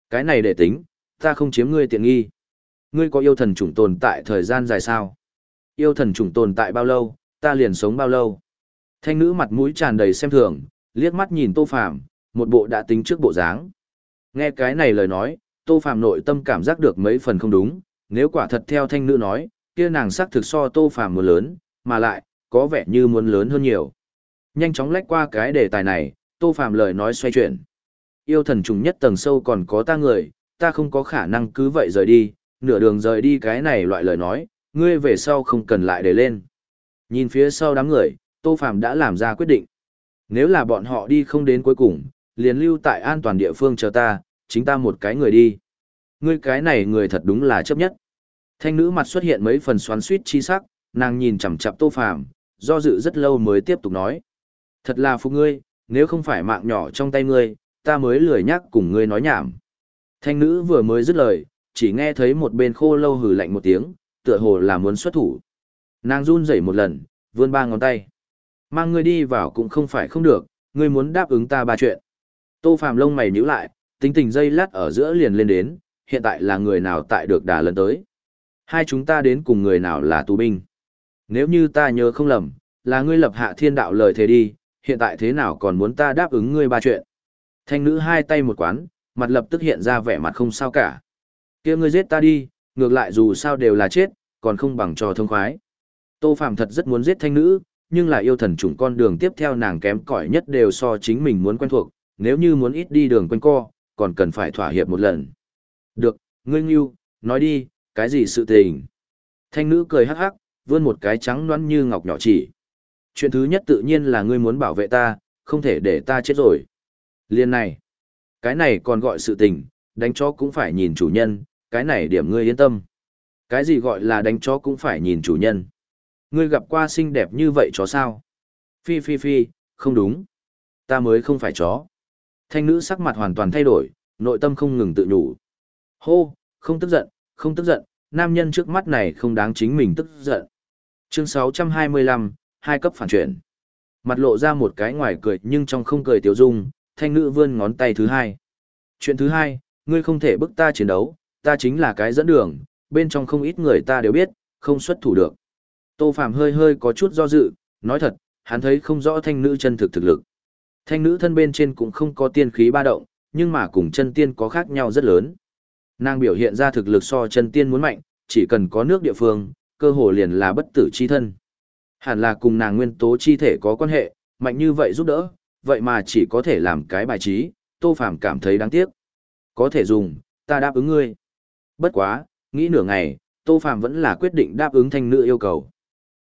Cái này để tính, ta không chiếm ngươi tiện nghi. Ngươi có yêu thần chủng tồn tại thời gian dài sao? Yêu thần chủng tồn tại bao lâu, ta liền sống bao lâu? Thanh nữ mặt mũi tràn đầy xem thường, liếc mắt nhìn Tô Phàm, một bộ đã tính trước bộ dáng. Nghe cái này lời nói, Tô Phàm nội tâm cảm giác được mấy phần không đúng, nếu quả thật theo thanh nữ nói, kia nàng sắc thực so Tô Phàm muốn lớn, mà lại, có vẻ như muốn lớn hơn nhiều. Nhanh chóng lách qua cái đề tài này, Tô Phàm lời nói xoay chuyển. Yêu thần trùng nhất tầng sâu còn có ta người, ta không có khả năng cứ vậy rời đi, nửa đường rời đi cái này loại lời nói, ngươi về sau không cần lại để lên. Nhìn phía sau đám người, Tô Phàm đã làm ra quyết định. Nếu là bọn họ đi không đến cuối cùng, liền lưu tại an toàn địa phương chờ ta, chính ta một cái người đi. Ngươi cái này người thật đúng là chấp nhất. Thanh nữ mặt xuất hiện mấy phần xoắn suýt chi sắc, nàng nhìn chằm chằm Tô Phàm, do dự rất lâu mới tiếp tục nói. Thật là phục ngươi, nếu không phải mạng nhỏ trong tay ngươi, ta mới lười nhắc cùng ngươi nói nhảm. Thanh nữ vừa mới dứt lời, chỉ nghe thấy một bên khô lâu hừ lạnh một tiếng, tựa hồ là muốn xuất thủ. Nàng run rẩy một lần, vươn ba ngón tay. Mang ngươi đi vào cũng không phải không được, ngươi muốn đáp ứng ta ba chuyện. Tô Phàm lông mày nhíu lại, tính tình dây lát ở giữa liền lên đến, hiện tại là người nào tại được đà lần tới. Hai chúng ta đến cùng người nào là tù binh. Nếu như ta nhớ không lầm, là ngươi lập hạ thiên đạo lời thế đi, hiện tại thế nào còn muốn ta đáp ứng ngươi ba chuyện. Thanh nữ hai tay một quán, mặt lập tức hiện ra vẻ mặt không sao cả. kia ngươi giết ta đi, ngược lại dù sao đều là chết, còn không bằng trò thông khoái. Tô Phạm thật rất muốn giết thanh nữ, nhưng là yêu thần chủng con đường tiếp theo nàng kém cỏi nhất đều so chính mình muốn quen thuộc, nếu như muốn ít đi đường quanh co, còn cần phải thỏa hiệp một lần. Được, ngươi nghiêu, nói đi, cái gì sự tình? Thanh nữ cười hắc hắc, vươn một cái trắng đoán như ngọc nhỏ chỉ. Chuyện thứ nhất tự nhiên là ngươi muốn bảo vệ ta, không thể để ta chết rồi. Liên này, cái này còn gọi sự tình, đánh chó cũng phải nhìn chủ nhân, cái này điểm ngươi yên tâm. Cái gì gọi là đánh chó cũng phải nhìn chủ nhân. Ngươi gặp qua xinh đẹp như vậy chó sao? Phi phi phi, không đúng. Ta mới không phải chó. Thanh nữ sắc mặt hoàn toàn thay đổi, nội tâm không ngừng tự nhủ. Hô, không tức giận, không tức giận, nam nhân trước mắt này không đáng chính mình tức giận. Chương 625, hai cấp phản chuyển. Mặt lộ ra một cái ngoài cười nhưng trong không cười tiểu dung, thanh nữ vươn ngón tay thứ hai. Chuyện thứ hai, ngươi không thể bức ta chiến đấu, ta chính là cái dẫn đường, bên trong không ít người ta đều biết, không xuất thủ được. Tô Phạm hơi hơi có chút do dự, nói thật, hắn thấy không rõ thanh nữ chân thực thực lực. Thanh nữ thân bên trên cũng không có tiên khí ba động, nhưng mà cùng chân tiên có khác nhau rất lớn. Nàng biểu hiện ra thực lực so chân tiên muốn mạnh, chỉ cần có nước địa phương, cơ hồ liền là bất tử chi thân. Hẳn là cùng nàng nguyên tố chi thể có quan hệ, mạnh như vậy giúp đỡ, vậy mà chỉ có thể làm cái bài trí, Tô Phàm cảm thấy đáng tiếc. Có thể dùng, ta đáp ứng ngươi. Bất quá, nghĩ nửa ngày, Tô Phàm vẫn là quyết định đáp ứng thanh nữ yêu cầu.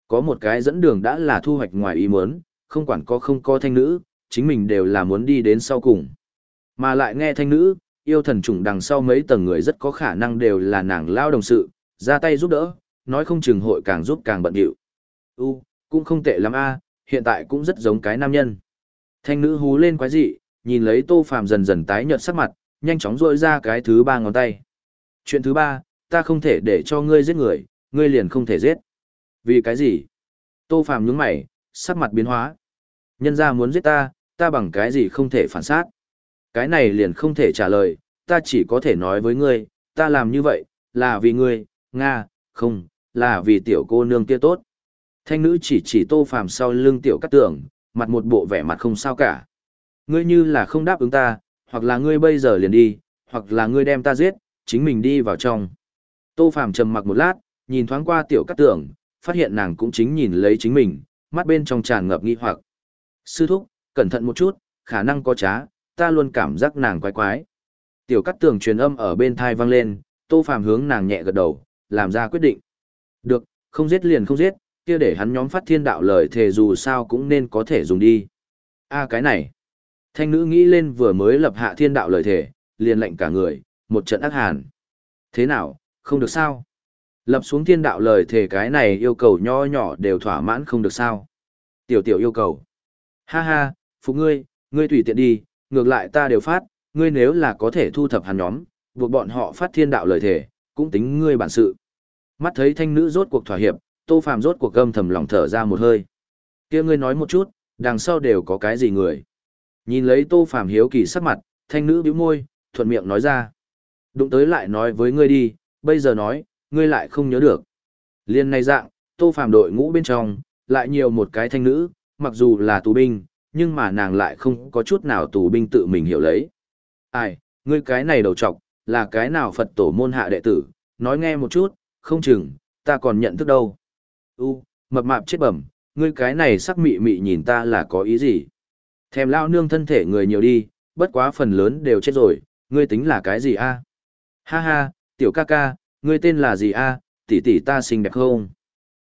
Có một cái dẫn đường đã là thu hoạch ngoài ý muốn, không quản có không có thanh nữ, chính mình đều là muốn đi đến sau cùng. Mà lại nghe thanh nữ, yêu thần trùng đằng sau mấy tầng người rất có khả năng đều là nàng lao đồng sự, ra tay giúp đỡ, nói không chừng hội càng giúp càng bận điệu. U, cũng không tệ lắm a, hiện tại cũng rất giống cái nam nhân. Thanh nữ hú lên quái dị, nhìn lấy Tô Phàm dần dần tái nhợt sắc mặt, nhanh chóng rôi ra cái thứ ba ngón tay. Chuyện thứ ba, ta không thể để cho ngươi giết người, ngươi liền không thể giết. Vì cái gì? Tô Phàm nhướng mày, sắc mặt biến hóa. Nhân gia muốn giết ta, ta bằng cái gì không thể phản sát? Cái này liền không thể trả lời, ta chỉ có thể nói với ngươi, ta làm như vậy, là vì ngươi, Nga, không, là vì tiểu cô nương kia tốt. Thanh nữ chỉ chỉ tô phàm sau lưng tiểu cắt tưởng, mặt một bộ vẻ mặt không sao cả. Ngươi như là không đáp ứng ta, hoặc là ngươi bây giờ liền đi, hoặc là ngươi đem ta giết, chính mình đi vào trong. Tô phàm trầm mặc một lát, nhìn thoáng qua tiểu cắt tưởng, phát hiện nàng cũng chính nhìn lấy chính mình, mắt bên trong tràn ngập nghi hoặc. Sư thúc, cẩn thận một chút, khả năng có trá, ta luôn cảm giác nàng quái quái. Tiểu cắt tường truyền âm ở bên thai vang lên, tô phàm hướng nàng nhẹ gật đầu, làm ra quyết định. Được, không giết liền không giết, kia để hắn nhóm phát thiên đạo lời thề dù sao cũng nên có thể dùng đi. a cái này. Thanh nữ nghĩ lên vừa mới lập hạ thiên đạo lời thề, liền lệnh cả người, một trận ác hàn. Thế nào, không được sao? Lập xuống thiên đạo lời thề cái này yêu cầu nho nhỏ đều thỏa mãn không được sao? Tiểu tiểu yêu cầu. Ha ha, phục ngươi, ngươi tùy tiện đi, ngược lại ta đều phát, ngươi nếu là có thể thu thập hắn nhóm, buộc bọn họ phát thiên đạo lời thề, cũng tính ngươi bản sự. Mắt thấy thanh nữ rốt cuộc thỏa hiệp, Tô Phàm rốt cuộc gâm thầm lòng thở ra một hơi. Kia ngươi nói một chút, đằng sau đều có cái gì người? Nhìn lấy Tô Phàm hiếu kỳ sắc mặt, thanh nữ bĩu môi, thuận miệng nói ra. Đụng tới lại nói với ngươi đi, bây giờ nói, ngươi lại không nhớ được. Liên này dạng, Tô Phàm đội ngũ bên trong, lại nhiều một cái thanh nữ, mặc dù là tù binh, nhưng mà nàng lại không có chút nào tù binh tự mình hiểu lấy. Ai, ngươi cái này đầu trọc, là cái nào Phật tổ môn hạ đệ tử, nói nghe một chút, không chừng, ta còn nhận thức đâu. U, mập mạp chết bẩm, ngươi cái này sắc mị mị nhìn ta là có ý gì? Thèm lao nương thân thể người nhiều đi, bất quá phần lớn đều chết rồi, ngươi tính là cái gì a? Ha ha, tiểu ca ca, ngươi tên là gì a? tỷ tỷ ta xinh đẹp không?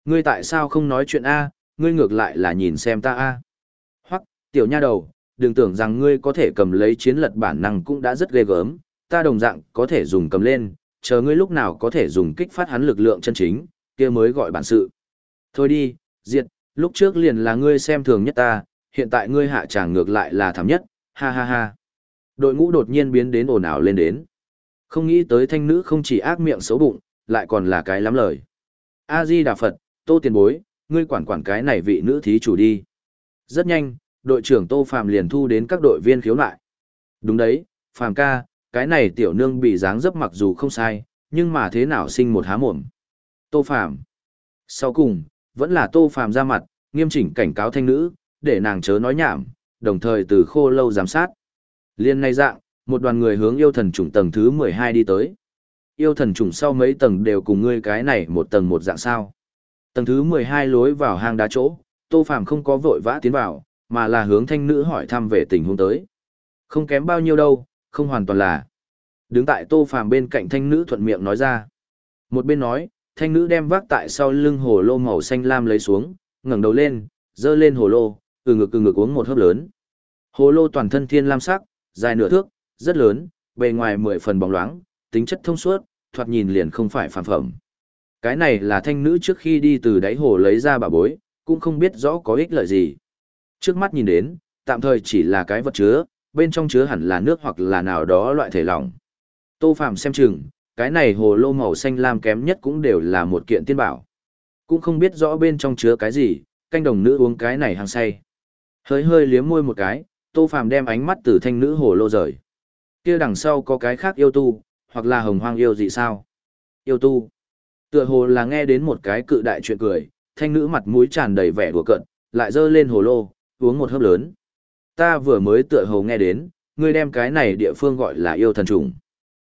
Ngươi tại sao không nói chuyện a? Ngươi ngược lại là nhìn xem ta a. Tiểu nha đầu, đừng tưởng rằng ngươi có thể cầm lấy chiến lật bản năng cũng đã rất ghê gớm, ta đồng dạng có thể dùng cầm lên, chờ ngươi lúc nào có thể dùng kích phát hắn lực lượng chân chính, kia mới gọi bản sự. Thôi đi, diệt, lúc trước liền là ngươi xem thường nhất ta, hiện tại ngươi hạ tràng ngược lại là thảm nhất, ha ha ha. Đội ngũ đột nhiên biến đến ồn ào lên đến. Không nghĩ tới thanh nữ không chỉ ác miệng xấu bụng, lại còn là cái lắm lời. A-di Đà Phật, tô tiền bối, ngươi quản quản cái này vị nữ thí chủ đi. Rất nhanh, đội trưởng Tô Phàm liền thu đến các đội viên khiếu nại. Đúng đấy, Phàm ca, cái này tiểu nương bị dáng dấp mặc dù không sai, nhưng mà thế nào sinh một há mồm. Tô Phàm Sau cùng, vẫn là Tô Phàm ra mặt, nghiêm chỉnh cảnh cáo thanh nữ, để nàng chớ nói nhảm, đồng thời từ khô lâu giám sát. Liên ngay dạng, một đoàn người hướng yêu thần trùng tầng thứ 12 đi tới. Yêu thần trùng sau mấy tầng đều cùng ngươi cái này một tầng một dạng sao. Tầng thứ 12 lối vào hang đá chỗ, Tô Phàm không có vội vã tiến vào, mà là hướng thanh nữ hỏi thăm về tình huống tới. Không kém bao nhiêu đâu, không hoàn toàn là. Đứng tại Tô Phàm bên cạnh thanh nữ thuận miệng nói ra. Một bên nói, thanh nữ đem vác tại sau lưng hồ lô màu xanh lam lấy xuống, ngẩng đầu lên, dơ lên hồ lô, từ ngực từ ngực uống một hớp lớn. Hồ lô toàn thân thiên lam sắc, dài nửa thước, rất lớn, bề ngoài mười phần bóng loáng, tính chất thông suốt, thoạt nhìn liền không phải phàm phẩm. Cái này là thanh nữ trước khi đi từ đáy hồ lấy ra bà bối, cũng không biết rõ có ích lợi gì. Trước mắt nhìn đến, tạm thời chỉ là cái vật chứa, bên trong chứa hẳn là nước hoặc là nào đó loại thể lỏng. Tô Phạm xem chừng, cái này hồ lô màu xanh lam kém nhất cũng đều là một kiện tiên bảo. Cũng không biết rõ bên trong chứa cái gì, canh đồng nữ uống cái này hàng say. Hơi hơi liếm môi một cái, Tô Phạm đem ánh mắt từ thanh nữ hồ lô rời. Kia đằng sau có cái khác yêu tu, hoặc là hồng hoang yêu gì sao? Yêu tu. Tựa hồ là nghe đến một cái cự đại chuyện cười, thanh nữ mặt mũi tràn đầy vẻ đùa cợt, lại dơ lên hồ lô, uống một hớp lớn. Ta vừa mới tựa hồ nghe đến, ngươi đem cái này địa phương gọi là yêu thần trùng.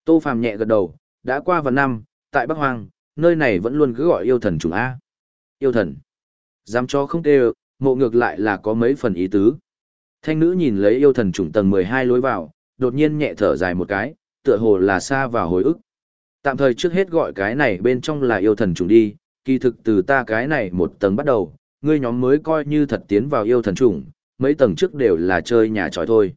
Tô Phàm nhẹ gật đầu, đã qua vài năm, tại Bắc Hoang, nơi này vẫn luôn cứ gọi yêu thần trùng A. Yêu thần. Dám cho không tê mộ ngược lại là có mấy phần ý tứ. Thanh nữ nhìn lấy yêu thần trùng tầng 12 lối vào, đột nhiên nhẹ thở dài một cái, tựa hồ là xa vào hồi ức. Tạm thời trước hết gọi cái này bên trong là yêu thần trùng đi, kỳ thực từ ta cái này một tầng bắt đầu, ngươi nhóm mới coi như thật tiến vào yêu thần trùng, mấy tầng trước đều là chơi nhà tròi thôi.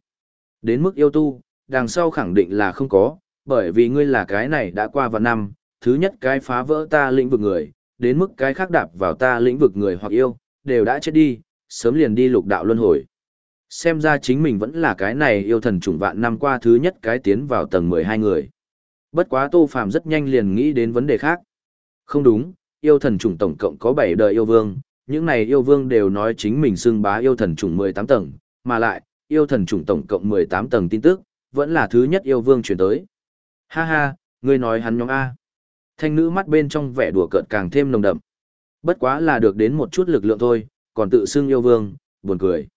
Đến mức yêu tu, đằng sau khẳng định là không có, bởi vì ngươi là cái này đã qua vào năm, thứ nhất cái phá vỡ ta lĩnh vực người, đến mức cái khác đạp vào ta lĩnh vực người hoặc yêu, đều đã chết đi, sớm liền đi lục đạo luân hồi. Xem ra chính mình vẫn là cái này yêu thần trùng vạn năm qua thứ nhất cái tiến vào tầng 12 người. Bất quá Tô Phàm rất nhanh liền nghĩ đến vấn đề khác. Không đúng, yêu thần trùng tổng cộng có 7 đời yêu vương, những này yêu vương đều nói chính mình xưng bá yêu thần trùng 18 tầng, mà lại, yêu thần trùng tổng cộng 18 tầng tin tức, vẫn là thứ nhất yêu vương chuyển tới. Ha ha, ngươi nói hắn nhóm A. Thanh nữ mắt bên trong vẻ đùa cợt càng thêm nồng đậm. Bất quá là được đến một chút lực lượng thôi, còn tự xưng yêu vương, buồn cười.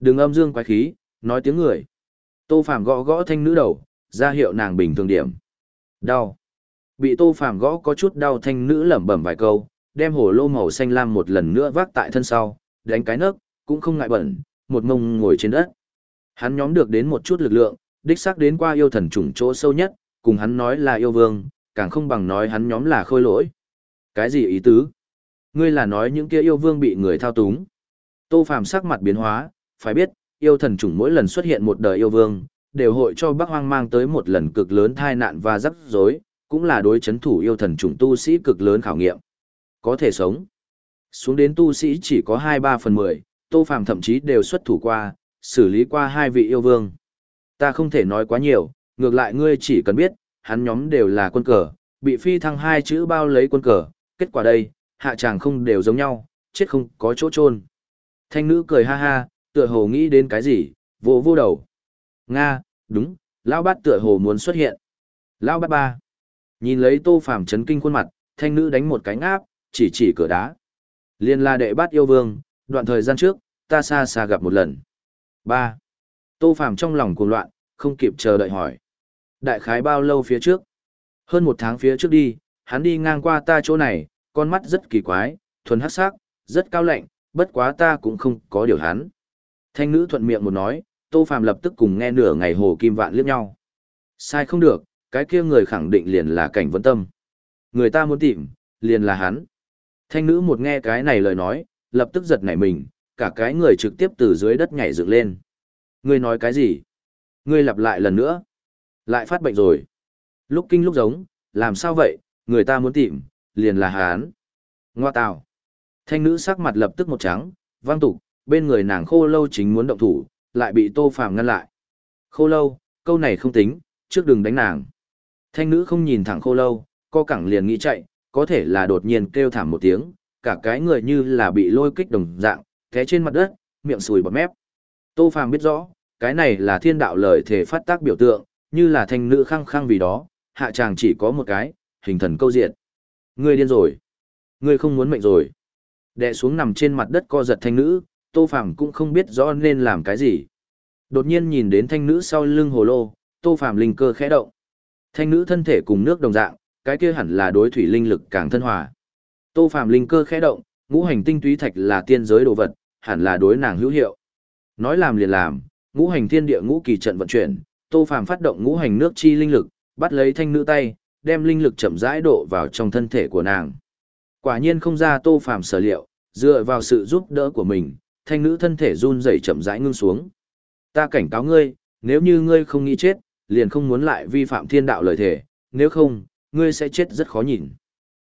Đừng âm dương quái khí, nói tiếng người. Tô Phàm gõ gõ thanh nữ đầu, ra hiệu nàng bình thường điểm. Đau. Bị Tô Phàm gõ có chút đau thanh nữ lẩm bẩm vài câu, đem hồ lô màu xanh lam một lần nữa vác tại thân sau, đánh cái nấc, cũng không ngại bẩn, một mông ngồi trên đất. Hắn nhóm được đến một chút lực lượng, đích xác đến qua yêu thần chủng chỗ sâu nhất, cùng hắn nói là yêu vương, càng không bằng nói hắn nhóm là khôi lỗi. Cái gì ý tứ? Ngươi là nói những kia yêu vương bị người thao túng. Tô Phàm sắc mặt biến hóa, phải biết, yêu thần chủng mỗi lần xuất hiện một đời yêu vương, đều hội cho Bắc Hoang mang tới một lần cực lớn tai nạn và rắc rối, cũng là đối chấn thủ yêu thần chủng tu sĩ cực lớn khảo nghiệm. Có thể sống. Xuống đến tu sĩ chỉ có 2-3 phần 10, Tô Phàm thậm chí đều xuất thủ qua, xử lý qua hai vị yêu vương. Ta không thể nói quá nhiều, ngược lại ngươi chỉ cần biết, hắn nhóm đều là quân cờ, bị phi thăng hai chữ bao lấy quân cờ, kết quả đây, hạ tràng không đều giống nhau, chết không có chỗ chôn. Thanh nữ cười ha ha, tựa hồ nghĩ đến cái gì, vô vô đầu. Nga, đúng, lão bát tựa hồ muốn xuất hiện. Lão bát ba. Nhìn lấy tô phàm chấn kinh khuôn mặt, thanh nữ đánh một cái ngáp, chỉ chỉ cửa đá. Liên la đệ bát yêu vương, đoạn thời gian trước, ta xa xa gặp một lần. ba Tô phàm trong lòng cuồng loạn, không kịp chờ đợi hỏi. Đại khái bao lâu phía trước? Hơn một tháng phía trước đi, hắn đi ngang qua ta chỗ này, con mắt rất kỳ quái, thuần hắc sắc, rất cao lạnh, bất quá ta cũng không có điều hắn. Thanh nữ thuận miệng một nói, Tô Phàm lập tức cùng nghe nửa ngày hồ kim vạn liếc nhau. Sai không được, cái kia người khẳng định liền là cảnh vấn tâm. Người ta muốn tìm, liền là hắn. Thanh nữ một nghe cái này lời nói, lập tức giật nảy mình, cả cái người trực tiếp từ dưới đất nhảy dựng lên. Ngươi nói cái gì? Ngươi lặp lại lần nữa. Lại phát bệnh rồi. Lúc kinh lúc giống, làm sao vậy, người ta muốn tìm, liền là hán. Ngoa tào. Thanh nữ sắc mặt lập tức một trắng, vang tục, bên người nàng khô lâu chính muốn động thủ, lại bị tô phàm ngăn lại. Khô lâu, câu này không tính, trước đừng đánh nàng. Thanh nữ không nhìn thẳng khô lâu, co cẳng liền nghĩ chạy, có thể là đột nhiên kêu thảm một tiếng, cả cái người như là bị lôi kích đồng dạng, té trên mặt đất, miệng sùi bọt mép. Tô phàm biết rõ, cái này là thiên đạo lời thể phát tác biểu tượng, như là thanh nữ khăng khăng vì đó, hạ chàng chỉ có một cái, hình thần câu diện. Ngươi điên rồi. Ngươi không muốn mệnh rồi. Đè xuống nằm trên mặt đất co giật thanh nữ, Tô Phàm cũng không biết rõ nên làm cái gì. Đột nhiên nhìn đến thanh nữ sau lưng hồ lô, Tô Phàm linh cơ khẽ động. Thanh nữ thân thể cùng nước đồng dạng, cái kia hẳn là đối thủy linh lực càng thân hòa. Tô Phàm linh cơ khẽ động, ngũ hành tinh túy thạch là tiên giới đồ vật, hẳn là đối nàng hữu hiệu. Nói làm liền làm, ngũ hành thiên địa ngũ kỳ trận vận chuyển, Tô Phàm phát động ngũ hành nước chi linh lực, bắt lấy thanh nữ tay, đem linh lực chậm rãi độ vào trong thân thể của nàng. Quả nhiên không ra Tô Phàm sở liệu, dựa vào sự giúp đỡ của mình, thanh nữ thân thể run rẩy chậm rãi ngưng xuống. Ta cảnh cáo ngươi, nếu như ngươi không nghĩ chết, liền không muốn lại vi phạm thiên đạo lời thể, nếu không, ngươi sẽ chết rất khó nhìn.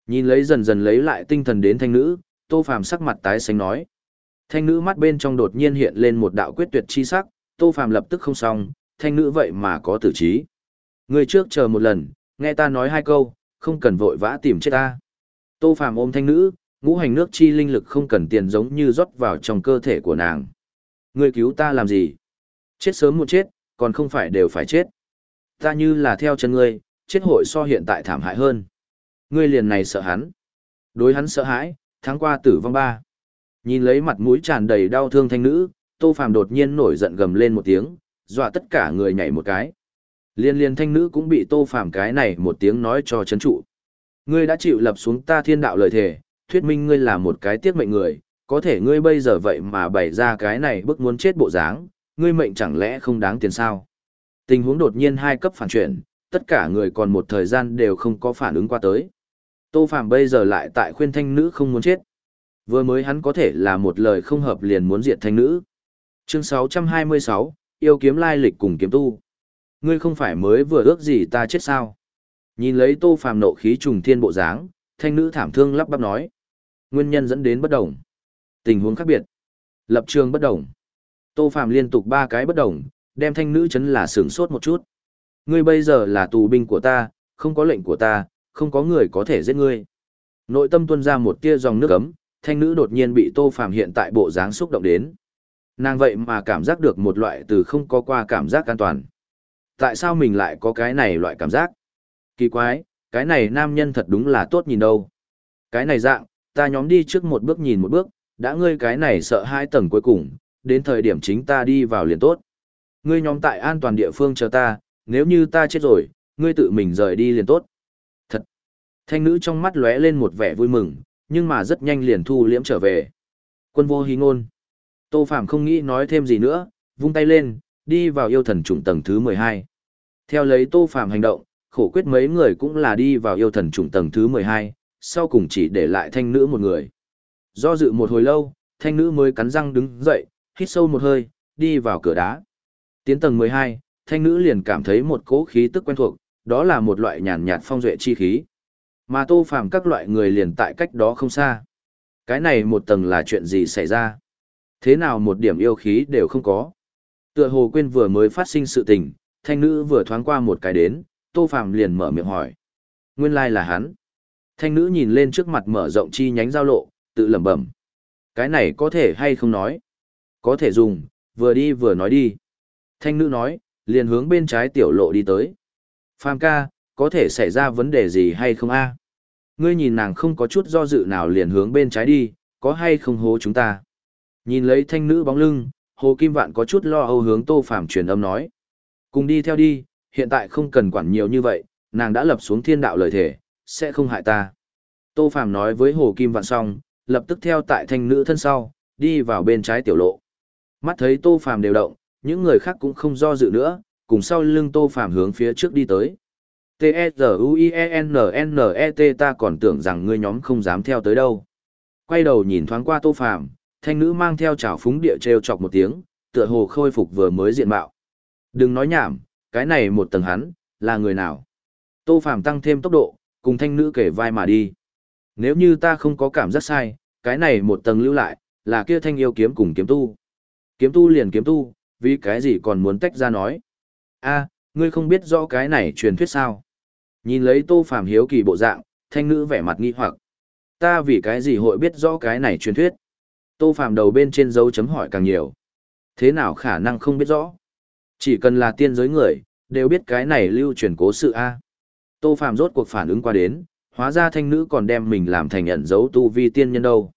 Nhìn lấy dần dần lấy lại tinh thần đến thanh nữ, Tô Phàm sắc mặt tái xanh nói. Thanh nữ mắt bên trong đột nhiên hiện lên một đạo quyết tuyệt chi sắc, Tô Phàm lập tức không xong, thanh nữ vậy mà có tử trí. Ngươi trước chờ một lần, nghe ta nói hai câu, không cần vội vã tìm chết ta. Tô Phàm ôm thanh nữ, ngũ hành nước chi linh lực không cần tiền giống như rót vào trong cơ thể của nàng. Ngươi cứu ta làm gì? Chết sớm một chết, còn không phải đều phải chết. Ta như là theo chân ngươi, chết hội so hiện tại thảm hại hơn. Ngươi liền này sợ hắn. Đối hắn sợ hãi, tháng qua tử vong ba. Nhìn lấy mặt mũi tràn đầy đau thương thanh nữ, Tô Phàm đột nhiên nổi giận gầm lên một tiếng, dọa tất cả người nhảy một cái. Liên liên thanh nữ cũng bị Tô Phàm cái này một tiếng nói cho chấn trụ. Ngươi đã chịu lập xuống ta thiên đạo lời thề, thuyết minh ngươi là một cái tiếc mệnh người, có thể ngươi bây giờ vậy mà bày ra cái này bức muốn chết bộ dáng, ngươi mệnh chẳng lẽ không đáng tiền sao? Tình huống đột nhiên hai cấp phản chuyển, tất cả người còn một thời gian đều không có phản ứng qua tới. Tô Phạm bây giờ lại tại khuyên thanh nữ không muốn chết. Vừa mới hắn có thể là một lời không hợp liền muốn diệt thanh nữ. Chương 626, yêu kiếm lai lịch cùng kiếm tu. Ngươi không phải mới vừa ước gì ta chết sao? Nhìn lấy Tô Phàm nộ khí trùng thiên bộ dáng, thanh nữ thảm thương lắp bắp nói. Nguyên nhân dẫn đến bất đồng. Tình huống khác biệt. Lập trường bất đồng. Tô Phạm liên tục ba cái bất đồng, đem thanh nữ chấn là sướng sốt một chút. Ngươi bây giờ là tù binh của ta, không có lệnh của ta, không có người có thể giết ngươi. Nội tâm tuôn ra một tia dòng nước ấm, thanh nữ đột nhiên bị Tô Phạm hiện tại bộ dáng xúc động đến. Nàng vậy mà cảm giác được một loại từ không có qua cảm giác an toàn. Tại sao mình lại có cái này loại cảm giác? Kỳ quái, cái này nam nhân thật đúng là tốt nhìn đâu. Cái này dạng, ta nhóm đi trước một bước nhìn một bước, đã ngươi cái này sợ hai tầng cuối cùng, đến thời điểm chính ta đi vào liền tốt. Ngươi nhóm tại an toàn địa phương chờ ta, nếu như ta chết rồi, ngươi tự mình rời đi liền tốt. Thật. Thanh nữ trong mắt lóe lên một vẻ vui mừng, nhưng mà rất nhanh liền thu liễm trở về. Quân vô hí ngôn. Tô Phạm không nghĩ nói thêm gì nữa, vung tay lên, đi vào yêu thần trùng tầng thứ 12. Theo lấy Tô Phạm hành động, khổ quyết mấy người cũng là đi vào yêu thần trùng tầng thứ 12, sau cùng chỉ để lại thanh nữ một người. Do dự một hồi lâu, thanh nữ mới cắn răng đứng dậy, hít sâu một hơi, đi vào cửa đá. Tiến tầng 12, thanh nữ liền cảm thấy một cỗ khí tức quen thuộc, đó là một loại nhàn nhạt phong duệ chi khí. Mà tô phàm các loại người liền tại cách đó không xa. Cái này một tầng là chuyện gì xảy ra? Thế nào một điểm yêu khí đều không có? Tựa hồ quên vừa mới phát sinh sự tình, thanh nữ vừa thoáng qua một cái đến, tô phàm liền mở miệng hỏi. Nguyên lai là hắn. Thanh nữ nhìn lên trước mặt mở rộng chi nhánh giao lộ, tự lẩm bẩm. Cái này có thể hay không nói? Có thể dùng, vừa đi vừa nói đi. Thanh nữ nói, liền hướng bên trái tiểu lộ đi tới. Phàm ca, có thể xảy ra vấn đề gì hay không a? Ngươi nhìn nàng không có chút do dự nào liền hướng bên trái đi, có hay không hố chúng ta? Nhìn lấy thanh nữ bóng lưng, Hồ Kim Vạn có chút lo âu hướng Tô Phàm truyền âm nói. Cùng đi theo đi, hiện tại không cần quản nhiều như vậy, nàng đã lập xuống thiên đạo lời thể, sẽ không hại ta. Tô Phàm nói với Hồ Kim Vạn xong, lập tức theo tại thanh nữ thân sau, đi vào bên trái tiểu lộ. Mắt thấy Tô Phàm đều động, những người khác cũng không do dự nữa, cùng sau lưng Tô Phàm hướng phía trước đi tới. T-E-Z-U-I-E-N-N-E-T ta còn tưởng rằng ngươi nhóm không dám theo tới đâu. Quay đầu nhìn thoáng qua Tô Phàm, thanh nữ mang theo chảo phúng địa treo chọc một tiếng, tựa hồ khôi phục vừa mới diện mạo. Đừng nói nhảm, cái này một tầng hắn, là người nào? Tô Phàm tăng thêm tốc độ, cùng thanh nữ kể vai mà đi. Nếu như ta không có cảm giác sai, cái này một tầng lưu lại, là kia thanh yêu kiếm cùng kiếm tu. Kiếm tu liền kiếm tu, vì cái gì còn muốn tách ra nói. a ngươi không biết rõ cái này truyền thuyết sao. Nhìn lấy tô phàm hiếu kỳ bộ dạng, thanh nữ vẻ mặt nghi hoặc. Ta vì cái gì hội biết rõ cái này truyền thuyết. Tô phàm đầu bên trên dấu chấm hỏi càng nhiều. Thế nào khả năng không biết rõ? Chỉ cần là tiên giới người, đều biết cái này lưu truyền cố sự A. Tô phàm rốt cuộc phản ứng qua đến, hóa ra thanh nữ còn đem mình làm thành ẩn dấu tu vi tiên nhân đâu.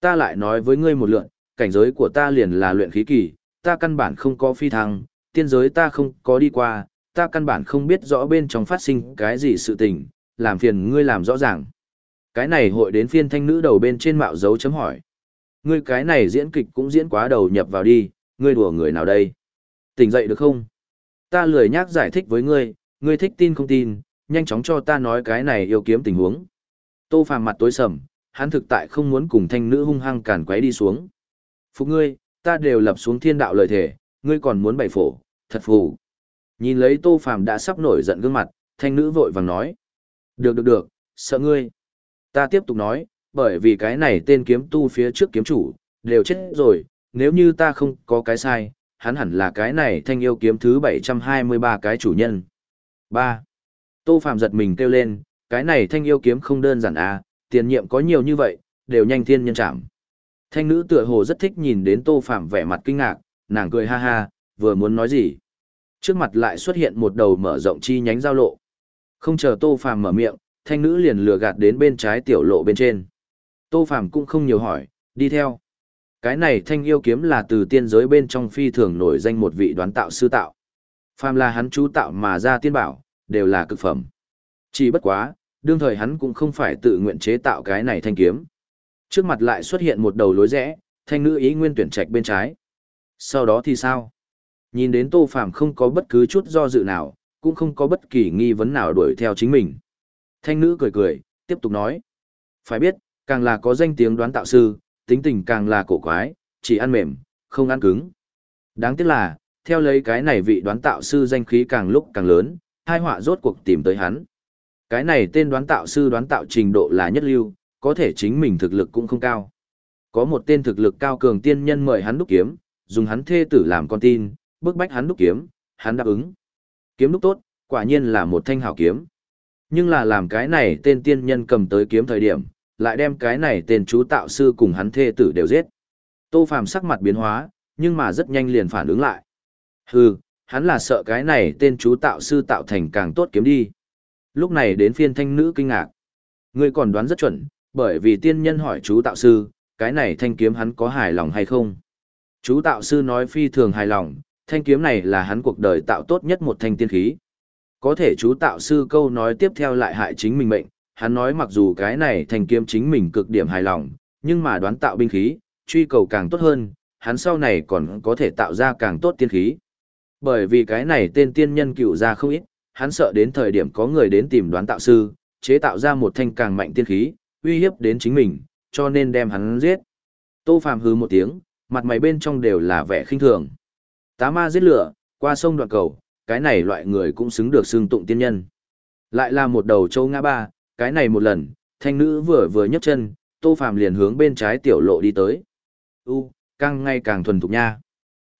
Ta lại nói với ngươi một lượn, cảnh giới của ta liền là luyện khí kỳ, ta căn bản không có phi thăng, tiên giới ta không có đi qua, ta căn bản không biết rõ bên trong phát sinh cái gì sự tình, làm phiền ngươi làm rõ ràng. Cái này hội đến phiên thanh nữ đầu bên trên mạo dấu chấm hỏi. Ngươi cái này diễn kịch cũng diễn quá đầu nhập vào đi, ngươi đùa người nào đây? Tỉnh dậy được không? Ta lười nhác giải thích với ngươi, ngươi thích tin không tin, nhanh chóng cho ta nói cái này yêu kiếm tình huống. Tô Phàm mặt tối sầm, hắn thực tại không muốn cùng thanh nữ hung hăng cản quấy đi xuống. Phục ngươi, ta đều lập xuống thiên đạo lời thể, ngươi còn muốn bày phổ, thật phù. Nhìn lấy Tô Phàm đã sắp nổi giận gương mặt, thanh nữ vội vàng nói. Được được được, sợ ngươi. Ta tiếp tục nói, bởi vì cái này tên kiếm tu phía trước kiếm chủ, đều chết rồi, nếu như ta không có cái sai, hắn hẳn là cái này thanh yêu kiếm thứ 723 cái chủ nhân. 3. Tô Phạm giật mình kêu lên, cái này thanh yêu kiếm không đơn giản à, tiền nhiệm có nhiều như vậy, đều nhanh thiên nhân chạm. Thanh nữ tựa hồ rất thích nhìn đến Tô Phạm vẻ mặt kinh ngạc, nàng cười ha ha, vừa muốn nói gì. Trước mặt lại xuất hiện một đầu mở rộng chi nhánh giao lộ. Không chờ Tô Phạm mở miệng, thanh nữ liền lừa gạt đến bên trái tiểu lộ bên trên. Tô Phạm cũng không nhiều hỏi, đi theo. Cái này thanh yêu kiếm là từ tiên giới bên trong phi thường nổi danh một vị đoán tạo sư tạo. Phàm là hắn chú tạo mà ra tiên bảo, đều là cực phẩm. Chỉ bất quá, đương thời hắn cũng không phải tự nguyện chế tạo cái này thanh kiếm. Trước mặt lại xuất hiện một đầu lối rẽ, thanh nữ ý nguyên tuyển trạch bên trái. Sau đó thì sao? Nhìn đến Tô Phàm không có bất cứ chút do dự nào, cũng không có bất kỳ nghi vấn nào đuổi theo chính mình. Thanh nữ cười cười, tiếp tục nói. Phải biết, càng là có danh tiếng đoán tạo sư, tính tình càng là cổ quái, chỉ ăn mềm, không ăn cứng. Đáng tiếc là, theo lấy cái này vị đoán tạo sư danh khí càng lúc càng lớn, hai họa rốt cuộc tìm tới hắn. Cái này tên đoán tạo sư đoán tạo trình độ là nhất lưu, có thể chính mình thực lực cũng không cao. Có một tên thực lực cao cường tiên nhân mời hắn đúc kiếm, dùng hắn thê tử làm con tin, bức bách hắn đúc kiếm, hắn đáp ứng. Kiếm đúc tốt, quả nhiên là một thanh hảo kiếm. Nhưng là làm cái này tên tiên nhân cầm tới kiếm thời điểm, lại đem cái này tên chú tạo sư cùng hắn thê tử đều giết. Tô Phàm sắc mặt biến hóa, nhưng mà rất nhanh liền phản ứng lại. Hừ, hắn là sợ cái này tên chú tạo sư tạo thành càng tốt kiếm đi. Lúc này đến phiên thanh nữ kinh ngạc. Ngươi còn đoán rất chuẩn, bởi vì tiên nhân hỏi chú tạo sư, cái này thanh kiếm hắn có hài lòng hay không? Chú tạo sư nói phi thường hài lòng, thanh kiếm này là hắn cuộc đời tạo tốt nhất một thanh tiên khí. Có thể chú tạo sư câu nói tiếp theo lại hại chính mình mệnh, hắn nói mặc dù cái này thanh kiếm chính mình cực điểm hài lòng, nhưng mà đoán tạo binh khí, truy cầu càng tốt hơn, hắn sau này còn có thể tạo ra càng tốt tiên khí. Bởi vì cái này tên tiên nhân cựu ra không ít, hắn sợ đến thời điểm có người đến tìm đoán tạo sư, chế tạo ra một thanh càng mạnh tiên khí, uy hiếp đến chính mình, cho nên đem hắn giết. Tô Phàm hừ một tiếng, mặt mày bên trong đều là vẻ khinh thường. Tá ma giết lửa, qua sông đoạn cầu, cái này loại người cũng xứng được xưng tụng tiên nhân. Lại là một đầu châu ngã ba, cái này một lần, thanh nữ vừa vừa nhấc chân, Tô Phàm liền hướng bên trái tiểu lộ đi tới. U, càng ngày càng thuần thục nha.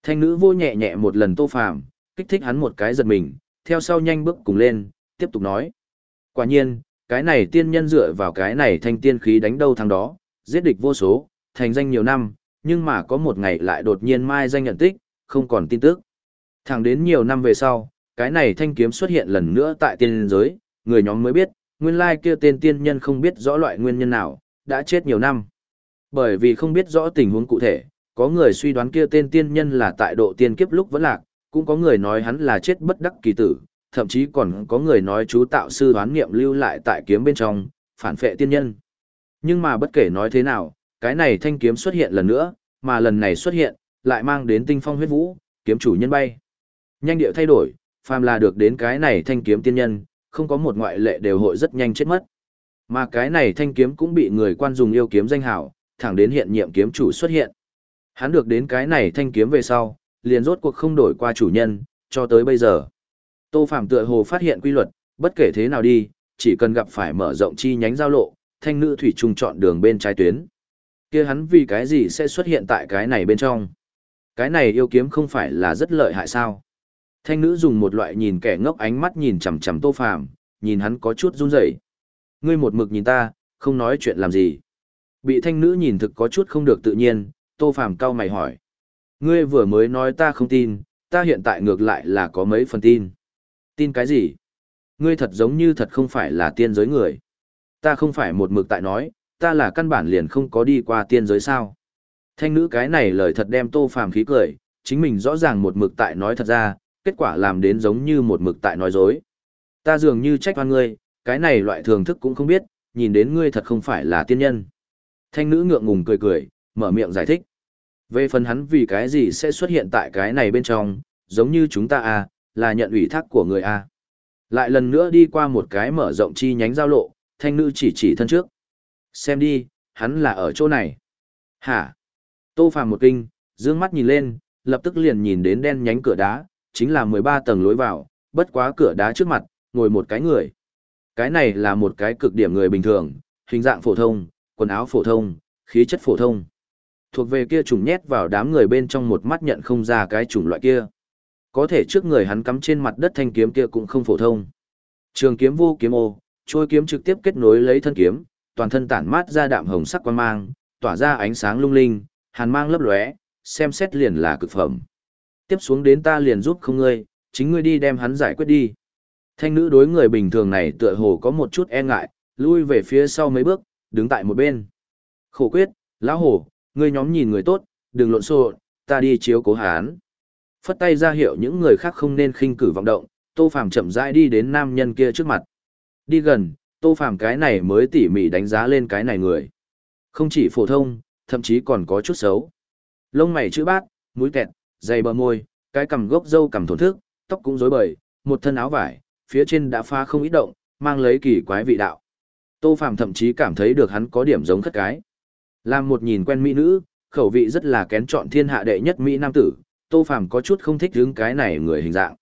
Thanh nữ vô nhẹ nhẹ một lần Tô Phàm, kích thích hắn một cái giật mình, theo sau nhanh bước cùng lên, tiếp tục nói. Quả nhiên, cái này tiên nhân dựa vào cái này thanh tiên khí đánh đâu thằng đó, giết địch vô số, thành danh nhiều năm, nhưng mà có một ngày lại đột nhiên mai danh nhận tích, không còn tin tức. Thẳng đến nhiều năm về sau, cái này thanh kiếm xuất hiện lần nữa tại tiên giới, người nhóm mới biết, nguyên lai kia tên tiên nhân không biết rõ loại nguyên nhân nào, đã chết nhiều năm. Bởi vì không biết rõ tình huống cụ thể, có người suy đoán kia tên tiên nhân là tại độ tiên kiếp lúc vẫn lạc, cũng có người nói hắn là chết bất đắc kỳ tử, thậm chí còn có người nói chú tạo sư đoán nghiệm lưu lại tại kiếm bên trong, phản phệ tiên nhân. Nhưng mà bất kể nói thế nào, cái này thanh kiếm xuất hiện lần nữa, mà lần này xuất hiện, lại mang đến tinh phong huyết vũ, kiếm chủ nhân bay. Nhanh điệu thay đổi, phàm là được đến cái này thanh kiếm tiên nhân, không có một ngoại lệ đều hội rất nhanh chết mất. Mà cái này thanh kiếm cũng bị người quan dùng yêu kiếm danh hảo, thẳng đến hiện nhiệm kiếm chủ xuất hiện. Hắn được đến cái này thanh kiếm về sau, liền rốt cuộc không đổi qua chủ nhân, cho tới bây giờ. Tô Phạm tựa hồ phát hiện quy luật, bất kể thế nào đi, chỉ cần gặp phải mở rộng chi nhánh giao lộ, thanh nữ thủy trùng chọn đường bên trái tuyến. kia hắn vì cái gì sẽ xuất hiện tại cái này bên trong? Cái này yêu kiếm không phải là rất lợi hại sao? Thanh nữ dùng một loại nhìn kẻ ngốc ánh mắt nhìn chằm chằm Tô Phàm, nhìn hắn có chút run rẩy. Ngươi một mực nhìn ta, không nói chuyện làm gì? Bị thanh nữ nhìn thực có chút không được tự nhiên, Tô Phàm cau mày hỏi. Ngươi vừa mới nói ta không tin, ta hiện tại ngược lại là có mấy phần tin. Tin cái gì? Ngươi thật giống như thật không phải là tiên giới người. Ta không phải một mực tại nói, ta là căn bản liền không có đi qua tiên giới sao. Thanh nữ cái này lời thật đem tô phàm khí cười, chính mình rõ ràng một mực tại nói thật ra, kết quả làm đến giống như một mực tại nói dối. Ta dường như trách oan ngươi, cái này loại thường thức cũng không biết, nhìn đến ngươi thật không phải là tiên nhân. Thanh nữ ngượng ngùng cười cười, mở miệng giải thích. Về phần hắn vì cái gì sẽ xuất hiện tại cái này bên trong, giống như chúng ta à, là nhận ủy thác của người A. Lại lần nữa đi qua một cái mở rộng chi nhánh giao lộ, thanh nữ chỉ chỉ thân trước. Xem đi, hắn là ở chỗ này. Hả? Tô Phàm một kinh, dương mắt nhìn lên, lập tức liền nhìn đến đen nhánh cửa đá, chính là 13 tầng lối vào, bất quá cửa đá trước mặt, ngồi một cái người. Cái này là một cái cực điểm người bình thường, hình dạng phổ thông, quần áo phổ thông, khí chất phổ thông. Thuộc về kia chủng nhét vào đám người bên trong một mắt nhận không ra cái chủng loại kia. Có thể trước người hắn cắm trên mặt đất thanh kiếm kia cũng không phổ thông. Trường kiếm vô kiếm ô, trôi kiếm trực tiếp kết nối lấy thân kiếm, toàn thân tản mát ra đạm hồng sắc quan mang, tỏa ra ánh sáng lung linh, hàn mang lấp lóe, xem xét liền là cực phẩm. Tiếp xuống đến ta liền giúp không ngươi, chính ngươi đi đem hắn giải quyết đi. Thanh nữ đối người bình thường này tựa hồ có một chút e ngại, lui về phía sau mấy bước, đứng tại một bên. Khổ quyết, lão hổ, ngươi nhóm nhìn người tốt, đừng lộn xộn, ta đi chiếu cố hắn. Phất tay ra hiệu những người khác không nên khinh cử vọng động, Tô Phàm chậm rãi đi đến nam nhân kia trước mặt. Đi gần, Tô Phàm cái này mới tỉ mỉ đánh giá lên cái này người. Không chỉ phổ thông, thậm chí còn có chút xấu. Lông mày chữ bát, mũi kẹt, dày bờ môi, cái cằm gốc râu cằm thổn thức, tóc cũng rối bời, một thân áo vải, phía trên đã pha không ít động, mang lấy kỳ quái vị đạo. Tô Phàm thậm chí cảm thấy được hắn có điểm giống khất cái. Làm một nhìn quen mỹ nữ, khẩu vị rất là kén chọn thiên hạ đệ nhất mỹ nam tử, Tô Phàm có chút không thích hướng cái này người hình dạng.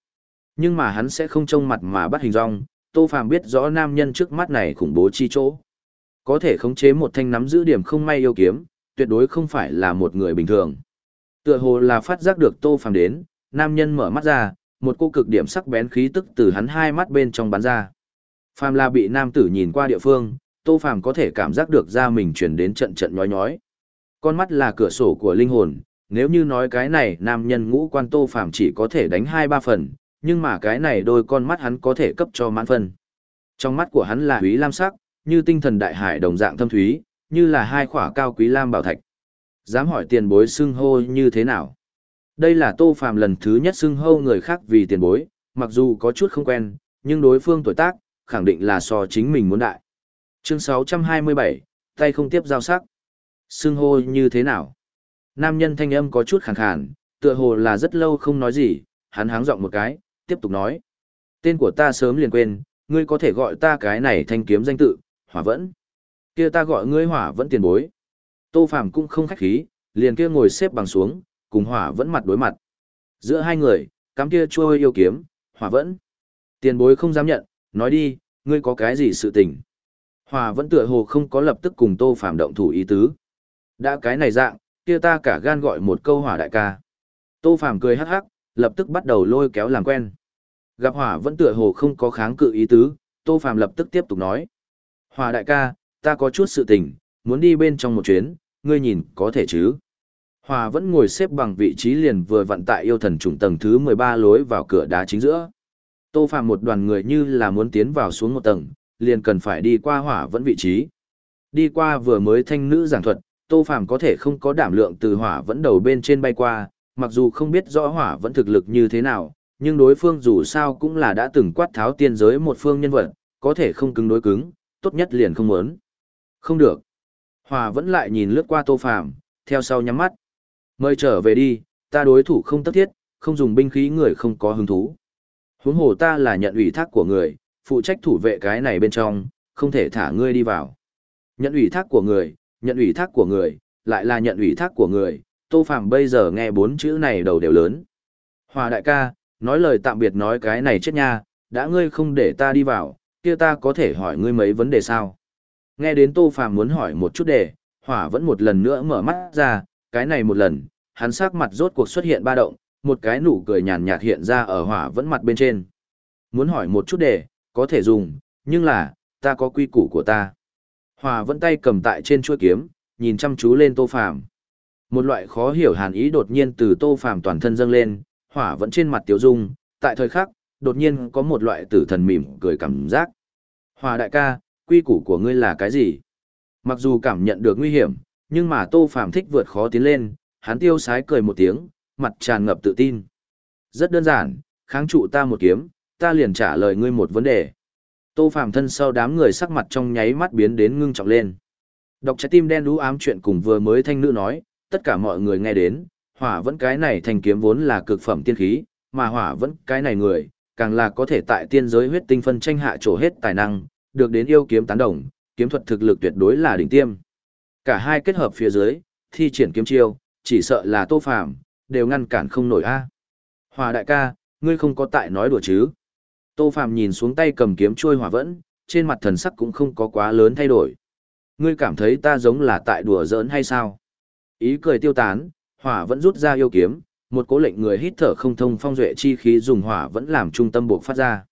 Nhưng mà hắn sẽ không trông mặt mà bắt hình rong, Tô Phàm biết rõ nam nhân trước mắt này khủng bố chi chỗ. Có thể khống chế một thanh nắm giữ điểm không may yêu kiếm, tuyệt đối không phải là một người bình thường. Tựa hồ là phát giác được Tô Phàm đến, nam nhân mở mắt ra, một cô cực điểm sắc bén khí tức từ hắn hai mắt bên trong bắn ra. Phàm là bị nam tử nhìn qua địa phương, Tô Phàm có thể cảm giác được ra mình chuyển đến trận trận nhói nhói. Con mắt là cửa sổ của linh hồn, nếu như nói cái này nam nhân ngũ quan Tô Phàm chỉ có thể đánh hai ba phần, nhưng mà cái này đôi con mắt hắn có thể cấp cho mãn phân. Trong mắt của hắn là húy lam sắc, như tinh thần đại hải đồng dạng thâm thúy, như là hai khỏa cao quý lam bảo thạch. Dám hỏi tiền bối xưng hô như thế nào? Đây là Tô Phàm lần thứ nhất xưng hô người khác vì tiền bối, mặc dù có chút không quen, nhưng đối phương tuổi tác, khẳng định là so chính mình muốn đại. Chương 627, tay không tiếp giao sắc. Xưng hô như thế nào? Nam nhân thanh âm có chút khàn khàn, tựa hồ là rất lâu không nói gì, hắn háng giọng một cái, tiếp tục nói. Tên của ta sớm liền quên, ngươi có thể gọi ta cái này thanh kiếm danh tự, hỏa vẫn. Kia ta gọi ngươi hỏa vẫn tiền bối. Tô Phàm cũng không khách khí, liền kia ngồi xếp bằng xuống, cùng hỏa vẫn mặt đối mặt. Giữa hai người, cắm kia trôi yêu kiếm, hỏa vẫn. Tiền bối không dám nhận, nói đi, ngươi có cái gì sự tình. Hỏa vẫn tựa hồ không có lập tức cùng Tô Phàm động thủ ý tứ. Đã cái này dạng, kia ta cả gan gọi một câu hỏa đại ca. Tô Phàm cười hắc hắc, lập tức bắt đầu lôi kéo làm quen. Gặp hỏa vẫn tựa hồ không có kháng cự ý tứ, Tô Phàm lập tức tiếp tục nói. Hỏa đại ca, ta có chút sự tình, muốn đi bên trong một chuyến, ngươi nhìn có thể chứ. Hòa vẫn ngồi xếp bằng vị trí liền vừa vặn tại yêu thần trùng tầng thứ 13 lối vào cửa đá chính giữa. Tô Phàm một đoàn người như là muốn tiến vào xuống một tầng, liền cần phải đi qua hỏa vẫn vị trí. Đi qua vừa mới thanh nữ giảng thuật, Tô Phàm có thể không có đảm lượng từ hỏa vẫn đầu bên trên bay qua, mặc dù không biết rõ hỏa vẫn thực lực như thế nào, nhưng đối phương dù sao cũng là đã từng quát tháo tiên giới một phương nhân vật, có thể không cứng đối cứng, tốt nhất liền không muốn. Không được. Hỏa vẫn lại nhìn lướt qua Tô Phàm, theo sau nhắm mắt. Mời trở về đi, ta đối thủ không tất thiết, không dùng binh khí người không có hứng thú. Huống hồ ta là nhận ủy thác của người, phụ trách thủ vệ cái này bên trong, không thể thả ngươi đi vào. Nhận ủy thác của người, nhận ủy thác của người, lại là nhận ủy thác của người, Tô Phàm bây giờ nghe bốn chữ này đầu đều lớn. Hòa đại ca, nói lời tạm biệt nói cái này chết nha, đã ngươi không để ta đi vào, kia ta có thể hỏi ngươi mấy vấn đề sao? Nghe đến Tô Phàm muốn hỏi một chút đề, Hỏa vẫn một lần nữa mở mắt ra, cái này một lần, hắn sắc mặt rốt cuộc xuất hiện ba động, một cái nụ cười nhàn nhạt hiện ra ở Hỏa vẫn mặt bên trên. Muốn hỏi một chút đề, có thể dùng, nhưng là, ta có quy củ của ta. Hòa vẫn tay cầm tại trên chuôi kiếm, nhìn chăm chú lên Tô Phàm. Một loại khó hiểu hàn ý đột nhiên từ Tô Phàm toàn thân dâng lên, Hỏa vẫn trên mặt tiểu dung, tại thời khắc, đột nhiên có một loại tử thần mỉm cười cảm giác. Hòa đại ca, quy củ của ngươi là cái gì? Mặc dù cảm nhận được nguy hiểm, nhưng mà Tô Phàm thích vượt khó tiến lên, hắn tiêu sái cười một tiếng, mặt tràn ngập tự tin. Rất đơn giản, kháng trụ ta một kiếm, ta liền trả lời ngươi một vấn đề. Tô Phàm thân sau đám người sắc mặt trong nháy mắt biến đến ngưng trọng lên. Đọc trái tim đen đú ám chuyện cùng vừa mới thanh nữ nói, tất cả mọi người nghe đến, hỏa vẫn cái này thành kiếm vốn là cực phẩm tiên khí, mà hỏa vẫn cái này người, càng là có thể tại tiên giới huyết tinh phân tranh hạ trổ hết tài năng, được đến yêu kiếm tán đồng, kiếm thuật thực lực tuyệt đối là đỉnh tiêm. Cả hai kết hợp phía dưới, thi triển kiếm chiêu, chỉ sợ là Tô Phàm đều ngăn cản không nổi a. Hòa đại ca, ngươi không có tại nói đùa chứ? Tô Phàm nhìn xuống tay cầm kiếm trôi hỏa vẫn, trên mặt thần sắc cũng không có quá lớn thay đổi. Ngươi cảm thấy ta giống là tại đùa giỡn hay sao? Ý cười tiêu tán, hỏa vẫn rút ra yêu kiếm, một cố lệnh người hít thở không thông phong duệ chi khí dùng hỏa vẫn làm trung tâm buộc phát ra.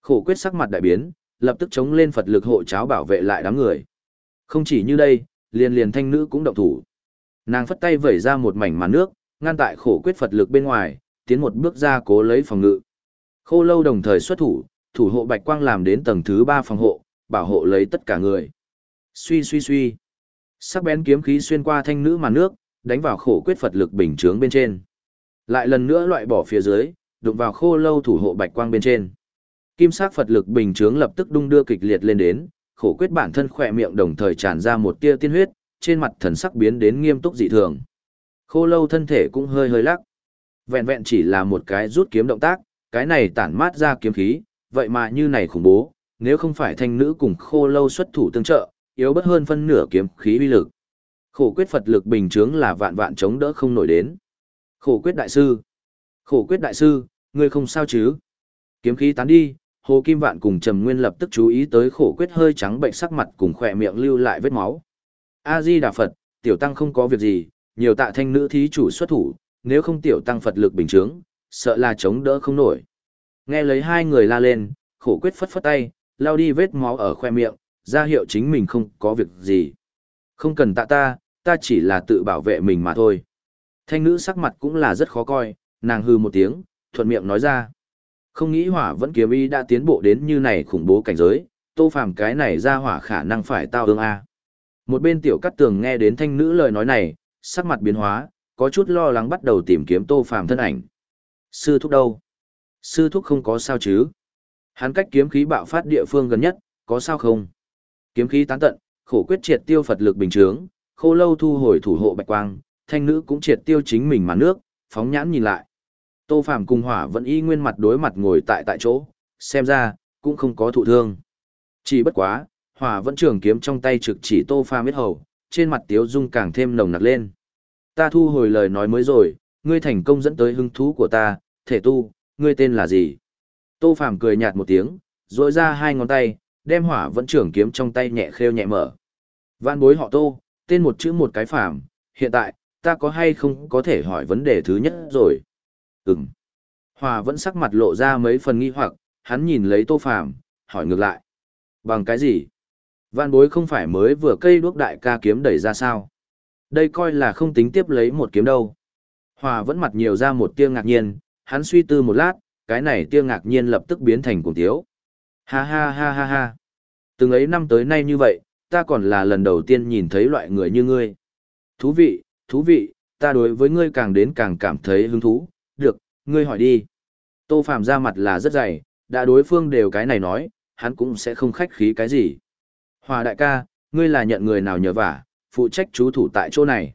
Khổ quyết sắc mặt đại biến, lập tức chống lên Phật lực hộ cháo bảo vệ lại đám người. Không chỉ như đây, liền liền thanh nữ cũng động thủ. Nàng phất tay vẩy ra một mảnh màn nước, ngăn tại khổ quyết Phật lực bên ngoài, tiến một bước ra cố lấy phòng ngự. Khô lâu đồng thời xuất thủ, thủ hộ bạch quang làm đến tầng thứ ba phòng hộ, bảo hộ lấy tất cả người. Suy suy suy. Sắc bén kiếm khí xuyên qua thanh nữ màn nước, đánh vào khổ quyết Phật lực bình chướng bên trên. Lại lần nữa loại bỏ phía dưới, đụng vào khô lâu thủ hộ bạch quang bên trên. Kim sắc Phật lực bình chướng lập tức đung đưa kịch liệt lên đến, khổ quyết bản thân khỏe miệng đồng thời tràn ra một tia tiên huyết, trên mặt thần sắc biến đến nghiêm túc dị thường. Khô lâu thân thể cũng hơi hơi lắc. Vẹn vẹn chỉ là một cái rút kiếm động tác, cái này tản mát ra kiếm khí, vậy mà như này khủng bố, nếu không phải thanh nữ cùng khô lâu xuất thủ tương trợ, yếu bất hơn phân nửa kiếm khí uy lực. Khổ quyết Phật lực bình chướng là vạn vạn chống đỡ không nổi đến. Khổ quyết đại sư. Khổ quyết đại sư, ngươi không sao chứ? Kiếm khí tán đi, Hồ Kim Vạn cùng Trầm Nguyên lập tức chú ý tới khổ quyết hơi trắng bệnh sắc mặt cùng khỏe miệng lưu lại vết máu. A Di Đà Phật, tiểu tăng không có việc gì, nhiều tạ thanh nữ thí chủ xuất thủ, nếu không tiểu tăng Phật lực bình trướng, sợ là chống đỡ không nổi. Nghe lấy hai người la lên, khổ quyết phất phất tay, lao đi vết máu ở khoe miệng, ra hiệu chính mình không có việc gì. Không cần tạ ta, ta chỉ là tự bảo vệ mình mà thôi. Thanh nữ sắc mặt cũng là rất khó coi, nàng hư một tiếng, thuận miệng nói ra. Không nghĩ hỏa vẫn kiếm y đã tiến bộ đến như này khủng bố cảnh giới, tô phàm cái này ra hỏa khả năng phải tao ương a. Một bên tiểu cắt tường nghe đến thanh nữ lời nói này, sắc mặt biến hóa, có chút lo lắng bắt đầu tìm kiếm tô phàm thân ảnh. Sư thúc đâu? Sư thúc không có sao chứ? Hắn cách kiếm khí bạo phát địa phương gần nhất, có sao không? Kiếm khí tán tận, khổ quyết triệt tiêu Phật lực bình trướng, khô lâu thu hồi thủ hộ bạch quang, thanh nữ cũng triệt tiêu chính mình mà nước, phóng nhãn nhìn lại. Tô Phàm cùng Hỏa vẫn y nguyên mặt đối mặt ngồi tại tại chỗ, xem ra cũng không có thụ thương. Chỉ bất quá, Hỏa vẫn trường kiếm trong tay trực chỉ Tô Phàm biết hầu, trên mặt tiếu dung càng thêm nồng nặc lên. Ta thu hồi lời nói mới rồi, ngươi thành công dẫn tới hứng thú của ta, thể tu, ngươi tên là gì? Tô Phàm cười nhạt một tiếng, rỗi ra hai ngón tay, đem hỏa vẫn trưởng kiếm trong tay nhẹ khêu nhẹ mở. Vạn bối họ Tô, tên một chữ một cái phàm, hiện tại, ta có hay không có thể hỏi vấn đề thứ nhất rồi? Ừm. Hòa vẫn sắc mặt lộ ra mấy phần nghi hoặc, hắn nhìn lấy Tô Phàm, hỏi ngược lại. Bằng cái gì? Vạn bối không phải mới vừa cây đuốc đại ca kiếm đẩy ra sao? Đây coi là không tính tiếp lấy một kiếm đâu. Hòa vẫn mặt nhiều ra một tia ngạc nhiên, hắn suy tư một lát, cái này tia ngạc nhiên lập tức biến thành cuồng tiếu. Ha ha ha ha ha. Từng ấy năm tới nay như vậy, ta còn là lần đầu tiên nhìn thấy loại người như ngươi. Thú vị, thú vị, ta đối với ngươi càng đến càng cảm thấy hứng thú, được, ngươi hỏi đi. Tô Phạm ra mặt là rất dày, đã đối phương đều cái này nói, hắn cũng sẽ không khách khí cái gì. Hòa đại ca, ngươi là nhận người nào nhờ vả, phụ trách chú thủ tại chỗ này.